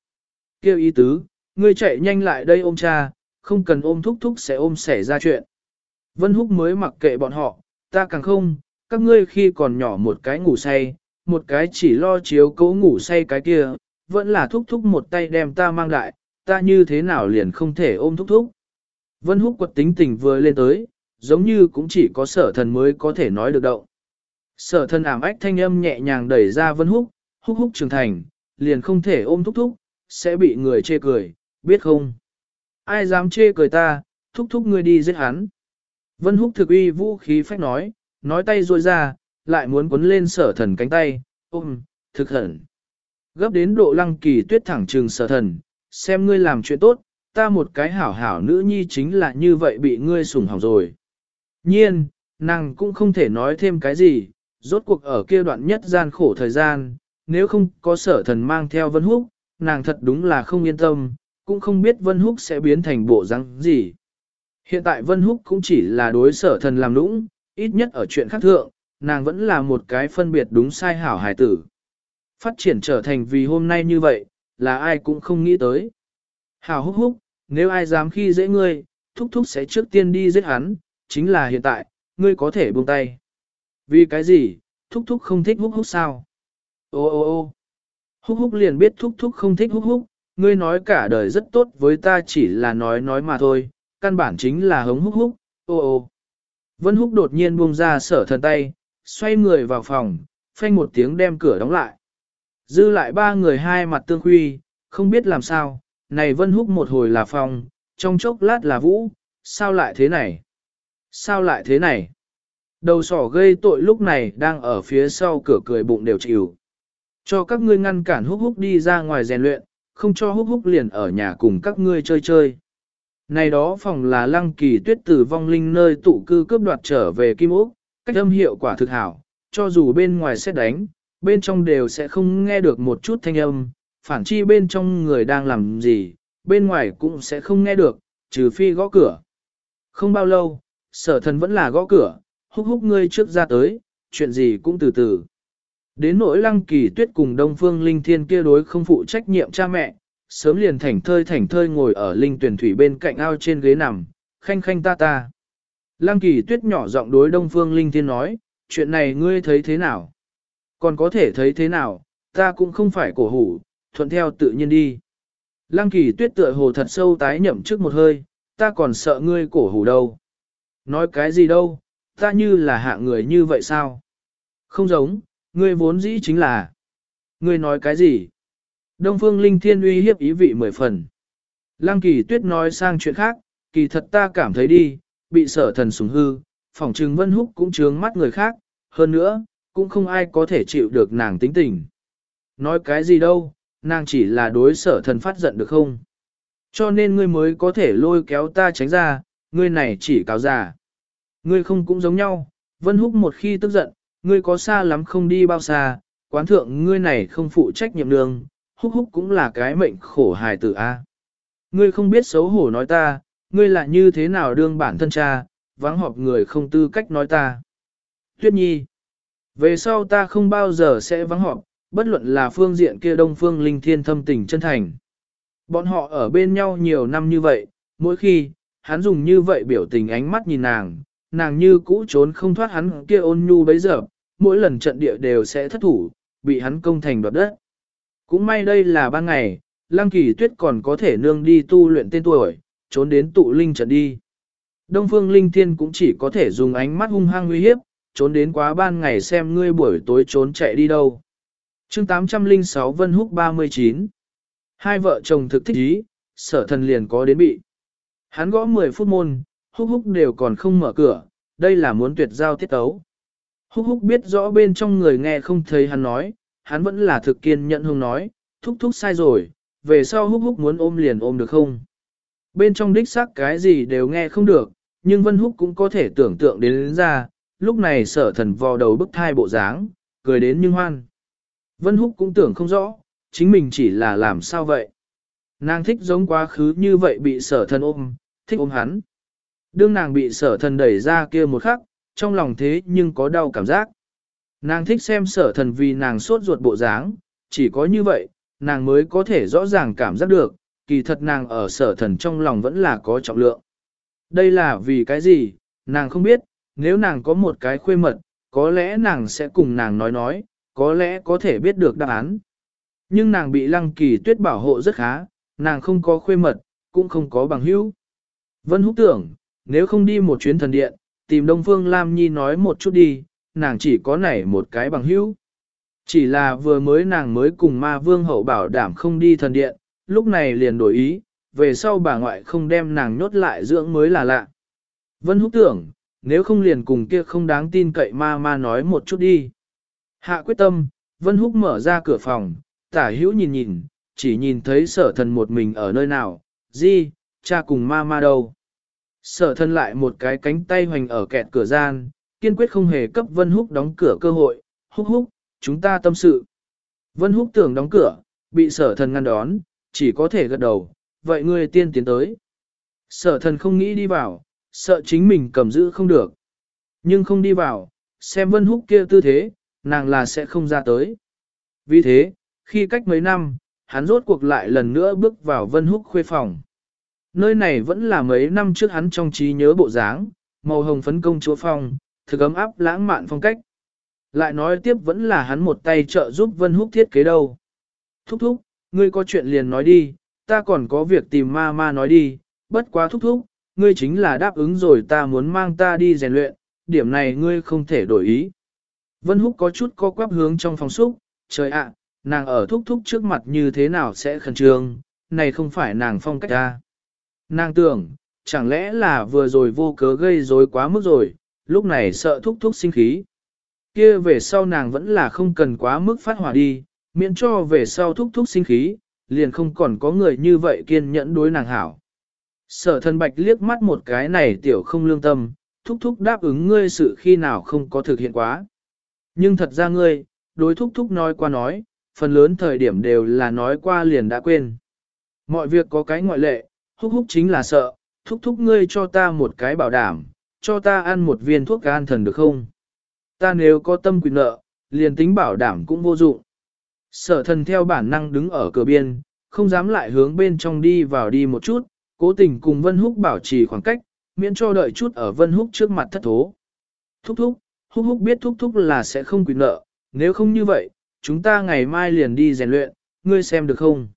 Kêu ý tứ, ngươi chạy nhanh lại đây ôm cha, không cần ôm thúc thúc sẽ ôm xảy ra chuyện. Vân húc mới mặc kệ bọn họ, ta càng không, các ngươi khi còn nhỏ một cái ngủ say, một cái chỉ lo chiếu cố ngủ say cái kia, vẫn là thúc thúc một tay đem ta mang đại, ta như thế nào liền không thể ôm thúc thúc. Vân húc quật tính tình vừa lên tới, giống như cũng chỉ có sở thần mới có thể nói được động. Sở thần ảm ách thanh âm nhẹ nhàng đẩy ra vân húc, húc húc trưởng thành, liền không thể ôm thúc thúc, sẽ bị người chê cười, biết không? Ai dám chê cười ta, thúc thúc ngươi đi giết hắn. Vân húc thực uy vũ khí phách nói, nói tay ruôi ra, lại muốn quấn lên sở thần cánh tay, ôm, thực hận. Gấp đến độ lăng kỳ tuyết thẳng trừng sở thần, xem ngươi làm chuyện tốt, ta một cái hảo hảo nữ nhi chính là như vậy bị ngươi sủng hỏng rồi. Nhiên, nàng cũng không thể nói thêm cái gì, rốt cuộc ở kia đoạn nhất gian khổ thời gian, nếu không có sở thần mang theo Vân Húc, nàng thật đúng là không yên tâm, cũng không biết Vân Húc sẽ biến thành bộ răng gì. Hiện tại Vân Húc cũng chỉ là đối sở thần làm nũng, ít nhất ở chuyện khác thượng, nàng vẫn là một cái phân biệt đúng sai hảo hài tử. Phát triển trở thành vì hôm nay như vậy, là ai cũng không nghĩ tới. Hảo húc húc, nếu ai dám khi dễ ngươi, thúc thúc sẽ trước tiên đi giết hắn, chính là hiện tại, ngươi có thể buông tay. Vì cái gì, thúc thúc không thích húc húc sao? Ô ô ô húc húc liền biết thúc thúc không thích húc húc, ngươi nói cả đời rất tốt với ta chỉ là nói nói mà thôi, căn bản chính là hống húc húc, ô ô. Vân húc đột nhiên buông ra sở thần tay, xoay người vào phòng, phanh một tiếng đem cửa đóng lại. Dư lại ba người hai mặt tương huy, không biết làm sao, này Vân Húc một hồi là phòng, trong chốc lát là vũ, sao lại thế này? Sao lại thế này? Đầu sỏ gây tội lúc này đang ở phía sau cửa cười bụng đều chịu. Cho các ngươi ngăn cản húc húc đi ra ngoài rèn luyện, không cho húc húc liền ở nhà cùng các ngươi chơi chơi. Này đó phòng là lăng kỳ tuyết tử vong linh nơi tụ cư cướp đoạt trở về Kim ốc, cách âm hiệu quả thực hảo, cho dù bên ngoài xét đánh, bên trong đều sẽ không nghe được một chút thanh âm, phản chi bên trong người đang làm gì, bên ngoài cũng sẽ không nghe được, trừ phi gõ cửa. Không bao lâu, sở thần vẫn là gõ cửa, húc húc ngươi trước ra tới, chuyện gì cũng từ từ. Đến nỗi lăng kỳ tuyết cùng đông phương linh thiên kia đối không phụ trách nhiệm cha mẹ, sớm liền thảnh thơi thảnh thơi ngồi ở linh tuyển thủy bên cạnh ao trên ghế nằm, khanh khanh ta ta. Lăng kỳ tuyết nhỏ giọng đối đông phương linh thiên nói, chuyện này ngươi thấy thế nào? Còn có thể thấy thế nào, ta cũng không phải cổ hủ, thuận theo tự nhiên đi. Lăng kỳ tuyết tựa hồ thật sâu tái nhậm trước một hơi, ta còn sợ ngươi cổ hủ đâu. Nói cái gì đâu, ta như là hạ người như vậy sao? Không giống, ngươi vốn dĩ chính là. Ngươi nói cái gì? Đông phương linh thiên uy hiếp ý vị mười phần. Lăng kỳ tuyết nói sang chuyện khác, kỳ thật ta cảm thấy đi, bị sở thần sủng hư, phỏng trừng vân húc cũng trướng mắt người khác, hơn nữa, cũng không ai có thể chịu được nàng tính tình. Nói cái gì đâu, nàng chỉ là đối sở thần phát giận được không? Cho nên ngươi mới có thể lôi kéo ta tránh ra, ngươi này chỉ cáo già. Ngươi không cũng giống nhau, Vân Húc một khi tức giận, ngươi có xa lắm không đi bao xa, quán thượng ngươi này không phụ trách nhiệm đường, Húc Húc cũng là cái mệnh khổ hài tử a. Ngươi không biết xấu hổ nói ta, ngươi là như thế nào đương bản thân cha, vắng họp người không tư cách nói ta. Tuyết Nhi, về sau ta không bao giờ sẽ vắng họp, bất luận là phương diện kia đông phương linh thiên thâm tình chân thành. Bọn họ ở bên nhau nhiều năm như vậy, mỗi khi, hắn dùng như vậy biểu tình ánh mắt nhìn nàng, nàng như cũ trốn không thoát hắn kia ôn nhu bấy giờ, mỗi lần trận địa đều sẽ thất thủ, bị hắn công thành đoạt đất. Cũng may đây là ban ngày, Lăng Kỳ Tuyết còn có thể nương đi tu luyện tên tuổi, trốn đến tụ linh trận đi. Đông Phương Linh Thiên cũng chỉ có thể dùng ánh mắt hung hăng uy hiếp, trốn đến quá ban ngày xem ngươi buổi tối trốn chạy đi đâu. chương 806 Vân Húc 39 Hai vợ chồng thực thích ý, sở thần liền có đến bị. Hắn gõ 10 phút môn, húc húc đều còn không mở cửa, đây là muốn tuyệt giao tiết tấu. Húc húc biết rõ bên trong người nghe không thấy hắn nói, hắn vẫn là thực kiên nhận hùng nói, thúc thúc sai rồi, về sau húc húc muốn ôm liền ôm được không? Bên trong đích xác cái gì đều nghe không được, nhưng Vân Húc cũng có thể tưởng tượng đến, đến ra, lúc này sở thần vò đầu bức thai bộ dáng, cười đến nhưng hoan. Vân Húc cũng tưởng không rõ, chính mình chỉ là làm sao vậy. Nàng thích giống quá khứ như vậy bị sở thần ôm, thích ôm hắn. Đương nàng bị sở thần đẩy ra kia một khắc, trong lòng thế nhưng có đau cảm giác. Nàng thích xem sở thần vì nàng sốt ruột bộ dáng, chỉ có như vậy, nàng mới có thể rõ ràng cảm giác được, kỳ thật nàng ở sở thần trong lòng vẫn là có trọng lượng. Đây là vì cái gì, nàng không biết, nếu nàng có một cái khuê mật, có lẽ nàng sẽ cùng nàng nói nói, có lẽ có thể biết được đáp án. Nhưng nàng bị lăng kỳ tuyết bảo hộ rất khá, nàng không có khuê mật, cũng không có bằng hữu. Vân húc tưởng, nếu không đi một chuyến thần điện, tìm Đông Phương Lam Nhi nói một chút đi, nàng chỉ có nảy một cái bằng hữu. Chỉ là vừa mới nàng mới cùng ma vương hậu bảo đảm không đi thần điện, lúc này liền đổi ý, về sau bà ngoại không đem nàng nhốt lại dưỡng mới là lạ. Vân húc tưởng, nếu không liền cùng kia không đáng tin cậy ma ma nói một chút đi. Hạ quyết tâm, Vân húc mở ra cửa phòng, tả hữu nhìn nhìn, chỉ nhìn thấy sở thần một mình ở nơi nào, gì, cha cùng ma ma đâu. Sở thân lại một cái cánh tay hoành ở kẹt cửa gian, kiên quyết không hề cấp Vân Húc đóng cửa cơ hội, húc húc, chúng ta tâm sự. Vân Húc tưởng đóng cửa, bị sở thần ngăn đón, chỉ có thể gật đầu, vậy ngươi tiên tiến tới. Sở thần không nghĩ đi vào, sợ chính mình cầm giữ không được. Nhưng không đi vào, xem Vân Húc kia tư thế, nàng là sẽ không ra tới. Vì thế, khi cách mấy năm, hắn rốt cuộc lại lần nữa bước vào Vân Húc khuê phòng. Nơi này vẫn là mấy năm trước hắn trong trí nhớ bộ dáng, màu hồng phấn công chúa phong, thực ấm áp lãng mạn phong cách. Lại nói tiếp vẫn là hắn một tay trợ giúp Vân Húc thiết kế đâu. Thúc thúc, ngươi có chuyện liền nói đi, ta còn có việc tìm ma ma nói đi, bất quá thúc thúc, ngươi chính là đáp ứng rồi ta muốn mang ta đi rèn luyện, điểm này ngươi không thể đổi ý. Vân Húc có chút co quắp hướng trong phòng xúc, trời ạ, nàng ở thúc thúc trước mặt như thế nào sẽ khẩn trương, này không phải nàng phong cách ta. Nàng tưởng, chẳng lẽ là vừa rồi vô cớ gây rối quá mức rồi, lúc này sợ thúc thúc sinh khí. Kia về sau nàng vẫn là không cần quá mức phát hỏa đi, miễn cho về sau thúc thúc sinh khí, liền không còn có người như vậy kiên nhẫn đối nàng hảo. Sở thần bạch liếc mắt một cái này tiểu không lương tâm, thúc thúc đáp ứng ngươi sự khi nào không có thực hiện quá. Nhưng thật ra ngươi, đối thúc thúc nói qua nói, phần lớn thời điểm đều là nói qua liền đã quên. Mọi việc có cái ngoại lệ, húc húc chính là sợ, thúc thúc ngươi cho ta một cái bảo đảm, cho ta ăn một viên thuốc an thần được không? Ta nếu có tâm quyền nợ, liền tính bảo đảm cũng vô dụng. Sở thần theo bản năng đứng ở cửa biên, không dám lại hướng bên trong đi vào đi một chút, cố tình cùng Vân Húc bảo trì khoảng cách, miễn cho đợi chút ở Vân Húc trước mặt thất thố. Thúc thúc, Húc Húc biết thúc thúc là sẽ không quyền nợ, nếu không như vậy, chúng ta ngày mai liền đi rèn luyện, ngươi xem được không?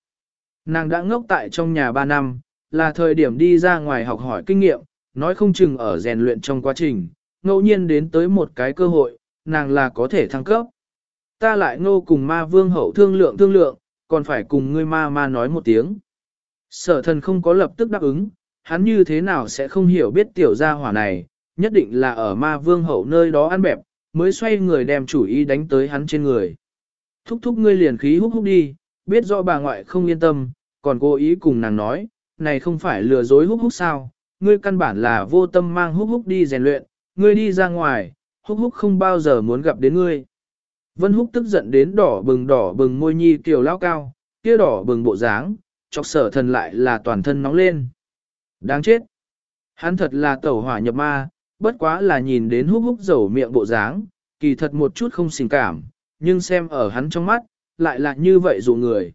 Nàng đã ngốc tại trong nhà 3 năm, là thời điểm đi ra ngoài học hỏi kinh nghiệm, nói không chừng ở rèn luyện trong quá trình, ngẫu nhiên đến tới một cái cơ hội, nàng là có thể thăng cấp. Ta lại ngô cùng ma vương hậu thương lượng thương lượng, còn phải cùng ngươi ma ma nói một tiếng. Sở thần không có lập tức đáp ứng, hắn như thế nào sẽ không hiểu biết tiểu gia hỏa này, nhất định là ở ma vương hậu nơi đó ăn bẹp, mới xoay người đem chủ ý đánh tới hắn trên người. Thúc thúc ngươi liền khí húc húc đi, biết rõ bà ngoại không yên tâm, còn cố ý cùng nàng nói, này không phải lừa dối húc húc sao, ngươi căn bản là vô tâm mang húc húc đi rèn luyện, ngươi đi ra ngoài, húc húc không bao giờ muốn gặp đến ngươi. Vân húc tức giận đến đỏ bừng đỏ bừng môi nhi kiều lao cao, kia đỏ bừng bộ dáng, chọc sở thần lại là toàn thân nóng lên. Đáng chết! Hắn thật là tẩu hỏa nhập ma, bất quá là nhìn đến húc húc dầu miệng bộ dáng, kỳ thật một chút không xình cảm, nhưng xem ở hắn trong mắt, lại là như vậy dụ người.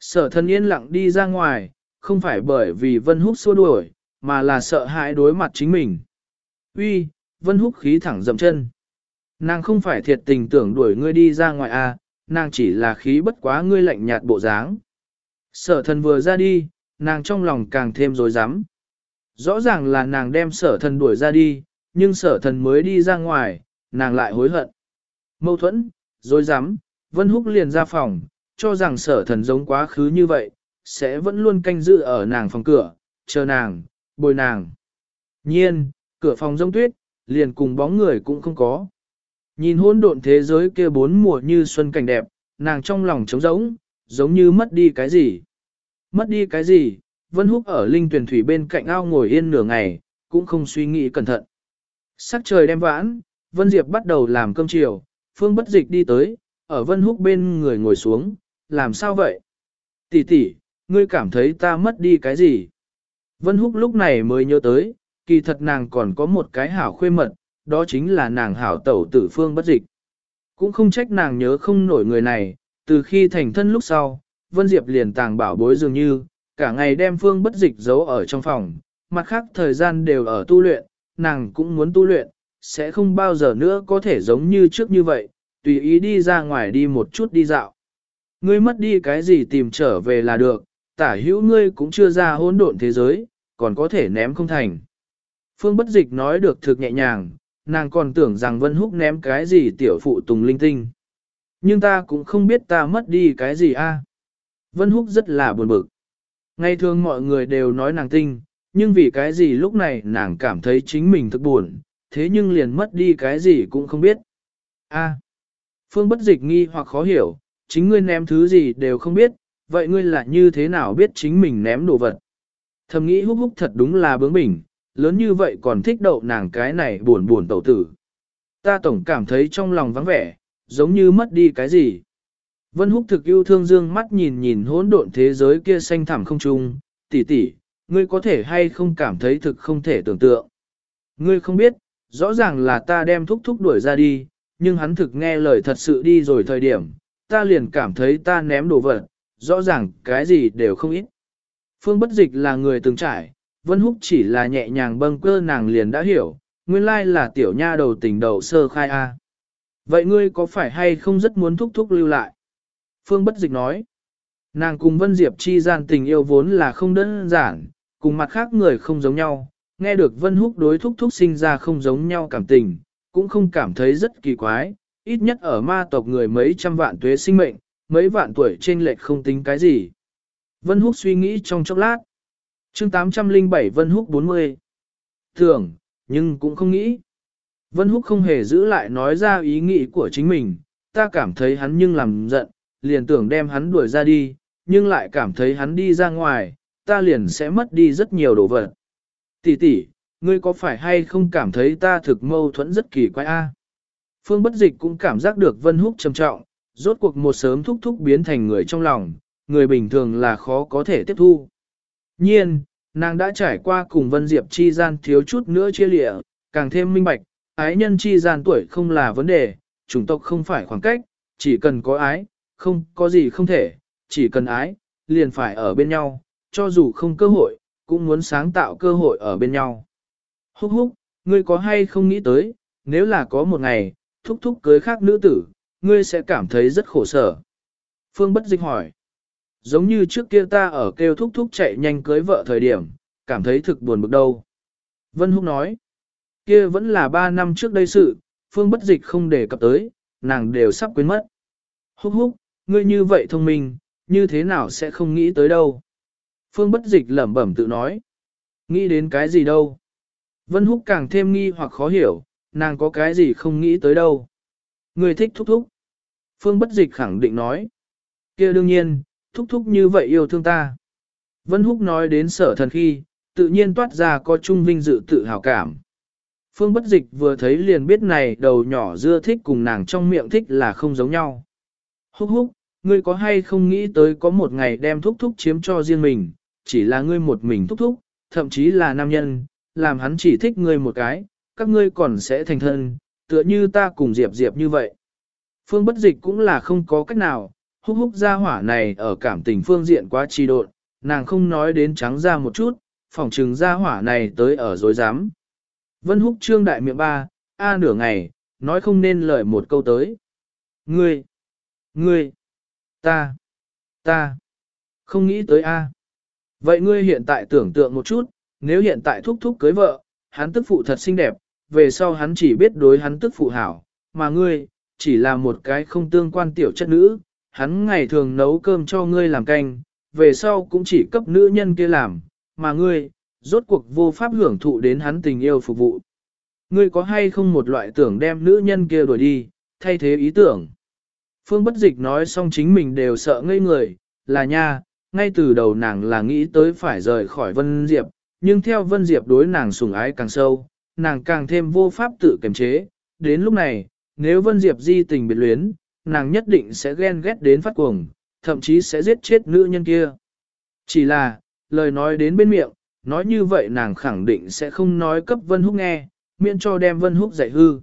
Sở thần yên lặng đi ra ngoài, không phải bởi vì Vân Húc xua đuổi, mà là sợ hãi đối mặt chính mình. Uy, Vân Húc khí thẳng dậm chân. Nàng không phải thiệt tình tưởng đuổi ngươi đi ra ngoài à, nàng chỉ là khí bất quá ngươi lạnh nhạt bộ dáng. Sở thần vừa ra đi, nàng trong lòng càng thêm rối rắm. Rõ ràng là nàng đem sở thần đuổi ra đi, nhưng sở thần mới đi ra ngoài, nàng lại hối hận. Mâu thuẫn, rối rắm, Vân Húc liền ra phòng, cho rằng sở thần giống quá khứ như vậy, sẽ vẫn luôn canh giữ ở nàng phòng cửa, chờ nàng, bồi nàng. Nhiên, cửa phòng rông tuyết, liền cùng bóng người cũng không có. Nhìn hôn độn thế giới kia bốn mùa như xuân cảnh đẹp, nàng trong lòng trống rỗng, giống như mất đi cái gì. Mất đi cái gì, Vân Húc ở linh tuyển thủy bên cạnh ao ngồi yên nửa ngày, cũng không suy nghĩ cẩn thận. Sắc trời đem vãn, Vân Diệp bắt đầu làm cơm chiều, Phương Bất Dịch đi tới, ở Vân Húc bên người ngồi xuống, làm sao vậy? Tỷ tỷ, ngươi cảm thấy ta mất đi cái gì? Vân Húc lúc này mới nhớ tới, kỳ thật nàng còn có một cái hảo khuê mật, đó chính là nàng hảo tẩu tử Phương Bất Dịch. Cũng không trách nàng nhớ không nổi người này, từ khi thành thân lúc sau, Vân Diệp liền tàng bảo bối dường như, cả ngày đem Phương Bất Dịch giấu ở trong phòng, mặt khác thời gian đều ở tu luyện, nàng cũng muốn tu luyện, sẽ không bao giờ nữa có thể giống như trước như vậy, tùy ý đi ra ngoài đi một chút đi dạo. Ngươi mất đi cái gì tìm trở về là được, tả hữu ngươi cũng chưa ra hỗn độn thế giới, còn có thể ném không thành. Phương bất dịch nói được thực nhẹ nhàng, nàng còn tưởng rằng Vân Húc ném cái gì tiểu phụ tùng linh tinh. Nhưng ta cũng không biết ta mất đi cái gì a. Vân Húc rất là buồn bực. Ngày thường mọi người đều nói nàng tinh, nhưng vì cái gì lúc này nàng cảm thấy chính mình thực buồn, thế nhưng liền mất đi cái gì cũng không biết. A. Phương bất dịch nghi hoặc khó hiểu, chính ngươi ném thứ gì đều không biết, vậy ngươi là như thế nào biết chính mình ném đồ vật? Thầm nghĩ húc húc thật đúng là bướng bỉnh, lớn như vậy còn thích đậu nàng cái này buồn buồn tẩu tử. Ta tổng cảm thấy trong lòng vắng vẻ, giống như mất đi cái gì. Vân húc thực yêu thương dương mắt nhìn nhìn hỗn độn thế giới kia xanh thẳm không trung, tỷ tỷ, ngươi có thể hay không cảm thấy thực không thể tưởng tượng. Ngươi không biết, rõ ràng là ta đem thúc thúc đuổi ra đi, nhưng hắn thực nghe lời thật sự đi rồi thời điểm, ta liền cảm thấy ta ném đồ vật, rõ ràng cái gì đều không ít. Phương bất dịch là người từng trải, Vân Húc chỉ là nhẹ nhàng bâng cơ nàng liền đã hiểu, nguyên lai là tiểu nha đầu tình đầu sơ khai A. Vậy ngươi có phải hay không rất muốn thúc thúc lưu lại? Phương bất dịch nói, nàng cùng Vân Diệp chi gian tình yêu vốn là không đơn giản, cùng mặt khác người không giống nhau, nghe được Vân Húc đối thúc thúc sinh ra không giống nhau cảm tình, cũng không cảm thấy rất kỳ quái, ít nhất ở ma tộc người mấy trăm vạn tuế sinh mệnh, mấy vạn tuổi trên lệch không tính cái gì. Vân Húc suy nghĩ trong chốc lát. chương 807 Vân Húc 40. Tưởng, nhưng cũng không nghĩ. Vân Húc không hề giữ lại nói ra ý nghĩ của chính mình, ta cảm thấy hắn nhưng làm giận, liền tưởng đem hắn đuổi ra đi, nhưng lại cảm thấy hắn đi ra ngoài, ta liền sẽ mất đi rất nhiều đồ vật. Tỷ tỷ, ngươi có phải hay không cảm thấy ta thực mâu thuẫn rất kỳ quái a? Phương bất dịch cũng cảm giác được Vân Húc trầm trọng, rốt cuộc một sớm thúc thúc biến thành người trong lòng, người bình thường là khó có thể tiếp thu. Nhiên, nàng đã trải qua cùng Vân Diệp chi gian thiếu chút nữa chia lịa, càng thêm minh bạch, ái nhân chi gian tuổi không là vấn đề, chủng tộc không phải khoảng cách, chỉ cần có ái, không có gì không thể, chỉ cần ái, liền phải ở bên nhau, cho dù không cơ hội, cũng muốn sáng tạo cơ hội ở bên nhau. Húc húc, ngươi có hay không nghĩ tới, nếu là có một ngày, thúc thúc cưới khác nữ tử, ngươi sẽ cảm thấy rất khổ sở. Phương bất dịch hỏi. Giống như trước kia ta ở kêu thúc thúc chạy nhanh cưới vợ thời điểm, cảm thấy thực buồn bực đâu. Vân Húc nói. Kia vẫn là ba năm trước đây sự, Phương bất dịch không để cập tới, nàng đều sắp quên mất. Húc húc, ngươi như vậy thông minh, như thế nào sẽ không nghĩ tới đâu. Phương bất dịch lẩm bẩm tự nói. Nghĩ đến cái gì đâu. Vân Húc càng thêm nghi hoặc khó hiểu, nàng có cái gì không nghĩ tới đâu. Người thích thúc thúc. Phương bất dịch khẳng định nói. kia đương nhiên, thúc thúc như vậy yêu thương ta. Vân Húc nói đến sở thần khi, tự nhiên toát ra có trung vinh dự tự hào cảm. Phương bất dịch vừa thấy liền biết này đầu nhỏ dưa thích cùng nàng trong miệng thích là không giống nhau. Húc húc, ngươi có hay không nghĩ tới có một ngày đem thúc thúc chiếm cho riêng mình, chỉ là ngươi một mình thúc thúc, thậm chí là nam nhân, làm hắn chỉ thích ngươi một cái, các ngươi còn sẽ thành thân, tựa như ta cùng Diệp Diệp như vậy. Phương bất dịch cũng là không có cách nào, húc húc ra hỏa này ở cảm tình phương diện quá trì độn, nàng không nói đến trắng ra một chút, phỏng trừng ra hỏa này tới ở dối dám. Vân húc trương đại miệng ba, a nửa ngày, nói không nên lời một câu tới. Ngươi, ngươi, ta, ta, không nghĩ tới a. Vậy ngươi hiện tại tưởng tượng một chút, nếu hiện tại thúc thúc cưới vợ, hắn tức phụ thật xinh đẹp, về sau hắn chỉ biết đối hắn tức phụ hảo, mà ngươi, chỉ là một cái không tương quan tiểu chất nữ, hắn ngày thường nấu cơm cho ngươi làm canh, về sau cũng chỉ cấp nữ nhân kia làm, mà ngươi, rốt cuộc vô pháp hưởng thụ đến hắn tình yêu phục vụ. Ngươi có hay không một loại tưởng đem nữ nhân kia đuổi đi, thay thế ý tưởng. Phương bất dịch nói xong chính mình đều sợ ngây người, là nha, ngay từ đầu nàng là nghĩ tới phải rời khỏi Vân Diệp, nhưng theo Vân Diệp đối nàng sủng ái càng sâu, nàng càng thêm vô pháp tự kiềm chế. Đến lúc này, nếu Vân Diệp di tình biệt luyến, nàng nhất định sẽ ghen ghét đến phát cuồng, thậm chí sẽ giết chết nữ nhân kia. Chỉ là, lời nói đến bên miệng, nói như vậy nàng khẳng định sẽ không nói cấp Vân Húc nghe, miễn cho đem Vân Húc dạy hư.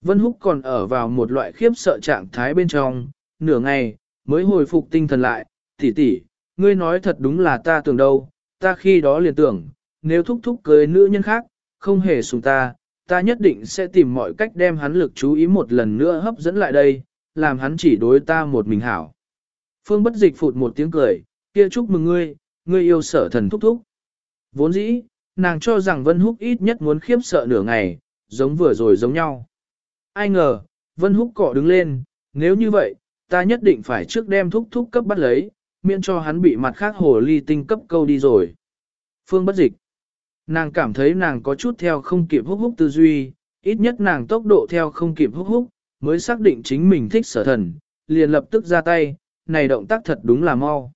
Vân Húc còn ở vào một loại khiếp sợ trạng thái bên trong, nửa ngày, mới hồi phục tinh thần lại, tỷ tỷ, ngươi nói thật đúng là ta tưởng đâu, ta khi đó liền tưởng, nếu thúc thúc cưới nữ nhân khác, không hề sùng ta, ta nhất định sẽ tìm mọi cách đem hắn lực chú ý một lần nữa hấp dẫn lại đây, làm hắn chỉ đối ta một mình hảo. Phương bất dịch phụt một tiếng cười, kia chúc mừng ngươi, ngươi yêu sở thần thúc thúc. Vốn dĩ, nàng cho rằng Vân Húc ít nhất muốn khiếp sợ nửa ngày, giống vừa rồi giống nhau. Ai ngờ, Vân Húc cọ đứng lên, nếu như vậy, ta nhất định phải trước đem thúc thúc cấp bắt lấy, miễn cho hắn bị mặt khác hồ ly tinh cấp câu đi rồi. Phương bất dịch. Nàng cảm thấy nàng có chút theo không kịp húc húc tư duy, ít nhất nàng tốc độ theo không kịp húc húc, mới xác định chính mình thích sở thần, liền lập tức ra tay, này động tác thật đúng là mau.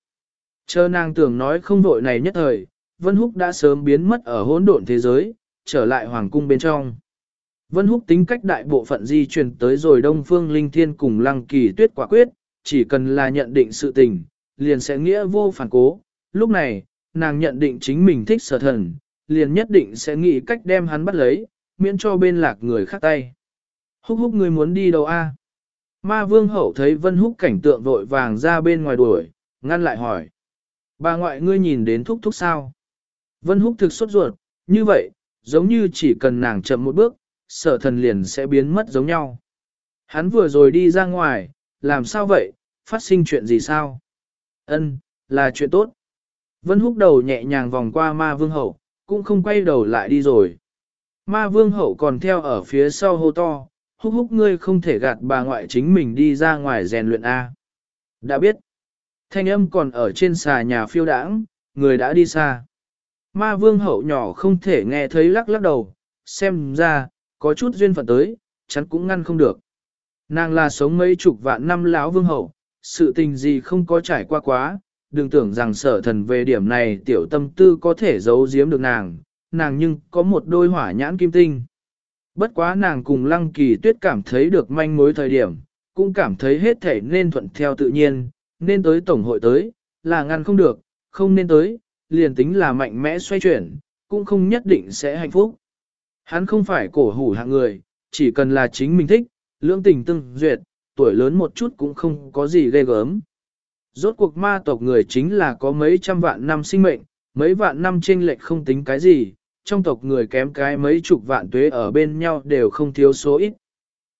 Chờ nàng tưởng nói không vội này nhất thời, Vân Húc đã sớm biến mất ở hỗn độn thế giới, trở lại hoàng cung bên trong. Vân Húc tính cách đại bộ phận di truyền tới rồi Đông Phương Linh Thiên cùng Lăng Kỳ Tuyết quả quyết, chỉ cần là nhận định sự tình, liền sẽ nghĩa vô phản cố. Lúc này, nàng nhận định chính mình thích sở thần, liền nhất định sẽ nghĩ cách đem hắn bắt lấy, miễn cho bên lạc người khác tay. Húc húc người muốn đi đâu a? Ma vương hậu thấy vân húc cảnh tượng vội vàng ra bên ngoài đuổi, ngăn lại hỏi. Bà ngoại ngươi nhìn đến thúc thúc sao? Vân húc thực sốt ruột, như vậy, giống như chỉ cần nàng chậm một bước, sở thần liền sẽ biến mất giống nhau. Hắn vừa rồi đi ra ngoài, làm sao vậy, phát sinh chuyện gì sao? Ân, là chuyện tốt. Vân húc đầu nhẹ nhàng vòng qua ma vương hậu, cũng không quay đầu lại đi rồi. Ma vương hậu còn theo ở phía sau hô to, húc húc ngươi không thể gạt bà ngoại chính mình đi ra ngoài rèn luyện A. Đã biết, thanh âm còn ở trên xà nhà phiêu đãng, người đã đi xa. Ma vương hậu nhỏ không thể nghe thấy lắc lắc đầu, xem ra, có chút duyên phận tới, chắn cũng ngăn không được. Nàng là sống mấy chục vạn năm lão vương hậu, sự tình gì không có trải qua quá, đừng tưởng rằng sở thần về điểm này tiểu tâm tư có thể giấu giếm được nàng, nàng nhưng có một đôi hỏa nhãn kim tinh. Bất quá nàng cùng lăng kỳ tuyết cảm thấy được manh mối thời điểm, cũng cảm thấy hết thể nên thuận theo tự nhiên, nên tới tổng hội tới, là ngăn không được, không nên tới, liền tính là mạnh mẽ xoay chuyển, cũng không nhất định sẽ hạnh phúc. Hắn không phải cổ hủ hạng người, chỉ cần là chính mình thích, lưỡng tình tương duyệt, tuổi lớn một chút cũng không có gì ghê gớm. Rốt cuộc ma tộc người chính là có mấy trăm vạn năm sinh mệnh, mấy vạn năm chênh lệch không tính cái gì, trong tộc người kém cái mấy chục vạn tuế ở bên nhau đều không thiếu số ít.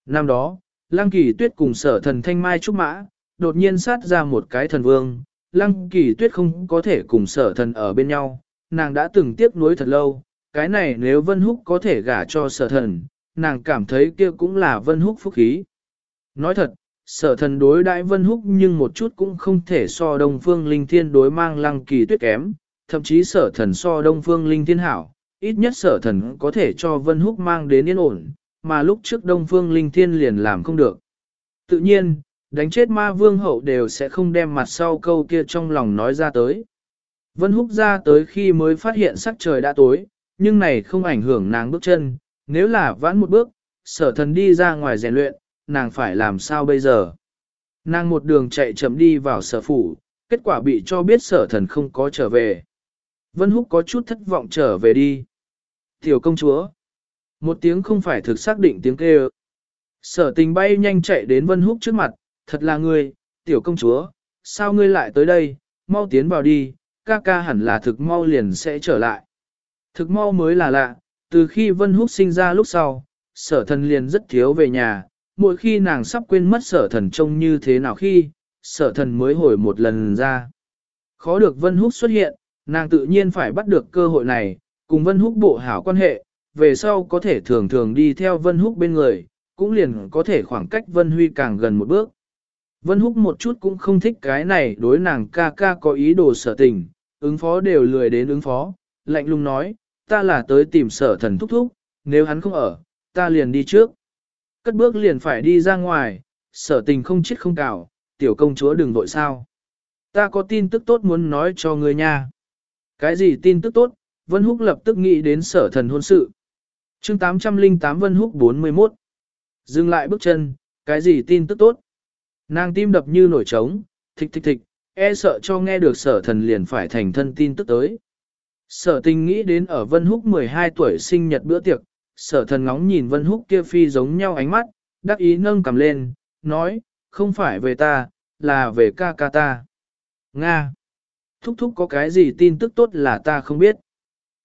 Năm đó, Lăng Kỳ Tuyết cùng sở thần thanh mai trúc mã, đột nhiên sát ra một cái thần vương, Lăng Kỳ Tuyết không có thể cùng sở thần ở bên nhau, nàng đã từng tiếc nuối thật lâu, cái này nếu Vân Húc có thể gả cho sở thần, nàng cảm thấy kia cũng là Vân Húc phúc khí. Nói thật, sở thần đối đại Vân Húc nhưng một chút cũng không thể so Đông Phương Linh Thiên đối mang Lăng Kỳ Tuyết kém, thậm chí sở thần so Đông Phương Linh Thiên hảo, ít nhất sở thần có thể cho Vân Húc mang đến yên ổn, mà lúc trước Đông Phương Linh Thiên liền làm không được. Tự nhiên, đánh chết ma vương hậu đều sẽ không đem mặt sau câu kia trong lòng nói ra tới. Vân Húc ra tới khi mới phát hiện sắc trời đã tối, nhưng này không ảnh hưởng nàng bước chân, nếu là vãn một bước, sở thần đi ra ngoài rèn luyện, nàng phải làm sao bây giờ? Nàng một đường chạy chậm đi vào sở phủ, kết quả bị cho biết sở thần không có trở về. Vân Húc có chút thất vọng trở về đi. Tiểu công chúa. Một tiếng không phải thực xác định tiếng kêu. Sở tình bay nhanh chạy đến Vân Húc trước mặt, thật là ngươi, tiểu công chúa, sao ngươi lại tới đây, mau tiến vào đi, ca ca hẳn là thực mau liền sẽ trở lại. Thực mau mới là lạ, từ khi Vân Húc sinh ra lúc sau, sở thần liền rất thiếu về nhà, mỗi khi nàng sắp quên mất sở thần trông như thế nào khi, sở thần mới hồi một lần ra. Khó được Vân Húc xuất hiện, nàng tự nhiên phải bắt được cơ hội này, cùng Vân Húc bộ hảo quan hệ, về sau có thể thường thường đi theo Vân Húc bên người, cũng liền có thể khoảng cách Vân Huy càng gần một bước. Vân Húc một chút cũng không thích cái này đối nàng ca ca có ý đồ sở tình, ứng phó đều lười đến ứng phó, lạnh lùng nói, ta là tới tìm sở thần thúc thúc, nếu hắn không ở, ta liền đi trước. Cất bước liền phải đi ra ngoài, sở tình không chết không cào, tiểu công chúa đừng vội sao. Ta có tin tức tốt muốn nói cho ngươi nha. Cái gì tin tức tốt, Vân Húc lập tức nghĩ đến sở thần hôn sự. chương 808 Vân Húc 41. Dừng lại bước chân, cái gì tin tức tốt? Nàng tim đập như nổi trống, thịch thịch thịch, e sợ cho nghe được sở thần liền phải thành thân tin tức tới. Sở tình nghĩ đến ở Vân Húc 12 tuổi sinh nhật bữa tiệc, sở thần ngóng nhìn Vân Húc kia phi giống nhau ánh mắt, đắc ý nâng cầm lên, nói, không phải về ta, là về ca ca ta. Nga! Thúc thúc có cái gì tin tức tốt là ta không biết.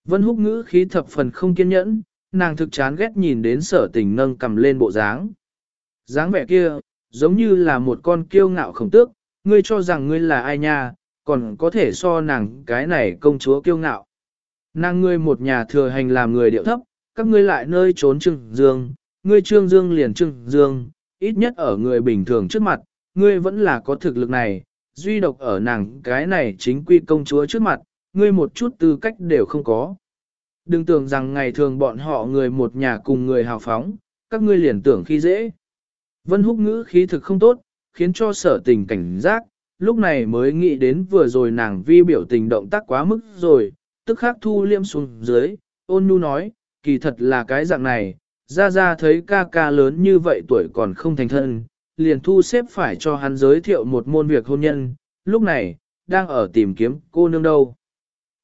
Vân Húc ngữ khí thập phần không kiên nhẫn, nàng thực chán ghét nhìn đến sở tình nâng cầm lên bộ dáng. dáng vẻ kia, giống như là một con kiêu ngạo khổng tước, ngươi cho rằng ngươi là ai nha, còn có thể so nàng cái này công chúa kiêu ngạo. Nàng ngươi một nhà thừa hành làm người điệu thấp, các ngươi lại nơi trốn trương dương, ngươi trương dương liền trương dương, ít nhất ở người bình thường trước mặt, ngươi vẫn là có thực lực này, duy độc ở nàng cái này chính quy công chúa trước mặt, ngươi một chút tư cách đều không có. Đừng tưởng rằng ngày thường bọn họ người một nhà cùng người hào phóng, các ngươi liền tưởng khi dễ. Vân húc ngữ khí thực không tốt, khiến cho sở tình cảnh giác, lúc này mới nghĩ đến vừa rồi nàng vi biểu tình động tác quá mức rồi, tức khắc thu liêm xuống dưới, ôn nhu nói, kỳ thật là cái dạng này, ra ra thấy ca ca lớn như vậy tuổi còn không thành thân, liền thu xếp phải cho hắn giới thiệu một môn việc hôn nhân, lúc này, đang ở tìm kiếm cô nương đâu.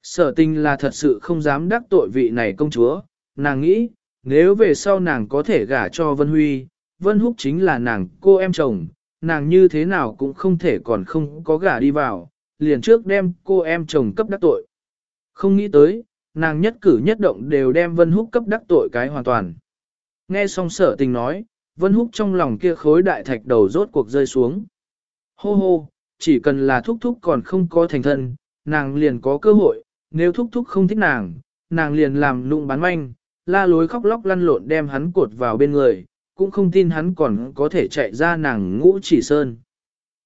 Sở tình là thật sự không dám đắc tội vị này công chúa, nàng nghĩ, nếu về sau nàng có thể gả cho Vân Huy, Vân Húc chính là nàng cô em chồng, nàng như thế nào cũng không thể còn không có gả đi vào, liền trước đem cô em chồng cấp đắc tội. Không nghĩ tới, nàng nhất cử nhất động đều đem Vân Húc cấp đắc tội cái hoàn toàn. Nghe xong sở tình nói, Vân Húc trong lòng kia khối đại thạch đầu rốt cuộc rơi xuống. Hô hô, chỉ cần là thúc thúc còn không có thành thân, nàng liền có cơ hội, nếu thúc thúc không thích nàng, nàng liền làm lụng bán manh, la lối khóc lóc lăn lộn đem hắn cột vào bên người, cũng không tin hắn còn có thể chạy ra nàng ngũ chỉ sơn.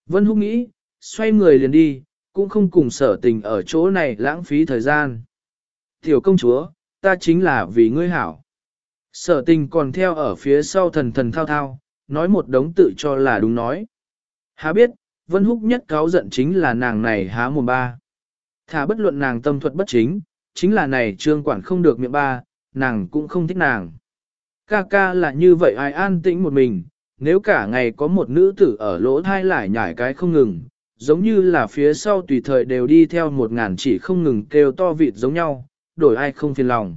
Vân Húc nghĩ, xoay người liền đi, cũng không cùng sở tình ở chỗ này lãng phí thời gian. Tiểu công chúa, ta chính là vì ngươi hảo. Sở tình còn theo ở phía sau thần thần thao thao, nói một đống tự cho là đúng nói. Há biết, Vân Húc nhất cáo giận chính là nàng này há mồm ba. Thả bất luận nàng tâm thuật bất chính, chính là này trương quản không được miệng ba, nàng cũng không thích nàng. Ca ca là như vậy ai an tĩnh một mình, nếu cả ngày có một nữ tử ở lỗ thai lại nhảy cái không ngừng, giống như là phía sau tùy thời đều đi theo một ngàn chỉ không ngừng kêu to vịt giống nhau, đổi ai không phiền lòng.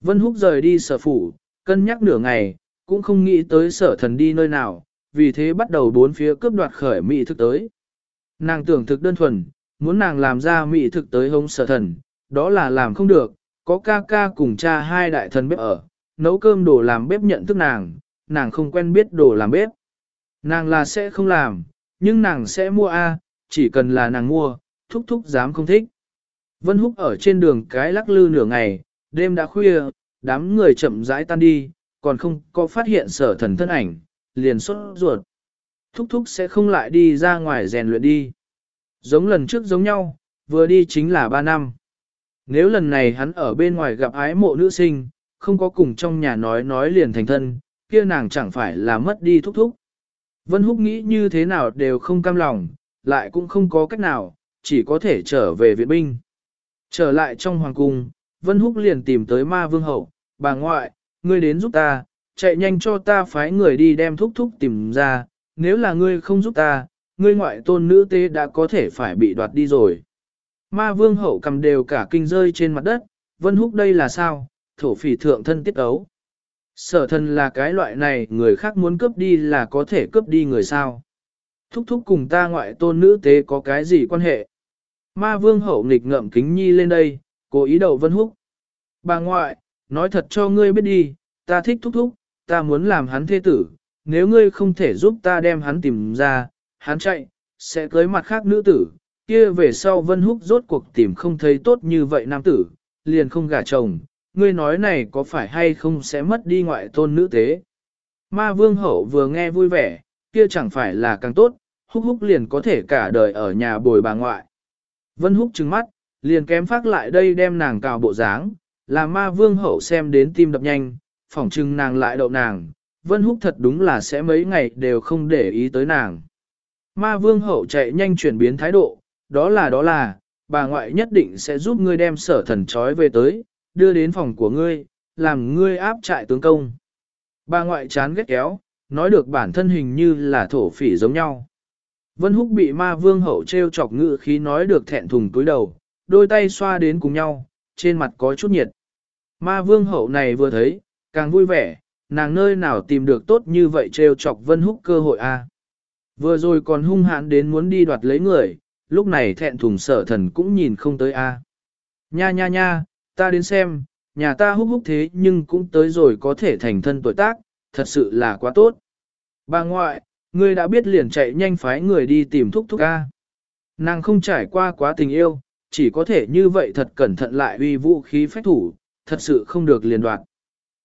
Vân Húc rời đi sở phủ, cân nhắc nửa ngày, cũng không nghĩ tới sở thần đi nơi nào, vì thế bắt đầu bốn phía cướp đoạt khởi mỹ thực tới. Nàng tưởng thực đơn thuần, muốn nàng làm ra mỹ thực tới hống sở thần, đó là làm không được, có ca ca cùng cha hai đại thần bếp ở, nấu cơm đồ làm bếp nhận thức nàng, nàng không quen biết đồ làm bếp. Nàng là sẽ không làm, nhưng nàng sẽ mua A, chỉ cần là nàng mua, thúc thúc dám không thích. Vân Húc ở trên đường cái lắc lư nửa ngày, đêm đã khuya, đám người chậm rãi tan đi, còn không có phát hiện sở thần thân ảnh, liền xuất ruột. Thúc thúc sẽ không lại đi ra ngoài rèn luyện đi. Giống lần trước giống nhau, vừa đi chính là 3 năm. Nếu lần này hắn ở bên ngoài gặp ái mộ nữ sinh, không có cùng trong nhà nói nói liền thành thân, kia nàng chẳng phải là mất đi thúc thúc. Vân Húc nghĩ như thế nào đều không cam lòng, lại cũng không có cách nào, chỉ có thể trở về viện binh. Trở lại trong hoàng cung, Vân Húc liền tìm tới ma vương hậu, bà ngoại, ngươi đến giúp ta, chạy nhanh cho ta phái người đi đem thúc thúc tìm ra, nếu là ngươi không giúp ta, ngươi ngoại tôn nữ tế đã có thể phải bị đoạt đi rồi. Ma vương hậu cầm đều cả kinh rơi trên mặt đất, Vân Húc đây là sao, thổ phỉ thượng thân tiết ấu. Sở thân là cái loại này người khác muốn cướp đi là có thể cướp đi người sao. Thúc thúc cùng ta ngoại tôn nữ tế có cái gì quan hệ. Ma vương hậu nghịch ngậm kính nhi lên đây, cố ý đầu Vân Húc. Bà ngoại, nói thật cho ngươi biết đi, ta thích thúc thúc, ta muốn làm hắn thế tử, nếu ngươi không thể giúp ta đem hắn tìm ra, hắn chạy, sẽ cưới mặt khác nữ tử, kia về sau Vân Húc rốt cuộc tìm không thấy tốt như vậy nam tử, liền không gả chồng, ngươi nói này có phải hay không sẽ mất đi ngoại tôn nữ tế. Ma vương hậu vừa nghe vui vẻ, kia chẳng phải là càng tốt, húc húc liền có thể cả đời ở nhà bồi bà ngoại. Vân húc trừng mắt, liền kém phát lại đây đem nàng cào bộ dáng, làm ma vương hậu xem đến tim đập nhanh, phỏng chừng nàng lại đậu nàng, vân húc thật đúng là sẽ mấy ngày đều không để ý tới nàng. Ma vương hậu chạy nhanh chuyển biến thái độ, đó là đó là, bà ngoại nhất định sẽ giúp ngươi đem sở thần trói về tới, đưa đến phòng của ngươi, làm ngươi áp trại tướng công. Bà ngoại chán ghét kéo, nói được bản thân hình như là thổ phỉ giống nhau. Vân Húc bị ma vương hậu treo chọc ngự khí nói được thẹn thùng túi đầu, đôi tay xoa đến cùng nhau, trên mặt có chút nhiệt. Ma vương hậu này vừa thấy, càng vui vẻ, nàng nơi nào tìm được tốt như vậy treo chọc Vân Húc cơ hội a. Vừa rồi còn hung hãn đến muốn đi đoạt lấy người, lúc này thẹn thùng sở thần cũng nhìn không tới a. Nha nha nha, ta đến xem, nhà ta húc húc thế nhưng cũng tới rồi có thể thành thân tuổi tác, thật sự là quá tốt. Bà ngoại, ngươi đã biết liền chạy nhanh phái người đi tìm thúc thúc A. Nàng không trải qua quá tình yêu, chỉ có thể như vậy thật cẩn thận lại uy vũ khí phách thủ, thật sự không được liền đoạt.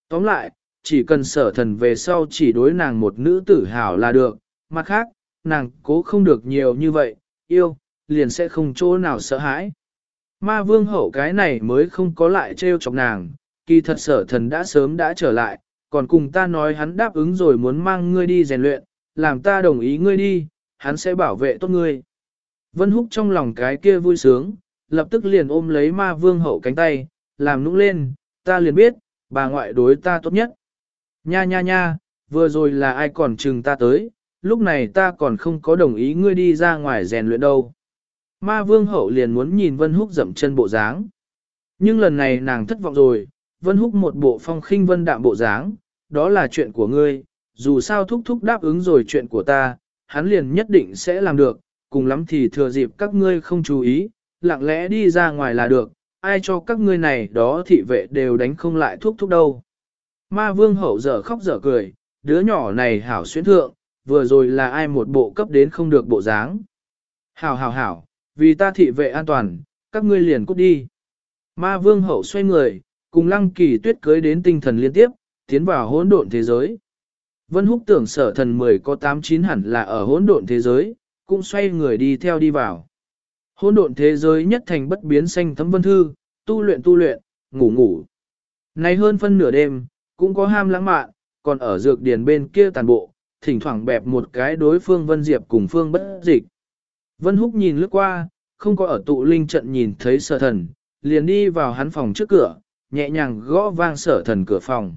Tóm lại, chỉ cần sở thần về sau chỉ đối nàng một nữ tử hào là được, mặt khác, nàng cố không được nhiều như vậy, yêu, liền sẽ không chỗ nào sợ hãi. Ma vương hậu cái này mới không có lại trêu chọc nàng, kỳ thật sở thần đã sớm đã trở lại, còn cùng ta nói hắn đáp ứng rồi muốn mang ngươi đi rèn luyện, làm ta đồng ý ngươi đi, hắn sẽ bảo vệ tốt ngươi. Vân húc trong lòng cái kia vui sướng, lập tức liền ôm lấy ma vương hậu cánh tay, làm nũng lên, ta liền biết, bà ngoại đối ta tốt nhất. Nha nha nha, vừa rồi là ai còn chừng ta tới, lúc này ta còn không có đồng ý ngươi đi ra ngoài rèn luyện đâu. Ma vương hậu liền muốn nhìn Vân Húc dậm chân bộ dáng. Nhưng lần này nàng thất vọng rồi, Vân Húc một bộ phong khinh vân đạm bộ dáng, đó là chuyện của ngươi, dù sao thúc thúc đáp ứng rồi chuyện của ta, hắn liền nhất định sẽ làm được, cùng lắm thì thừa dịp các ngươi không chú ý, lặng lẽ đi ra ngoài là được, ai cho các ngươi này đó thị vệ đều đánh không lại thúc thúc đâu. Ma vương hậu dở khóc dở cười, đứa nhỏ này hảo xuyến thượng, vừa rồi là ai một bộ cấp đến không được bộ dáng. Hảo hảo hảo, vì ta thị vệ an toàn, các ngươi liền cút đi. Ma vương hậu xoay người, cùng lăng kỳ tuyết cưới đến tinh thần liên tiếp, tiến vào hỗn độn thế giới. Vân húc tưởng sở thần 10 có 8-9 hẳn là ở hỗn độn thế giới, cũng xoay người đi theo đi vào. Hỗn độn thế giới nhất thành bất biến xanh thấm vân thư, tu luyện tu luyện, ngủ ngủ. Nay hơn phân nửa đêm, cũng có ham lãng mạn, còn ở dược điền bên kia tàn bộ, thỉnh thoảng bẹp một cái đối phương Vân Diệp cùng phương bất dịch. Vân Húc nhìn lướt qua, không có ở tụ linh trận nhìn thấy sở thần, liền đi vào hắn phòng trước cửa, nhẹ nhàng gõ vang sở thần cửa phòng.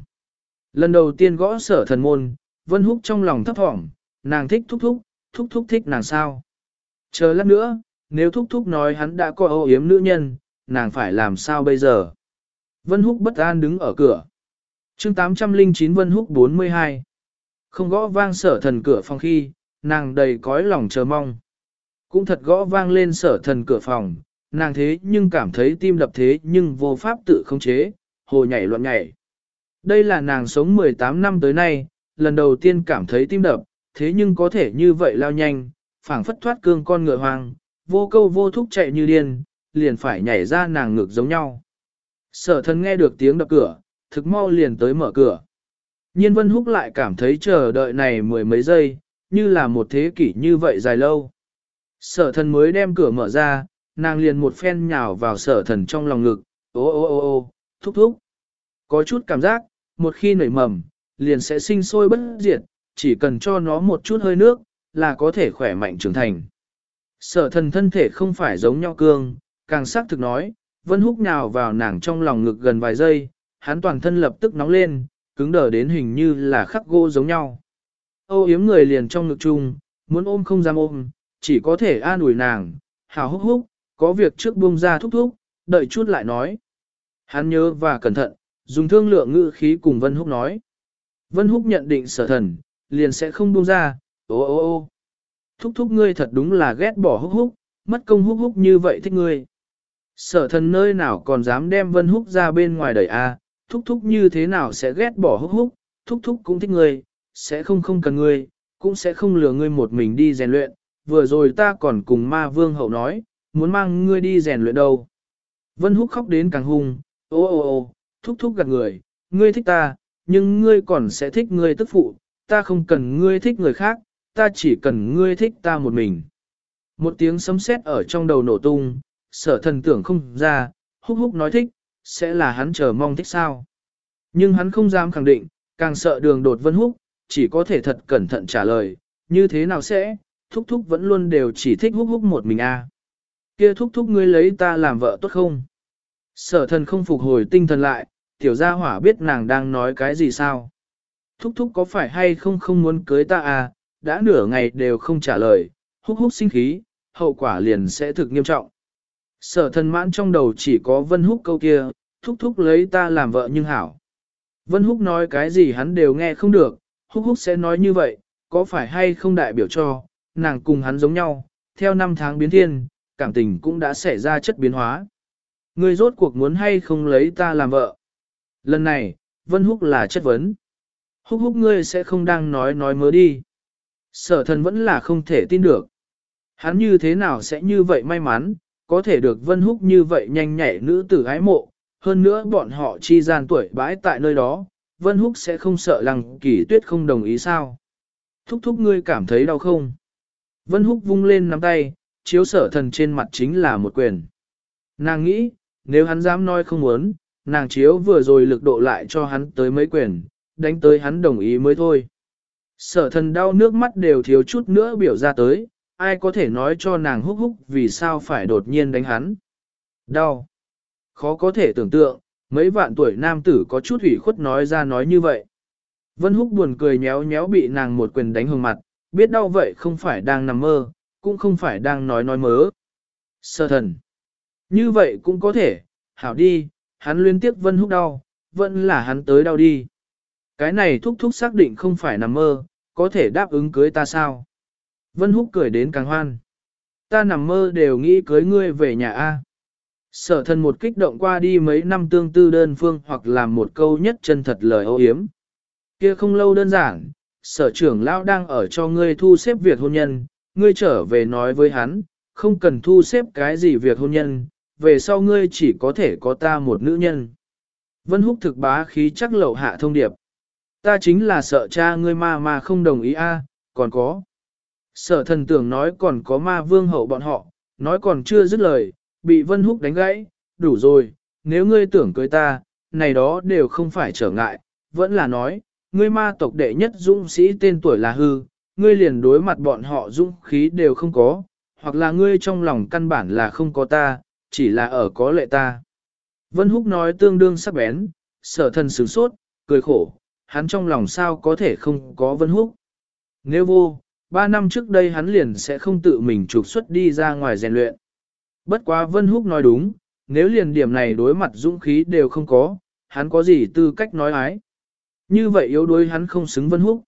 Lần đầu tiên gõ sở thần môn, Vân Húc trong lòng thấp thỏm, nàng thích thúc thúc, thúc thúc thích nàng sao. Chờ lát nữa, nếu thúc thúc nói hắn đã có ô yếm nữ nhân, nàng phải làm sao bây giờ? Vân Húc bất an đứng ở cửa. chương 809 Vân Húc 42. Không gõ vang sở thần cửa phòng khi, nàng đầy cõi lòng chờ mong. Cũng thật gõ vang lên sở thần cửa phòng, nàng thế nhưng cảm thấy tim đập thế nhưng vô pháp tự khống chế, hồ nhảy loạn nhảy. Đây là nàng sống 18 năm tới nay, lần đầu tiên cảm thấy tim đập, thế nhưng có thể như vậy lao nhanh, phảng phất thoát cương con ngựa hoang, vô câu vô thúc chạy như điên, liền phải nhảy ra nàng ngược giống nhau. Sở thần nghe được tiếng đập cửa, thực mau liền tới mở cửa. Nhiên Vân Húc lại cảm thấy chờ đợi này mười mấy giây, như là một thế kỷ như vậy dài lâu. Sở thần mới đem cửa mở ra, nàng liền một phen nhào vào sở thần trong lòng ngực, ô ô ô ô, thúc thúc. Có chút cảm giác, một khi nảy mầm, liền sẽ sinh sôi bất diệt, chỉ cần cho nó một chút hơi nước, là có thể khỏe mạnh trưởng thành. Sở thần thân thể không phải giống nhau cương, càng xác thực nói, Vân Húc nhào vào nàng trong lòng ngực gần vài giây, hắn toàn thân lập tức nóng lên, cứng đờ đến hình như là khắc gỗ giống nhau. Âu yếm người liền trong ngực chung, muốn ôm không dám ôm, chỉ có thể an ủi nàng, hào húc húc, có việc trước buông ra thúc thúc, đợi chút lại nói. Hắn nhớ và cẩn thận, dùng thương lượng ngữ khí cùng Vân Húc nói. Vân Húc nhận định sở thần, liền sẽ không buông ra, ô ô ô. Thúc thúc ngươi thật đúng là ghét bỏ húc húc, mất công húc húc như vậy thích ngươi. Sở thần nơi nào còn dám đem Vân Húc ra bên ngoài đời a thúc thúc như thế nào sẽ ghét bỏ húc húc, thúc thúc cũng thích ngươi, sẽ không không cần ngươi, cũng sẽ không lừa ngươi một mình đi rèn luyện, vừa rồi ta còn cùng ma vương hậu nói, muốn mang ngươi đi rèn luyện đâu. Vân Húc khóc đến càng hung, ô ô ô, thúc thúc gạt người, ngươi thích ta, nhưng ngươi còn sẽ thích ngươi tức phụ, ta không cần ngươi thích người khác, ta chỉ cần ngươi thích ta một mình. Một tiếng sấm sét ở trong đầu nổ tung, sở thần tưởng không ra, húc húc nói thích, sẽ là hắn chờ mong thích sao. Nhưng hắn không dám khẳng định, càng sợ đường đột vân húc, chỉ có thể thật cẩn thận trả lời, như thế nào sẽ, thúc thúc vẫn luôn đều chỉ thích húc húc một mình a. À. Kia thúc thúc ngươi lấy ta làm vợ tốt không? Sở thần không phục hồi tinh thần lại, tiểu gia hỏa biết nàng đang nói cái gì sao? Thúc thúc có phải hay không không muốn cưới ta à, đã nửa ngày đều không trả lời, húc húc sinh khí, hậu quả liền sẽ thực nghiêm trọng. Sở thần mãn trong đầu chỉ có Vân Húc câu kia, thúc thúc lấy ta làm vợ nhưng hảo. Vân Húc nói cái gì hắn đều nghe không được, Húc Húc sẽ nói như vậy, có phải hay không đại biểu cho, nàng cùng hắn giống nhau, theo năm tháng biến thiên, cảm tình cũng đã xảy ra chất biến hóa. Ngươi rốt cuộc muốn hay không lấy ta làm vợ? Lần này, Vân Húc là chất vấn. Húc Húc ngươi sẽ không đang nói nói mớ đi. Sở thần vẫn là không thể tin được. Hắn như thế nào sẽ như vậy may mắn, có thể được Vân Húc như vậy nhanh nhảy nữ tử ái mộ, hơn nữa bọn họ chi gian tuổi bãi tại nơi đó, Vân Húc sẽ không sợ lăng kỳ tuyết không đồng ý sao. Thúc thúc ngươi cảm thấy đau không? Vân Húc vung lên nắm tay, chiếu sở thần trên mặt chính là một quyền. Nàng nghĩ, nếu hắn dám nói không muốn, nàng chiếu vừa rồi lực độ lại cho hắn tới mấy quyền, đánh tới hắn đồng ý mới thôi. Sở thần đau nước mắt đều thiếu chút nữa biểu ra tới, ai có thể nói cho nàng húc húc vì sao phải đột nhiên đánh hắn. Đau. Khó có thể tưởng tượng, mấy vạn tuổi nam tử có chút ủy khuất nói ra nói như vậy. Vân húc buồn cười nhéo nhéo bị nàng một quyền đánh hương mặt, biết đau vậy không phải đang nằm mơ, cũng không phải đang nói nói mớ. Sở thần. Như vậy cũng có thể, hảo đi, hắn liên tiếp vân húc đau, vẫn là hắn tới đau đi. Cái này thúc thúc xác định không phải nằm mơ, có thể đáp ứng cưới ta sao? Vân húc cười đến càng hoan. Ta nằm mơ đều nghĩ cưới ngươi về nhà A. Sở thân một kích động qua đi mấy năm tương tư đơn phương hoặc làm một câu nhất chân thật lời ô hiếm. Kia không lâu đơn giản, sở trưởng lão đang ở cho ngươi thu xếp việc hôn nhân, ngươi trở về nói với hắn, không cần thu xếp cái gì việc hôn nhân, về sau ngươi chỉ có thể có ta một nữ nhân. Vân húc thực bá khí chắc lậu hạ thông điệp. Ta chính là sợ cha ngươi ma mà không đồng ý a, à, còn có. Sở thần tưởng nói còn có ma vương hậu bọn họ, nói còn chưa dứt lời, bị Vân Húc đánh gãy, đủ rồi, nếu ngươi tưởng cưới ta, này đó đều không phải trở ngại, vẫn là nói, ngươi ma tộc đệ nhất dũng sĩ tên tuổi là hư, ngươi liền đối mặt bọn họ dũng khí đều không có, hoặc là ngươi trong lòng căn bản là không có ta, chỉ là ở có lệ ta. Vân Húc nói tương đương sắc bén, sở thần sướng sốt, cười khổ, hắn trong lòng sao có thể không có Vân Húc. Nếu vô, ba năm trước đây hắn liền sẽ không tự mình trục xuất đi ra ngoài rèn luyện. Bất quá Vân Húc nói đúng, nếu liền điểm này đối mặt dũng khí đều không có, hắn có gì tư cách nói ái. Như vậy yếu đuối hắn không xứng Vân Húc.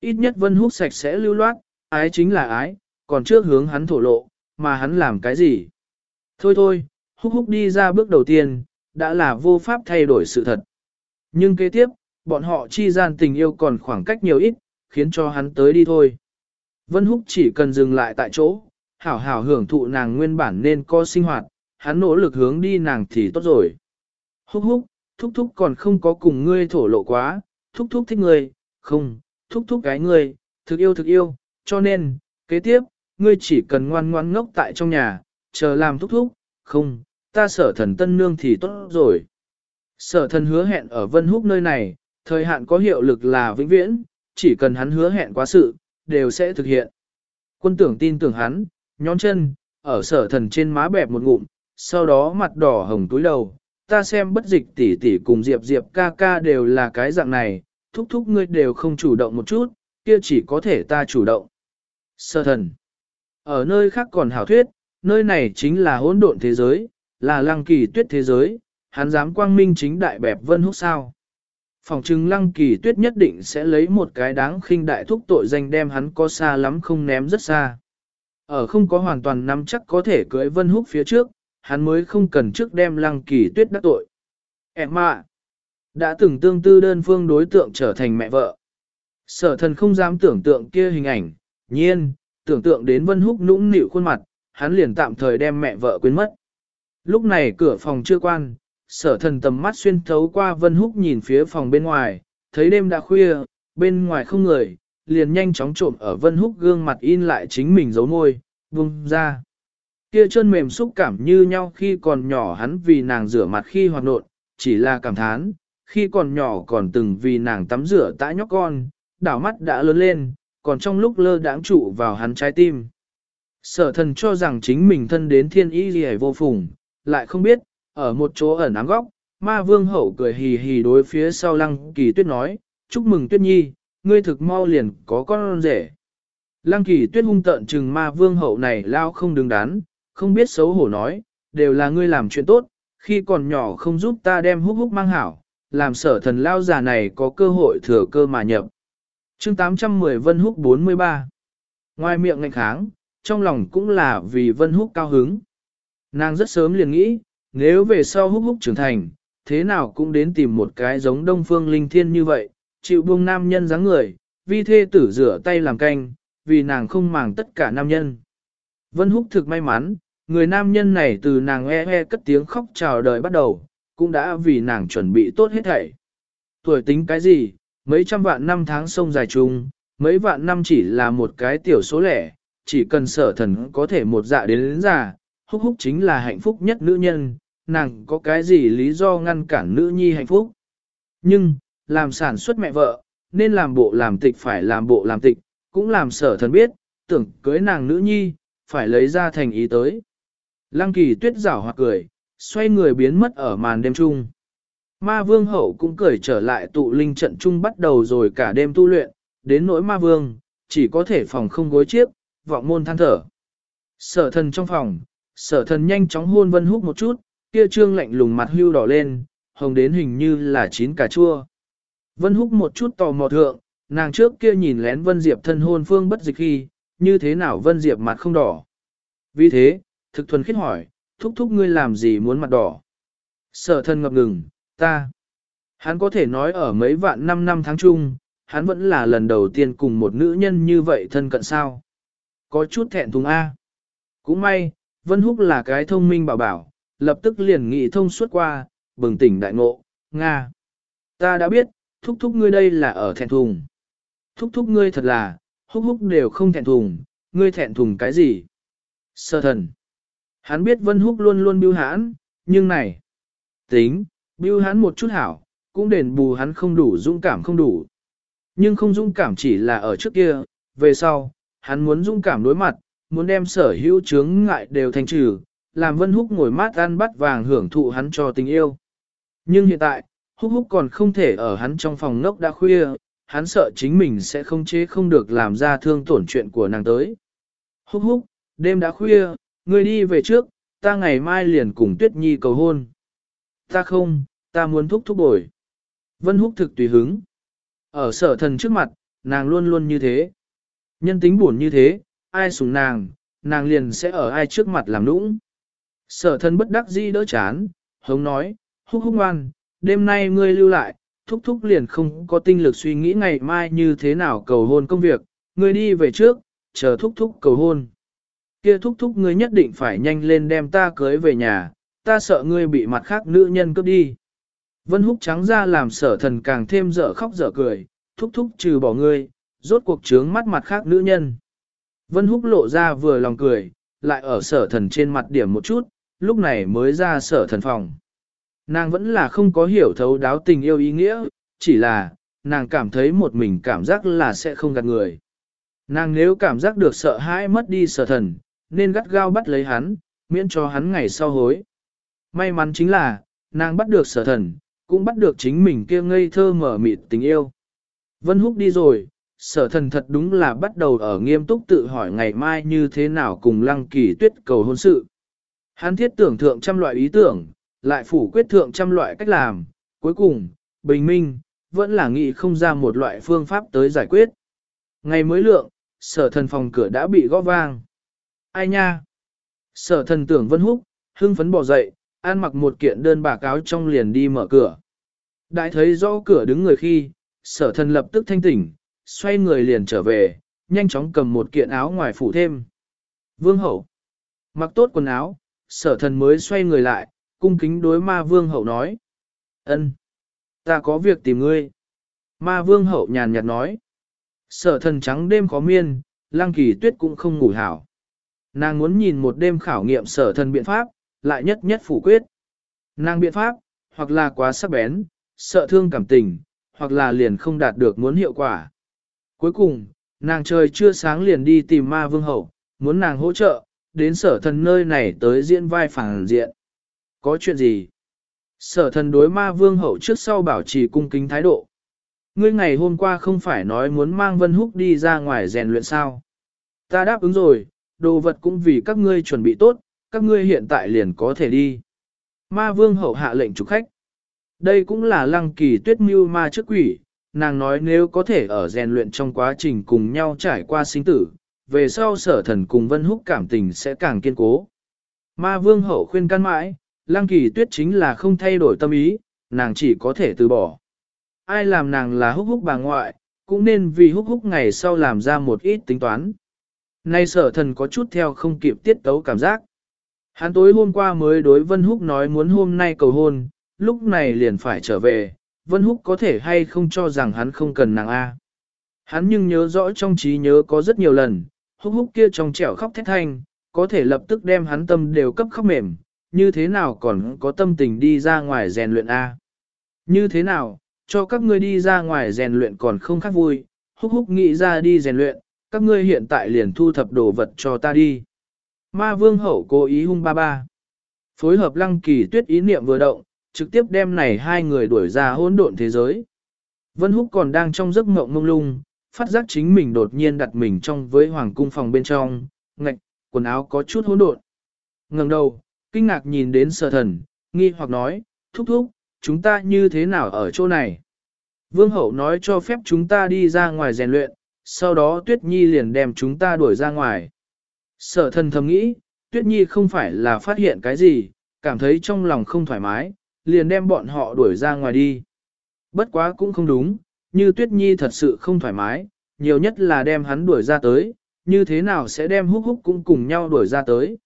Ít nhất Vân Húc sạch sẽ lưu loát, ái chính là ái, còn trước hướng hắn thổ lộ, mà hắn làm cái gì? Thôi thôi, Húc Húc đi ra bước đầu tiên, đã là vô pháp thay đổi sự thật. Nhưng kế tiếp, bọn họ chi gian tình yêu còn khoảng cách nhiều ít, khiến cho hắn tới đi thôi. Vân Húc chỉ cần dừng lại tại chỗ, hảo hảo hưởng thụ nàng nguyên bản nên có sinh hoạt, hắn nỗ lực hướng đi nàng thì tốt rồi. Húc húc, thúc thúc còn không có cùng ngươi thổ lộ quá, thúc thúc thích ngươi, không, thúc thúc cái ngươi, thực yêu thực yêu, cho nên, kế tiếp, ngươi chỉ cần ngoan ngoan ngốc tại trong nhà, chờ làm thúc thúc, không, ta sở thần tân nương thì tốt rồi. Sở thần hứa hẹn ở Vân Húc nơi này, thời hạn có hiệu lực là vĩnh viễn, chỉ cần hắn hứa hẹn quá sự, đều sẽ thực hiện. Quân tưởng tin tưởng hắn, nhón chân, ở sở thần trên má bẹp một ngụm, sau đó mặt đỏ hồng túi đầu, ta xem bất dịch tỷ tỷ cùng Diệp Diệp ca ca đều là cái dạng này, thúc thúc ngươi đều không chủ động một chút, kia chỉ có thể ta chủ động. Sở thần. Ở nơi khác còn hảo thuyết, nơi này chính là hỗn độn thế giới, là lăng kỳ tuyết thế giới, hắn dám quang minh chính đại bẹp vân húc sao. Phòng trừng lăng kỳ tuyết nhất định sẽ lấy một cái đáng khinh đại thúc tội danh đem hắn có xa lắm không ném rất xa. Ở không có hoàn toàn nắm chắc có thể cưới vân húc phía trước, hắn mới không cần trước đem lăng kỳ tuyết đắc tội. Em ạ! đã từng tương tư đơn phương đối tượng trở thành mẹ vợ. Sở thần không dám tưởng tượng kia hình ảnh, nhiên, tưởng tượng đến vân húc nũng nịu khuôn mặt, hắn liền tạm thời đem mẹ vợ quên mất. Lúc này cửa phòng chưa quan, sở thần tầm mắt xuyên thấu qua vân húc nhìn phía phòng bên ngoài, thấy đêm đã khuya, bên ngoài không người, liền nhanh chóng trộm ở vân húc gương mặt in lại chính mình giấu môi, vung ra. Kia chân mềm xúc cảm như nhau khi còn nhỏ hắn vì nàng rửa mặt khi hoạt nộn, chỉ là cảm thán, khi còn nhỏ còn từng vì nàng tắm rửa tã nhóc con, đảo mắt đã lớn lên, còn trong lúc lơ đãng trụ vào hắn trái tim. Sở thần cho rằng chính mình thân đến thiên y gì vô phùng, lại không biết, ở một chỗ ẩn ám góc, ma vương hậu cười hì hì đối phía sau lăng kỳ tuyết nói, chúc mừng tuyết nhi, ngươi thực mau liền có con rể. Lăng kỳ tuyết hung tợn chừng ma vương hậu này lao không đứng đắn, không biết xấu hổ nói, đều là ngươi làm chuyện tốt, khi còn nhỏ không giúp ta đem húc húc mang hảo, làm sở thần lao già này có cơ hội thừa cơ mà nhập. chương 810 Vân Húc 43 Ngoài miệng ngạnh kháng, trong lòng cũng là vì Vân Húc cao hứng. Nàng rất sớm liền nghĩ, nếu về sau húc húc trưởng thành, thế nào cũng đến tìm một cái giống đông phương linh thiên như vậy, chịu buông nam nhân dáng người, vi thê tử rửa tay làm canh, vì nàng không màng tất cả nam nhân. Vân húc thực may mắn, người nam nhân này từ nàng e e cất tiếng khóc chào đời bắt đầu, cũng đã vì nàng chuẩn bị tốt hết thảy. Tuổi tính cái gì, mấy trăm vạn năm tháng sông dài chung, mấy vạn năm chỉ là một cái tiểu số lẻ, chỉ cần sở thần có thể một dạ đến đến già, húc húc chính là hạnh phúc nhất nữ nhân, nàng có cái gì lý do ngăn cản nữ nhi hạnh phúc. Nhưng, làm sản xuất mẹ vợ, nên làm bộ làm tịch phải làm bộ làm tịch, cũng làm sở thần biết, tưởng cưới nàng nữ nhi, phải lấy ra thành ý tới. Lăng kỳ tuyết rảo hoặc cười, xoay người biến mất ở màn đêm trung. Ma vương hậu cũng cười trở lại tụ linh trận trung bắt đầu rồi cả đêm tu luyện, đến nỗi ma vương, chỉ có thể phòng không gối chiếc, vọng môn than thở. Sở thần trong phòng, sở thần nhanh chóng hôn vân húc một chút, kia trương lạnh lùng mặt hưu đỏ lên, hồng đến hình như là chín cà chua. Vân húc một chút tò mò thượng, nàng trước kia nhìn lén Vân Diệp thân hôn phương bất dịch khi, như thế nào Vân Diệp mặt không đỏ. Vì thế, thực thuần khiết hỏi, thúc thúc ngươi làm gì muốn mặt đỏ. Sở thân ngập ngừng, ta. Hắn có thể nói ở mấy vạn năm năm tháng chung, hắn vẫn là lần đầu tiên cùng một nữ nhân như vậy thân cận sao. Có chút thẹn thùng A. Cũng may, Vân Húc là cái thông minh bảo bảo, lập tức liền nghị thông suốt qua, bừng tỉnh đại ngộ, Nga. Ta đã biết, thúc thúc ngươi đây là ở thẹn thùng. Thúc thúc ngươi thật là, húc húc đều không thẹn thùng, ngươi thẹn thùng cái gì? Sơ thần. Hắn biết Vân Húc luôn luôn biêu hãn, nhưng này. Tính, biêu hãn một chút hảo, cũng đền bù hắn không đủ dũng cảm không đủ. Nhưng không dũng cảm chỉ là ở trước kia, về sau, hắn muốn dung cảm đối mặt, muốn đem sở hữu chướng ngại đều thành trừ, làm Vân Húc ngồi mát ăn bắt vàng hưởng thụ hắn cho tình yêu. Nhưng hiện tại, Húc Húc còn không thể ở hắn trong phòng ngốc đã khuya, hắn sợ chính mình sẽ không chế không được làm ra thương tổn chuyện của nàng tới. Húc Húc, đêm đã khuya, ngươi đi về trước, ta ngày mai liền cùng Tuyết Nhi cầu hôn. Ta không, ta muốn thúc thúc bồi. Vân Húc thực tùy hứng. Ở sở thần trước mặt, nàng luôn luôn như thế. Nhân tính buồn như thế, ai sủng nàng, nàng liền sẽ ở ai trước mặt làm nũng. Sở thần bất đắc dĩ đỡ chán, hống nói, húc húc ngoan, đêm nay ngươi lưu lại, thúc thúc liền không có tinh lực suy nghĩ ngày mai như thế nào cầu hôn công việc, ngươi đi về trước, chờ thúc thúc cầu hôn. Kia thúc thúc ngươi nhất định phải nhanh lên đem ta cưới về nhà, ta sợ ngươi bị mặt khác nữ nhân cướp đi. Vân húc trắng ra làm sở thần càng thêm dở khóc dở cười, thúc thúc trừ bỏ ngươi, rốt cuộc trướng mắt mặt khác nữ nhân. Vân húc lộ ra vừa lòng cười, lại ở sở thần trên mặt điểm một chút, lúc này mới ra sở thần phòng. Nàng vẫn là không có hiểu thấu đáo tình yêu ý nghĩa, chỉ là, nàng cảm thấy một mình cảm giác là sẽ không gạt người. Nàng nếu cảm giác được sợ hãi mất đi sở thần, nên gắt gao bắt lấy hắn, miễn cho hắn ngày sau hối. May mắn chính là, nàng bắt được sở thần, cũng bắt được chính mình kia ngây thơ mở mịt tình yêu. Vân Húc đi rồi, sở thần thật đúng là bắt đầu ở nghiêm túc tự hỏi ngày mai như thế nào cùng lăng kỳ tuyết cầu hôn sự. Hắn thiết tưởng thượng trăm loại ý tưởng, lại phủ quyết thượng trăm loại cách làm, cuối cùng, bình minh, vẫn là nghĩ không ra một loại phương pháp tới giải quyết. Ngày mới lượng, sở thần phòng cửa đã bị gõ vang. Ai nha? Sở thần tưởng vân húc, hưng phấn bỏ dậy, an mặc một kiện đơn bà cáo trong liền đi mở cửa. Đại thấy rõ cửa đứng người khi, sở thần lập tức thanh tỉnh, xoay người liền trở về, nhanh chóng cầm một kiện áo ngoài phủ thêm. Vương hậu, mặc tốt quần áo, sở thần mới xoay người lại, cung kính đối ma vương hậu nói. ân, ta có việc tìm ngươi. Ma vương hậu nhàn nhạt nói. Sở thần trắng đêm khó miên, lang kỳ tuyết cũng không ngủ hảo. Nàng muốn nhìn một đêm khảo nghiệm sở thần biện pháp, lại nhất nhất phủ quyết. Nàng biện pháp, hoặc là quá sắc bén, sợ thương cảm tình, hoặc là liền không đạt được muốn hiệu quả. Cuối cùng, nàng trời chưa sáng liền đi tìm ma vương hậu, muốn nàng hỗ trợ, đến sở thần nơi này tới diễn vai phản diện. Có chuyện gì? Sở thần đối ma vương hậu trước sau bảo trì cung kính thái độ. Ngươi ngày hôm qua không phải nói muốn mang Vân Húc đi ra ngoài rèn luyện sao? Ta đáp ứng rồi, đồ vật cũng vì các ngươi chuẩn bị tốt, các ngươi hiện tại liền có thể đi. Ma vương hậu hạ lệnh chủ khách. Đây cũng là lăng kỳ tuyết mưu ma trước quỷ, nàng nói nếu có thể ở rèn luyện trong quá trình cùng nhau trải qua sinh tử, về sau sở thần cùng vân húc cảm tình sẽ càng kiên cố. Ma vương hậu khuyên can mãi, lăng kỳ tuyết chính là không thay đổi tâm ý, nàng chỉ có thể từ bỏ. Ai làm nàng là húc húc bà ngoại, cũng nên vì húc húc ngày sau làm ra một ít tính toán. Nay sở thần có chút theo không kịp tiết tấu cảm giác. Hắn tối hôm qua mới đối Vân Húc nói muốn hôm nay cầu hôn, lúc này liền phải trở về, Vân Húc có thể hay không cho rằng hắn không cần nàng A. Hắn nhưng nhớ rõ trong trí nhớ có rất nhiều lần, Húc Húc kia trong trẻo khóc thét thanh, có thể lập tức đem hắn tâm đều cấp khóc mềm, như thế nào còn có tâm tình đi ra ngoài rèn luyện A. Như thế nào, cho các ngươi đi ra ngoài rèn luyện còn không khác vui, Húc Húc nghĩ ra đi rèn luyện, các ngươi hiện tại liền thu thập đồ vật cho ta đi. Ma vương hậu cố ý hung ba ba. Phối hợp lăng kỳ tuyết ý niệm vừa động, trực tiếp đem này hai người đuổi ra hỗn độn thế giới. Vân Húc còn đang trong giấc mộng mông lung, phát giác chính mình đột nhiên đặt mình trong với hoàng cung phòng bên trong, ngạch, quần áo có chút hỗn độn. ngẩng đầu, kinh ngạc nhìn đến sở thần, nghi hoặc nói, thúc thúc, chúng ta như thế nào ở chỗ này? Vương hậu nói cho phép chúng ta đi ra ngoài rèn luyện, sau đó Tuyết Nhi liền đem chúng ta đuổi ra ngoài. Sở thần thầm nghĩ, Tuyết Nhi không phải là phát hiện cái gì, cảm thấy trong lòng không thoải mái, liền đem bọn họ đuổi ra ngoài đi. Bất quá cũng không đúng, như Tuyết Nhi thật sự không thoải mái, nhiều nhất là đem hắn đuổi ra tới, như thế nào sẽ đem húc húc cũng cùng nhau đuổi ra tới.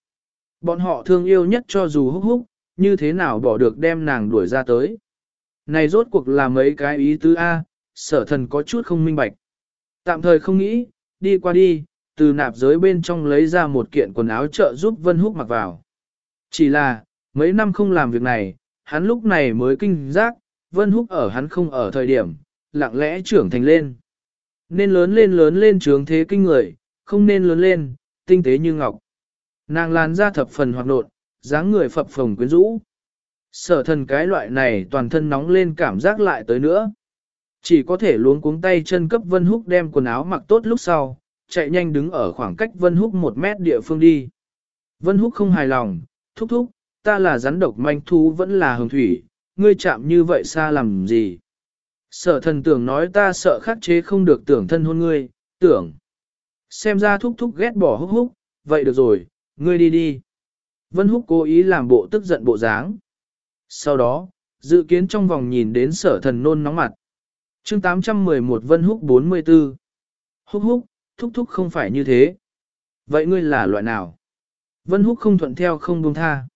Bọn họ thương yêu nhất cho dù húc húc, như thế nào bỏ được đem nàng đuổi ra tới. Này rốt cuộc là mấy cái ý tứ A, sở thần có chút không minh bạch. Tạm thời không nghĩ, đi qua đi, từ nạp giới bên trong lấy ra một kiện quần áo trợ giúp Vân Húc mặc vào. Chỉ là, mấy năm không làm việc này, hắn lúc này mới kinh giác, Vân Húc ở hắn không ở thời điểm, lặng lẽ trưởng thành lên. Nên lớn lên lớn lên trướng thế kinh người, không nên lớn lên, tinh tế như ngọc. Nàng làn ra thập phần hoạt nộn, dáng người phập phồng quyến rũ. Sở thần cái loại này toàn thân nóng lên cảm giác lại tới nữa. Chỉ có thể luống cuống tay chân cấp Vân Húc đem quần áo mặc tốt lúc sau, chạy nhanh đứng ở khoảng cách Vân Húc một mét địa phương đi. Vân Húc không hài lòng, thúc thúc, ta là rắn độc manh thú vẫn là hồng thủy, ngươi chạm như vậy xa làm gì? Sở thần tưởng nói ta sợ khắc chế không được tưởng thân hôn ngươi, tưởng. Xem ra thúc thúc ghét bỏ húc húc, vậy được rồi, ngươi đi đi. Vân húc cố ý làm bộ tức giận bộ dáng. Sau đó, dự kiến trong vòng nhìn đến sở thần nôn nóng mặt. chương 811 Vân húc 44. Húc húc, thúc thúc không phải như thế. Vậy ngươi là loại nào? Vân húc không thuận theo không buông tha.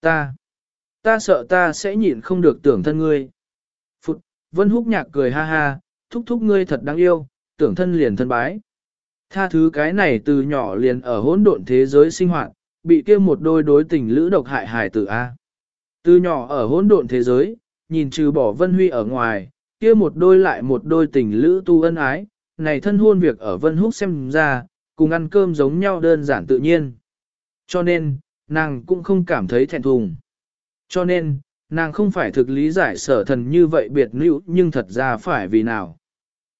Ta, ta sợ ta sẽ nhịn không được tưởng thân ngươi. Phụt, Vân húc nhạc cười ha ha, thúc thúc ngươi thật đáng yêu, tưởng thân liền thân bái. Tha thứ cái này từ nhỏ liền ở hỗn độn thế giới sinh hoạt, bị kia một đôi đối tình lữ độc hại hài tử A. Từ nhỏ ở hỗn độn thế giới, nhìn trừ bỏ Vân Huy ở ngoài, kia một đôi lại một đôi tình lữ tu ân ái, này thân hôn việc ở Vân Húc xem ra, cùng ăn cơm giống nhau đơn giản tự nhiên. Cho nên, nàng cũng không cảm thấy thẹn thùng. Cho nên, nàng không phải thực lý giải sở thần như vậy biệt nữ nhưng thật ra phải vì nào.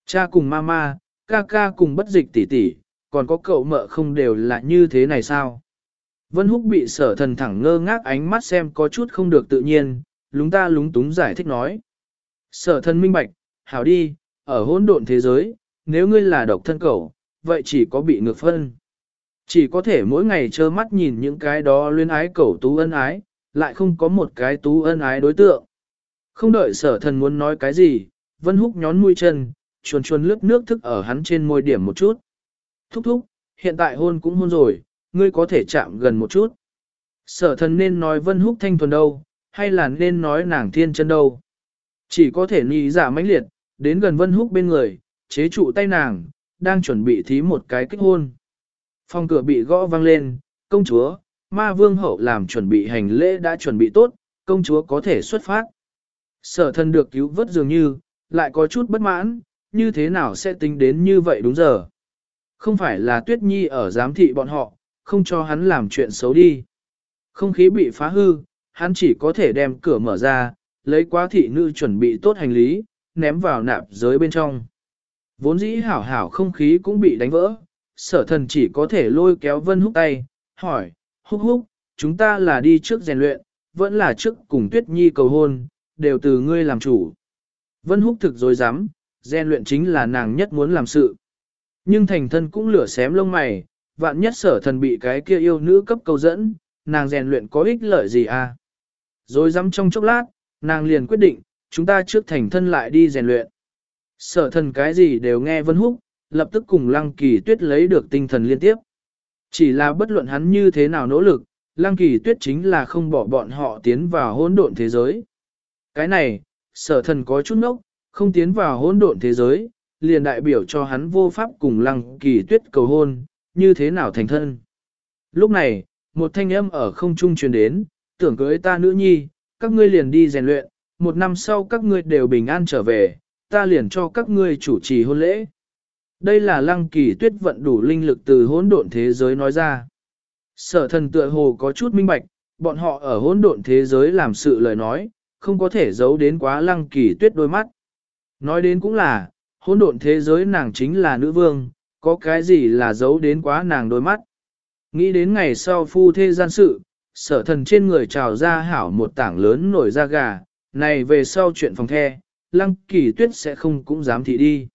Cha cùng mama, ca ca cùng bất dịch tỷ tỷ, còn có cậu mợ không đều là như thế này sao? Vân Húc bị sở thần thẳng ngơ ngác ánh mắt xem có chút không được tự nhiên, lúng ta lúng túng giải thích nói. Sở thần minh bạch, hảo đi, ở hỗn độn thế giới, nếu ngươi là độc thân cậu, vậy chỉ có bị ngược phân. Chỉ có thể mỗi ngày trơ mắt nhìn những cái đó luyến ái cẩu tú ân ái, lại không có một cái tú ân ái đối tượng. Không đợi sở thần muốn nói cái gì, Vân Húc nhón mũi chân, chuồn chuồn lướt nước thức ở hắn trên môi điểm một chút. Thúc thúc, hiện tại hôn cũng hôn rồi, ngươi có thể chạm gần một chút. Sở thần nên nói Vân Húc thanh thuần đâu, hay là nên nói nàng thiên chân đâu. Chỉ có thể nghĩ giả mãnh liệt, đến gần Vân Húc bên người, chế trụ tay nàng, đang chuẩn bị thí một cái kích hôn. Phòng cửa bị gõ vang lên, công chúa, ma vương hậu làm chuẩn bị hành lễ đã chuẩn bị tốt, công chúa có thể xuất phát. Sở thân được cứu vớt dường như, lại có chút bất mãn, như thế nào sẽ tính đến như vậy đúng giờ. Không phải là tuyết nhi ở giám thị bọn họ, không cho hắn làm chuyện xấu đi. Không khí bị phá hư, hắn chỉ có thể đem cửa mở ra, lấy quá thị nữ chuẩn bị tốt hành lý, ném vào nạp giới bên trong. Vốn dĩ hảo hảo không khí cũng bị đánh vỡ, sở thần chỉ có thể lôi kéo vân húc tay, hỏi, húc húc, chúng ta là đi trước rèn luyện, vẫn là trước cùng tuyết nhi cầu hôn, đều từ ngươi làm chủ. Vân húc thực dối dám, rèn luyện chính là nàng nhất muốn làm sự. Nhưng thành thân cũng lửa xém lông mày, vạn nhất sở thần bị cái kia yêu nữ cấp cầu dẫn, nàng rèn luyện có ích lợi gì à? Rồi dám trong chốc lát, nàng liền quyết định, chúng ta trước thành thân lại đi rèn luyện. Sở thần cái gì đều nghe Vân Húc, lập tức cùng Lăng Kỳ Tuyết lấy được tinh thần liên tiếp. Chỉ là bất luận hắn như thế nào nỗ lực, Lăng Kỳ Tuyết chính là không bỏ bọn họ tiến vào hỗn độn thế giới. Cái này, sở thần có chút nốc, không tiến vào hỗn độn thế giới, liền đại biểu cho hắn vô pháp cùng Lăng Kỳ Tuyết cầu hôn, như thế nào thành thân. Lúc này, một thanh âm ở không trung truyền đến, tưởng cưới ta nữ nhi, các ngươi liền đi rèn luyện, một năm sau các ngươi đều bình an trở về, ta liền cho các ngươi chủ trì hôn lễ. Đây là lăng kỳ tuyết vận đủ linh lực từ hỗn độn thế giới nói ra. Sở thần tựa hồ có chút minh bạch, bọn họ ở hỗn độn thế giới làm sự lời nói, không có thể giấu đến quá lăng kỳ tuyết đôi mắt. Nói đến cũng là, hỗn độn thế giới nàng chính là nữ vương, có cái gì là giấu đến quá nàng đôi mắt. Nghĩ đến ngày sau phu thế gian sự, sở thần trên người trào ra hảo một tảng lớn nổi da gà, này về sau chuyện phòng the, lăng kỳ tuyết sẽ không cũng dám thị đi.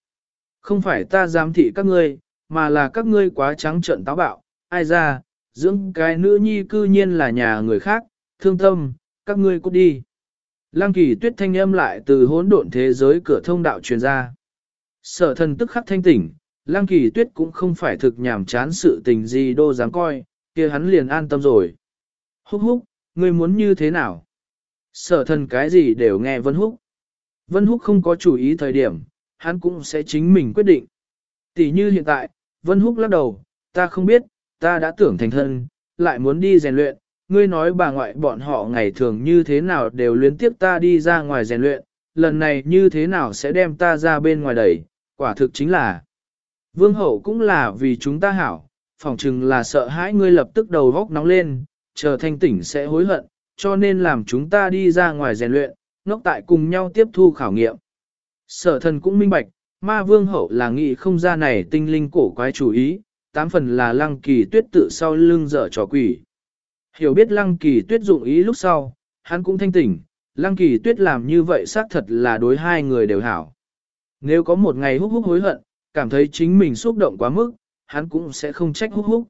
Không phải ta dám thị các ngươi, mà là các ngươi quá trắng trợn táo bạo, ai ra, dưỡng cái nữ nhi cư nhiên là nhà người khác, thương tâm, các ngươi cút đi. Lăng kỳ tuyết thanh âm lại từ hỗn độn thế giới cửa thông đạo truyền ra. Sở thần tức khắc thanh tỉnh, Lăng kỳ tuyết cũng không phải thực nhảm chán sự tình gì đô dám coi, kia hắn liền an tâm rồi. Húc húc, ngươi muốn như thế nào? Sở thần cái gì đều nghe Vân Húc. Vân Húc không có chủ ý thời điểm, hắn cũng sẽ chính mình quyết định. Tỷ như hiện tại, Vân Húc lắc đầu, ta không biết, ta đã tưởng thành thân, lại muốn đi rèn luyện, ngươi nói bà ngoại bọn họ ngày thường như thế nào đều luyến tiếp ta đi ra ngoài rèn luyện, lần này như thế nào sẽ đem ta ra bên ngoài đẩy, quả thực chính là. Vương hậu cũng là vì chúng ta hảo, phỏng chừng là sợ hãi ngươi lập tức đầu góc nóng lên, chờ thanh tỉnh sẽ hối hận, cho nên làm chúng ta đi ra ngoài rèn luyện, ngốc tại cùng nhau tiếp thu khảo nghiệm. Sở thần cũng minh bạch, ma vương hậu là nghị không ra này tinh linh cổ quái chủ ý, tám phần là lăng kỳ tuyết tự sau lưng dở trò quỷ. Hiểu biết lăng kỳ tuyết dụng ý lúc sau, hắn cũng thanh tỉnh, lăng kỳ tuyết làm như vậy xác thật là đối hai người đều hảo. Nếu có một ngày húc húc hối hận, cảm thấy chính mình xúc động quá mức, hắn cũng sẽ không trách húc húc.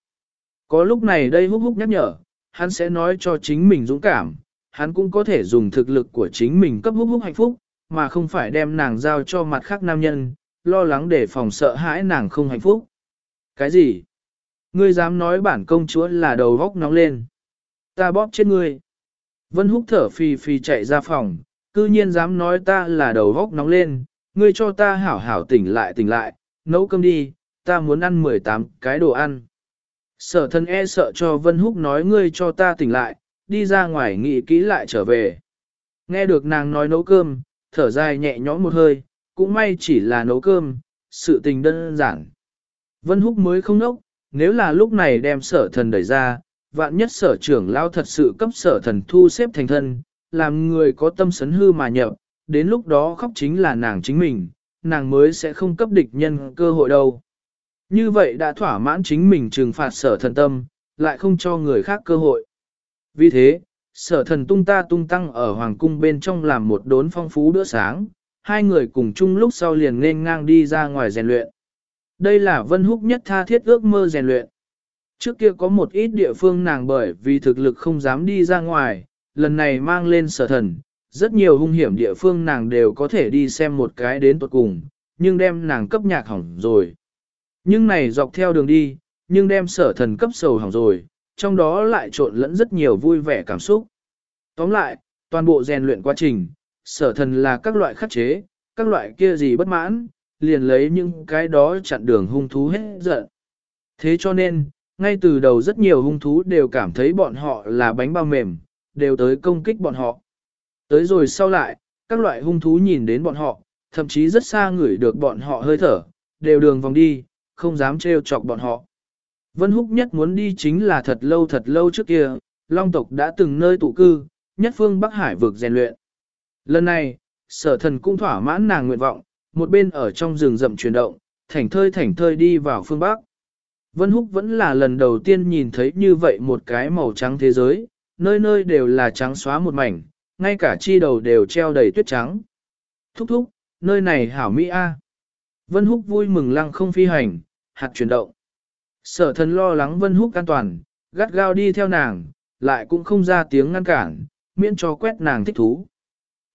Có lúc này đây húc húc nhắc nhở, hắn sẽ nói cho chính mình dũng cảm, hắn cũng có thể dùng thực lực của chính mình cấp húc húc hạnh phúc, mà không phải đem nàng giao cho mặt khác nam nhân, lo lắng để phòng sợ hãi nàng không hạnh phúc. Cái gì? Ngươi dám nói bản công chúa là đầu góc nóng lên. Ta bóp chết ngươi. Vân húc thở phì phì chạy ra phòng, cư nhiên dám nói ta là đầu góc nóng lên, ngươi cho ta hảo hảo tỉnh lại tỉnh lại, nấu cơm đi, ta muốn ăn 18 cái đồ ăn. Sở thân e sợ cho Vân Húc nói ngươi cho ta tỉnh lại, đi ra ngoài nghĩ kỹ lại trở về. Nghe được nàng nói nấu cơm, thở dài nhẹ nhõm một hơi, cũng may chỉ là nấu cơm, sự tình đơn giản. Vân Húc mới không nốc, nếu là lúc này đem sở thần đẩy ra, vạn nhất sở trưởng lao thật sự cấp sở thần thu xếp thành thân, làm người có tâm sấn hư mà nhập, đến lúc đó khóc chính là nàng chính mình, nàng mới sẽ không cấp địch nhân cơ hội đâu. Như vậy đã thỏa mãn chính mình trừng phạt sở thần tâm, lại không cho người khác cơ hội. Vì thế, sở thần tung ta tung tăng ở hoàng cung bên trong làm một đốn phong phú bữa sáng, hai người cùng chung lúc sau liền nên ngang đi ra ngoài rèn luyện. Đây là vân húc nhất tha thiết ước mơ rèn luyện. Trước kia có một ít địa phương nàng bởi vì thực lực không dám đi ra ngoài, lần này mang lên sở thần, rất nhiều hung hiểm địa phương nàng đều có thể đi xem một cái đến tuột cùng, nhưng đem nàng cấp nhạc hỏng rồi. Nhưng này dọc theo đường đi, nhưng đem sở thần cấp sầu hỏng rồi, trong đó lại trộn lẫn rất nhiều vui vẻ cảm xúc. Tóm lại, toàn bộ rèn luyện quá trình, sở thần là các loại khắc chế, các loại kia gì bất mãn, liền lấy những cái đó chặn đường hung thú hết giận. Thế cho nên, ngay từ đầu rất nhiều hung thú đều cảm thấy bọn họ là bánh bao mềm, đều tới công kích bọn họ. Tới rồi sau lại, các loại hung thú nhìn đến bọn họ, thậm chí rất xa ngửi được bọn họ hơi thở, đều đường vòng đi, không dám trêu chọc bọn họ. Vân Húc nhất muốn đi chính là thật lâu thật lâu trước kia, Long tộc đã từng nơi tụ cư, nhất phương Bắc Hải vực rèn luyện. Lần này, sở thần cũng thỏa mãn nàng nguyện vọng, một bên ở trong rừng rậm chuyển động, thảnh thơi thảnh thơi đi vào phương Bắc. Vân Húc vẫn là lần đầu tiên nhìn thấy như vậy một cái màu trắng thế giới, nơi nơi đều là trắng xóa một mảnh, ngay cả chi đầu đều treo đầy tuyết trắng. Thúc thúc, nơi này hảo Mỹ A. Vân Húc vui mừng lăng không phi hành, hạt chuyển động. Sở thần lo lắng Vân Húc an toàn, gắt gao đi theo nàng, lại cũng không ra tiếng ngăn cản, miễn cho quét nàng thích thú.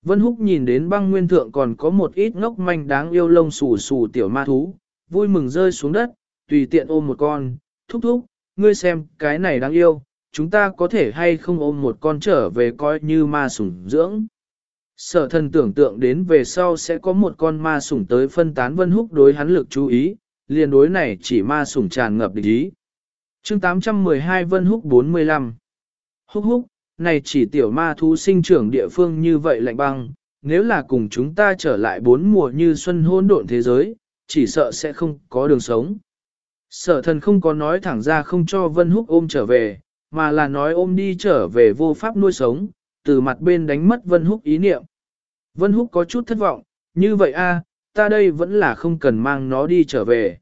Vân Húc nhìn đến băng nguyên thượng còn có một ít ngốc manh đáng yêu lông xù xù tiểu ma thú, vui mừng rơi xuống đất, tùy tiện ôm một con, thúc thúc, ngươi xem cái này đáng yêu, chúng ta có thể hay không ôm một con trở về coi như ma sủng dưỡng. Sở thần tưởng tượng đến về sau sẽ có một con ma sủng tới phân tán Vân Húc đối hắn lực chú ý, liền đối này chỉ ma sủng tràn ngập địch ý. chương 812 Vân Húc 45 Húc húc, này chỉ tiểu ma thú sinh trưởng địa phương như vậy lạnh băng, nếu là cùng chúng ta trở lại bốn mùa như xuân hôn độn thế giới, chỉ sợ sẽ không có đường sống. Sở thần không có nói thẳng ra không cho Vân Húc ôm trở về, mà là nói ôm đi trở về vô pháp nuôi sống, từ mặt bên đánh mất Vân Húc ý niệm. Vân Húc có chút thất vọng, như vậy a, ta đây vẫn là không cần mang nó đi trở về.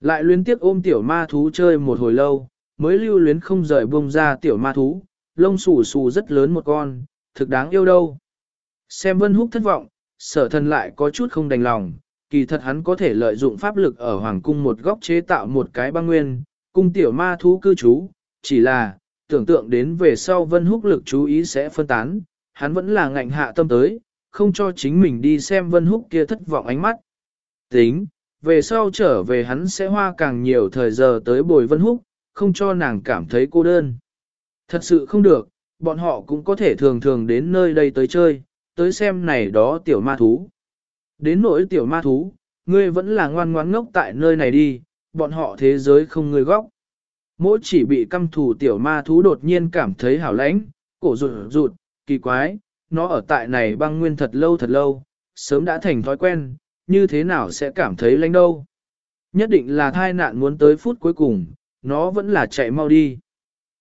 Lại luyến tiếc ôm tiểu ma thú chơi một hồi lâu, mới lưu luyến không rời buông ra tiểu ma thú, lông xù xù rất lớn một con, thực đáng yêu đâu. Xem Vân Húc thất vọng, sở thần lại có chút không đành lòng, kỳ thật hắn có thể lợi dụng pháp lực ở hoàng cung một góc chế tạo một cái băng nguyên, cung tiểu ma thú cư trú, chỉ là, tưởng tượng đến về sau Vân Húc lực chú ý sẽ phân tán, hắn vẫn là ngạnh hạ tâm tới, không cho chính mình đi xem Vân Húc kia thất vọng ánh mắt. Tính, về sau trở về hắn sẽ hoa càng nhiều thời giờ tới bồi Vân Húc, không cho nàng cảm thấy cô đơn. Thật sự không được, bọn họ cũng có thể thường thường đến nơi đây tới chơi, tới xem này đó tiểu ma thú. Đến nỗi tiểu ma thú, ngươi vẫn là ngoan ngoãn ngốc tại nơi này đi, bọn họ thế giới không người góc. Mỗi chỉ bị căm thù tiểu ma thú đột nhiên cảm thấy hảo lãnh, cổ rụt rụt, kỳ quái, nó ở tại này băng nguyên thật lâu thật lâu, sớm đã thành thói quen, như thế nào sẽ cảm thấy lạnh đâu. Nhất định là thai nạn muốn tới phút cuối cùng, nó vẫn là chạy mau đi.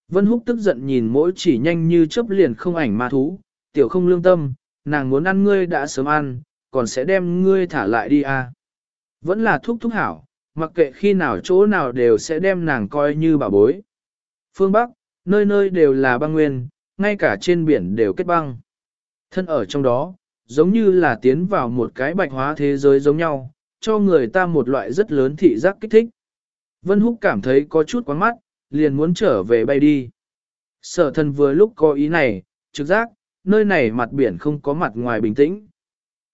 Vân Húc tức giận nhìn mỗi chỉ nhanh như chớp liền không ảnh ma thú, tiểu không lương tâm, nàng muốn ăn ngươi đã sớm ăn, còn sẽ đem ngươi thả lại đi à. Vẫn là thúc thúc hảo, mặc kệ khi nào chỗ nào đều sẽ đem nàng coi như bà bối. Phương Bắc, nơi nơi đều là băng nguyên, ngay cả trên biển đều kết băng. Thân ở trong đó, giống như là tiến vào một cái bạch hóa thế giới giống nhau, cho người ta một loại rất lớn thị giác kích thích. Vân Húc cảm thấy có chút quán mắt, liền muốn trở về bay đi. Sở thần vừa lúc có ý này, trực giác, nơi này mặt biển không có mặt ngoài bình tĩnh.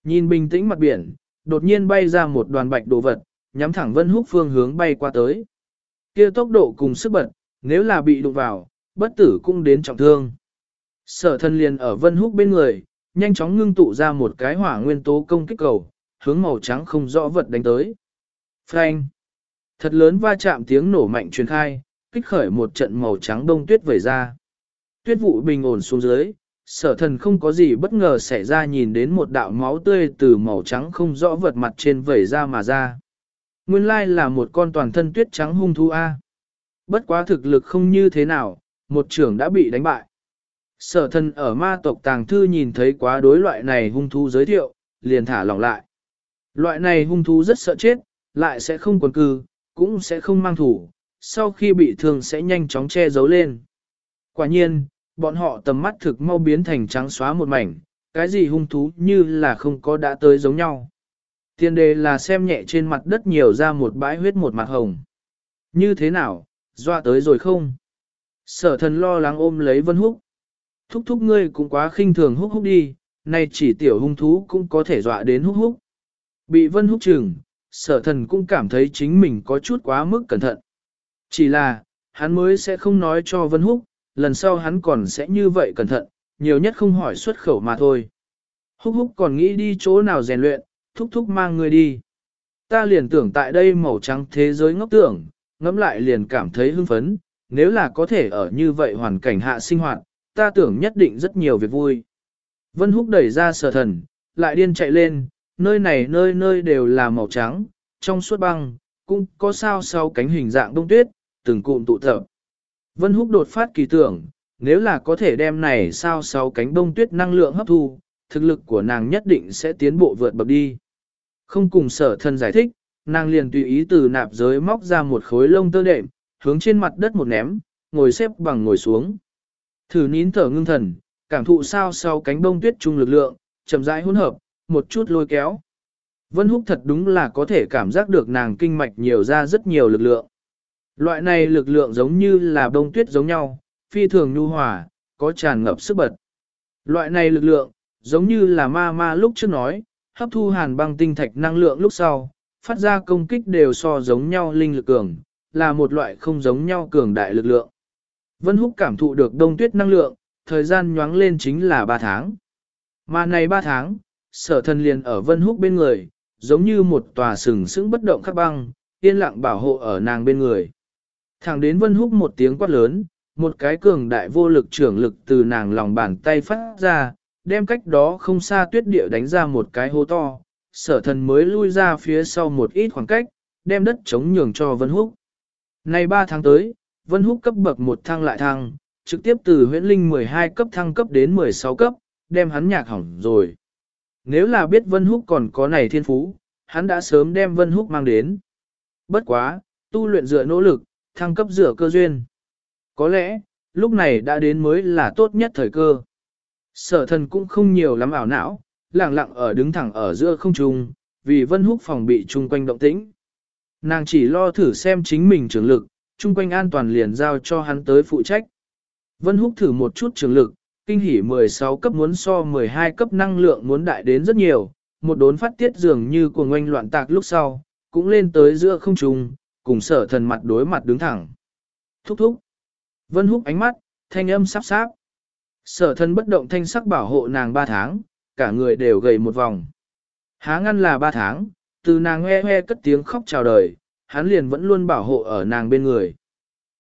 Nhìn bình tĩnh mặt biển, đột nhiên bay ra một đoàn bạch đồ vật, nhắm thẳng Vân Húc phương hướng bay qua tới. Kia tốc độ cùng sức bật, nếu là bị đụng vào, bất tử cũng đến trọng thương. Sở thần liền ở Vân Húc bên người, nhanh chóng ngưng tụ ra một cái hỏa nguyên tố công kích cầu, hướng màu trắng không rõ vật đánh tới. Phanh! Thật lớn va chạm tiếng nổ mạnh truyền khai, kích khởi một trận màu trắng đông tuyết vẩy ra. Tuyết vụ bình ổn xuống dưới, sở thần không có gì bất ngờ xảy ra nhìn đến một đạo máu tươi từ màu trắng không rõ vật mặt trên vẩy ra mà ra. Nguyên lai là một con toàn thân tuyết trắng hung thú A. Bất quá thực lực không như thế nào, một trưởng đã bị đánh bại. Sở thần ở ma tộc tàng thư nhìn thấy quá đối loại này hung thú giới thiệu, liền thả lỏng lại. Loại này hung thú rất sợ chết, lại sẽ không quần cư, cũng sẽ không mang thủ, sau khi bị thương sẽ nhanh chóng che giấu lên. Quả nhiên, bọn họ tầm mắt thực mau biến thành trắng xóa một mảnh, cái gì hung thú như là không có đã tới giống nhau. Tiên đề là xem nhẹ trên mặt đất nhiều ra một bãi huyết một mặt hồng. Như thế nào, doa tới rồi không? Sở thần lo lắng ôm lấy Vân Húc. Thúc thúc ngươi cũng quá khinh thường húc húc đi, nay chỉ tiểu hung thú cũng có thể dọa đến húc húc. Bị Vân Húc chừng, sở thần cũng cảm thấy chính mình có chút quá mức cẩn thận. Chỉ là, hắn mới sẽ không nói cho Vân Húc, lần sau hắn còn sẽ như vậy cẩn thận, nhiều nhất không hỏi xuất khẩu mà thôi. Húc húc còn nghĩ đi chỗ nào rèn luyện, thúc thúc mang người đi. Ta liền tưởng tại đây màu trắng thế giới ngốc tưởng, ngẫm lại liền cảm thấy hưng phấn, nếu là có thể ở như vậy hoàn cảnh hạ sinh hoạt, ta tưởng nhất định rất nhiều việc vui. Vân húc đẩy ra sở thần, lại điên chạy lên, nơi này nơi nơi đều là màu trắng, trong suốt băng, cũng có sao sau cánh hình dạng đông tuyết, từng cụm tụ tập. Vân Húc đột phát kỳ tưởng, nếu là có thể đem này sao sau cánh đông tuyết năng lượng hấp thu, thực lực của nàng nhất định sẽ tiến bộ vượt bậc đi. Không cùng sở thân giải thích, nàng liền tùy ý từ nạp giới móc ra một khối lông tơ đệm, hướng trên mặt đất một ném, ngồi xếp bằng ngồi xuống. Thử nín thở ngưng thần, cảm thụ sao sau cánh bông tuyết trung lực lượng, chậm rãi hỗn hợp, một chút lôi kéo. Vân Húc thật đúng là có thể cảm giác được nàng kinh mạch nhiều ra rất nhiều lực lượng. Loại này lực lượng giống như là bông tuyết giống nhau, phi thường nhu hòa, có tràn ngập sức bật. Loại này lực lượng, giống như là ma ma lúc trước nói, hấp thu hàn băng tinh thạch năng lượng lúc sau, phát ra công kích đều so giống nhau linh lực cường, là một loại không giống nhau cường đại lực lượng. Vân Húc cảm thụ được đông tuyết năng lượng, thời gian nhoáng lên chính là 3 tháng. Mà này 3 tháng, sở thần liền ở Vân Húc bên người, giống như một tòa sừng sững bất động khắc băng, yên lặng bảo hộ ở nàng bên người. Thẳng đến Vân Húc một tiếng quát lớn, một cái cường đại vô lực trưởng lực từ nàng lòng bàn tay phát ra, đem cách đó không xa tuyết địa đánh ra một cái hố to, sở thần mới lui ra phía sau một ít khoảng cách, đem đất chống nhường cho Vân Húc. Này 3 tháng tới, Vân Húc cấp bậc một thăng lại thăng, trực tiếp từ huyễn linh 12 cấp thăng cấp đến 16 cấp, đem hắn nhạc hỏng rồi. Nếu là biết Vân Húc còn có này thiên phú, hắn đã sớm đem Vân Húc mang đến. Bất quá, tu luyện dựa nỗ lực, thăng cấp dựa cơ duyên. Có lẽ, lúc này đã đến mới là tốt nhất thời cơ. Sở thần cũng không nhiều lắm ảo não, lặng lặng ở đứng thẳng ở giữa không trung, vì Vân Húc phòng bị chung quanh động tĩnh. Nàng chỉ lo thử xem chính mình trường lực, chung quanh an toàn liền giao cho hắn tới phụ trách. Vân Húc thử một chút trường lực, kinh hỉ 16 cấp muốn so 12 cấp năng lượng muốn đại đến rất nhiều, một đốn phát tiết dường như của ngoanh loạn tạc lúc sau, cũng lên tới giữa không trung, cùng sở thần mặt đối mặt đứng thẳng. Thúc thúc. Vân húc ánh mắt, thanh âm sắp sáp. Sở thần bất động thanh sắc bảo hộ nàng 3 tháng, cả người đều gầy một vòng. Há ngăn là 3 tháng, từ nàng hoe hoe cất tiếng khóc chào đời, hắn liền vẫn luôn bảo hộ ở nàng bên người.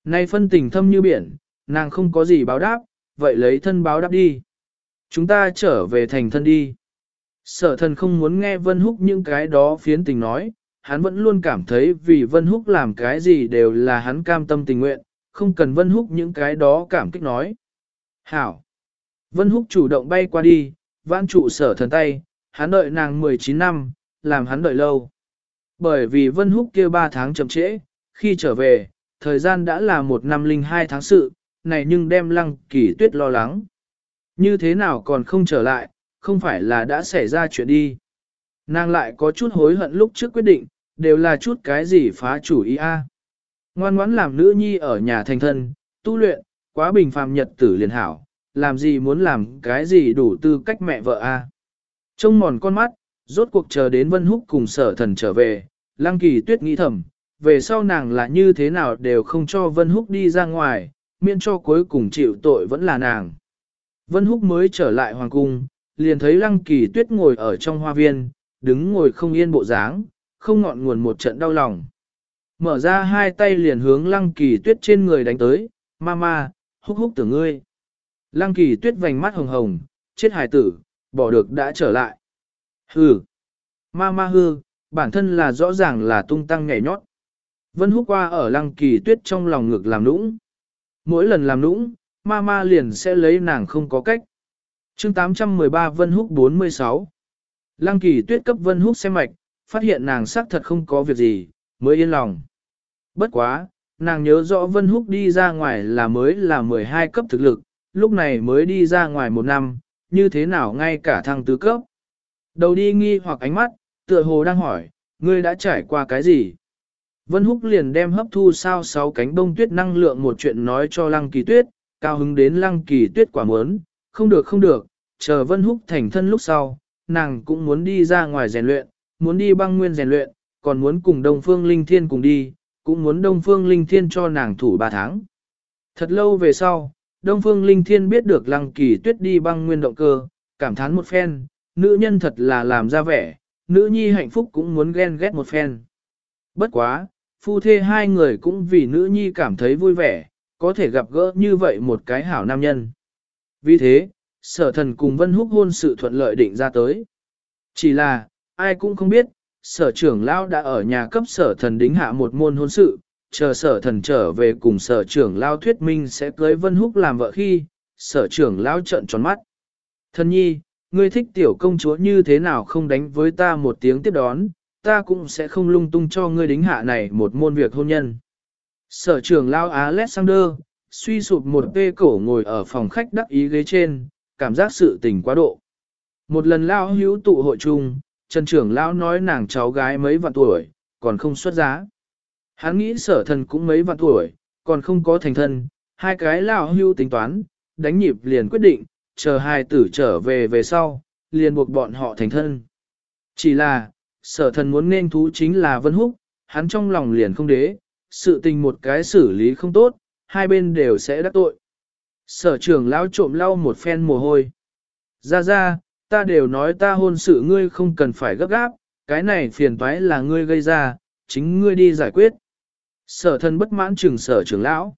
Nay phân tình thâm như biển, nàng không có gì báo đáp, vậy lấy thân báo đáp đi. Chúng ta trở về thành thân đi. Sở thần không muốn nghe Vân Húc những cái đó phiến tình nói, hắn vẫn luôn cảm thấy vì Vân Húc làm cái gì đều là hắn cam tâm tình nguyện, không cần Vân Húc những cái đó cảm kích nói. Hảo! Vân Húc chủ động bay qua đi, vãn trụ sở thần tay, hắn đợi nàng 19 năm, làm hắn đợi lâu. Bởi vì Vân Húc kia 3 tháng chậm trễ, khi trở về, thời gian đã là một năm linh hai tháng sự, này nhưng đem lăng kỳ tuyết lo lắng. Như thế nào còn không trở lại, không phải là đã xảy ra chuyện đi. Nàng lại có chút hối hận lúc trước quyết định, đều là chút cái gì phá chủ ý a. Ngoan ngoãn làm nữ nhi ở nhà thành thân, tu luyện, quá bình phàm nhật tử liền hảo, làm gì muốn làm cái gì đủ tư cách mẹ vợ a. Trông mòn con mắt, rốt cuộc chờ đến Vân Húc cùng sở thần trở về, Lăng Kỳ Tuyết nghĩ thầm, về sau nàng là như thế nào đều không cho Vân Húc đi ra ngoài, miễn cho cuối cùng chịu tội vẫn là nàng. Vân Húc mới trở lại hoàng cung, liền thấy Lăng Kỳ Tuyết ngồi ở trong hoa viên, đứng ngồi không yên bộ dáng, không ngọn nguồn một trận đau lòng. Mở ra hai tay liền hướng Lăng Kỳ Tuyết trên người đánh tới, Mama, húc húc tưởng ngươi. Lăng Kỳ Tuyết vành mắt hồng hồng, chết hài tử, bỏ được đã trở lại. Hừ, Mama hư, bản thân là rõ ràng là tung tăng nhảy nhót. Vân húc qua ở Lăng Kỳ Tuyết trong lòng ngực làm nũng. Mỗi lần làm nũng, Mama liền sẽ lấy nàng không có cách. chương 813 Vân Húc 46 Lăng kỳ tuyết cấp Vân Húc xem mạch, phát hiện nàng xác thật không có việc gì, mới yên lòng. Bất quá, nàng nhớ rõ Vân Húc đi ra ngoài là mới là 12 cấp thực lực, lúc này mới đi ra ngoài một năm, như thế nào ngay cả thăng tứ cấp. Đầu đi nghi hoặc ánh mắt, tựa hồ đang hỏi, ngươi đã trải qua cái gì? Vân Húc liền đem hấp thu sao sáu cánh bông tuyết năng lượng một chuyện nói cho Lăng Kỳ Tuyết, cao hứng đến Lăng Kỳ Tuyết quả muốn, không được không được, chờ Vân Húc thành thân lúc sau, nàng cũng muốn đi ra ngoài rèn luyện, muốn đi băng nguyên rèn luyện, còn muốn cùng Đông Phương Linh Thiên cùng đi, cũng muốn Đông Phương Linh Thiên cho nàng thủ 3 tháng. Thật lâu về sau, Đông Phương Linh Thiên biết được Lăng Kỳ Tuyết đi băng nguyên động cơ, cảm thán một phen, nữ nhân thật là làm ra vẻ, nữ nhi hạnh phúc cũng muốn ghen ghét một phen. Bất quá, phu thê hai người cũng vì nữ nhi cảm thấy vui vẻ, có thể gặp gỡ như vậy một cái hảo nam nhân. Vì thế, sở thần cùng Vân Húc hôn sự thuận lợi định ra tới. Chỉ là, ai cũng không biết, sở trưởng lao đã ở nhà cấp sở thần đính hạ một môn hôn sự, chờ sở thần trở về cùng sở trưởng lao thuyết minh sẽ cưới Vân Húc làm vợ khi, sở trưởng lao trợn tròn mắt. Thần nhi, ngươi thích tiểu công chúa như thế nào không đánh với ta một tiếng tiếp đón, ta cũng sẽ không lung tung cho ngươi đính hạ này một môn việc hôn nhân. Sở trưởng lao Alexander, suy sụp một tê cổ ngồi ở phòng khách đắc ý ghế trên, cảm giác sự tình quá độ. Một lần lao hữu tụ hội chung, Trần trưởng lão nói nàng cháu gái mấy vạn tuổi, còn không xuất giá. Hắn nghĩ sở thần cũng mấy vạn tuổi, còn không có thành thân, hai cái lao Hưu tính toán, đánh nhịp liền quyết định, chờ hai tử trở về về sau, liền buộc bọn họ thành thân. Chỉ là, sở thần muốn nên thú chính là Vân Húc, hắn trong lòng liền không đế, sự tình một cái xử lý không tốt, hai bên đều sẽ đắc tội. Sở trưởng lão trộm lau một phen mồ hôi. Ra ra, ta đều nói ta hôn sự ngươi không cần phải gấp gáp, cái này phiền toái là ngươi gây ra, chính ngươi đi giải quyết. Sở thân bất mãn trừng sở trưởng lão.